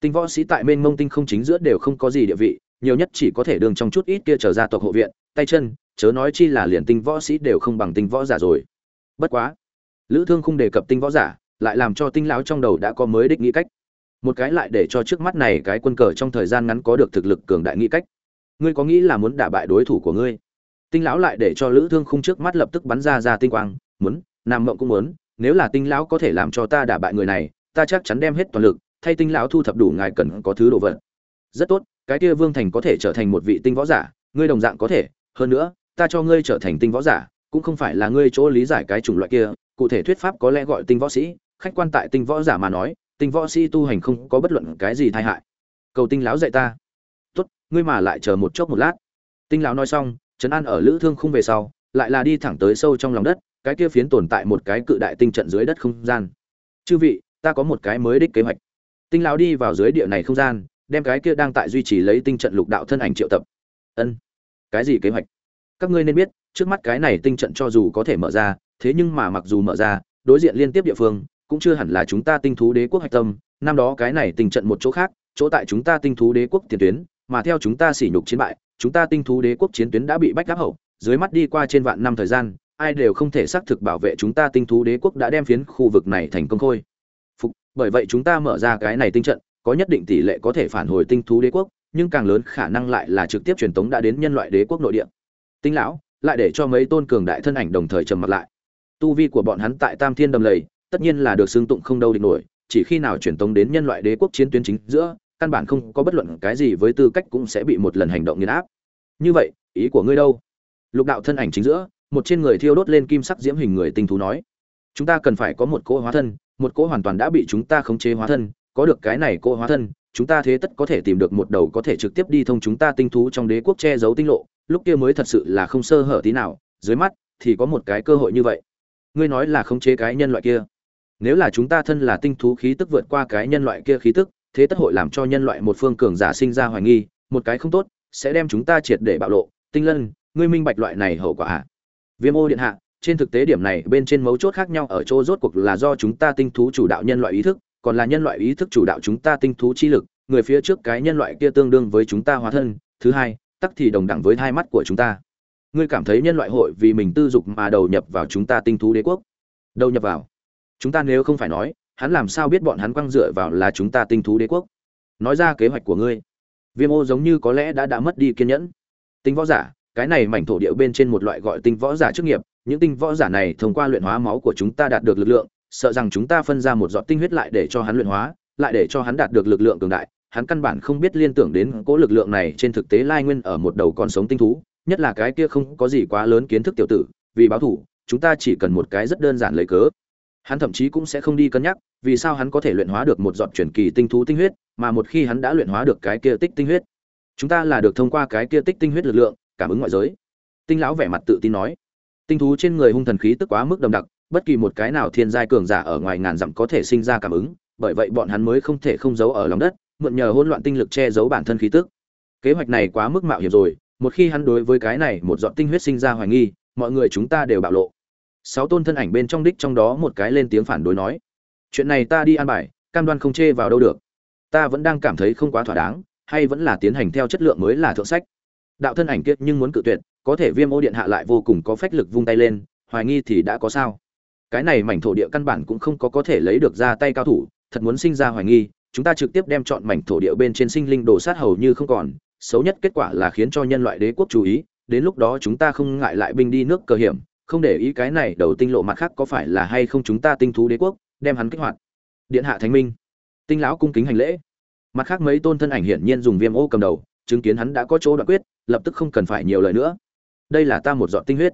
Tinh võ sĩ tại mênh mông tinh không chính giữa đều không có gì địa vị, nhiều nhất chỉ có thể đường trong chút ít kia trở ra tộc hộ viện, tay chân, chớ nói chi là liền tinh võ sĩ đều không bằng tinh võ giả rồi. Bất quá, lữ thương không đề cập tinh võ giả, lại làm cho tinh lão trong đầu đã có mới đích nghĩ cách. Một cái lại để cho trước mắt này cái quân cờ trong thời gian ngắn có được thực lực cường đại nghĩ cách. Ngươi có nghĩ là muốn đả bại đối thủ của ngươi? Tinh lão lại để cho lữ thương khung trước mắt lập tức bắn ra ra tinh quang, muốn, nam mộng cũng muốn nếu là tinh lão có thể làm cho ta đả bại người này, ta chắc chắn đem hết toàn lực, thay tinh lão thu thập đủ ngài cần có thứ đồ vật. Rất tốt, cái kia vương thành có thể trở thành một vị tinh võ giả, ngươi đồng dạng có thể. Hơn nữa, ta cho ngươi trở thành tinh võ giả, cũng không phải là ngươi chỗ lý giải cái chủng loại kia. Cụ thể thuyết pháp có lẽ gọi tinh võ sĩ, khách quan tại tinh võ giả mà nói, tinh võ sĩ tu hành không có bất luận cái gì tai hại. Cầu tinh lão dạy ta. Tốt, ngươi mà lại chờ một chốc một lát. Tinh lão nói xong, trấn an ở lữ thương không về sau, lại là đi thẳng tới sâu trong lòng đất cái kia phiến tồn tại một cái cự đại tinh trận dưới đất không gian. Chư vị, ta có một cái mới đích kế hoạch. Tinh lão đi vào dưới địa này không gian, đem cái kia đang tại duy trì lấy tinh trận lục đạo thân ảnh triệu tập. Ân, cái gì kế hoạch? Các ngươi nên biết, trước mắt cái này tinh trận cho dù có thể mở ra, thế nhưng mà mặc dù mở ra, đối diện liên tiếp địa phương, cũng chưa hẳn là chúng ta tinh thú đế quốc hạch tâm. Năm đó cái này tinh trận một chỗ khác, chỗ tại chúng ta tinh thú đế quốc tiền tuyến, mà theo chúng ta sỉ nhục chiến bại, chúng ta tinh thú đế quốc chiến tuyến đã bị bách đáp hậu, dưới mắt đi qua trên vạn năm thời gian ai đều không thể xác thực bảo vệ chúng ta tinh thú đế quốc đã đem phiến khu vực này thành công khôi. Phục, bởi vậy chúng ta mở ra cái này tinh trận, có nhất định tỷ lệ có thể phản hồi tinh thú đế quốc, nhưng càng lớn khả năng lại là trực tiếp truyền tống đã đến nhân loại đế quốc nội địa. Tinh lão, lại để cho mấy tôn cường đại thân ảnh đồng thời trầm mặt lại. Tu vi của bọn hắn tại tam thiên đầm lầy, tất nhiên là được xưng tụng không đâu địch nổi, chỉ khi nào truyền tống đến nhân loại đế quốc chiến tuyến chính giữa, căn bản không có bất luận cái gì với tư cách cũng sẽ bị một lần hành động nghiền áp. Như vậy, ý của ngươi đâu? Lục đạo thân ảnh chính giữa một trên người thiêu đốt lên kim sắc diễm hình người tinh thú nói, chúng ta cần phải có một cỗ hóa thân, một cỗ hoàn toàn đã bị chúng ta khống chế hóa thân, có được cái này cỗ hóa thân, chúng ta thế tất có thể tìm được một đầu có thể trực tiếp đi thông chúng ta tinh thú trong đế quốc che giấu tinh lộ, lúc kia mới thật sự là không sơ hở tí nào, dưới mắt thì có một cái cơ hội như vậy. Ngươi nói là khống chế cái nhân loại kia. Nếu là chúng ta thân là tinh thú khí tức vượt qua cái nhân loại kia khí tức, thế tất hội làm cho nhân loại một phương cường giả sinh ra hoài nghi, một cái không tốt, sẽ đem chúng ta triệt để bạo lộ. Tinh lân, ngươi minh bạch loại này hậu quả à? Viêm ô điện hạ, trên thực tế điểm này bên trên mấu chốt khác nhau ở chỗ rốt cuộc là do chúng ta tinh thú chủ đạo nhân loại ý thức, còn là nhân loại ý thức chủ đạo chúng ta tinh thú chi lực, người phía trước cái nhân loại kia tương đương với chúng ta hóa thân, thứ hai, tắc thì đồng đẳng với hai mắt của chúng ta. Ngươi cảm thấy nhân loại hội vì mình tư dục mà đầu nhập vào chúng ta tinh thú đế quốc? Đầu nhập vào. Chúng ta nếu không phải nói, hắn làm sao biết bọn hắn quăng dựa vào là chúng ta tinh thú đế quốc? Nói ra kế hoạch của ngươi. Viêm ô giống như có lẽ đã đã mất đi kiên nhẫn. Tính võ giả cái này mảnh thổ địa bên trên một loại gọi tinh võ giả chức nghiệp, những tinh võ giả này thông qua luyện hóa máu của chúng ta đạt được lực lượng, sợ rằng chúng ta phân ra một giọt tinh huyết lại để cho hắn luyện hóa, lại để cho hắn đạt được lực lượng cường đại, hắn căn bản không biết liên tưởng đến cố lực lượng này trên thực tế lai nguyên ở một đầu con sống tinh thú, nhất là cái kia không có gì quá lớn kiến thức tiểu tử, vì báo thủ, chúng ta chỉ cần một cái rất đơn giản lấy cớ. Hắn thậm chí cũng sẽ không đi cân nhắc, vì sao hắn có thể luyện hóa được một giọt truyền kỳ tinh thú tinh huyết, mà một khi hắn đã luyện hóa được cái kia tích tinh huyết, chúng ta là được thông qua cái kia tích tinh huyết lực lượng cảm ứng ngoại giới. Tinh lão vẻ mặt tự tin nói, tinh thú trên người hung thần khí tức quá mức đậm đặc, bất kỳ một cái nào thiên giai cường giả ở ngoài ngàn dặm có thể sinh ra cảm ứng, bởi vậy bọn hắn mới không thể không giấu ở lòng đất, mượn nhờ hỗn loạn tinh lực che giấu bản thân khí tức. Kế hoạch này quá mức mạo hiểm rồi, một khi hắn đối với cái này một dọn tinh huyết sinh ra hoài nghi, mọi người chúng ta đều bạo lộ. Sáu tôn thân ảnh bên trong đích trong đó một cái lên tiếng phản đối nói, chuyện này ta đi an bài, cam đoan không chê vào đâu được. Ta vẫn đang cảm thấy không quá thỏa đáng, hay vẫn là tiến hành theo chất lượng mới là thượng sách đạo thân ảnh kiệt nhưng muốn cự tuyệt, có thể viêm ô điện hạ lại vô cùng có phách lực vung tay lên, hoài nghi thì đã có sao. Cái này mảnh thổ địa căn bản cũng không có có thể lấy được ra tay cao thủ, thật muốn sinh ra hoài nghi, chúng ta trực tiếp đem chọn mảnh thổ địa bên trên sinh linh đồ sát hầu như không còn, xấu nhất kết quả là khiến cho nhân loại đế quốc chú ý, đến lúc đó chúng ta không ngại lại binh đi nước cờ hiểm, không để ý cái này đầu tinh lộ mặt khác có phải là hay không chúng ta tinh thú đế quốc, đem hắn kích hoạt. Điện hạ thánh minh, tinh lão cung kính hành lễ. Mặt khác mấy tôn thân ảnh hiển nhiên dùng viêm ô cầm đầu chứng kiến hắn đã có chỗ đoạn quyết, lập tức không cần phải nhiều lời nữa. Đây là ta một giọt tinh huyết.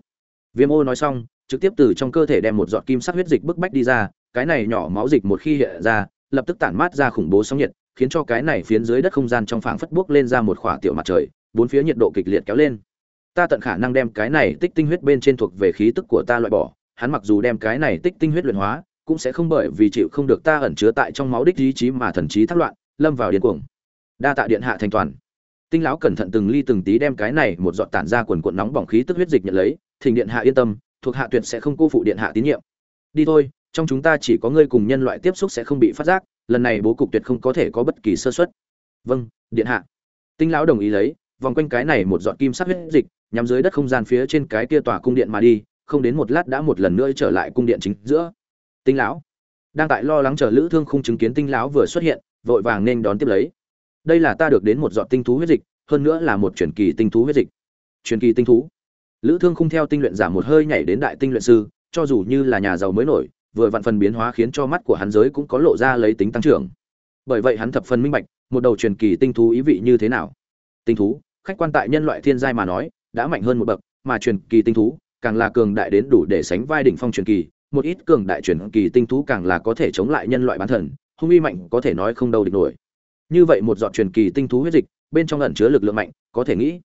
Viêm ô nói xong, trực tiếp từ trong cơ thể đem một giọt kim sắc huyết dịch bức bách đi ra, cái này nhỏ máu dịch một khi hiện ra, lập tức tản mát ra khủng bố sóng nhiệt, khiến cho cái này phiến dưới đất không gian trong phảng phất bước lên ra một khỏa tiểu mặt trời, bốn phía nhiệt độ kịch liệt kéo lên. Ta tận khả năng đem cái này tích tinh huyết bên trên thuộc về khí tức của ta loại bỏ, hắn mặc dù đem cái này tích tinh huyết luyện hóa, cũng sẽ không bởi vì chịu không được ta ẩn chứa tại trong máu đích ý chí mà thần trí thác loạn, lâm vào điên cuồng. Đa tạ điện hạ thành toàn tinh lão cẩn thận từng ly từng tí đem cái này một giọt tản ra quần cuộn nóng bỏng khí tức huyết dịch nhận lấy, thỉnh điện hạ yên tâm, thuộc hạ tuyệt sẽ không cô phụ điện hạ tín nhiệm. Đi thôi, trong chúng ta chỉ có ngươi cùng nhân loại tiếp xúc sẽ không bị phát giác, lần này bố cục tuyệt không có thể có bất kỳ sơ suất. Vâng điện hạ. Tinh lão đồng ý lấy, vòng quanh cái này một giọt kim sắc huyết dịch, nhắm dưới đất không gian phía trên cái kia tòa cung điện mà đi, không đến một lát đã một lần nữa trở lại cung điện chính giữa. Tinh lão. Đang tại lo lắng chờ lữ thương không chứng kiến tinh lão vừa xuất hiện, vội vàng nên đón tiếp lấy đây là ta được đến một giọt tinh thú huyết dịch, hơn nữa là một truyền kỳ tinh thú huyết dịch. Truyền kỳ tinh thú? Lữ thương khung theo tinh luyện giả một hơi nhảy đến đại tinh luyện sư, cho dù như là nhà giàu mới nổi, vừa vặn phần biến hóa khiến cho mắt của hắn giới cũng có lộ ra lấy tính tăng trưởng. Bởi vậy hắn thập phần minh bạch, một đầu truyền kỳ tinh thú ý vị như thế nào. Tinh thú, khách quan tại nhân loại thiên giai mà nói, đã mạnh hơn một bậc, mà truyền kỳ tinh thú, càng là cường đại đến đủ để sánh vai đỉnh phong truyền kỳ, một ít cường đại truyền kỳ tinh thú càng là có thể chống lại nhân loại bán thần, hung uy mạnh có thể nói không đâu địch nổi như vậy một giọt truyền kỳ tinh thú huyết dịch, bên trong ẩn chứa lực lượng mạnh, có thể nghĩ,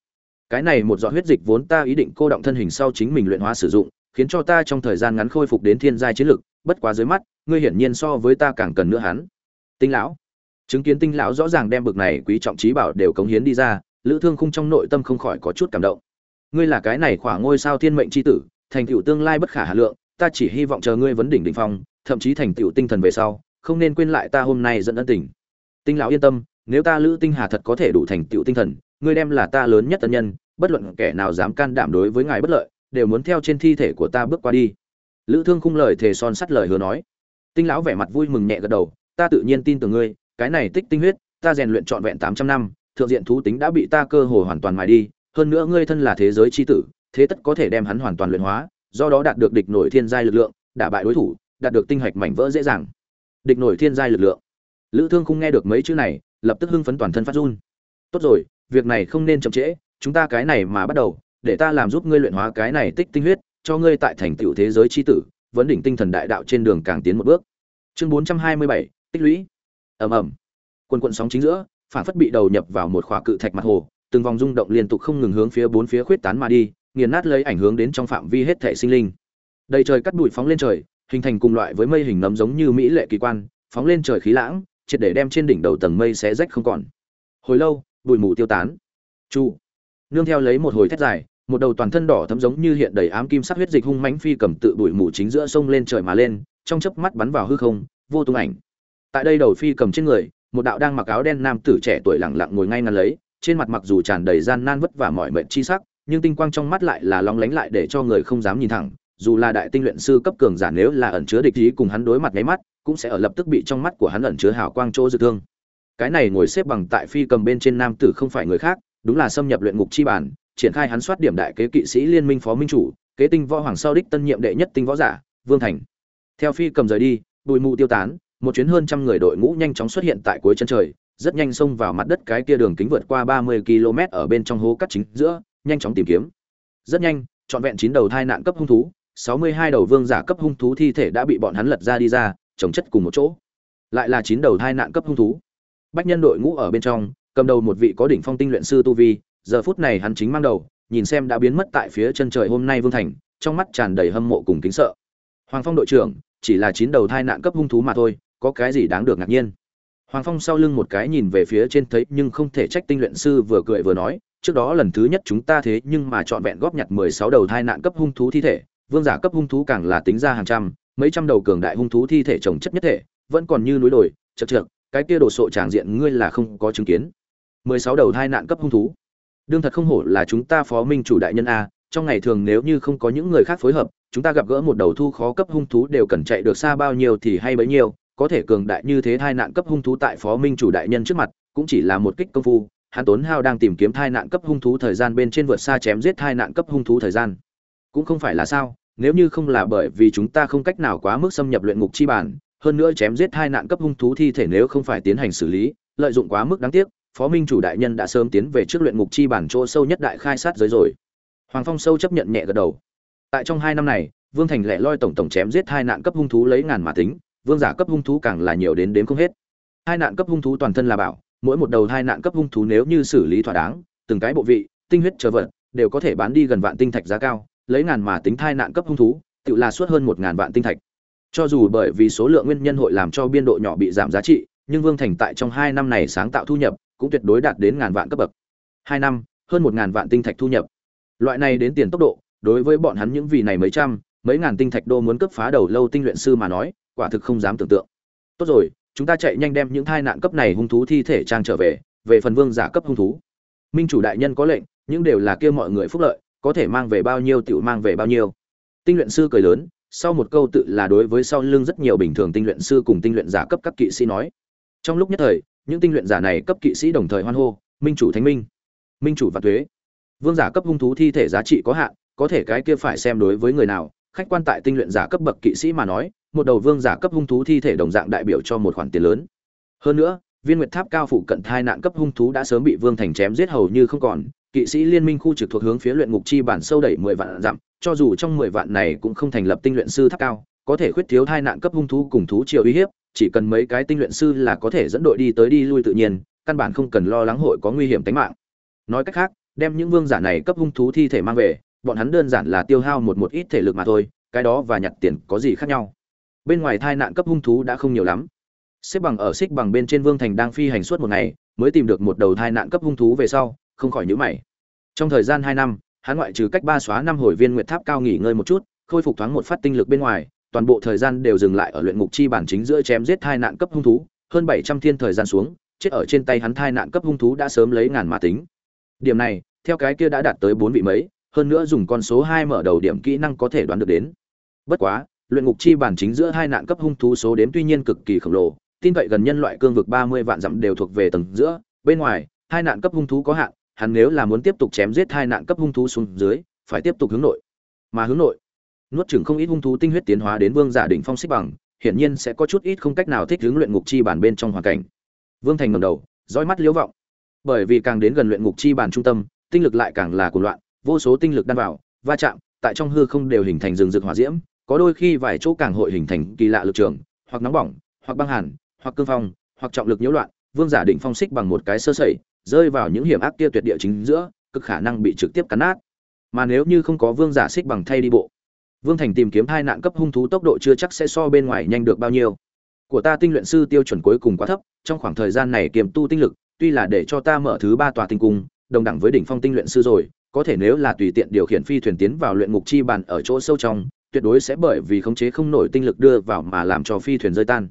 cái này một giọt huyết dịch vốn ta ý định cô động thân hình sau chính mình luyện hóa sử dụng, khiến cho ta trong thời gian ngắn khôi phục đến thiên giai chiến lực, bất quá dưới mắt, ngươi hiển nhiên so với ta càng cần nữa hắn. Tinh lão, chứng kiến tinh lão rõ ràng đem bực này quý trọng trí bảo đều cống hiến đi ra, lữ thương khung trong nội tâm không khỏi có chút cảm động. Ngươi là cái này khỏa ngôi sao thiên mệnh chi tử, thành tựu tương lai bất khả hà lượng, ta chỉ hy vọng chờ ngươi vấn đỉnh đỉnh phong, thậm chí thành tựu tinh thần về sau, không nên quên lại ta hôm nay dẫn ân tình tinh lão yên tâm, nếu ta lữ tinh hà thật có thể đủ thành tựu tinh thần, ngươi đem là ta lớn nhất tân nhân, bất luận kẻ nào dám can đảm đối với ngài bất lợi, đều muốn theo trên thi thể của ta bước qua đi. Lữ thương khung lời thề son sắt lời hứa nói. Tinh lão vẻ mặt vui mừng nhẹ gật đầu, ta tự nhiên tin tưởng ngươi, cái này tích tinh huyết, ta rèn luyện trọn vẹn tám trăm năm, thượng diện thú tính đã bị ta cơ hồ hoàn toàn mài đi, hơn nữa ngươi thân là thế giới chi tử, thế tất có thể đem hắn hoàn toàn luyện hóa, do đó đạt được địch nổi thiên giai lực lượng, đả bại đối thủ, đạt được tinh hạch mảnh vỡ dễ dàng. Địch nổi thiên giai lực lượng lữ thương không nghe được mấy chữ này, lập tức hưng phấn toàn thân phát run. Tốt rồi, việc này không nên chậm trễ, chúng ta cái này mà bắt đầu, để ta làm giúp ngươi luyện hóa cái này tích tinh huyết, cho ngươi tại thành tựu thế giới chi tử, vấn đỉnh tinh thần đại đạo trên đường càng tiến một bước. Chương bốn trăm hai mươi bảy, tích lũy. Ầm ầm. Quần quận sóng chính giữa, phản phất bị đầu nhập vào một khỏa cự thạch mặt hồ, từng vòng rung động liên tục không ngừng hướng phía bốn phía khuyết tán mà đi, nghiền nát lấy ảnh hưởng đến trong phạm vi hết thể sinh linh. Đầy trời cắt bụi phóng lên trời, hình thành cùng loại với mây hình nấm giống như mỹ lệ kỳ quan, phóng lên trời khí lãng triệt để đem trên đỉnh đầu tầng mây xé rách không còn. Hồi lâu, bụi mù tiêu tán. Chu. Nương theo lấy một hồi thét dài, một đầu toàn thân đỏ thấm giống như hiện đầy ám kim sắc huyết dịch hung mãnh phi cầm tự bụi mù chính giữa sông lên trời mà lên, trong chớp mắt bắn vào hư không, vô tung ảnh. Tại đây đầu phi cầm trên người, một đạo đang mặc áo đen nam tử trẻ tuổi lặng lặng ngồi ngay ngắn lấy, trên mặt mặc dù tràn đầy gian nan vất vả mỏi mệt chi sắc, nhưng tinh quang trong mắt lại là lóng lánh lại để cho người không dám nhìn thẳng, dù là đại tinh luyện sư cấp cường giả nếu là ẩn chứa địch ý cùng hắn đối mặt nháy mắt cũng sẽ ở lập tức bị trong mắt của hắn ẩn chứa hào quang chỗ dự thương. Cái này ngồi xếp bằng tại phi cầm bên trên nam tử không phải người khác, đúng là xâm nhập luyện ngục chi bản, triển khai hắn soát điểm đại kế kỵ sĩ liên minh phó minh chủ, kế tinh võ hoàng sau đích tân nhiệm đệ nhất tinh võ giả, vương thành. Theo phi cầm rời đi, bụi mù tiêu tán, một chuyến hơn trăm người đội ngũ nhanh chóng xuất hiện tại cuối chân trời, rất nhanh xông vào mặt đất cái kia đường kính vượt qua ba mươi km ở bên trong hố cắt chính giữa, nhanh chóng tìm kiếm. Rất nhanh, trọn vẹn chín đầu thai nạn cấp hung thú, sáu mươi hai đầu vương giả cấp hung thú thi thể đã bị bọn hắn lật ra đi ra trồng chất cùng một chỗ. Lại là chín đầu thai nạn cấp hung thú. Bách nhân đội ngũ ở bên trong, cầm đầu một vị có đỉnh phong tinh luyện sư tu vi, giờ phút này hắn chính mang đầu, nhìn xem đã biến mất tại phía chân trời hôm nay vương thành, trong mắt tràn đầy hâm mộ cùng kính sợ. Hoàng phong đội trưởng, chỉ là chín đầu thai nạn cấp hung thú mà thôi, có cái gì đáng được ngạc nhiên? Hoàng phong sau lưng một cái nhìn về phía trên thấy nhưng không thể trách tinh luyện sư vừa cười vừa nói, trước đó lần thứ nhất chúng ta thế nhưng mà trọn vẹn góp nhặt mười sáu đầu thai nạn cấp hung thú thi thể, vương giả cấp hung thú càng là tính ra hàng trăm mấy trăm đầu cường đại hung thú thi thể trồng chất nhất thể, vẫn còn như núi đồi, chật chật cái kia đồ sộ tràng diện ngươi là không có chứng kiến. Mười sáu đầu thai nạn cấp hung thú. Đương thật không hổ là chúng ta phó minh chủ đại nhân a, trong ngày thường nếu như không có những người khác phối hợp, chúng ta gặp gỡ một đầu thu khó cấp hung thú đều cần chạy được xa bao nhiêu thì hay bấy nhiêu, có thể cường đại như thế thai nạn cấp hung thú tại phó minh chủ đại nhân trước mặt, cũng chỉ là một kích công phu, hắn tốn hao đang tìm kiếm thai nạn cấp hung thú thời gian bên trên vượt xa chém giết thai nạn cấp hung thú thời gian. Cũng không phải là sao nếu như không là bởi vì chúng ta không cách nào quá mức xâm nhập luyện ngục chi bản hơn nữa chém giết hai nạn cấp hung thú thi thể nếu không phải tiến hành xử lý, lợi dụng quá mức đáng tiếc, phó minh chủ đại nhân đã sớm tiến về trước luyện ngục chi bản chỗ sâu nhất đại khai sát giới rồi. Hoàng phong sâu chấp nhận nhẹ gật đầu. Tại trong hai năm này, vương thành lẻ loi tổng tổng chém giết hai nạn cấp hung thú lấy ngàn mà tính, vương giả cấp hung thú càng là nhiều đến đếm không hết. Hai nạn cấp hung thú toàn thân là bảo, mỗi một đầu hai nạn cấp hung thú nếu như xử lý thỏa đáng, từng cái bộ vị, tinh huyết trở vật, đều có thể bán đi gần vạn tinh thạch giá cao lấy ngàn mà tính thai nạn cấp hung thú, tự là suốt hơn một ngàn vạn tinh thạch. Cho dù bởi vì số lượng nguyên nhân hội làm cho biên độ nhỏ bị giảm giá trị, nhưng vương thành tại trong hai năm này sáng tạo thu nhập cũng tuyệt đối đạt đến ngàn vạn cấp bậc. Hai năm, hơn một ngàn vạn tinh thạch thu nhập. Loại này đến tiền tốc độ, đối với bọn hắn những vị này mấy trăm, mấy ngàn tinh thạch đô muốn cấp phá đầu lâu tinh luyện sư mà nói, quả thực không dám tưởng tượng. Tốt rồi, chúng ta chạy nhanh đem những thai nạn cấp này hung thú thi thể trang trở về về phần vương giả cấp hung thú. Minh chủ đại nhân có lệnh, những đều là kia mọi người phúc lợi có thể mang về bao nhiêu tiểu mang về bao nhiêu. Tinh luyện sư cười lớn, sau một câu tự là đối với sau lưng rất nhiều bình thường tinh luyện sư cùng tinh luyện giả cấp các kỵ sĩ nói. Trong lúc nhất thời, những tinh luyện giả này cấp kỵ sĩ đồng thời hoan hô, minh chủ thánh minh minh chủ và thuế vương giả cấp hung thú thi thể giá trị có hạn, có thể cái kia phải xem đối với người nào, khách quan tại tinh luyện giả cấp bậc kỵ sĩ mà nói, một đầu vương giả cấp hung thú thi thể đồng dạng đại biểu cho một khoản tiền lớn. Hơn nữa, viên nguyệt tháp cao phụ cận thai nạn cấp hung thú đã sớm bị vương thành chém giết hầu như không còn kỵ sĩ liên minh khu trực thuộc hướng phía luyện ngục chi bản sâu đẩy mười vạn dặm, cho dù trong mười vạn này cũng không thành lập tinh luyện sư tháp cao, có thể khuyết thiếu thai nạn cấp hung thú cùng thú triều uy hiếp, chỉ cần mấy cái tinh luyện sư là có thể dẫn đội đi tới đi lui tự nhiên, căn bản không cần lo lắng hội có nguy hiểm tính mạng. Nói cách khác, đem những vương giả này cấp hung thú thi thể mang về, bọn hắn đơn giản là tiêu hao một một ít thể lực mà thôi, cái đó và nhặt tiền có gì khác nhau. Bên ngoài thai nạn cấp hung thú đã không nhiều lắm. Xếp bằng ở xích bằng bên trên vương thành đang phi hành suốt một ngày, mới tìm được một đầu thai nạn cấp hung thú về sau, không khỏi nhữ mày trong thời gian hai năm, hắn ngoại trừ cách ba xóa năm hồi viên nguyệt tháp cao nghỉ ngơi một chút, khôi phục thoáng một phát tinh lực bên ngoài, toàn bộ thời gian đều dừng lại ở luyện ngục chi bản chính giữa chém giết thai nạn cấp hung thú, hơn bảy trăm thiên thời gian xuống, chết ở trên tay hắn thai nạn cấp hung thú đã sớm lấy ngàn mà tính. Điểm này, theo cái kia đã đạt tới bốn vị mấy, hơn nữa dùng con số hai mở đầu điểm kỹ năng có thể đoán được đến. Bất quá, luyện ngục chi bản chính giữa hai nạn cấp hung thú số đếm tuy nhiên cực kỳ khổng lồ, tin cậy gần nhân loại cương vực ba mươi vạn dặm đều thuộc về tầng giữa, bên ngoài, hai nạn cấp hung thú có hạn hắn nếu là muốn tiếp tục chém giết hai nạn cấp hung thú xuống dưới, phải tiếp tục hướng nội. Mà hướng nội, nuốt chửng không ít hung thú tinh huyết tiến hóa đến vương giả đỉnh phong xích bằng, hiển nhiên sẽ có chút ít không cách nào thích ứng luyện ngục chi bản bên trong hoàn cảnh. Vương thành ngẩng đầu, dõi mắt liếu vọng. Bởi vì càng đến gần luyện ngục chi bản trung tâm, tinh lực lại càng là cuồng loạn, vô số tinh lực đan vào, va chạm, tại trong hư không đều hình thành rừng rực hỏa diễm, có đôi khi vài chỗ càng hội hình thành kỳ lạ lực trường, hoặc nóng bỏng, hoặc băng hàn, hoặc cương phong, hoặc trọng lực nhiễu loạn, vương giả đỉnh phong xích bằng một cái sơ sẩy rơi vào những hiểm ác kia tuyệt địa chính giữa, cực khả năng bị trực tiếp cắn nát. Mà nếu như không có vương giả xích bằng thay đi bộ, vương thành tìm kiếm hai nạn cấp hung thú tốc độ chưa chắc sẽ so bên ngoài nhanh được bao nhiêu. Của ta tinh luyện sư tiêu chuẩn cuối cùng quá thấp, trong khoảng thời gian này kiềm tu tinh lực, tuy là để cho ta mở thứ ba tòa tinh cung, đồng đẳng với đỉnh phong tinh luyện sư rồi, có thể nếu là tùy tiện điều khiển phi thuyền tiến vào luyện ngục chi bàn ở chỗ sâu trong, tuyệt đối sẽ bởi vì khống chế không nổi tinh lực đưa vào mà làm cho phi thuyền rơi tan.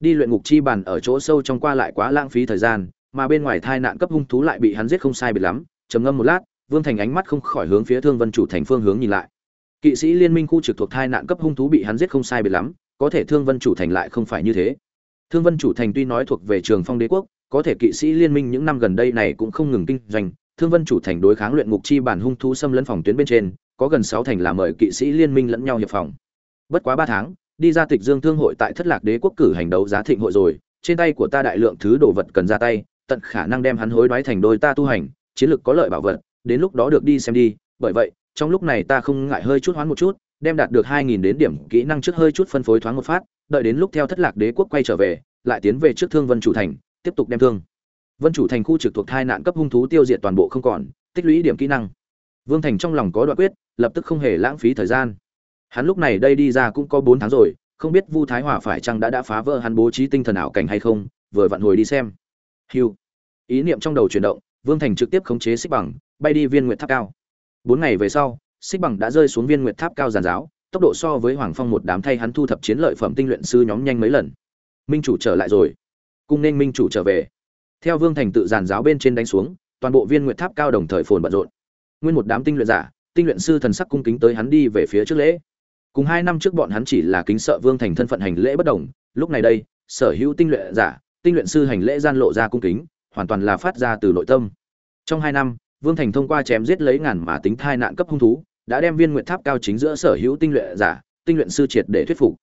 Đi luyện ngục chi bàn ở chỗ sâu trong qua lại quá lãng phí thời gian mà bên ngoài thai nạn cấp hung thú lại bị hắn giết không sai biệt lắm, trầm ngâm một lát, vương thành ánh mắt không khỏi hướng phía thương vân chủ thành phương hướng nhìn lại. Kỵ sĩ liên minh khu trực thuộc thai nạn cấp hung thú bị hắn giết không sai biệt lắm, có thể thương vân chủ thành lại không phải như thế. Thương vân chủ thành tuy nói thuộc về trường phong đế quốc, có thể kỵ sĩ liên minh những năm gần đây này cũng không ngừng kinh doanh, thương vân chủ thành đối kháng luyện ngục chi bản hung thú xâm lấn phòng tuyến bên trên, có gần sáu thành là mời kỵ sĩ liên minh lẫn nhau hiệp phòng. Bất quá ba tháng, đi ra tịch dương thương hội tại thất lạc đế quốc cử hành đấu giá thịnh hội rồi, trên tay của ta đại lượng thứ đồ vật cần ra tay tận khả năng đem hắn hối đoái thành đôi ta tu hành, chiến lược có lợi bảo vật, đến lúc đó được đi xem đi, bởi vậy, trong lúc này ta không ngại hơi chút hoán một chút, đem đạt được hai nghìn đến điểm kỹ năng trước hơi chút phân phối thoáng một phát, đợi đến lúc theo thất lạc đế quốc quay trở về, lại tiến về trước thương vân chủ thành, tiếp tục đem thương. Vân chủ thành khu trực thuộc hai nạn cấp hung thú tiêu diệt toàn bộ không còn, tích lũy điểm kỹ năng. Vương thành trong lòng có đoạn quyết, lập tức không hề lãng phí thời gian. Hắn lúc này đây đi ra cũng có bốn tháng rồi, không biết vu thái hòa phải chăng đã đã phá vỡ hắn bố trí tinh thần ảo cảnh hay không, vừa vặn hồi đi xem. Hưu. ý niệm trong đầu chuyển động, vương thành trực tiếp khống chế xích bằng, bay đi viên nguyệt tháp cao. Bốn ngày về sau xích bằng đã rơi xuống viên nguyệt tháp cao giàn giáo, tốc độ so với hoàng phong một đám thay hắn thu thập chiến lợi phẩm tinh luyện sư nhóm nhanh mấy lần. Minh chủ trở lại rồi. Cung nên minh chủ trở về. Theo vương thành tự giàn giáo bên trên đánh xuống, toàn bộ viên nguyệt tháp cao đồng thời phồn bận rộn. Nguyên một đám tinh luyện giả, tinh luyện sư thần sắc cung kính tới hắn đi về phía trước lễ. Cùng hai năm trước bọn hắn chỉ là kính sợ vương thành thân phận hành lễ bất đồng, lúc này đây, sở hữu tinh luyện giả tinh luyện sư hành lễ gian lộ ra cung kính, hoàn toàn là phát ra từ nội tâm. Trong hai năm, vương thành thông qua chém giết lấy ngàn mà tính thai nạn cấp hung thú, đã đem viên nguyện tháp cao chính giữa sở hữu tinh luyện giả, tinh luyện sư triệt để thuyết phục.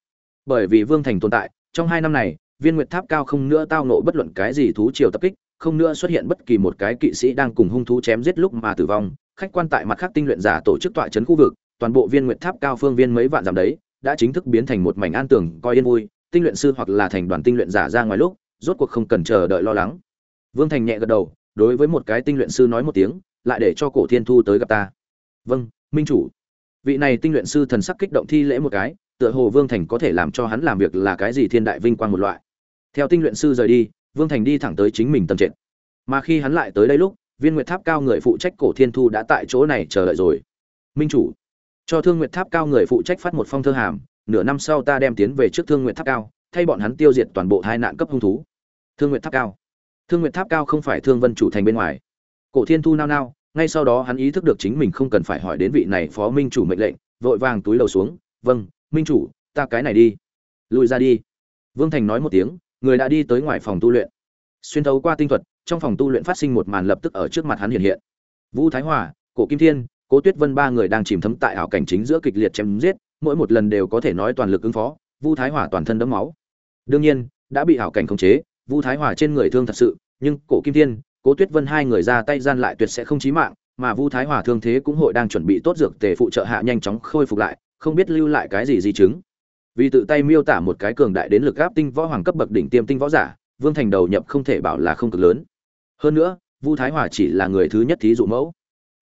Bởi vì vương thành tồn tại, trong hai năm này, viên nguyệt tháp cao không nữa tao nộ bất luận cái gì thú triều tập kích, không nữa xuất hiện bất kỳ một cái kỵ sĩ đang cùng hung thú chém giết lúc mà tử vong. Khách quan tại mặt khác tinh luyện giả tổ chức tọa trấn khu vực, toàn bộ viên nguyệt tháp cao phương viên mấy vạn dặm đấy, đã chính thức biến thành một mảnh an tường, coi yên vui. Tinh luyện sư hoặc là thành đoàn tinh luyện giả ra ngoài lúc rốt cuộc không cần chờ đợi lo lắng. Vương thành nhẹ gật đầu, đối với một cái tinh luyện sư nói một tiếng, lại để cho cổ thiên thu tới gặp ta. Vâng minh chủ. Vị này tinh luyện sư thần sắc kích động thi lễ một cái, tựa hồ vương thành có thể làm cho hắn làm việc là cái gì thiên đại vinh quang một loại. Theo tinh luyện sư rời đi, vương thành đi thẳng tới chính mình tầm trệt. Mà khi hắn lại tới đây lúc, viên nguyệt tháp cao người phụ trách cổ thiên thu đã tại chỗ này chờ đợi rồi. Minh chủ. Cho thương nguyệt tháp cao người phụ trách phát một phong thơ hàm, nửa năm sau ta đem tiến về trước thương nguyệt tháp cao thay bọn hắn tiêu diệt toàn bộ hai nạn cấp hung thú. Thương nguyệt tháp cao. Thương nguyệt tháp cao không phải thương vân chủ thành bên ngoài. Cổ thiên thu nao nao, ngay sau đó hắn ý thức được chính mình không cần phải hỏi đến vị này phó minh chủ mệnh lệnh, vội vàng túi đầu xuống vâng minh chủ, ta cái này đi. Lùi ra đi. Vương thành nói một tiếng, người đã đi tới ngoài phòng tu luyện. Xuyên thấu qua tinh thuật, trong phòng tu luyện phát sinh một màn lập tức ở trước mặt hắn hiện hiện. Vũ thái hòa, cổ kim thiên, cố tuyết vân ba người đang chìm thấm tại ảo cảnh chính giữa kịch liệt chém giết, mỗi một lần đều có thể nói toàn lực ứng phó. Vu thái hòa toàn thân đẫm máu đương nhiên, đã bị ảo cảnh khống chế, vu thái Hòa trên người thương thật sự, nhưng cổ kim thiên, cố tuyết vân hai người ra tay gian lại tuyệt sẽ không chí mạng, mà vu thái Hòa thương thế cũng hội đang chuẩn bị tốt dược tề phụ trợ hạ nhanh chóng khôi phục lại, không biết lưu lại cái gì di chứng. Vì tự tay miêu tả một cái cường đại đến lực áp tinh võ hoàng cấp bậc đỉnh tiêm tinh võ giả, vương thành đầu nhập không thể bảo là không cực lớn. Hơn nữa, vu thái Hòa chỉ là người thứ nhất thí dụ mẫu.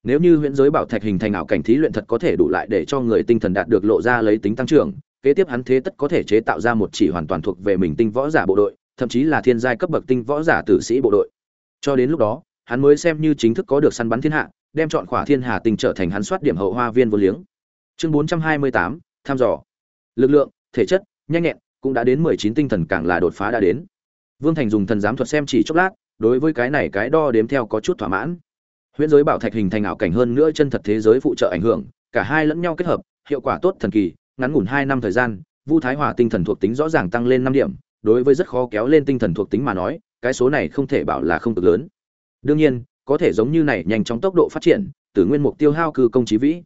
Nếu như huyễn giới bảo thạch hình thành ảo cảnh thí luyện thật có thể đủ lại để cho người tinh thần đạt được lộ ra lấy tính tăng trưởng kế tiếp hắn thế tất có thể chế tạo ra một chỉ hoàn toàn thuộc về mình tinh võ giả bộ đội, thậm chí là thiên giai cấp bậc tinh võ giả tử sĩ bộ đội. Cho đến lúc đó, hắn mới xem như chính thức có được săn bắn thiên hạ, đem chọn khỏa thiên hà tinh trở thành hắn soát điểm hậu hoa viên vô liếng. Chương bốn trăm hai mươi tám, thăm dò. Lực lượng, thể chất, nhanh nhẹn, cũng đã đến mười chín tinh thần càng là đột phá đã đến. Vương thành dùng thần giám thuật xem chỉ chốc lát, đối với cái này cái đo đếm theo có chút thỏa mãn. Huyễn giới bảo thạch hình thành ảo cảnh hơn nữa chân thật thế giới phụ trợ ảnh hưởng, cả hai lẫn nhau kết hợp, hiệu quả tốt thần kỳ ngắn ngủn hai năm thời gian, vu thái hòa tinh thần thuộc tính rõ ràng tăng lên năm điểm, đối với rất khó kéo lên tinh thần thuộc tính mà nói, cái số này không thể bảo là không cực lớn. Đương nhiên, có thể giống như này nhanh chóng tốc độ phát triển, từ nguyên mục tiêu hao cư công trí vĩ.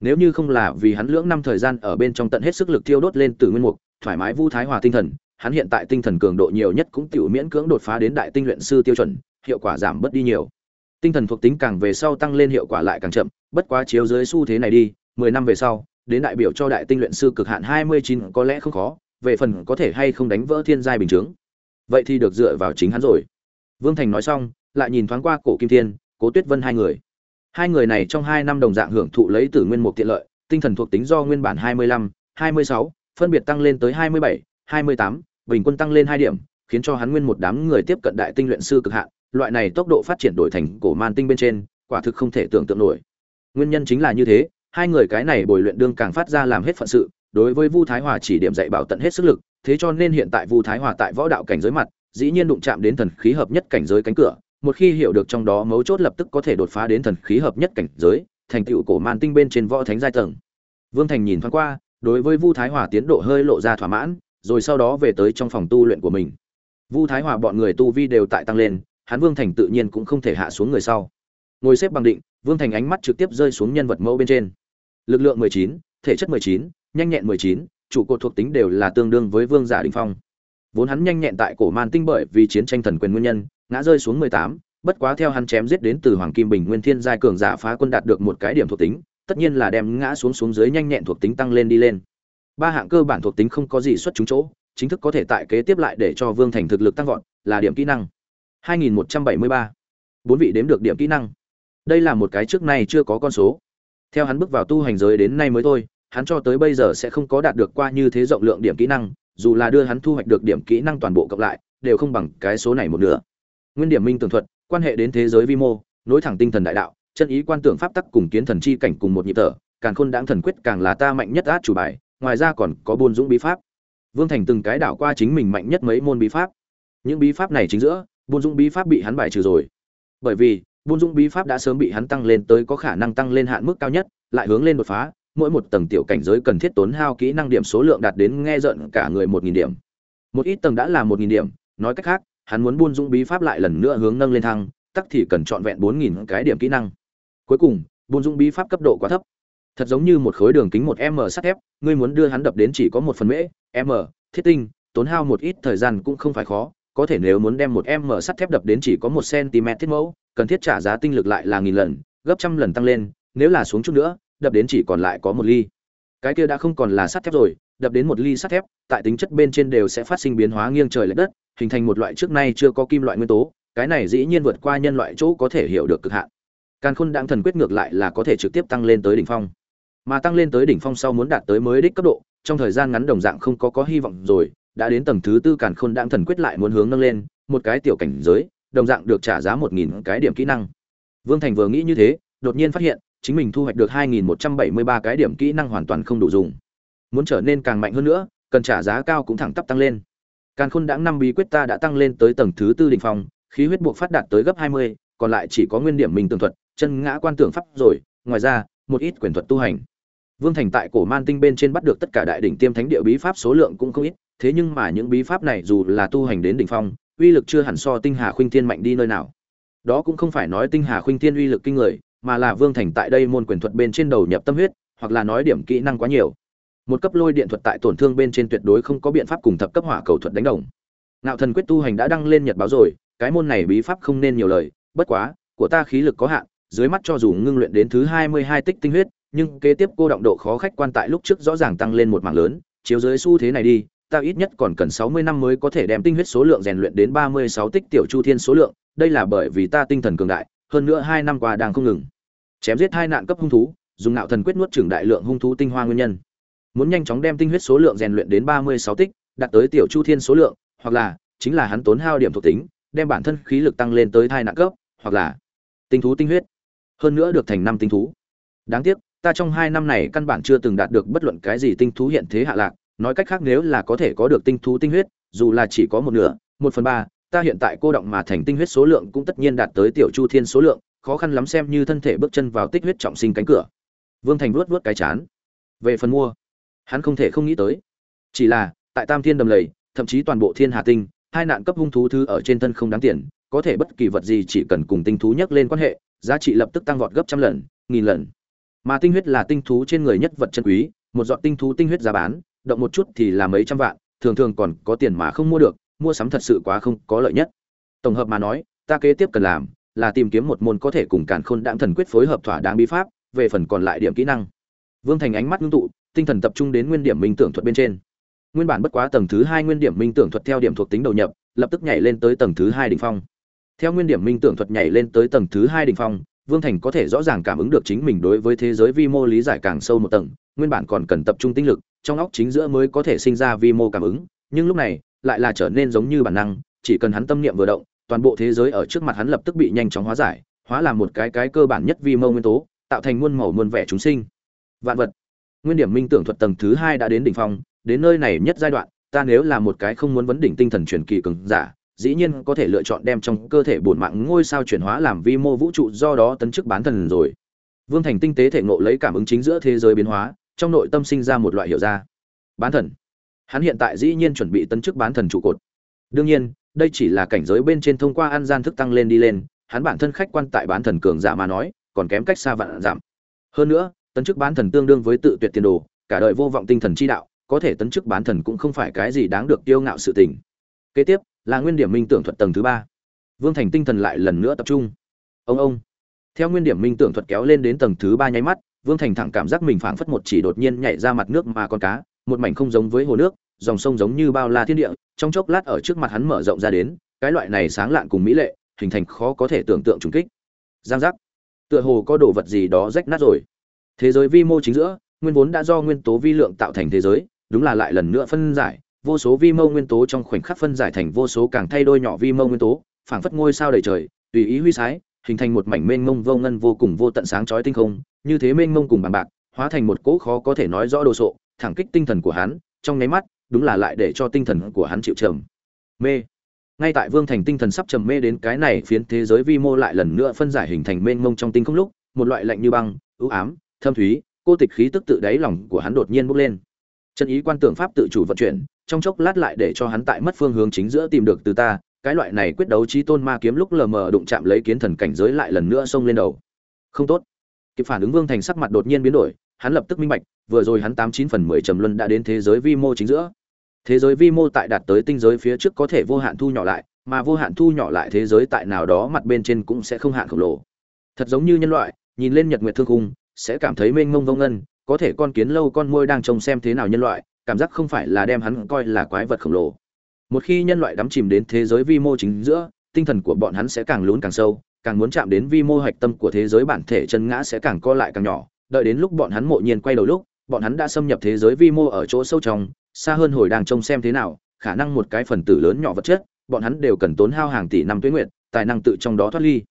Nếu như không là vì hắn lưỡng năm thời gian ở bên trong tận hết sức lực tiêu đốt lên từ nguyên mục, thoải mái vu thái hòa tinh thần, hắn hiện tại tinh thần cường độ nhiều nhất cũng tiểu miễn cưỡng đột phá đến đại tinh luyện sư tiêu chuẩn, hiệu quả giảm bớt đi nhiều. Tinh thần thuộc tính càng về sau tăng lên hiệu quả lại càng chậm, bất quá chiếu dưới xu thế này đi, mười năm về sau đến đại biểu cho đại tinh luyện sư cực hạn hai mươi chín có lẽ không khó, về phần có thể hay không đánh vỡ thiên giai bình chứng. vậy thì được dựa vào chính hắn rồi. Vương thành nói xong, lại nhìn thoáng qua cổ kim thiên, cố tuyết vân hai người. Hai người này trong hai năm đồng dạng hưởng thụ lấy tử nguyên mục tiện lợi, tinh thần thuộc tính do nguyên bản hai mươi lăm, hai mươi sáu, phân biệt tăng lên tới hai mươi bảy, hai mươi tám, bình quân tăng lên hai điểm, khiến cho hắn nguyên một đám người tiếp cận đại tinh luyện sư cực hạn. Loại này tốc độ phát triển đổi thành cổ man tinh bên trên, quả thực không thể tưởng tượng nổi. Nguyên nhân chính là như thế hai người cái này bồi luyện đương càng phát ra làm hết phận sự đối với vu thái hòa chỉ điểm dạy bảo tận hết sức lực thế cho nên hiện tại vu thái hòa tại võ đạo cảnh giới mặt dĩ nhiên đụng chạm đến thần khí hợp nhất cảnh giới cánh cửa một khi hiểu được trong đó mấu chốt lập tức có thể đột phá đến thần khí hợp nhất cảnh giới thành tựu cổ man tinh bên trên võ thánh giai tầng vương thành nhìn thoáng qua đối với vu thái hòa tiến độ hơi lộ ra thỏa mãn rồi sau đó về tới trong phòng tu luyện của mình vu thái hòa bọn người tu vi đều tại tăng lên hắn Vương Thành tự nhiên cũng không thể hạ xuống người sau. Ngồi xếp bằng định, Vương Thành ánh mắt trực tiếp rơi xuống nhân vật mẫu bên trên. Lực lượng 19, thể chất 19, nhanh nhẹn 19, trụ cột thuộc tính đều là tương đương với Vương giả đỉnh phong. Vốn hắn nhanh nhẹn tại cổ man tinh bởi vì chiến tranh thần quyền nguyên nhân, ngã rơi xuống 18, bất quá theo hắn chém giết đến từ Hoàng Kim Bình Nguyên Thiên giai cường giả phá quân đạt được một cái điểm thuộc tính, tất nhiên là đem ngã xuống xuống dưới nhanh nhẹn thuộc tính tăng lên đi lên. Ba hạng cơ bản thuộc tính không có gì xuất chúng chỗ, chính thức có thể tại kế tiếp lại để cho Vương Thành thực lực tăng vọt, là điểm kỹ năng. 2173. Bốn vị đếm được điểm kỹ năng. Đây là một cái trước nay chưa có con số. Theo hắn bước vào tu hành giới đến nay mới thôi, hắn cho tới bây giờ sẽ không có đạt được qua như thế rộng lượng điểm kỹ năng, dù là đưa hắn thu hoạch được điểm kỹ năng toàn bộ cộng lại, đều không bằng cái số này một nửa. Nguyên điểm minh tường thuật, quan hệ đến thế giới vi mô, nối thẳng tinh thần đại đạo, chân ý quan tưởng pháp tắc cùng kiến thần chi cảnh cùng một nhịp thở, càng khôn đãng thần quyết càng là ta mạnh nhất át chủ bài, ngoài ra còn có buôn dũng bí pháp. Vương Thành từng cái đảo qua chính mình mạnh nhất mấy môn bí pháp. Những bí pháp này chính giữa, buôn dũng bí pháp bị hắn bài trừ rồi bởi vì buôn dũng bí pháp đã sớm bị hắn tăng lên tới có khả năng tăng lên hạn mức cao nhất, lại hướng lên đột phá, mỗi một tầng tiểu cảnh giới cần thiết tốn hao kỹ năng điểm số lượng đạt đến nghe rợn cả người một nghìn điểm. Một ít tầng đã là một nghìn điểm, nói cách khác, hắn muốn buôn dũng bí pháp lại lần nữa hướng nâng lên thăng, tắc thì cần trọn vẹn bốn nghìn cái điểm kỹ năng. Cuối cùng, buôn dũng bí pháp cấp độ quá thấp. Thật giống như một khối đường kính một m sắt thép, ngươi muốn đưa hắn đập đến chỉ có một phần mễ, m, thiết tinh, tốn hao một ít thời gian cũng không phải khó, có thể nếu muốn đem một m sắt thép đập đến chỉ có một cm thiết mẫu cần thiết trả giá tinh lực lại là nghìn lần, gấp trăm lần tăng lên, nếu là xuống chút nữa, đập đến chỉ còn lại có một ly. Cái kia đã không còn là sắt thép rồi, đập đến một ly sắt thép, tại tính chất bên trên đều sẽ phát sinh biến hóa nghiêng trời lệch đất, hình thành một loại trước nay chưa có kim loại nguyên tố, cái này dĩ nhiên vượt qua nhân loại chỗ có thể hiểu được cực hạn. Càn khôn đang thần quyết ngược lại là có thể trực tiếp tăng lên tới đỉnh phong. Mà tăng lên tới đỉnh phong sau muốn đạt tới mới đích cấp độ, trong thời gian ngắn đồng dạng không có có hy vọng rồi, đã đến tầng thứ tư càn khôn đang thần quyết lại muốn hướng nâng lên, một cái tiểu cảnh giới đồng dạng được trả giá một nghìn cái điểm kỹ năng. Vương thành vừa nghĩ như thế đột nhiên phát hiện chính mình thu hoạch được hai nghìn một trăm bảy mươi ba cái điểm kỹ năng hoàn toàn không đủ dùng. Muốn trở nên càng mạnh hơn nữa cần trả giá cao cũng thẳng tắp tăng lên. Càn khôn đãng năm bí quyết ta đã tăng lên tới tầng thứ tư đỉnh phong khí huyết buộc phát đạt tới gấp hai mươi còn lại chỉ có nguyên điểm mình tường thuật chân ngã quan tưởng pháp rồi ngoài ra một ít quyền thuật tu hành. Vương thành tại cổ man tinh bên trên bắt được tất cả đại đỉnh tiêm thánh địa bí pháp số lượng cũng không ít thế nhưng mà những bí pháp này dù là tu hành đến đỉnh phong, uy lực chưa hẳn so Tinh Hà Khuynh Thiên mạnh đi nơi nào. Đó cũng không phải nói Tinh Hà Khuynh Thiên uy lực kinh người, mà là vương thành tại đây môn quyền thuật bên trên đầu nhập tâm huyết hoặc là nói điểm kỹ năng quá nhiều một cấp lôi điện thuật tại tổn thương bên trên tuyệt đối không có biện pháp cùng thập cấp hỏa cầu thuật đánh đồng ngạo thần quyết tu hành đã đăng lên nhật báo rồi cái môn này bí pháp không nên nhiều lời bất quá của ta khí lực có hạn dưới mắt cho dù ngưng luyện đến thứ hai mươi hai tích tinh huyết nhưng kế tiếp cô động độ khó khách quan tại lúc trước rõ ràng tăng lên một mảng lớn chiếu dưới xu thế này đi ta ít nhất còn cần sáu mươi năm mới có thể đem tinh huyết số lượng rèn luyện đến ba mươi sáu tích tiểu chu thiên số lượng, đây là bởi vì ta tinh thần cường đại, hơn nữa hai năm qua đang không ngừng. Chém giết hai nạn cấp hung thú, dùng ngạo thần quyết nuốt chửng đại lượng hung thú tinh hoa nguyên nhân. Muốn nhanh chóng đem tinh huyết số lượng rèn luyện đến ba mươi sáu tích, đạt tới tiểu chu thiên số lượng, hoặc là chính là hắn tốn hao điểm thuộc tính, đem bản thân khí lực tăng lên tới thai nạn cấp, hoặc là tinh thú tinh huyết. Hơn nữa được thành năm tinh thú. Đáng tiếc, ta trong hai năm này căn bản chưa từng đạt được bất luận cái gì tinh thú hiện thế hạ lạc nói cách khác nếu là có thể có được tinh thú tinh huyết, dù là chỉ có một nửa, một phần ba, ta hiện tại cô động mà thành tinh huyết số lượng cũng tất nhiên đạt tới tiểu chu thiên số lượng, khó khăn lắm xem như thân thể bước chân vào tích huyết trọng sinh cánh cửa. Vương thành vuốt vuốt cái chán. Về phần mua, hắn không thể không nghĩ tới. Chỉ là, tại tam thiên đầm lầy, thậm chí toàn bộ thiên hà tinh, hai nạn cấp hung thú thứ ở trên thân không đáng tiền, có thể bất kỳ vật gì chỉ cần cùng tinh thú nhắc lên quan hệ, giá trị lập tức tăng vọt gấp trăm lần, nghìn lần. Mà tinh huyết là tinh thú trên người nhất vật chân quý, một giọt tinh thú tinh huyết giá bán động một chút thì là mấy trăm vạn, thường thường còn có tiền mà không mua được, mua sắm thật sự quá không có lợi nhất. Tổng hợp mà nói, ta kế tiếp cần làm là tìm kiếm một môn có thể cùng càn khôn đãng thần quyết phối hợp thỏa đáng bí pháp, về phần còn lại điểm kỹ năng. Vương thành ánh mắt ngưng tụ, tinh thần tập trung đến nguyên điểm minh tưởng thuật bên trên. Nguyên bản bất quá tầng thứ hai nguyên điểm minh tưởng thuật theo điểm thuộc tính đầu nhập, lập tức nhảy lên tới tầng thứ hai đỉnh phong. Theo nguyên điểm minh tưởng thuật nhảy lên tới tầng thứ hai đỉnh phong, vương thành có thể rõ ràng cảm ứng được chính mình đối với thế giới vi mô lý giải càng sâu một tầng, nguyên bản còn cần tập trung tinh lực trong óc chính giữa mới có thể sinh ra vi mô cảm ứng, nhưng lúc này, lại là trở nên giống như bản năng, chỉ cần hắn tâm niệm vừa động, toàn bộ thế giới ở trước mặt hắn lập tức bị nhanh chóng hóa giải, hóa làm một cái cái cơ bản nhất vi mô nguyên tố, tạo thành muôn màu muôn vẻ chúng sinh. Vạn vật. Nguyên điểm minh tưởng thuật tầng thứ hai đã đến đỉnh phong, đến nơi này nhất giai đoạn, ta nếu là một cái không muốn vấn đỉnh tinh thần truyền kỳ cường giả, dĩ nhiên có thể lựa chọn đem trong cơ thể bổn mạng ngôi sao chuyển hóa làm vi mô vũ trụ, do đó tấn chức bán thần rồi. Vương thành tinh tế thể ngộ lấy cảm ứng chính giữa thế giới biến hóa trong nội tâm sinh ra một loại hiểu ra. Bán thần. Hắn hiện tại dĩ nhiên chuẩn bị tấn chức bán thần trụ cột. Đương nhiên, đây chỉ là cảnh giới bên trên thông qua ăn gian thức tăng lên đi lên, hắn bản thân khách quan tại bán thần cường giả mà nói, còn kém cách xa vạn giảm. Hơn nữa, tấn chức bán thần tương đương với tự tuyệt tiền đồ, cả đời vô vọng tinh thần chi đạo, có thể tấn chức bán thần cũng không phải cái gì đáng được tiêu ngạo sự tình. Kế tiếp, là nguyên điểm minh tưởng thuật tầng thứ ba. Vương thành tinh thần lại lần nữa tập trung. Ông ông. Theo nguyên điểm minh tưởng thuật kéo lên đến tầng thứ ba nháy mắt vương thành thẳng cảm giác mình phảng phất một chỉ đột nhiên nhảy ra mặt nước mà con cá, một mảnh không giống với hồ nước, dòng sông giống như bao la thiên địa, trong chốc lát ở trước mặt hắn mở rộng ra đến, cái loại này sáng lạn cùng mỹ lệ, hình thành khó có thể tưởng tượng trùng kích. Giang giác. Tựa hồ có đồ vật gì đó rách nát rồi. Thế giới vi mô chính giữa, nguyên vốn đã do nguyên tố vi lượng tạo thành thế giới, đúng là lại lần nữa phân giải, vô số vi mô nguyên tố trong khoảnh khắc phân giải thành vô số càng thay đôi nhỏ vi mô nguyên tố, phảng phất ngôi sao đầy trời, tùy ý huy sái, hình thành một mảnh mênh mông vô ngân vô cùng vô tận sáng chói tinh không như thế mênh mông cùng bằng bạc, hóa thành một cỗ khó có thể nói rõ đồ sộ, thẳng kích tinh thần của hắn, trong nháy mắt, đúng là lại để cho tinh thần của hắn chịu trầm. Mê. Ngay tại vương thành tinh thần sắp trầm mê đến cái này phiến thế giới vi mô lại lần nữa phân giải hình thành mênh mông trong tinh không lúc, một loại lạnh như băng ưu ám, thâm thúy, cô tịch khí tức tự đáy lòng của hắn đột nhiên bốc lên. Chân ý quan tưởng pháp tự chủ vận chuyển, trong chốc lát lại để cho hắn tại mất phương hướng chính giữa tìm được từ ta, cái loại này quyết đấu trí tôn ma kiếm lúc lờ mờ đụng chạm lấy kiến thần cảnh giới lại lần nữa xông lên đầu. Không tốt kịp phản ứng vương thành sắc mặt đột nhiên biến đổi hắn lập tức minh bạch vừa rồi hắn tám chín phần mười trầm luân đã đến thế giới vi mô chính giữa. Thế giới vi mô tại đạt tới tinh giới phía trước có thể vô hạn thu nhỏ lại mà vô hạn thu nhỏ lại thế giới tại nào đó mặt bên trên cũng sẽ không hạn khổng lồ. Thật giống như nhân loại nhìn lên nhật nguyệt thương cung, sẽ cảm thấy mênh mông vông ngân có thể con kiến lâu con môi đang trông xem thế nào nhân loại cảm giác không phải là đem hắn coi là quái vật khổng lồ. Một khi nhân loại đắm chìm đến thế giới vi mô chính giữa tinh thần của bọn hắn sẽ càng lún càng sâu càng muốn chạm đến vi mô hạch tâm của thế giới bản thể chân ngã sẽ càng co lại càng nhỏ. Đợi đến lúc bọn hắn mộ nhiên quay đầu lúc, bọn hắn đã xâm nhập thế giới vi mô ở chỗ sâu trong, xa hơn hồi đang trông xem thế nào, khả năng một cái phần tử lớn nhỏ vật chất, bọn hắn đều cần tốn hao hàng tỷ năm tuế nguyện tài năng tự trong đó thoát ly.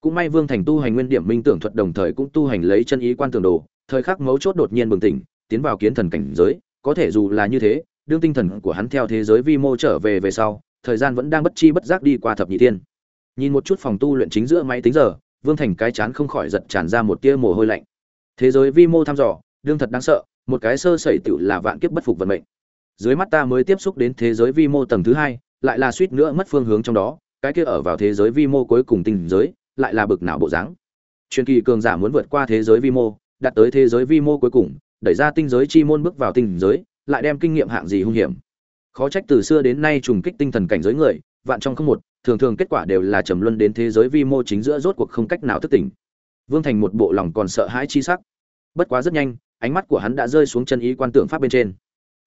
Cũng may vương thành tu hành nguyên điểm minh tưởng thuật đồng thời cũng tu hành lấy chân ý quan tưởng đồ, thời khắc mấu chốt đột nhiên bừng tỉnh, tiến vào kiến thần cảnh giới, có thể dù là như thế, đương tinh thần của hắn theo thế giới vi mô trở về về sau, thời gian vẫn đang bất chi bất giác đi qua thập nhị thiên nhìn một chút phòng tu luyện chính giữa máy tính giờ, vương thành cái chán không khỏi giật tràn ra một tia mồ hôi lạnh. Thế giới vi mô thăm dò, đương thật đáng sợ, một cái sơ sẩy tựu là vạn kiếp bất phục vận mệnh. Dưới mắt ta mới tiếp xúc đến thế giới vi mô tầng thứ hai, lại là suýt nữa mất phương hướng trong đó, cái kia ở vào thế giới vi mô cuối cùng tình giới, lại là bực nào bộ dáng. Truyền kỳ cường giả muốn vượt qua thế giới vi mô, đạt tới thế giới vi mô cuối cùng, đẩy ra tinh giới chi môn bước vào tinh giới, lại đem kinh nghiệm hạng gì hung hiểm. Khó trách từ xưa đến nay trùng kích tinh thần cảnh giới người, vạn trong không một thường thường kết quả đều là trầm luân đến thế giới vi mô chính giữa rốt cuộc không cách nào thức tỉnh. Vương thành một bộ lòng còn sợ hãi chi sắc. Bất quá rất nhanh, ánh mắt của hắn đã rơi xuống chân ý quan tưởng pháp bên trên.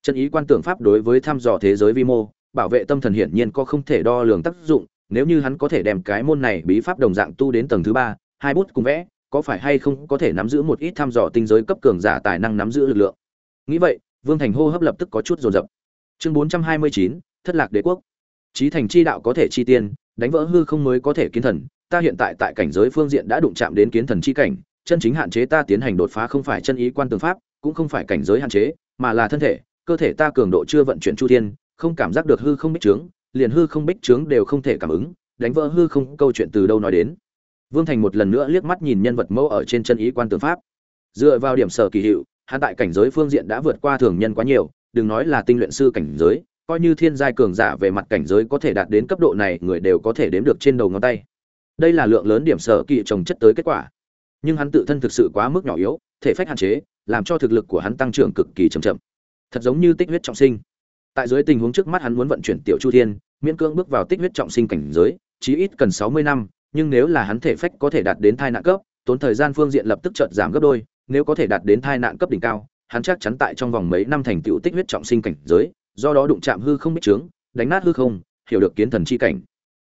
Chân ý quan tưởng pháp đối với thăm dò thế giới vi mô, bảo vệ tâm thần hiển nhiên có không thể đo lường tác dụng, nếu như hắn có thể đem cái môn này bí pháp đồng dạng tu đến tầng thứ ba, hai bút cùng vẽ, có phải hay không có thể nắm giữ một ít thăm dò tinh giới cấp cường giả tài năng nắm giữ lực lượng? Nghĩ vậy, vương thành hô hấp lập tức có chút dồn dập. Chương bốn trăm hai mươi chín, thất lạc đế quốc trí thành chi đạo có thể chi tiên, đánh vỡ hư không mới có thể kiến thần, ta hiện tại tại cảnh giới phương diện đã đụng chạm đến kiến thần chi cảnh, chân chính hạn chế ta tiến hành đột phá không phải chân ý quan tường pháp, cũng không phải cảnh giới hạn chế, mà là thân thể, cơ thể ta cường độ chưa vận chuyển chu thiên, không cảm giác được hư không bích trướng, liền hư không bích trướng đều không thể cảm ứng, đánh vỡ hư không câu chuyện từ đâu nói đến. Vương thành một lần nữa liếc mắt nhìn nhân vật mẫu ở trên chân ý quan tường pháp. Dựa vào điểm sở kỳ hiệu hạ tại cảnh giới phương diện đã vượt qua thường nhân quá nhiều, đừng nói là tinh luyện sư cảnh giới coi như thiên giai cường giả về mặt cảnh giới có thể đạt đến cấp độ này, người đều có thể đếm được trên đầu ngón tay. Đây là lượng lớn điểm sở kỳ trồng chất tới kết quả. Nhưng hắn tự thân thực sự quá mức nhỏ yếu, thể phách hạn chế, làm cho thực lực của hắn tăng trưởng cực kỳ chậm chậm. Thật giống như tích huyết trọng sinh. Tại dưới tình huống trước mắt hắn muốn vận chuyển tiểu chu thiên, miễn cưỡng bước vào tích huyết trọng sinh cảnh giới, chí ít cần sáu mươi năm, nhưng nếu là hắn thể phách có thể đạt đến thai nạn cấp, tốn thời gian phương diện lập tức chợt giảm gấp đôi, nếu có thể đạt đến thai nạn cấp đỉnh cao, hắn chắc chắn tại trong vòng mấy năm thành tựu tích huyết trọng sinh cảnh giới do đó đụng chạm hư không biết trướng, đánh nát hư không, hiểu được kiến thần chi cảnh.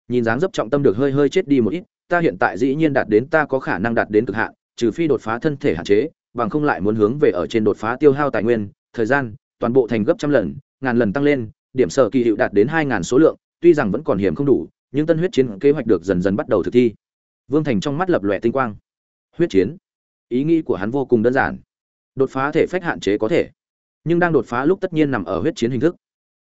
Nhìn dáng dấp trọng tâm được hơi hơi chết đi một ít, ta hiện tại dĩ nhiên đạt đến ta có khả năng đạt đến cực hạn, trừ phi đột phá thân thể hạn chế, bằng không lại muốn hướng về ở trên đột phá tiêu hao tài nguyên, thời gian, toàn bộ thành gấp trăm lần, ngàn lần tăng lên, điểm sở kỳ hiệu đạt đến hai ngàn số lượng, tuy rằng vẫn còn hiểm không đủ, nhưng tân huyết chiến kế hoạch được dần dần bắt đầu thực thi. Vương thành trong mắt lập lòe tinh quang. Huyết chiến? Ý nghĩ của hắn vô cùng đơn giản. Đột phá thể phách hạn chế có thể nhưng đang đột phá lúc tất nhiên nằm ở huyết chiến hình thức.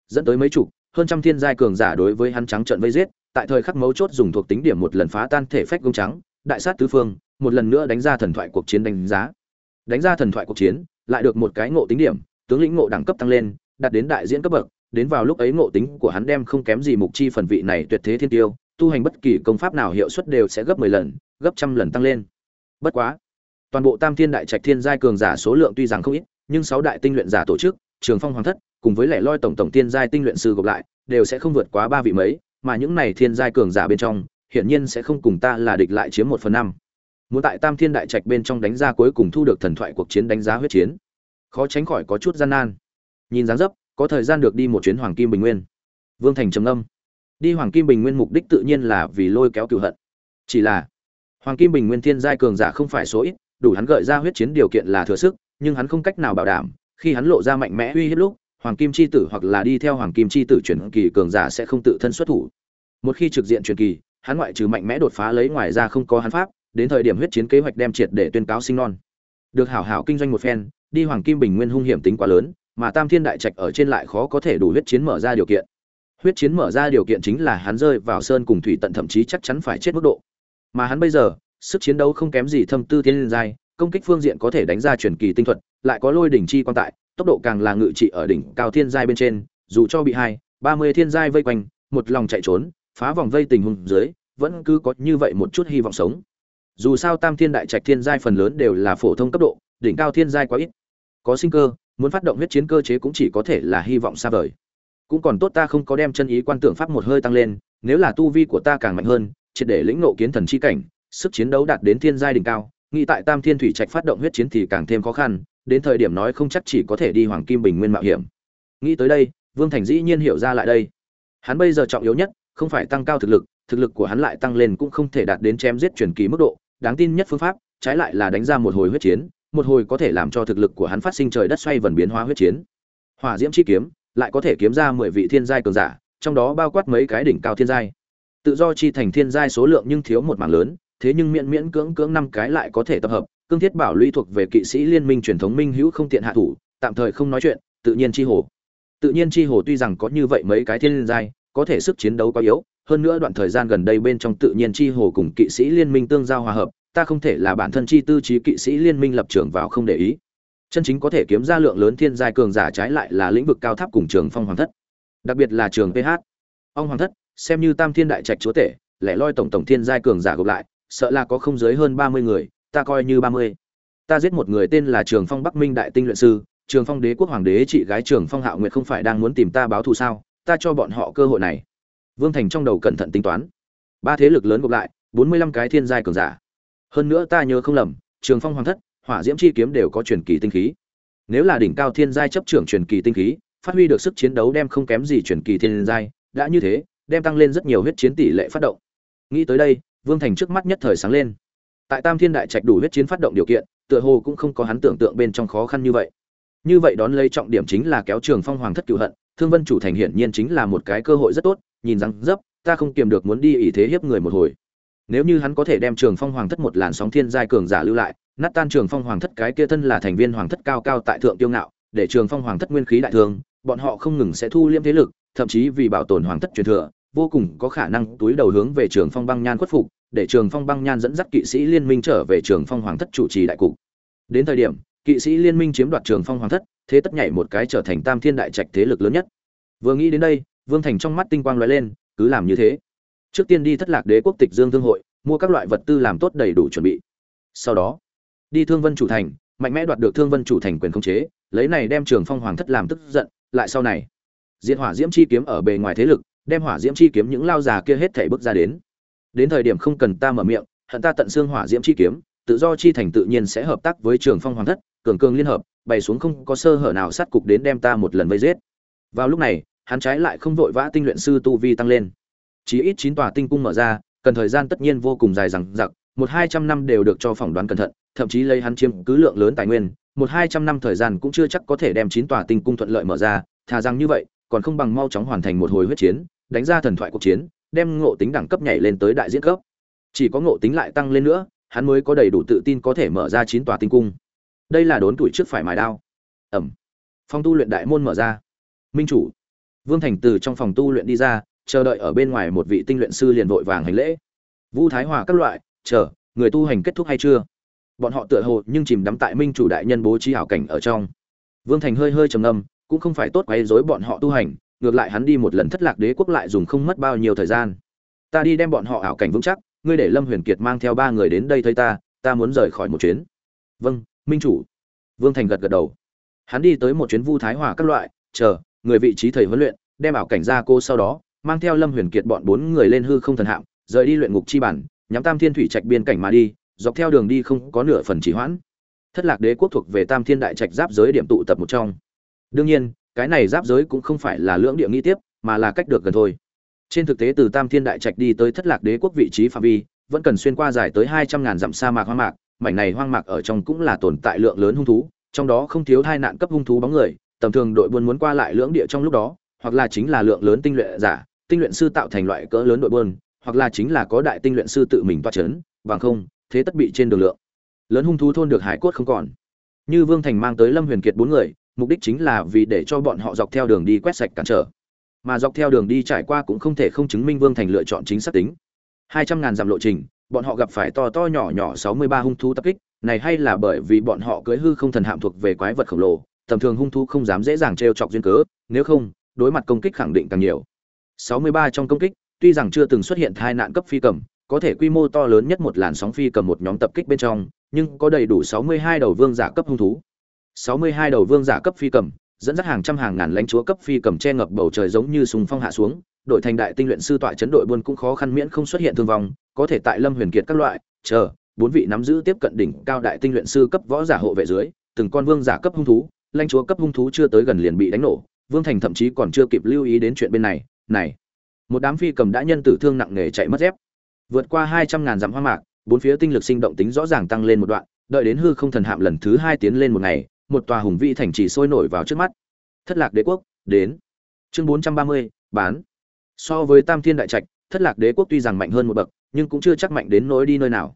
Dẫn tới mấy chục, hơn trăm thiên giai cường giả đối với hắn trắng trận vây giết, tại thời khắc mấu chốt dùng thuộc tính điểm một lần phá tan thể phách gông trắng, đại sát tứ phương, một lần nữa đánh ra thần thoại cuộc chiến đánh giá. Đánh ra thần thoại cuộc chiến, lại được một cái ngộ tính điểm, tướng lĩnh ngộ đẳng cấp tăng lên, đạt đến đại diễn cấp bậc, đến vào lúc ấy ngộ tính của hắn đem không kém gì mục chi phần vị này tuyệt thế thiên tiêu, tu hành bất kỳ công pháp nào hiệu suất đều sẽ gấp 10 lần, gấp trăm lần tăng lên. Bất quá, toàn bộ tam thiên đại trạch thiên giai cường giả số lượng tuy rằng không ít nhưng sáu đại tinh luyện giả tổ chức, trường phong hoàng thất, cùng với lẻ loi tổng tổng thiên giai tinh luyện sư gộp lại, đều sẽ không vượt quá ba vị mấy, mà những này thiên giai cường giả bên trong, hiển nhiên sẽ không cùng ta là địch lại chiếm một phần năm. Muốn tại tam thiên đại trạch bên trong đánh ra cuối cùng thu được thần thoại cuộc chiến đánh giá huyết chiến, khó tránh khỏi có chút gian nan. Nhìn dáng dấp, có thời gian được đi một chuyến hoàng kim bình nguyên. Vương thành trầm âm đi hoàng kim bình nguyên mục đích tự nhiên là vì lôi kéo cựu hận. Chỉ là, hoàng kim bình nguyên thiên giai cường giả không phải số ít đủ hắn gợi ra huyết chiến điều kiện là thừa sức, nhưng hắn không cách nào bảo đảm, khi hắn lộ ra mạnh mẽ uy hiếp lúc, hoàng kim chi tử hoặc là đi theo hoàng kim chi tử chuyển kỳ cường giả sẽ không tự thân xuất thủ. Một khi trực diện chuyển kỳ, hắn ngoại trừ mạnh mẽ đột phá lấy ngoài ra không có hắn pháp, đến thời điểm huyết chiến kế hoạch đem triệt để tuyên cáo sinh non. Được hảo hảo kinh doanh một phen, đi hoàng kim bình nguyên hung hiểm tính quá lớn, mà tam thiên đại trạch ở trên lại khó có thể đủ huyết chiến mở ra điều kiện. Huyết chiến mở ra điều kiện chính là hắn rơi vào sơn cùng thủy tận thậm chí chắc chắn phải chết mức độ. Mà hắn bây giờ sức chiến đấu không kém gì thâm tư thiên liên giai, công kích phương diện có thể đánh ra truyền kỳ tinh thuật, lại có lôi đỉnh chi quan tại, tốc độ càng là ngự trị ở đỉnh cao thiên giai bên trên, dù cho bị hai, ba mươi thiên giai vây quanh, một lòng chạy trốn, phá vòng vây tình huống dưới, vẫn cứ có như vậy một chút hy vọng sống. Dù sao tam thiên đại trạch thiên giai phần lớn đều là phổ thông cấp độ, đỉnh cao thiên giai quá ít. Có sinh cơ, muốn phát động huyết chiến cơ chế cũng chỉ có thể là hy vọng xa vời. Cũng còn tốt ta không có đem chân ý quan tưởng pháp một hơi tăng lên, nếu là tu vi của ta càng mạnh hơn, triệt để lĩnh ngộ kiến thần chi cảnh sức chiến đấu đạt đến thiên giai đỉnh cao, nghĩ tại tam thiên thủy trạch phát động huyết chiến thì càng thêm khó khăn, đến thời điểm nói không chắc chỉ có thể đi hoàng kim bình nguyên mạo hiểm. Nghĩ tới đây, vương thành dĩ nhiên hiểu ra lại đây. Hắn bây giờ trọng yếu nhất, không phải tăng cao thực lực thực lực của hắn lại tăng lên cũng không thể đạt đến chém giết truyền kỳ mức độ. Đáng tin nhất phương pháp, trái lại là đánh ra một hồi huyết chiến, một hồi có thể làm cho thực lực của hắn phát sinh trời đất xoay vần biến hóa huyết chiến. Hỏa diễm chi kiếm, lại có thể kiếm ra mười vị thiên giai cường giả, trong đó bao quát mấy cái đỉnh cao thiên giai. Tự do chi thành thiên giai số lượng nhưng thiếu một mảng lớn thế nhưng miễn miễn cưỡng cưỡng năm cái lại có thể tập hợp, cương thiết bảo lũy thuộc về kỵ sĩ liên minh truyền thống minh hữu không tiện hạ thủ, tạm thời không nói chuyện, tự nhiên chi hồ. Tự nhiên chi hồ tuy rằng có như vậy mấy cái thiên giai, có thể sức chiến đấu quá yếu, hơn nữa đoạn thời gian gần đây bên trong tự nhiên chi hồ cùng kỵ sĩ liên minh tương giao hòa hợp, ta không thể là bản thân chi tư trí kỵ sĩ liên minh lập trường vào không để ý. Chân chính có thể kiếm ra lượng lớn thiên giai cường giả trái lại là lĩnh vực cao tháp cùng trường phong hoàng thất, đặc biệt là trường ph ông hoàng thất, xem như tam thiên đại trạch chúa tể, lẻ loi tổng tổng thiên giai cường giả gộp lại sợ là có không dưới hơn ba mươi người, ta coi như ba mươi. Ta giết một người tên là trường phong bắc minh đại tinh luyện sư, trường phong đế quốc hoàng đế chị gái trường phong hạo nguyệt không phải đang muốn tìm ta báo thù sao? Ta cho bọn họ cơ hội này. Vương thành trong đầu cẩn thận tính toán. Ba thế lực lớn gộp lại, bốn mươi lăm cái thiên giai cường giả. Hơn nữa ta nhớ không lầm, trường phong hoàng thất, hỏa diễm chi kiếm đều có truyền kỳ tinh khí. Nếu là đỉnh cao thiên giai chấp trưởng truyền kỳ tinh khí, phát huy được sức chiến đấu đem không kém gì truyền kỳ thiên giai, đã như thế, đem tăng lên rất nhiều huyết chiến tỷ lệ phát động. Nghĩ tới đây vương thành trước mắt nhất thời sáng lên. Tại tam thiên đại trạch đủ huyết chiến phát động điều kiện, tựa hồ cũng không có hắn tưởng tượng bên trong khó khăn như vậy. Như vậy đón lấy trọng điểm chính là kéo trường phong hoàng thất cửu hận, thương vân chủ thành hiển nhiên chính là một cái cơ hội rất tốt, nhìn rằng, dấp, ta không kiềm được muốn đi ỷ thế hiếp người một hồi. Nếu như hắn có thể đem trường phong hoàng thất một làn sóng thiên giai cường giả lưu lại, nát tan trường phong hoàng thất cái kia thân là thành viên hoàng thất cao cao tại thượng tiêu ngạo, để trường phong hoàng thất nguyên khí đại thương, bọn họ không ngừng sẽ thu liêm thế lực, thậm chí vì bảo tồn hoàng thất truyền thừa, vô cùng có khả năng túi đầu hướng về trường phong băng nhan khuất phục để trường phong băng nhan dẫn dắt kỵ sĩ liên minh trở về trường phong hoàng thất chủ trì đại cục. Đến thời điểm, kỵ sĩ liên minh chiếm đoạt trường phong hoàng thất, thế tất nhảy một cái trở thành tam thiên đại trạch thế lực lớn nhất. Vừa nghĩ đến đây, vương thành trong mắt tinh quang lóe lên, cứ làm như thế. Trước tiên đi thất lạc đế quốc tịch dương thương hội, mua các loại vật tư làm tốt đầy đủ chuẩn bị. Sau đó, đi thương vân chủ thành, mạnh mẽ đoạt được thương vân chủ thành quyền khống chế, lấy này đem trường phong hoàng thất làm tức giận, lại sau này diện hỏa diễm chi kiếm ở bề ngoài thế lực, đem hỏa diễm chi kiếm những lao già kia hết thảy bước ra đến đến thời điểm không cần ta mở miệng, hận ta tận xương hỏa diễm chi kiếm, tự do chi thành tự nhiên sẽ hợp tác với trường phong hoàng thất, cường cường liên hợp, bày xuống không có sơ hở nào sát cục đến đem ta một lần vây giết. Vào lúc này, hắn trái lại không vội vã tinh luyện sư tu vi tăng lên. Chỉ ít chín tòa tinh cung mở ra, cần thời gian tất nhiên vô cùng dài rằng giặc một hai trăm năm đều được cho phỏng đoán cẩn thận, thậm chí lấy hắn chiếm cứ lượng lớn tài nguyên, một hai trăm năm thời gian cũng chưa chắc có thể đem chín tòa tinh cung thuận lợi mở ra, thà rằng như vậy, còn không bằng mau chóng hoàn thành một hồi huyết chiến, đánh ra thần thoại cuộc chiến đem ngộ tính đẳng cấp nhảy lên tới đại diễn cấp. Chỉ có ngộ tính lại tăng lên nữa, hắn mới có đầy đủ tự tin có thể mở ra chín tòa tinh cung. Đây là đốn tuổi trước phải mài đao. Ẩm. Phòng tu luyện đại môn mở ra. Minh chủ. Vương thành từ trong phòng tu luyện đi ra, chờ đợi ở bên ngoài một vị tinh luyện sư liền vội vàng hành lễ. Vũ thái hòa các loại, chờ, người tu hành kết thúc hay chưa? Bọn họ tựa hồ nhưng chìm đắm tại minh chủ đại nhân bố trí hảo cảnh ở trong. Vương thành hơi hơi trầm ngâm, cũng không phải tốt quấy rối bọn họ tu hành ngược lại hắn đi một lần thất lạc đế quốc lại dùng không mất bao nhiêu thời gian. Ta đi đem bọn họ ảo cảnh vững chắc, ngươi để lâm huyền kiệt mang theo ba người đến đây thấy ta ta muốn rời khỏi một chuyến. Vâng minh chủ. Vương thành gật gật đầu. Hắn đi tới một chuyến vu thái hòa các loại, chờ, người vị trí thầy huấn luyện, đem ảo cảnh ra cô sau đó, mang theo lâm huyền kiệt bọn bốn người lên hư không thần hạm, rời đi luyện ngục chi bản, nhắm tam thiên thủy trạch biên cảnh mà đi, dọc theo đường đi không có nửa phần chỉ hoãn. Thất lạc đế quốc thuộc về tam thiên đại trạch giáp giới điểm tụ tập một trong. Đương nhiên cái này giáp giới cũng không phải là lưỡng địa nghi tiếp, mà là cách được gần thôi. Trên thực tế từ tam thiên đại trạch đi tới thất lạc đế quốc vị trí phạm vi, vẫn cần xuyên qua dài tới hai trăm ngàn dặm sa mạc hoang mạc, mảnh này hoang mạc ở trong cũng là tồn tại lượng lớn hung thú, trong đó không thiếu hai nạn cấp hung thú bóng người, tầm thường đội buôn muốn qua lại lưỡng địa trong lúc đó, hoặc là chính là lượng lớn tinh luyện giả, tinh luyện sư tạo thành loại cỡ lớn đội buôn, hoặc là chính là có đại tinh luyện sư tự mình toa chấn, bằng không, thế tất bị trên đường lượng. Lớn hung thú thôn được hải cốt không còn. Như vương thành mang tới lâm huyền kiệt bốn người mục đích chính là vì để cho bọn họ dọc theo đường đi quét sạch cản trở. Mà dọc theo đường đi trải qua cũng không thể không chứng minh vương thành lựa chọn chính xác tính. Hai trăm ngàn dặm lộ trình, bọn họ gặp phải to to nhỏ nhỏ sáu mươi ba hung thú tập kích, này hay là bởi vì bọn họ cưới hư không thần hạm thuộc về quái vật khổng lồ, tầm thường hung thú không dám dễ dàng t chọc duyên cớ, nếu không, đối mặt công kích khẳng định càng nhiều. Sáu mươi ba trong công kích, tuy rằng chưa từng xuất hiện tai nạn cấp phi cầm, có thể quy mô to lớn nhất một làn sóng phi cầm một nhóm tập kích bên trong, nhưng có đầy đủ sáu mươi hai đầu vương giả cấp hung thú. 62 đầu vương giả cấp phi cầm, dẫn dắt hàng trăm hàng ngàn lãnh chúa cấp phi cầm che ngập bầu trời giống như sùng phong hạ xuống, đội thành đại tinh luyện sư tọa chấn đội buôn cũng khó khăn miễn không xuất hiện thương vong, có thể tại Lâm Huyền Kiệt các loại, chờ, bốn vị nắm giữ tiếp cận đỉnh cao đại tinh luyện sư cấp võ giả hộ vệ dưới, từng con vương giả cấp hung thú, lãnh chúa cấp hung thú chưa tới gần liền bị đánh nổ, Vương Thành thậm chí còn chưa kịp lưu ý đến chuyện bên này, này, một đám phi cầm đã nhân tử thương nặng nề chạy mất dép. Vượt qua 200 ngàn dặm hoa mạc, bốn phía tinh lực sinh động tính rõ ràng tăng lên một đoạn, đợi đến hư không thần hạm lần thứ hai tiến lên một ngày, một tòa hùng vĩ thành trì sôi nổi vào trước mắt. Thất Lạc Đế quốc, đến. Chương 430, bán. So với Tam Thiên Đại Trạch, Thất Lạc Đế quốc tuy rằng mạnh hơn một bậc, nhưng cũng chưa chắc mạnh đến nỗi đi nơi nào.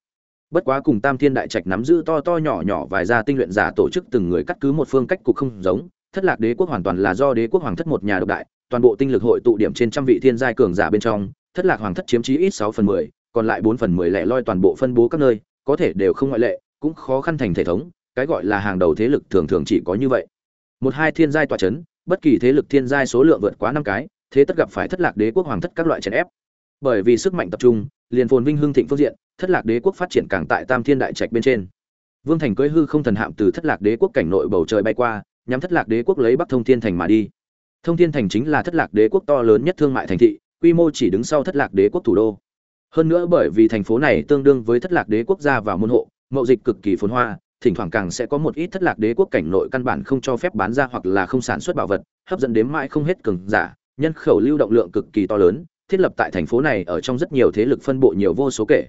Bất quá cùng Tam Thiên Đại Trạch nắm giữ to to nhỏ nhỏ vài gia tinh luyện giả tổ chức từng người cắt cứ một phương cách cục không giống, Thất Lạc Đế quốc hoàn toàn là do Đế quốc hoàng thất một nhà độc đại, toàn bộ tinh lực hội tụ điểm trên trăm vị thiên giai cường giả bên trong, Thất Lạc hoàng thất chiếm chí ít 6 phần 10, còn lại 4 phần 10 lẻ loi toàn bộ phân bố các nơi, có thể đều không ngoại lệ, cũng khó khăn thành thể thống, cái gọi là hàng đầu thế lực thường thường chỉ có như vậy. Một hai thiên giai tọa chấn, bất kỳ thế lực thiên giai số lượng vượt quá năm cái, thế tất gặp phải thất lạc đế quốc hoàng thất các loại chèn ép. Bởi vì sức mạnh tập trung, liền phồn vinh hưng thịnh phương diện, thất lạc đế quốc phát triển càng tại tam thiên đại trạch bên trên. Vương thành cưỡi hư không thần hạm từ thất lạc đế quốc cảnh nội bầu trời bay qua, nhắm thất lạc đế quốc lấy bắc thông thiên thành mà đi. Thông thiên thành chính là thất lạc đế quốc to lớn nhất thương mại thành thị, quy mô chỉ đứng sau thất lạc đế quốc thủ đô. Hơn nữa bởi vì thành phố này tương đương với thất lạc đế quốc gia vào môn hộ, mậu dịch cực kỳ phồn hoa thỉnh thoảng càng sẽ có một ít thất lạc đế quốc cảnh nội căn bản không cho phép bán ra hoặc là không sản xuất bảo vật, hấp dẫn đến mãi không hết cường giả, nhân khẩu lưu động lượng cực kỳ to lớn, thiết lập tại thành phố này ở trong rất nhiều thế lực phân bộ nhiều vô số kể.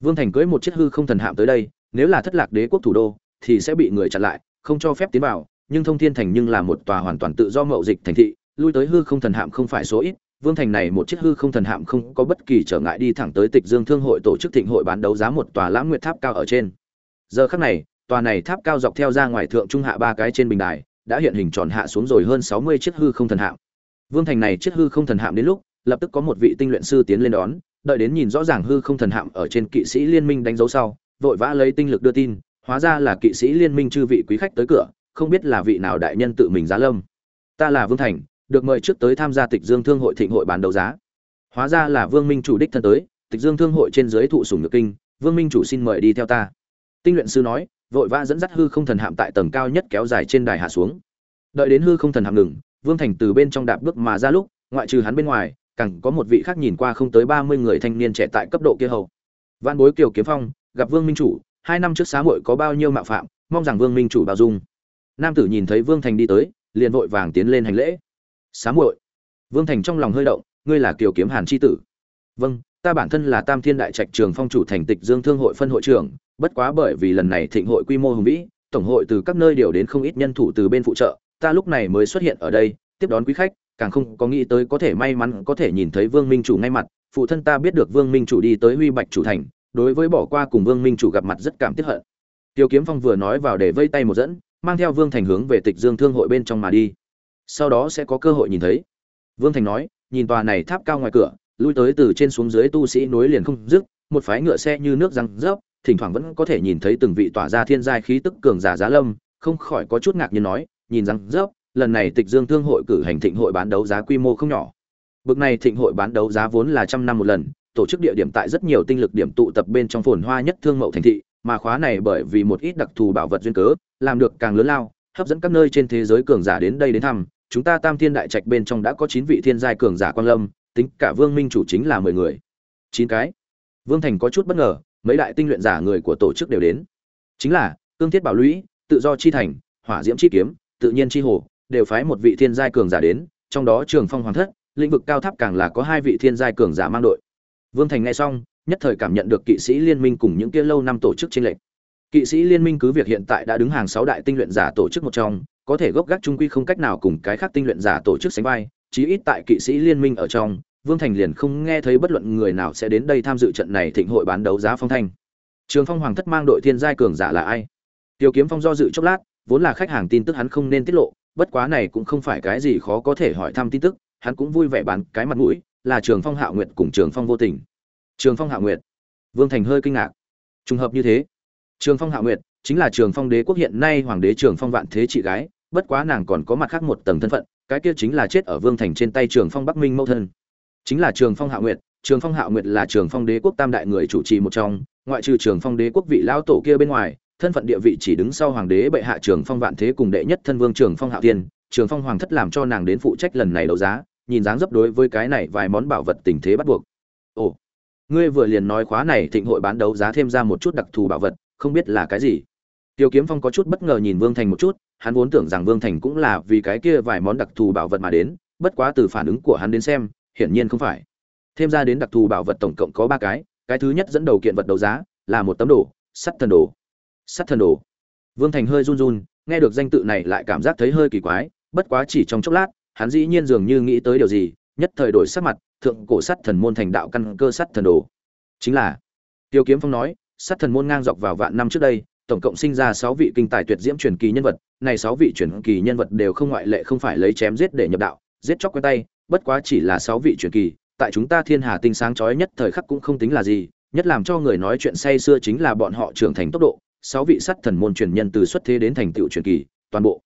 Vương thành cưới một chiếc hư không thần hạm tới đây, nếu là thất lạc đế quốc thủ đô, thì sẽ bị người chặn lại, không cho phép tiến vào, nhưng thông thiên thành nhưng là một tòa hoàn toàn tự do mậu dịch thành thị, lui tới hư không thần hạm không phải số ít, vương thành này một chiếc hư không thần hạm không có bất kỳ trở ngại đi thẳng tới tịch dương thương hội tổ chức thịnh hội bán đấu giá một tòa lãng nguyệt tháp cao ở trên. Giờ khắc này tòa này tháp cao dọc theo ra ngoài thượng trung hạ ba cái trên bình đài, đã hiện hình tròn hạ xuống rồi hơn sáu mươi chiếc hư không thần hạm. Vương thành này chiếc hư không thần hạm đến lúc, lập tức có một vị tinh luyện sư tiến lên đón, đợi đến nhìn rõ ràng hư không thần hạm ở trên kỵ sĩ liên minh đánh dấu sau, vội vã lấy tinh lực đưa tin, hóa ra là kỵ sĩ liên minh chư vị quý khách tới cửa, không biết là vị nào đại nhân tự mình giá lâm. Ta là vương thành, được mời trước tới tham gia tịch dương thương hội thịnh hội bán đấu giá. Hóa ra là vương minh chủ đích thân tới, tịch dương thương hội trên dưới thụ sủng nhược kinh, vương minh chủ xin mời đi theo ta tinh luyện sư nói, vội vã dẫn dắt hư không thần hạm tại tầng cao nhất kéo dài trên đài hạ xuống. Đợi đến hư không thần hạm ngừng, vương thành từ bên trong đạp bước mà ra lúc, ngoại trừ hắn bên ngoài, càng có một vị khác nhìn qua không tới ba mươi người thanh niên trẻ tại cấp độ kia hầu. Văn bối kiều kiếm phong, gặp vương minh chủ, hai năm trước xã hội có bao nhiêu mạo phạm, mong rằng vương minh chủ bao dung. Nam tử nhìn thấy vương thành đi tới, liền vội vàng tiến lên hành lễ. Xá muội. Vương thành trong lòng hơi động, ngươi là kiều kiếm hàn c h i tử. Vâng ta bản thân là tam thiên đại trạch trường phong chủ thành tịch dương thương hội phân hội trưởng, bất quá bởi vì lần này thịnh hội quy mô hùng vĩ, tổng hội từ các nơi điều đến không ít nhân thủ từ bên phụ trợ, ta lúc này mới xuất hiện ở đây, tiếp đón quý khách, càng không có nghĩ tới có thể may mắn có thể nhìn thấy vương minh chủ ngay mặt, phụ thân ta biết được vương minh chủ đi tới huy bạch chủ thành, đối với bỏ qua cùng vương minh chủ gặp mặt rất cảm tiếc hận. Tiêu kiếm phong vừa nói vào để vây tay một dẫn, mang theo vương thành hướng về tịch dương thương hội bên trong mà đi. Sau đó sẽ có cơ hội nhìn thấy. Vương thành nói, nhìn tòa này tháp cao ngoài cửa lui tới từ trên xuống dưới tu sĩ nối liền không dứt, một phái ngựa xe như nước răng rớp, thỉnh thoảng vẫn có thể nhìn thấy từng vị tỏa ra thiên giai khí tức cường giả giá lâm, không khỏi có chút ngạc nhiên nói, nhìn răng rớp, lần này tịch dương thương hội cử hành thịnh hội bán đấu giá quy mô không nhỏ. Bực này thịnh hội bán đấu giá vốn là trăm năm một lần, tổ chức địa điểm tại rất nhiều tinh lực điểm tụ tập bên trong phồn hoa nhất thương mậu thành thị, mà khóa này bởi vì một ít đặc thù bảo vật duyên cớ, làm được càng lớn lao, hấp dẫn các nơi trên thế giới cường giả đến đây đến thăm. Chúng ta tam thiên đại trạch bên trong đã có chín vị thiên giai cường giả quan lâm tính cả vương minh chủ chính là mười người. Chín cái. Vương thành có chút bất ngờ, mấy đại tinh luyện giả người của tổ chức đều đến. Chính là cương thiết bảo lũy, tự do chi thành, hỏa diễm chi kiếm, tự nhiên chi hồ, đều phái một vị thiên giai cường giả đến, trong đó trường phong hoàng thất, lĩnh vực cao tháp càng là có hai vị thiên giai cường giả mang đội. Vương thành nghe xong, nhất thời cảm nhận được kỵ sĩ liên minh cùng những kia lâu năm tổ chức trên lệnh kỵ sĩ liên minh cứ việc hiện tại đã đứng hàng sáu đại tinh luyện giả tổ chức một trong, có thể gốc gác trung quy không cách nào cùng cái khác tinh luyện giả tổ chức sánh vai, chí ít tại kỵ sĩ liên minh ở trong vương thành liền không nghe thấy bất luận người nào sẽ đến đây tham dự trận này thịnh hội bán đấu giá phong thanh. Trường phong hoàng thất mang đội thiên giai cường giả là ai? Tiêu kiếm phong do dự chốc lát, vốn là khách hàng tin tức hắn không nên tiết lộ, bất quá này cũng không phải cái gì khó có thể hỏi thăm tin tức, hắn cũng vui vẻ bán cái mặt mũi, là trường phong hạo nguyệt cùng trường phong vô tình. Trường phong hạo nguyệt. Vương thành hơi kinh ngạc. Trùng hợp như thế, trường phong hạo nguyệt chính là trường phong đế quốc hiện nay hoàng đế trường phong vạn thế chị gái, bất quá nàng còn có mặt khác một tầng thân phận, cái kia chính là chết ở vương thành trên tay trường phong bắc minh mẫu thân chính là trường phong hạ nguyệt, trường phong hạ nguyệt là trường phong đế quốc tam đại người chủ trì một trong, ngoại trừ trường phong đế quốc vị lão tổ kia bên ngoài, thân phận địa vị chỉ đứng sau hoàng đế bệ hạ trường phong vạn thế cùng đệ nhất thân vương trường phong hạ tiên. Trường phong hoàng thất làm cho nàng đến phụ trách lần này đấu giá, nhìn dáng dấp đối với cái này vài món bảo vật tình thế bắt buộc. Ồ, ngươi vừa liền nói khóa này thịnh hội bán đấu giá thêm ra một chút đặc thù bảo vật, không biết là cái gì? Tiêu kiếm phong có chút bất ngờ nhìn vương thành một chút, hắn vốn tưởng rằng vương thành cũng là vì cái kia vài món đặc thù bảo vật mà đến, bất quá từ phản ứng của hắn đến xem hiển nhiên không phải. Thêm ra đến đặc thù bảo vật tổng cộng có ba cái cái thứ nhất dẫn đầu kiện vật đấu giá, là một tấm đồ, sắt thần đồ. Sắt thần đồ. Vương thành hơi run run, nghe được danh tự này lại cảm giác thấy hơi kỳ quái, bất quá chỉ trong chốc lát, hắn dĩ nhiên dường như nghĩ tới điều gì, nhất thời đổi sắc mặt, thượng cổ sắt thần môn thành đạo căn cơ sắt thần đồ. Chính là, tiêu kiếm phong nói, sắt thần môn ngang dọc vào vạn năm trước đây, tổng cộng sinh ra sáu vị kinh tài tuyệt diễm truyền kỳ nhân vật, này sáu vị truyền kỳ nhân vật đều không ngoại lệ không phải lấy chém giết để nhập đạo, giết chóc quen tay bất quá chỉ là sáu vị truyền kỳ, tại chúng ta thiên hà tinh sáng chói nhất thời khắc cũng không tính là gì, nhất làm cho người nói chuyện say xưa chính là bọn họ trưởng thành tốc độ, sáu vị sắt thần môn truyền nhân từ xuất thế đến thành tựu truyền kỳ, toàn bộ.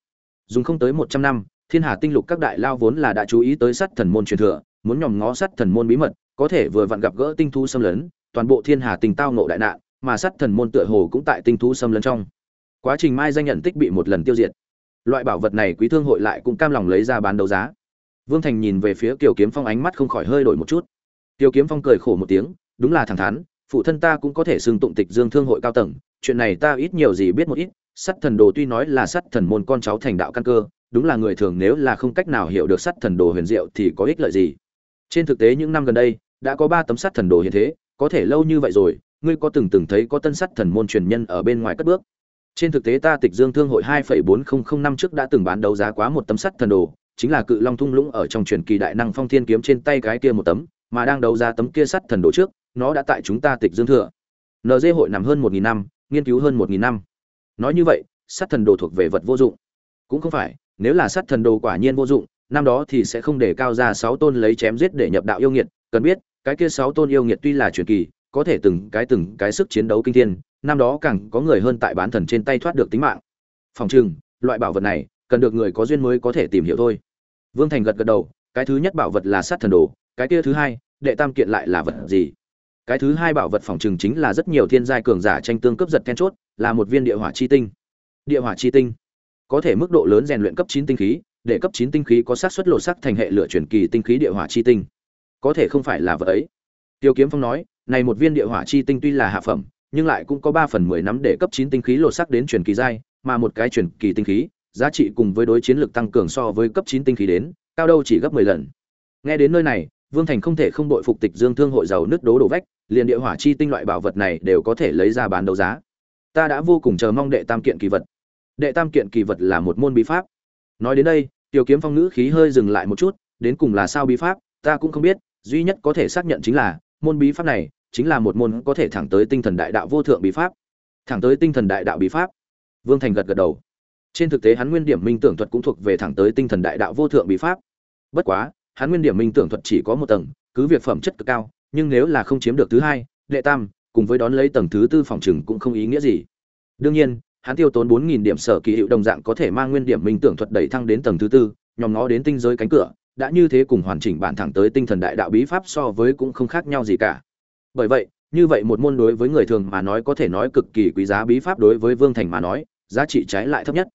Dùng không tới một trăm năm, thiên hà tinh lục các đại lao vốn là đã chú ý tới sắt thần môn truyền thừa, muốn nhòm ngó sắt thần môn bí mật, có thể vừa vặn gặp gỡ tinh thu xâm lấn, toàn bộ thiên hà tinh tao ngộ đại nạn, mà sắt thần môn tựa hồ cũng tại tinh thú xâm lấn trong. Quá trình mai danh nhận tích bị một lần tiêu diệt. Loại bảo vật này quý thương hội lại cũng cam lòng lấy ra bán đấu giá vương thành nhìn về phía kiều kiếm phong ánh mắt không khỏi hơi đổi một chút. Kiều kiếm phong cười khổ một tiếng, đúng là thẳng thắn, phụ thân ta cũng có thể xưng tụng tịch dương thương hội cao tầng, chuyện này ta ít nhiều gì biết một ít sắt thần đồ tuy nói là sắt thần môn con cháu thành đạo căn cơ, đúng là người thường nếu là không cách nào hiểu được sắt thần đồ huyền diệu thì có ích lợi gì? Trên thực tế những năm gần đây, đã có ba tấm sắt thần đồ hiện thế, có thể lâu như vậy rồi, ngươi có từng từng thấy có tân sắt thần môn truyền nhân ở bên ngoài cất bước? Trên thực tế ta tịch dương thương hội 2.4005 năm trước đã từng bán đấu giá quá một tấm sắt thần đồ chính là cự long thung lũng ở trong truyền kỳ đại năng phong thiên kiếm trên tay cái kia một tấm, mà đang đấu ra tấm kia sắt thần đồ trước, nó đã tại chúng ta tịch dương thừa nd hội nằm hơn một nghìn năm, nghiên cứu hơn một nghìn năm. Nói như vậy, sắt thần đồ thuộc về vật vô dụng. Cũng không phải, nếu là sắt thần đồ quả nhiên vô dụng, năm đó thì sẽ không để cao ra sáu tôn lấy chém giết để nhập đạo yêu nghiệt. Cần biết, cái kia sáu tôn yêu nghiệt tuy là truyền kỳ, có thể từng cái từng cái sức chiến đấu kinh thiên, năm đó càng có người hơn tại bán thần trên tay thoát được tính mạng. Phòng chừng loại bảo vật này, cần được người có duyên mới có thể tìm hiểu thôi vương thành gật gật đầu, cái thứ nhất bảo vật là sát thần đồ, cái kia thứ hai, đệ tam kiện lại là vật gì? Cái thứ hai bảo vật phòng trừng chính là rất nhiều thiên giai cường giả tranh tương cấp giật then chốt, là một viên địa hỏa chi tinh. Địa hỏa chi tinh. Có thể mức độ lớn rèn luyện cấp chín tinh khí, để cấp chín tinh khí có xác suất lộ sắc thành hệ lửa chuyển kỳ tinh khí địa hỏa chi tinh. Có thể không phải là vật ấy. Tiêu kiếm phong nói, này một viên địa hỏa chi tinh tuy là hạ phẩm, nhưng lại cũng có ba phần mười nắm để cấp chín tinh khí lộ sắc đến chuyển kỳ giai, mà một cái chuyển kỳ tinh khí giá trị cùng với đối chiến lực tăng cường so với cấp chín tinh khí đến, cao đâu chỉ gấp mười lần. Nghe đến nơi này, vương thành không thể không đội phục tịch dương thương hội giàu nứt đố đổ vách, liền địa hỏa chi tinh loại bảo vật này đều có thể lấy ra bán đấu giá. Ta đã vô cùng chờ mong đệ tam kiện kỳ vật. Đệ tam kiện kỳ vật là một môn bí pháp. Nói đến đây, tiểu kiếm phong ngữ khí hơi dừng lại một chút, đến cùng là sao bí pháp, ta cũng không biết, duy nhất có thể xác nhận chính là, môn bí pháp này chính là một môn có thể thẳng tới tinh thần đại đạo vô thượng bí pháp. Thẳng tới tinh thần đại đạo bí pháp. Vương thành gật gật đầu trên thực tế hắn nguyên điểm minh tưởng thuật cũng thuộc về thẳng tới tinh thần đại đạo vô thượng bí pháp. Bất quá, hắn nguyên điểm minh tưởng thuật chỉ có một tầng, cứ việc phẩm chất cực cao, nhưng nếu là không chiếm được thứ hai, đệ tam, cùng với đón lấy tầng thứ tư phòng trừng cũng không ý nghĩa gì. Đương nhiên, hắn tiêu tốn bốn nghìn điểm sở kỳ hiệu đồng dạng có thể mang nguyên điểm minh tưởng thuật đẩy thăng đến tầng thứ tư, nhòm nó đến tinh giới cánh cửa, đã như thế cùng hoàn chỉnh bản thẳng tới tinh thần đại đạo bí pháp so với cũng không khác nhau gì cả. Bởi vậy, như vậy một môn đối với người thường mà nói có thể nói cực kỳ quý giá bí pháp đối với vương thành mà nói, giá trị trái lại thấp nhất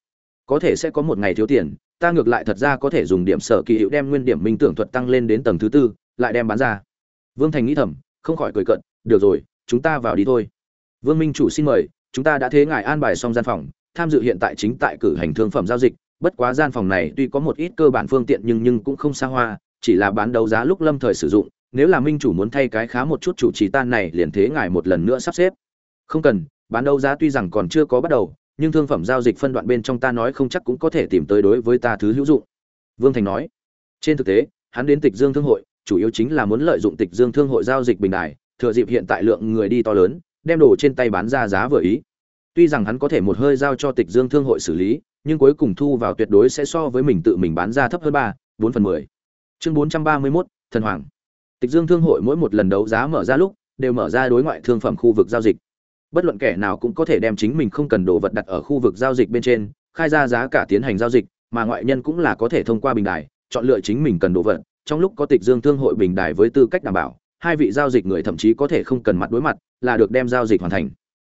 có thể sẽ có một ngày thiếu tiền, ta ngược lại thật ra có thể dùng điểm sở kỳ hiệu đem nguyên điểm minh tưởng thuật tăng lên đến tầng thứ tư, lại đem bán ra. Vương thành nghĩ thầm, không khỏi cười cận được rồi, chúng ta vào đi thôi. Vương minh chủ xin mời, chúng ta đã thế ngài an bài xong gian phòng, tham dự hiện tại chính tại cử hành thương phẩm giao dịch, bất quá gian phòng này tuy có một ít cơ bản phương tiện nhưng nhưng cũng không xa hoa, chỉ là bán đấu giá lúc lâm thời sử dụng, nếu là minh chủ muốn thay cái khá một chút chủ trì tan này liền thế ngài một lần nữa sắp xếp. Không cần, bán đấu giá tuy rằng còn chưa có bắt đầu nhưng thương phẩm giao dịch phân đoạn bên trong ta nói không chắc cũng có thể tìm tới đối với ta thứ hữu dụng. Vương thành nói, trên thực tế, hắn đến tịch dương thương hội, chủ yếu chính là muốn lợi dụng tịch dương thương hội giao dịch bình đài, thừa dịp hiện tại lượng người đi to lớn, đem đồ trên tay bán ra giá vừa ý. Tuy rằng hắn có thể một hơi giao cho tịch dương thương hội xử lý, nhưng cuối cùng thu vào tuyệt đối sẽ so với mình tự mình bán ra thấp hơn ba, bốn phần mười. Chương bốn trăm ba mươi mốt, thần hoàng. Tịch dương thương hội mỗi một lần đấu giá mở ra lúc, đều mở ra đối ngoại thương phẩm khu vực giao dịch bất luận kẻ nào cũng có thể đem chính mình không cần đồ vật đặt ở khu vực giao dịch bên trên, khai ra giá cả tiến hành giao dịch, mà ngoại nhân cũng là có thể thông qua bình đài, chọn lựa chính mình cần đồ vật, trong lúc có tịch dương thương hội bình đài với tư cách đảm bảo, hai vị giao dịch người thậm chí có thể không cần mặt đối mặt, là được đem giao dịch hoàn thành.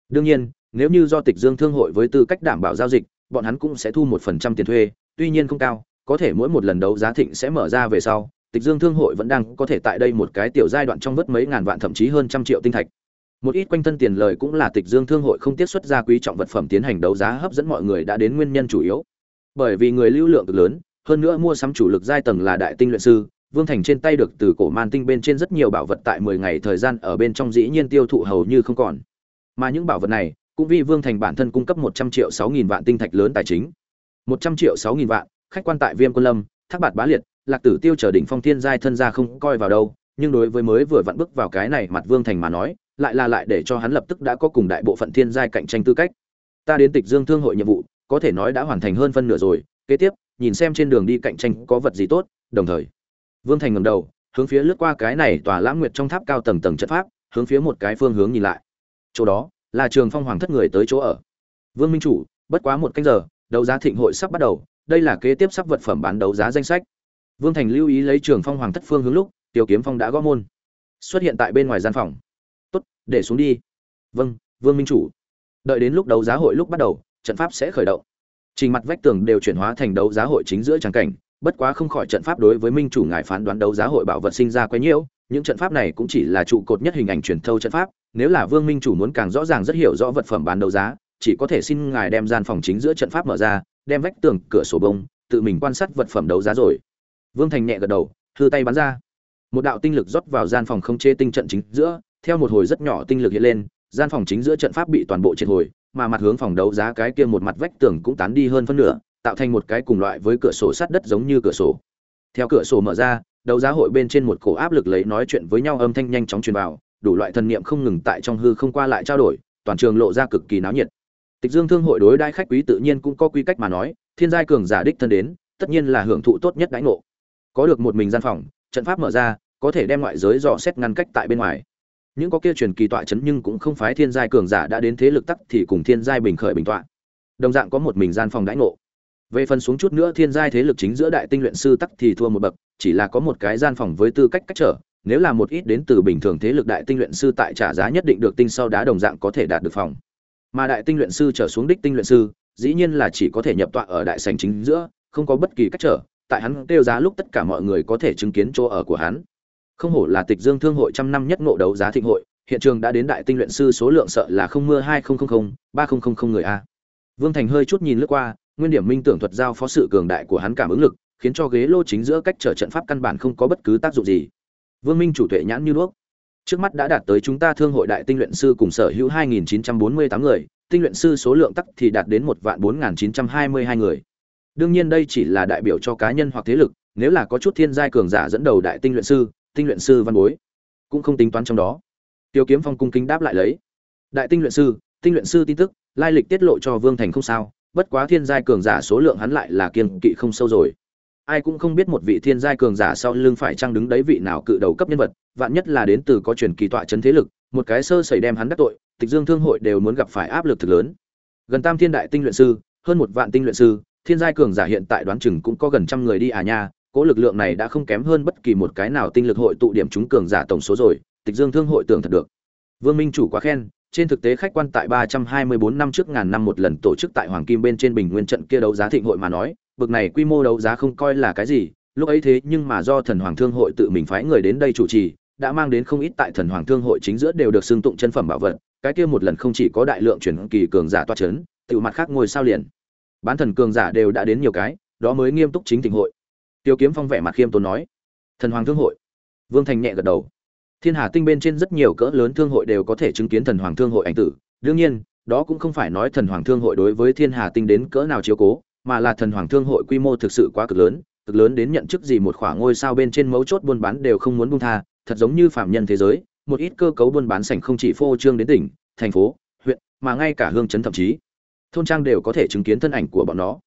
Đương nhiên, nếu như do tịch dương thương hội với tư cách đảm bảo giao dịch, bọn hắn cũng sẽ thu một phần trăm tiền thuê, tuy nhiên không cao, có thể mỗi một lần đấu giá thịnh sẽ mở ra về sau, tịch dương thương hội vẫn đang có thể tại đây một cái tiểu giai đoạn trong vớt mấy ngàn vạn thậm chí hơn trăm triệu tinh thạch một ít quanh thân tiền lời cũng là tịch dương thương hội không tiết xuất ra quý trọng vật phẩm tiến hành đấu giá hấp dẫn mọi người đã đến nguyên nhân chủ yếu. Bởi vì người lưu lượng cực lớn, hơn nữa mua sắm chủ lực giai tầng là đại tinh luyện sư, vương thành trên tay được từ cổ man tinh bên trên rất nhiều bảo vật tại mười ngày thời gian ở bên trong dĩ nhiên tiêu thụ hầu như không còn. Mà những bảo vật này, cũng vì vương thành bản thân cung cấp một trăm triệu sáu nghìn vạn tinh thạch lớn tài chính. Một trăm triệu sáu nghìn vạn, khách quan tại viêm quân lâm, thác bạt bá liệt, lạc tử tiêu trở đỉnh phong thiên giai thân gia không coi vào đâu, nhưng đối với mới vừa vặn bước vào cái này mặt vương thành mà nói lại là lại để cho hắn lập tức đã có cùng đại bộ phận thiên giai cạnh tranh tư cách. Ta đến Tịch Dương Thương hội nhiệm vụ, có thể nói đã hoàn thành hơn phân nửa rồi, kế tiếp, nhìn xem trên đường đi cạnh tranh có vật gì tốt, đồng thời. Vương Thành ngẩng đầu, hướng phía lướt qua cái này tòa Lãng Nguyệt trong tháp cao tầng tầng trận pháp, hướng phía một cái phương hướng nhìn lại. Chỗ đó là Trường Phong Hoàng thất người tới chỗ ở. Vương Minh chủ, bất quá một canh giờ, đấu giá thịnh hội sắp bắt đầu, đây là kế tiếp sắp vật phẩm bán đấu giá danh sách. Vương Thành lưu ý lấy Trường Phong Hoàng thất phương hướng lúc, Tiêu Kiếm Phong đã gõ môn. Xuất hiện tại bên ngoài gian phòng để xuống đi. Vâng vương minh chủ. Đợi đến lúc đấu giá hội lúc bắt đầu, trận pháp sẽ khởi động. Trình mặt vách tường đều chuyển hóa thành đấu giá hội chính giữa tràng cảnh, bất quá không khỏi trận pháp đối với minh chủ ngài phán đoán đấu giá hội bảo vật sinh ra quá nhiễu, những trận pháp này cũng chỉ là trụ cột nhất hình ảnh truyền thâu trận pháp, nếu là vương minh chủ muốn càng rõ ràng rất hiểu rõ vật phẩm bán đấu giá, chỉ có thể xin ngài đem gian phòng chính giữa trận pháp mở ra, đem vách tường, cửa sổ bông, tự mình quan sát vật phẩm đấu giá rồi. Vương thành nhẹ gật đầu thư tay bắn ra. Một đạo tinh lực rót vào gian phòng không chế tinh trận chính giữa theo một hồi rất nhỏ tinh lực hiện lên, gian phòng chính giữa trận pháp bị toàn bộ triệt hồi, mà mặt hướng phòng đấu giá cái kia một mặt vách tường cũng tán đi hơn phân nửa, tạo thành một cái cùng loại với cửa sổ sắt đất giống như cửa sổ. Theo cửa sổ mở ra, đấu giá hội bên trên một cổ áp lực lấy nói chuyện với nhau âm thanh nhanh chóng truyền vào, đủ loại thần niệm không ngừng tại trong hư không qua lại trao đổi, toàn trường lộ ra cực kỳ náo nhiệt. Tịch dương thương hội đối đãi khách quý tự nhiên cũng có quy cách mà nói, thiên giai cường giả đích thân đến, tất nhiên là hưởng thụ tốt nhất đãi ngộ. Có được một mình gian phòng, trận pháp mở ra, có thể đem ngoại giới dò xét ngăn cách tại bên ngoài những có kia truyền kỳ tọa chấn nhưng cũng không phái thiên giai cường giả đã đến thế lực tắc thì cùng thiên giai bình khởi bình tọa. Đồng dạng có một mình gian phòng đãi ngộ. Về phần xuống chút nữa thiên giai thế lực chính giữa đại tinh luyện sư tắc thì thua một bậc, chỉ là có một cái gian phòng với tư cách cách trở, nếu là một ít đến từ bình thường thế lực đại tinh luyện sư tại trả giá nhất định được tinh sau đá đồng dạng có thể đạt được phòng. Mà đại tinh luyện sư trở xuống đích tinh luyện sư, dĩ nhiên là chỉ có thể nhập tọa ở đại sành chính giữa, không có bất kỳ cách trở, tại hắn kêu giá lúc tất cả mọi người có thể chứng kiến chỗ ở của hắn không hổ là tịch dương thương hội trăm năm nhất ngộ đấu giá thịnh hội, hiện trường đã đến đại tinh luyện sư số lượng sợ là không mưa hai nghìn ba nghìn người a. Vương thành hơi chút nhìn lướt qua, nguyên điểm minh tưởng thuật giao phó sự cường đại của hắn cảm ứng lực, khiến cho ghế lô chính giữa cách trở trận pháp căn bản không có bất cứ tác dụng gì. Vương minh chủ tuệ nhãn như đuốc. Trước mắt đã đạt tới chúng ta thương hội đại tinh luyện sư cùng sở hữu 2.948 người, tinh luyện sư số lượng tắc thì đạt đến một vạn 4.922 người. Đương nhiên đây chỉ là đại biểu cho cá nhân hoặc thế lực, nếu là có chút thiên giai cường giả dẫn đầu đại tinh luyện sư tinh luyện sư văn bối, cũng không tính toán trong đó. Tiêu kiếm phong cung kính đáp lại lấy. Đại tinh luyện sư, tinh luyện sư tin tức, lai lịch tiết lộ cho vương thành không sao, bất quá thiên giai cường giả số lượng hắn lại là kiên kỵ không sâu rồi. Ai cũng không biết một vị thiên giai cường giả sau lưng phải chăng đứng đấy vị nào cự đầu cấp nhân vật, vạn nhất là đến từ có truyền kỳ tọa chấn thế lực, một cái sơ sẩy đem hắn đắc tội, tịch dương thương hội đều muốn gặp phải áp lực thực lớn. Gần tam thiên đại tinh luyện sư, hơn một vạn tinh luyện sư, thiên giai cường giả hiện tại đoán chừng cũng có gần trăm người đi à nha cỗ lực lượng này đã không kém hơn bất kỳ một cái nào tinh lực hội tụ điểm chúng cường giả tổng số rồi tịch dương thương hội tưởng thật được vương minh chủ quá khen trên thực tế khách quan tại 324 năm trước ngàn năm một lần tổ chức tại Hoàng Kim bên trên Bình Nguyên trận kia đấu giá thịnh hội mà nói, bực này quy mô đấu giá không coi là cái gì, lúc ấy thế nhưng mà do Thần Hoàng Thương hội tự mình phái người đến đây chủ trì, đã mang đến không ít tại Thần Hoàng Thương hội chính giữa đều được xưng tụng chân phẩm bảo vật, cái kia một lần không chỉ có đại lượng chuyển kỳ cường giả toa chấn, tiểu mặt khác ngồi sao liền. Bán thần cường giả đều đã đến nhiều cái, đó mới nghiêm túc chính thịnh hội. Tiêu Kiếm Phong vẻ mặt khiêm tốn nói: "Thần Hoàng Thương hội." Vương Thành nhẹ gật đầu. Thiên Hà Tinh bên trên rất nhiều cỡ lớn thương hội đều có thể chứng kiến Thần Hoàng Thương hội ảnh tử, đương nhiên, đó cũng không phải nói Thần Hoàng Thương hội đối với Thiên Hà Tinh đến cỡ nào chiếu cố, mà là Thần Hoàng Thương hội quy mô thực sự quá cực lớn, cực lớn đến nhận chức gì một khoảng ngôi sao bên trên mấu chốt buôn bán đều không muốn buông tha, thật giống như phạm nhân thế giới, một ít cơ cấu buôn bán sảnh không chỉ phô trương đến tỉnh, thành phố, huyện, mà ngay cả hương trấn thậm chí thôn trang đều có thể chứng kiến thân ảnh của bọn nó.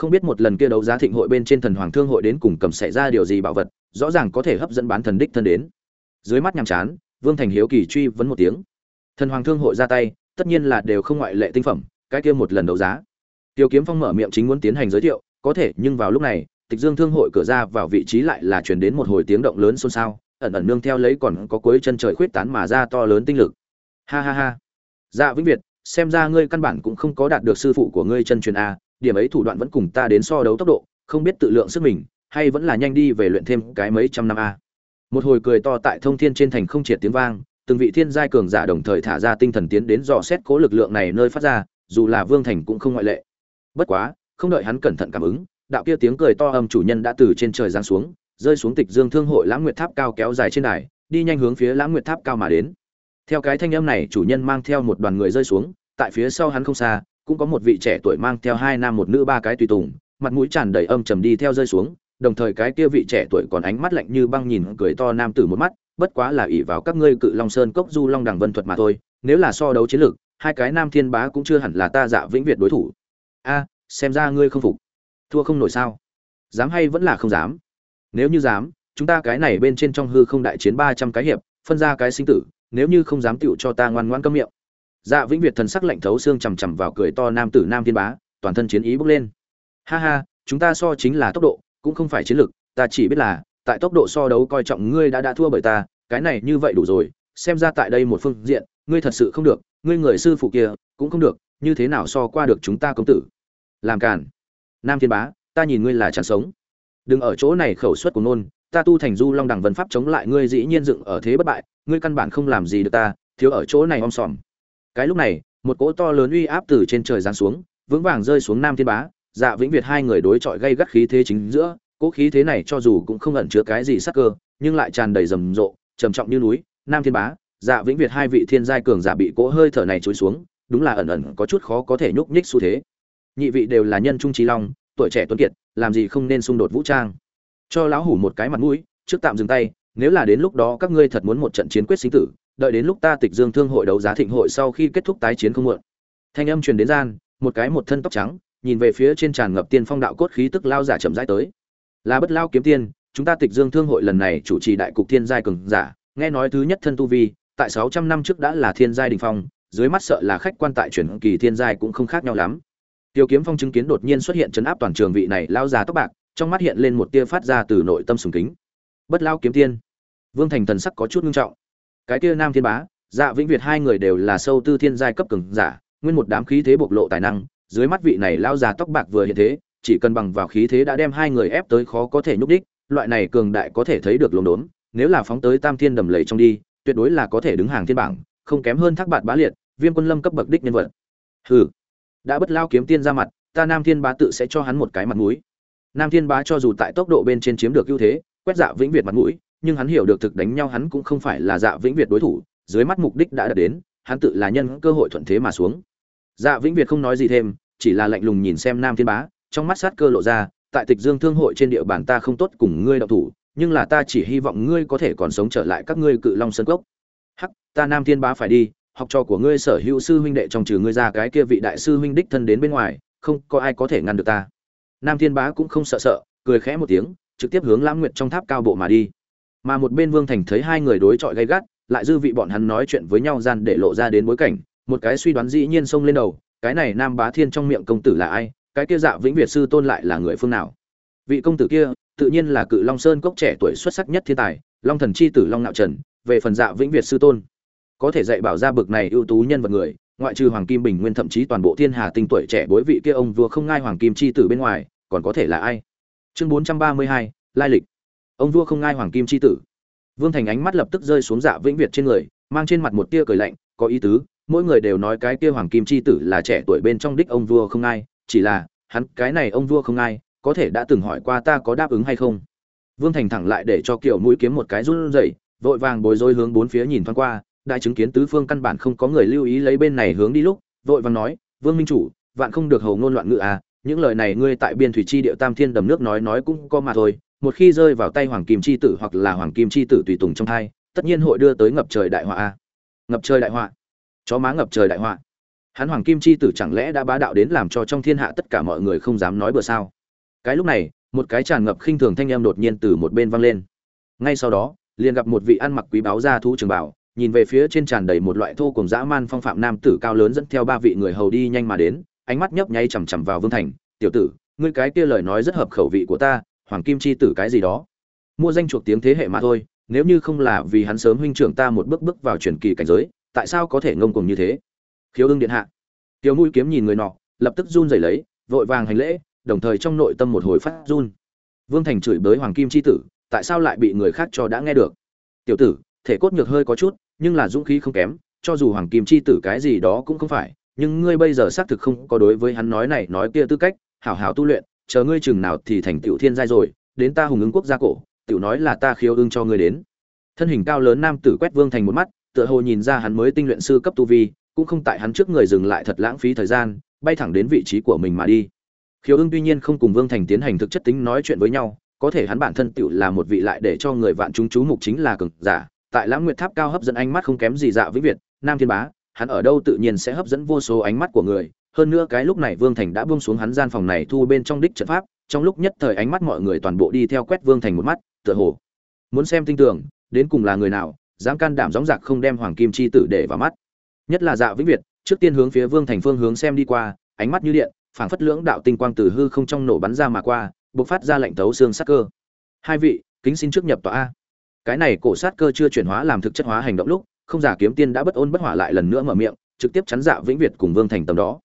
Không biết một lần kia đấu giá thịnh hội bên trên Thần Hoàng Thương hội đến cùng cầm xảy ra điều gì bảo vật, rõ ràng có thể hấp dẫn bán thần đích thân đến. Dưới mắt nhàm chán vương thành hiếu kỳ truy vấn một tiếng. Thần hoàng thương hội ra tay tất nhiên là đều không ngoại lệ tinh phẩm cái kia một lần đấu giá. Tiêu kiếm phong mở miệng chính muốn tiến hành giới thiệu có thể nhưng vào lúc này tịch dương thương hội cửa ra vào vị trí lại là chuyển đến một hồi tiếng động lớn xôn xao ẩn ẩn nương theo lấy còn có cuối chân trời khuyết tán mà ra to lớn tinh lực. Ha ha ha. Dạ vĩnh việt xem ra ngươi căn bản cũng không có đạt được sư phụ của ngươi chân truyền a điểm ấy thủ đoạn vẫn cùng ta đến so đấu tốc độ, không biết tự lượng sức mình, hay vẫn là nhanh đi về luyện thêm cái mấy trăm năm a. Một hồi cười to tại thông thiên trên thành không triệt tiếng vang, từng vị thiên giai cường giả đồng thời thả ra tinh thần tiến đến dò xét cố lực lượng này nơi phát ra, dù là vương thành cũng không ngoại lệ. Bất quá, không đợi hắn cẩn thận cảm ứng, đạo kia tiếng cười to âm chủ nhân đã từ trên trời giáng xuống, rơi xuống tịch dương thương hội lãng nguyệt tháp cao kéo dài trên đài, đi nhanh hướng phía lãng nguyệt tháp cao mà đến. Theo cái thanh âm này, chủ nhân mang theo một đoàn người rơi xuống, tại phía sau hắn không xa cũng có một vị trẻ tuổi mang theo hai nam một nữ ba cái tùy tùng mặt mũi tràn đầy âm trầm đi theo rơi xuống đồng thời cái kia vị trẻ tuổi còn ánh mắt lạnh như băng nhìn cười to nam tử một mắt, bất quá là ỷ vào các ngươi cự Long Sơn cốc du Long Đằng Vân thuật mà thôi, nếu là so đấu chiến lược, hai cái nam thiên bá cũng chưa hẳn là ta Dạ Vĩnh Việt đối thủ. A, xem ra ngươi không phục. Thua không nổi sao? Dám hay vẫn là không dám? Nếu như dám, chúng ta cái này bên trên trong hư không đại chiến ba trăm cái hiệp, phân ra cái sinh tử, nếu như không dám tựu cho ta ngoan ngoãn câm miệng. Dạ Vĩnh Việt thần sắc lạnh thấu xương chằm chằm vào cười to nam tử nam thiên bá, toàn thân chiến ý bốc lên. Ha ha, chúng ta so chính là tốc độ, cũng không phải chiến lược ta chỉ biết là tại tốc độ so đấu coi trọng ngươi đã đã thua bởi ta cái này như vậy đủ rồi xem ra tại đây một phương diện ngươi thật sự không được ngươi người sư phụ kia cũng không được như thế nào so qua được chúng ta công tử? Làm cản nam thiên bá ta nhìn ngươi là chẳng sống. Đừng ở chỗ này khẩu suất của nôn ta tu thành du long đẳng vân pháp chống lại ngươi dĩ nhiên dựng ở thế bất bại ngươi căn bản không làm gì được ta thiếu ở chỗ này om sòm cái lúc này, một cỗ to lớn uy áp từ trên trời giáng xuống, vững vàng rơi xuống nam thiên bá. Dạ vĩnh việt hai người đối chọi gây gắt khí thế chính giữa, cỗ khí thế này cho dù cũng không ẩn chứa cái gì sắc cơ, nhưng lại tràn đầy rầm rộ, trầm trọng như núi. Nam thiên bá dạ vĩnh việt hai vị thiên giai cường giả bị cỗ hơi thở này chối xuống, đúng là ẩn ẩn có chút khó có thể nhúc nhích xu thế. Nhị vị đều là nhân trung trí long, tuổi trẻ tuấn kiệt, làm gì không nên xung đột vũ trang. Cho lão hủ một cái mặt mũi, trước tạm dừng tay, nếu là đến lúc đó các ngươi thật muốn một trận chiến quyết sinh tử đợi đến lúc ta tịch dương thương hội đấu giá thịnh hội sau khi kết thúc tái chiến không muộn. Thanh âm truyền đến gian, một cái một thân tóc trắng, nhìn về phía trên tràn ngập tiên phong đạo cốt khí tức lao giả chậm rãi tới. Là bất lao kiếm tiên, chúng ta tịch dương thương hội lần này chủ trì đại cục thiên giai cường giả, nghe nói thứ nhất thân tu vi, tại sáu trăm năm trước đã là thiên giai đình phong, dưới mắt sợ là khách quan tại chuyển kỳ thiên giai cũng không khác nhau lắm. Tiêu kiếm phong chứng kiến đột nhiên xuất hiện chấn áp toàn trường vị này lao già tóc bạc, trong mắt hiện lên một tia phát ra từ nội tâm sùng kính. Bất lao kiếm tiên. Vương thành thần sắc có chút ngưng trọng cái kia nam thiên bá dạ vĩnh việt hai người đều là sâu tư thiên giai cấp cường giả, nguyên một đám khí thế bộc lộ tài năng, dưới mắt vị này lao già tóc bạc vừa hiện thế, chỉ cần bằng vào khí thế đã đem hai người ép tới khó có thể nhúc đích loại này cường đại có thể thấy được lồn đốn nếu là phóng tới tam thiên đầm lầy trong đi, tuyệt đối là có thể đứng hàng thiên bảng, không kém hơn thác bạt bá liệt, viêm quân lâm cấp bậc đích nhân vật. Hừ, đã bất lao kiếm tiên ra mặt, ta nam thiên bá tự sẽ cho hắn một cái mặt mũi. Nam thiên bá cho dù tại tốc độ bên trên chiếm được ưu thế, quét dạ vĩnh việt mặt mũi nhưng hắn hiểu được thực đánh nhau hắn cũng không phải là dạ vĩnh việt đối thủ, dưới mắt mục đích đã đạt đến, hắn tự là nhân cơ hội thuận thế mà xuống. Dạ vĩnh việt không nói gì thêm, chỉ là lạnh lùng nhìn xem nam thiên bá, trong mắt sát cơ lộ ra, tại tịch dương thương hội trên địa bàn ta không tốt cùng ngươi đạo thủ, nhưng là ta chỉ hy vọng ngươi có thể còn sống trở lại các ngươi cự long sơn cốc. Hắc, ta nam thiên bá phải đi, học trò của ngươi sở hữu sư huynh đệ trong trừ ngươi ra cái kia vị đại sư huynh đích thân đến bên ngoài, không có ai có thể ngăn được ta. Nam thiên bá cũng không sợ sợ, cười khẽ một tiếng, trực tiếp hướng lãng nguyệt trong tháp cao bộ mà đi mà một bên vương thành thấy hai người đối chọi gay gắt, lại dư vị bọn hắn nói chuyện với nhau gian để lộ ra đến bối cảnh, một cái suy đoán dĩ nhiên xông lên đầu, cái này nam bá thiên trong miệng công tử là ai, cái kia dạ vĩnh việt sư tôn lại là người phương nào? Vị công tử kia, tự nhiên là cự long sơn cốc trẻ tuổi xuất sắc nhất thiên tài, long thần chi tử long nạo trần, về phần dạ vĩnh việt sư tôn, có thể dạy bảo ra bực này ưu tú nhân vật người, ngoại trừ hoàng kim bình nguyên thậm chí toàn bộ thiên hà tinh tuổi trẻ bối vị kia ông vua không ngai hoàng kim chi tử bên ngoài, còn có thể là ai? Chương bốn trăm ba mươi hai, lai lịch ông vua không ngai hoàng kim chi tử. Vương thành ánh mắt lập tức rơi xuống dạ vĩnh việt trên người, mang trên mặt một tia cười lạnh, có ý tứ, mỗi người đều nói cái kia hoàng kim chi tử là trẻ tuổi bên trong đích ông vua không ngai, chỉ là, hắn, cái này ông vua không ngai, có thể đã từng hỏi qua ta có đáp ứng hay không? Vương thành thẳng lại để cho kiểu mũi kiếm một cái run rẩy, vội vàng bối rối hướng bốn phía nhìn thoáng qua, đại chứng kiến tứ phương căn bản không có người lưu ý lấy bên này hướng đi lúc, vội vàng nói, vương minh chủ, vạn không được hầu ngôn loạn ngữ à những lời này ngươi tại biên thủy chi địa tam thiên đầm nước nói nói cũng có mà thôi một khi rơi vào tay hoàng kim chi tử hoặc là hoàng kim chi tử tùy tùng trong thai, tất nhiên hội đưa tới ngập trời đại họa a. Ngập trời đại họa. Chó má ngập trời đại họa. Hắn hoàng kim chi tử chẳng lẽ đã bá đạo đến làm cho trong thiên hạ tất cả mọi người không dám nói bừa sao? Cái lúc này, một cái tràn ngập khinh thường thanh em đột nhiên từ một bên vang lên. Ngay sau đó, liền gặp một vị ăn mặc quý báo gia thú trường bảo nhìn về phía trên tràn đầy một loại thô cùng dã man phong phạm nam tử cao lớn dẫn theo ba vị người hầu đi nhanh mà đến, ánh mắt nhấp nháy chằm chằm vào vương thành. Tiểu tử, ngươi cái kia lời nói rất hợp khẩu vị của ta hoàng kim chi tử cái gì đó. Mua danh chuộc tiếng thế hệ mà thôi, nếu như không là vì hắn sớm huynh trưởng ta một bước bước vào truyền kỳ cảnh giới, tại sao có thể ngông cuồng như thế? Khiếu ưng điện hạ. Tiêu mũi kiếm nhìn người nọ, lập tức run rẩy lấy, vội vàng hành lễ, đồng thời trong nội tâm một hồi phát run. Vương thành chửi bới hoàng kim chi tử, tại sao lại bị người khác cho đã nghe được? Tiểu tử, thể cốt nhược hơi có chút, nhưng là dũng khí không kém, cho dù hoàng kim chi tử cái gì đó cũng không phải, nhưng ngươi bây giờ xác thực không có đối với hắn nói này nói kia tư cách, hảo hảo tu luyện chờ ngươi chừng nào thì thành tiểu thiên giai rồi, đến ta hùng ứng quốc gia cổ, tiểu nói là ta khiêu ưng cho ngươi đến. Thân hình cao lớn nam tử quét vương thành một mắt, tựa hồ nhìn ra hắn mới tinh luyện sư cấp tu vi, cũng không tại hắn trước người dừng lại thật lãng phí thời gian, bay thẳng đến vị trí của mình mà đi. Khiêu ưng tuy nhiên không cùng vương thành tiến hành thực chất tính nói chuyện với nhau, có thể hắn bản thân tiểu là một vị lại để cho người vạn chúng chú mục chính là cường giả, tại lãng nguyệt tháp cao hấp dẫn ánh mắt không kém gì dạ vĩ việt, nam thiên bá, hắn ở đâu tự nhiên sẽ hấp dẫn vô số ánh mắt của người hơn nữa cái lúc này vương thành đã buông xuống hắn gian phòng này thu bên trong đích trận pháp, trong lúc nhất thời ánh mắt mọi người toàn bộ đi theo quét vương thành một mắt, tựa hồ muốn xem tinh tưởng, đến cùng là người nào, dám can đảm gióng dạc không đem hoàng kim chi tử để vào mắt. Nhất là dạ vĩnh việt, trước tiên hướng phía vương thành phương hướng xem đi qua, ánh mắt như điện, phảng phất lưỡng đạo tinh quang từ hư không trong nổ bắn ra mà qua, bộc phát ra lệnh tấu xương sắc cơ. Hai vị, kính xin trước nhập tòa a. Cái này cổ sát cơ chưa chuyển hóa làm thực chất hóa hành động lúc, không giả kiếm tiên đã bất ôn bất hỏa lại lần nữa mở miệng, trực tiếp chắn dạ vĩnh việt cùng vương thành tầm đó.